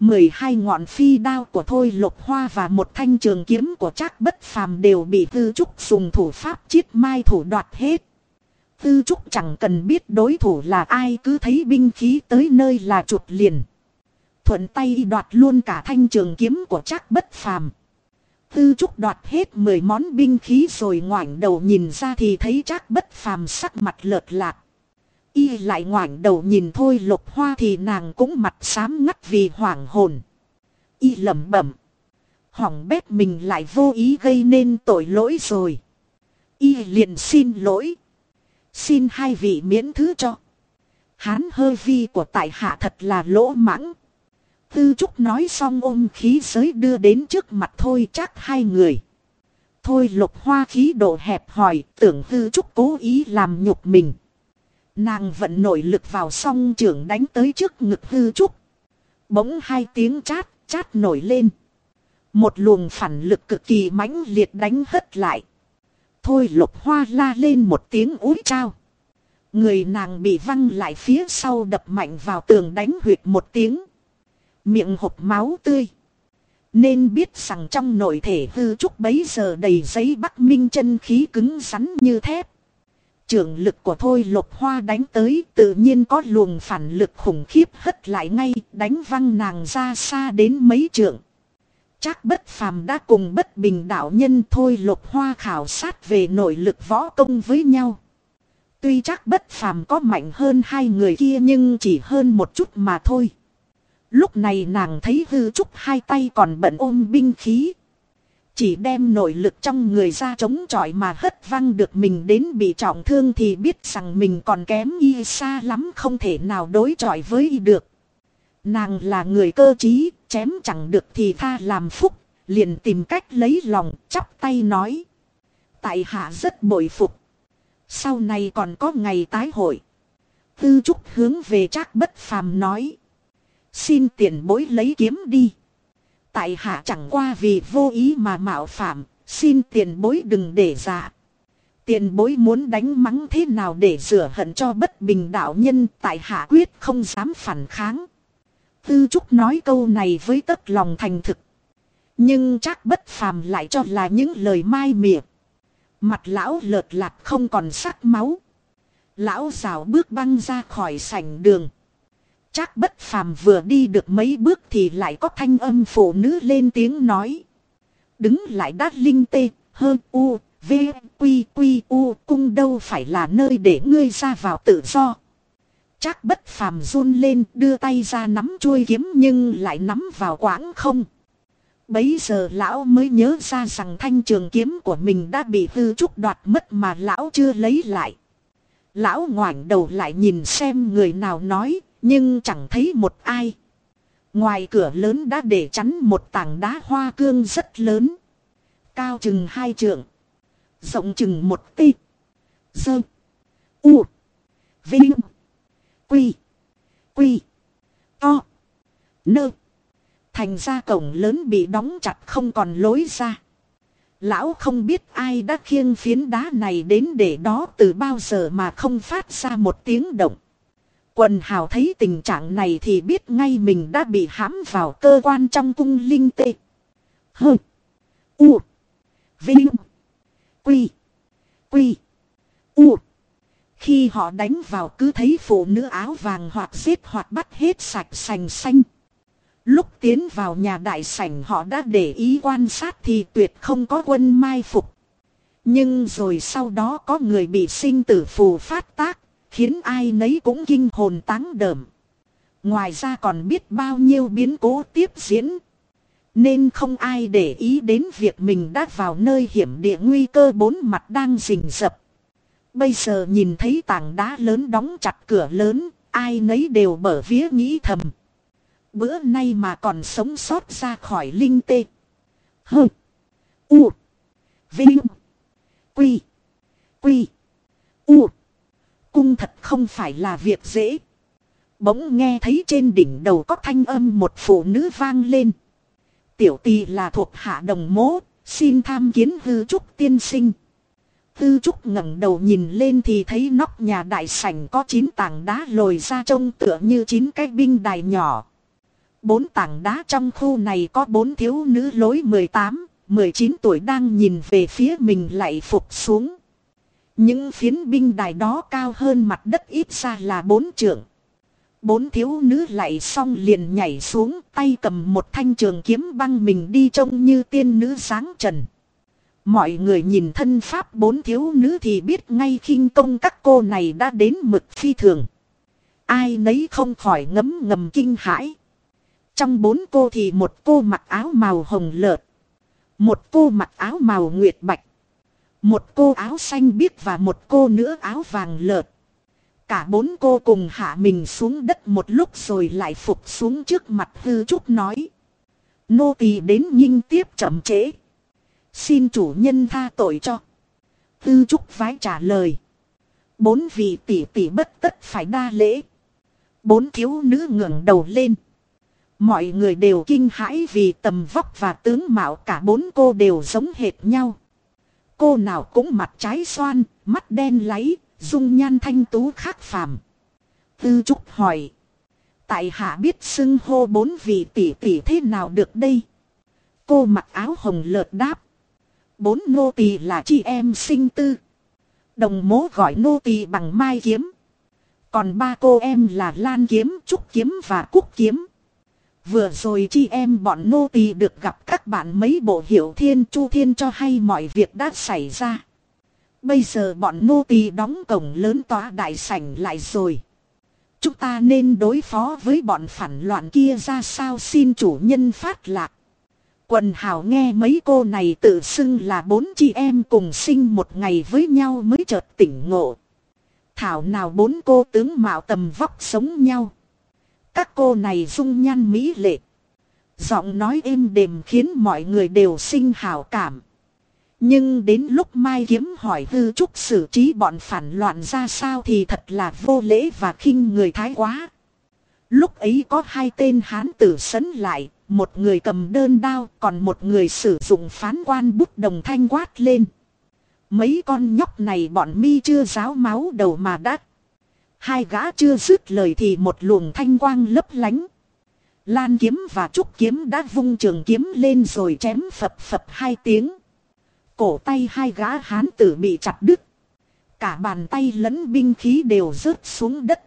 12 ngọn phi đao của Thôi Lục Hoa và một thanh trường kiếm của Trác Bất Phàm đều bị Tư Trúc dùng thủ pháp chiết mai thủ đoạt hết. Tư Trúc chẳng cần biết đối thủ là ai, cứ thấy binh khí tới nơi là chụp liền. Thuận tay đoạt luôn cả thanh trường kiếm của Trác Bất Phàm. Tư Trúc đoạt hết 10 món binh khí rồi ngoảnh đầu nhìn ra thì thấy Trác Bất Phàm sắc mặt lợt lạc. Y lại ngoảnh đầu nhìn thôi lục hoa thì nàng cũng mặt xám ngắt vì hoảng hồn. Y lẩm bẩm. Hỏng bét mình lại vô ý gây nên tội lỗi rồi. Y liền xin lỗi. Xin hai vị miễn thứ cho. Hán hơi vi của tại hạ thật là lỗ mãng. Tư Trúc nói xong ôm khí giới đưa đến trước mặt thôi chắc hai người. Thôi lục hoa khí độ hẹp hỏi tưởng Tư Trúc cố ý làm nhục mình. Nàng vận nội lực vào song trưởng đánh tới trước ngực Tư trúc. Bỗng hai tiếng chát, chát nổi lên. Một luồng phản lực cực kỳ mãnh liệt đánh hất lại. Thôi lục hoa la lên một tiếng úi trao. Người nàng bị văng lại phía sau đập mạnh vào tường đánh huyệt một tiếng. Miệng hộp máu tươi. Nên biết rằng trong nội thể hư trúc bấy giờ đầy giấy bắc minh chân khí cứng rắn như thép. Trưởng lực của Thôi Lục Hoa đánh tới tự nhiên có luồng phản lực khủng khiếp hất lại ngay, đánh văng nàng ra xa đến mấy trượng. Chắc bất phàm đã cùng bất bình đạo nhân Thôi Lục Hoa khảo sát về nội lực võ công với nhau. Tuy chắc bất phàm có mạnh hơn hai người kia nhưng chỉ hơn một chút mà thôi. Lúc này nàng thấy hư trúc hai tay còn bận ôm binh khí. Chỉ đem nội lực trong người ra chống chọi mà hất văng được mình đến bị trọng thương thì biết rằng mình còn kém y xa lắm không thể nào đối chọi với y được. Nàng là người cơ trí, chém chẳng được thì tha làm phúc, liền tìm cách lấy lòng, chắp tay nói. Tại hạ rất bội phục. Sau này còn có ngày tái hội. Tư trúc hướng về trác bất phàm nói. Xin tiền bối lấy kiếm đi. Tại hạ chẳng qua vì vô ý mà mạo phạm, xin tiền bối đừng để dạ. Tiền bối muốn đánh mắng thế nào để rửa hận cho bất bình đạo nhân tại hạ quyết không dám phản kháng. Tư Trúc nói câu này với tất lòng thành thực. Nhưng chắc bất phàm lại cho là những lời mai mỉa. Mặt lão lợt lạc không còn sắc máu. Lão rào bước băng ra khỏi sảnh đường. Chắc bất phàm vừa đi được mấy bước thì lại có thanh âm phụ nữ lên tiếng nói. Đứng lại đát linh tê, hơn u, v, quy quy u, cung đâu phải là nơi để ngươi ra vào tự do. Chắc bất phàm run lên đưa tay ra nắm chuôi kiếm nhưng lại nắm vào quãng không. Bấy giờ lão mới nhớ ra rằng thanh trường kiếm của mình đã bị hư trúc đoạt mất mà lão chưa lấy lại. Lão ngoảnh đầu lại nhìn xem người nào nói, nhưng chẳng thấy một ai. Ngoài cửa lớn đã để chắn một tảng đá hoa cương rất lớn. Cao chừng hai trượng. Rộng chừng một tê. Dơ. U. Vinh. Quy. Quy. To. Nơ. Thành ra cổng lớn bị đóng chặt không còn lối ra. Lão không biết ai đã khiêng phiến đá này đến để đó từ bao giờ mà không phát ra một tiếng động. Quần hào thấy tình trạng này thì biết ngay mình đã bị hãm vào cơ quan trong cung linh tê. Hơ. U. Vinh. Quy. Quy. U. Khi họ đánh vào cứ thấy phụ nữ áo vàng hoặc giết hoặc bắt hết sạch sành xanh. Lúc tiến vào nhà đại sảnh họ đã để ý quan sát thì tuyệt không có quân mai phục. Nhưng rồi sau đó có người bị sinh tử phù phát tác, khiến ai nấy cũng kinh hồn táng đờm. Ngoài ra còn biết bao nhiêu biến cố tiếp diễn. Nên không ai để ý đến việc mình đã vào nơi hiểm địa nguy cơ bốn mặt đang rình rập. Bây giờ nhìn thấy tảng đá lớn đóng chặt cửa lớn, ai nấy đều bở vía nghĩ thầm. Bữa nay mà còn sống sót ra khỏi linh tê. Hừ, U. Vinh. Quy. Quy. U. Cung thật không phải là việc dễ. Bỗng nghe thấy trên đỉnh đầu có thanh âm một phụ nữ vang lên. Tiểu tỳ là thuộc hạ đồng mố, xin tham kiến hư trúc tiên sinh. Tư Trúc ngẩng đầu nhìn lên thì thấy nóc nhà đại sảnh có chín tảng đá lồi ra trông tựa như chín cái binh đài nhỏ. Bốn tảng đá trong khu này có bốn thiếu nữ lối 18, 19 tuổi đang nhìn về phía mình lại phục xuống. Những phiến binh đài đó cao hơn mặt đất ít ra là bốn trượng. Bốn thiếu nữ lại xong liền nhảy xuống, tay cầm một thanh trường kiếm băng mình đi trông như tiên nữ sáng trần. Mọi người nhìn thân pháp bốn thiếu nữ thì biết ngay khinh công các cô này đã đến mực phi thường. Ai nấy không khỏi ngấm ngầm kinh hãi. Trong bốn cô thì một cô mặc áo màu hồng lợt. Một cô mặc áo màu nguyệt bạch. Một cô áo xanh biếc và một cô nữa áo vàng lợt. Cả bốn cô cùng hạ mình xuống đất một lúc rồi lại phục xuống trước mặt hư trúc nói. Nô tỳ đến nhinh tiếp chậm trễ. Xin chủ nhân tha tội cho. Tư trúc vái trả lời. Bốn vị tỷ tỷ bất tất phải đa lễ. Bốn thiếu nữ ngẩng đầu lên. Mọi người đều kinh hãi vì tầm vóc và tướng mạo cả bốn cô đều giống hệt nhau. Cô nào cũng mặt trái xoan, mắt đen láy, dung nhan thanh tú khác phàm. Tư Trúc hỏi. Tại hạ biết xưng hô bốn vị tỷ tỷ thế nào được đây? Cô mặc áo hồng lợt đáp. Bốn nô tỳ là chị em sinh tư. Đồng mố gọi nô tỳ bằng mai kiếm. Còn ba cô em là lan kiếm, trúc kiếm và cúc kiếm. Vừa rồi chị em bọn nô tỳ được gặp các bạn mấy bộ hiểu thiên, chu thiên cho hay mọi việc đã xảy ra. Bây giờ bọn nô tỳ đóng cổng lớn tòa đại sảnh lại rồi. Chúng ta nên đối phó với bọn phản loạn kia ra sao xin chủ nhân phát lạc. Quần hào nghe mấy cô này tự xưng là bốn chị em cùng sinh một ngày với nhau mới chợt tỉnh ngộ. Thảo nào bốn cô tướng mạo tầm vóc sống nhau. Các cô này dung nhan mỹ lệ. Giọng nói êm đềm khiến mọi người đều sinh hào cảm. Nhưng đến lúc Mai Kiếm hỏi hư trúc xử trí bọn phản loạn ra sao thì thật là vô lễ và khinh người thái quá. Lúc ấy có hai tên hán tử sấn lại, một người cầm đơn đao còn một người sử dụng phán quan bút đồng thanh quát lên. Mấy con nhóc này bọn mi chưa ráo máu đầu mà đắt. Hai gã chưa dứt lời thì một luồng thanh quang lấp lánh. Lan kiếm và trúc kiếm đã vung trường kiếm lên rồi chém phập phập hai tiếng. Cổ tay hai gã hán tử bị chặt đứt. Cả bàn tay lẫn binh khí đều rớt xuống đất.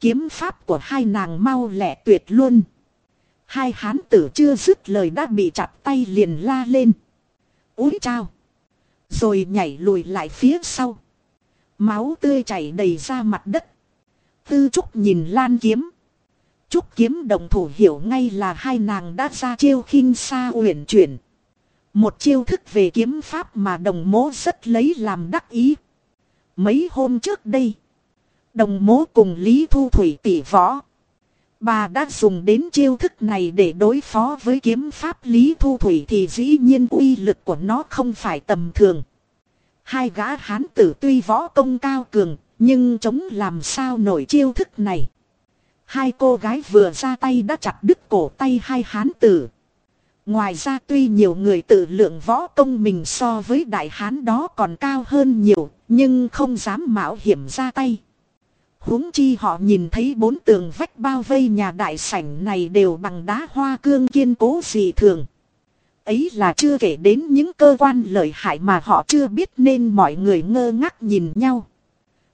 Kiếm pháp của hai nàng mau lẹ tuyệt luôn. Hai hán tử chưa dứt lời đã bị chặt tay liền la lên. Úi chao. Rồi nhảy lùi lại phía sau. Máu tươi chảy đầy ra mặt đất. Tư Trúc nhìn Lan kiếm. Trúc kiếm đồng thủ hiểu ngay là hai nàng đã ra chiêu khinh xa uyển chuyển. Một chiêu thức về kiếm pháp mà đồng mố rất lấy làm đắc ý. Mấy hôm trước đây. Đồng mố cùng Lý Thu Thủy tỷ võ. Bà đã dùng đến chiêu thức này để đối phó với kiếm pháp Lý Thu Thủy thì dĩ nhiên uy lực của nó không phải tầm thường. Hai gã hán tử tuy võ công cao cường, nhưng chống làm sao nổi chiêu thức này. Hai cô gái vừa ra tay đã chặt đứt cổ tay hai hán tử. Ngoài ra tuy nhiều người tự lượng võ công mình so với đại hán đó còn cao hơn nhiều, nhưng không dám mạo hiểm ra tay huống chi họ nhìn thấy bốn tường vách bao vây nhà đại sảnh này đều bằng đá hoa cương kiên cố dị thường. Ấy là chưa kể đến những cơ quan lợi hại mà họ chưa biết nên mọi người ngơ ngác nhìn nhau.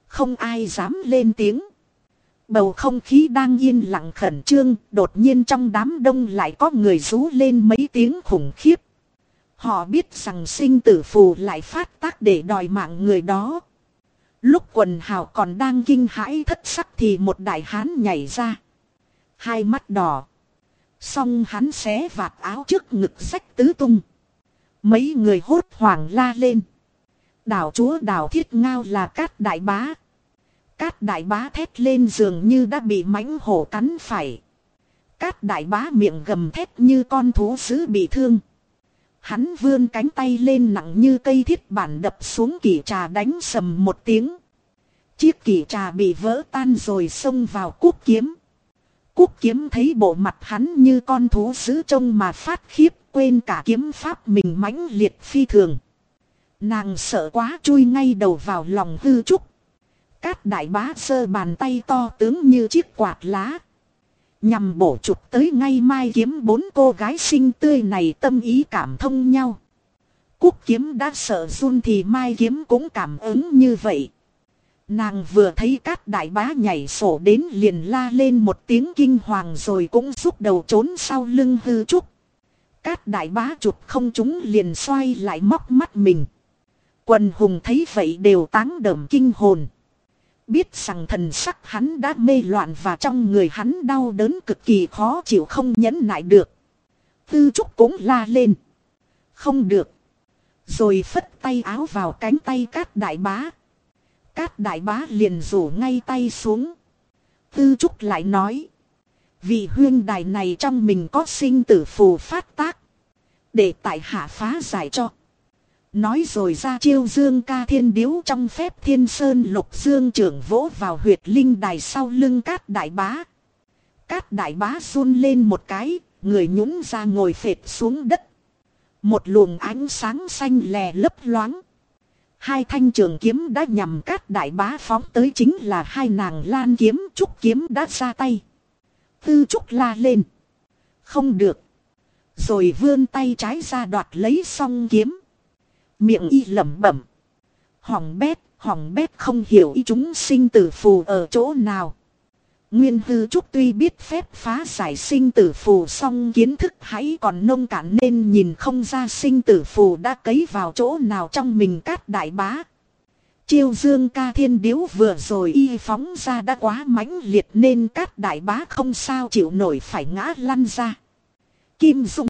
Không ai dám lên tiếng. Bầu không khí đang yên lặng khẩn trương, đột nhiên trong đám đông lại có người rú lên mấy tiếng khủng khiếp. Họ biết rằng sinh tử phù lại phát tác để đòi mạng người đó. Lúc quần hào còn đang kinh hãi thất sắc thì một đại hán nhảy ra. Hai mắt đỏ. Xong hắn xé vạt áo trước ngực rách tứ tung. Mấy người hốt hoảng la lên. Đảo chúa đảo thiết ngao là cát đại bá. Cát đại bá thét lên dường như đã bị mãnh hổ cắn phải. Cát đại bá miệng gầm thét như con thú sứ bị thương. Hắn vươn cánh tay lên nặng như cây thiết bản đập xuống kỷ trà đánh sầm một tiếng. Chiếc kỷ trà bị vỡ tan rồi xông vào cuốc kiếm. Cúc kiếm thấy bộ mặt hắn như con thú dữ trông mà phát khiếp, quên cả kiếm pháp mình mãnh liệt phi thường. Nàng sợ quá chui ngay đầu vào lòng hư trúc. Cát đại bá sơ bàn tay to tướng như chiếc quạt lá. Nhằm bổ chụp tới ngay mai kiếm bốn cô gái xinh tươi này tâm ý cảm thông nhau. Cúc kiếm đã sợ run thì mai kiếm cũng cảm ứng như vậy. Nàng vừa thấy các đại bá nhảy sổ đến liền la lên một tiếng kinh hoàng rồi cũng rút đầu trốn sau lưng hư trúc. các đại bá chụp không chúng liền xoay lại móc mắt mình. Quần hùng thấy vậy đều táng đờm kinh hồn. Biết rằng thần sắc hắn đã mê loạn và trong người hắn đau đớn cực kỳ khó chịu không nhẫn nại được. Tư trúc cũng la lên. Không được. Rồi phất tay áo vào cánh tay các đại bá. Cát đại bá liền rủ ngay tay xuống. Tư trúc lại nói. Vị huyên đài này trong mình có sinh tử phù phát tác. Để tại hạ phá giải cho. Nói rồi ra chiêu dương ca thiên điếu trong phép thiên sơn lục dương trưởng vỗ vào huyệt linh đài sau lưng cát đại bá. Cát đại bá run lên một cái, người nhũng ra ngồi phệt xuống đất. Một luồng ánh sáng xanh lè lấp loáng. Hai thanh trường kiếm đã nhằm cát đại bá phóng tới chính là hai nàng lan kiếm trúc kiếm đã ra tay. Tư trúc la lên. Không được. Rồi vươn tay trái ra đoạt lấy song kiếm. Miệng y lẩm bẩm. Hỏng bét, hỏng bét không hiểu y chúng sinh tử phù ở chỗ nào. Nguyên hư trúc tuy biết phép phá giải sinh tử phù song kiến thức hãy còn nông cạn nên nhìn không ra sinh tử phù đã cấy vào chỗ nào trong mình cát đại bá. Chiêu dương ca thiên điếu vừa rồi y phóng ra đã quá mãnh liệt nên cát đại bá không sao chịu nổi phải ngã lăn ra. Kim Dung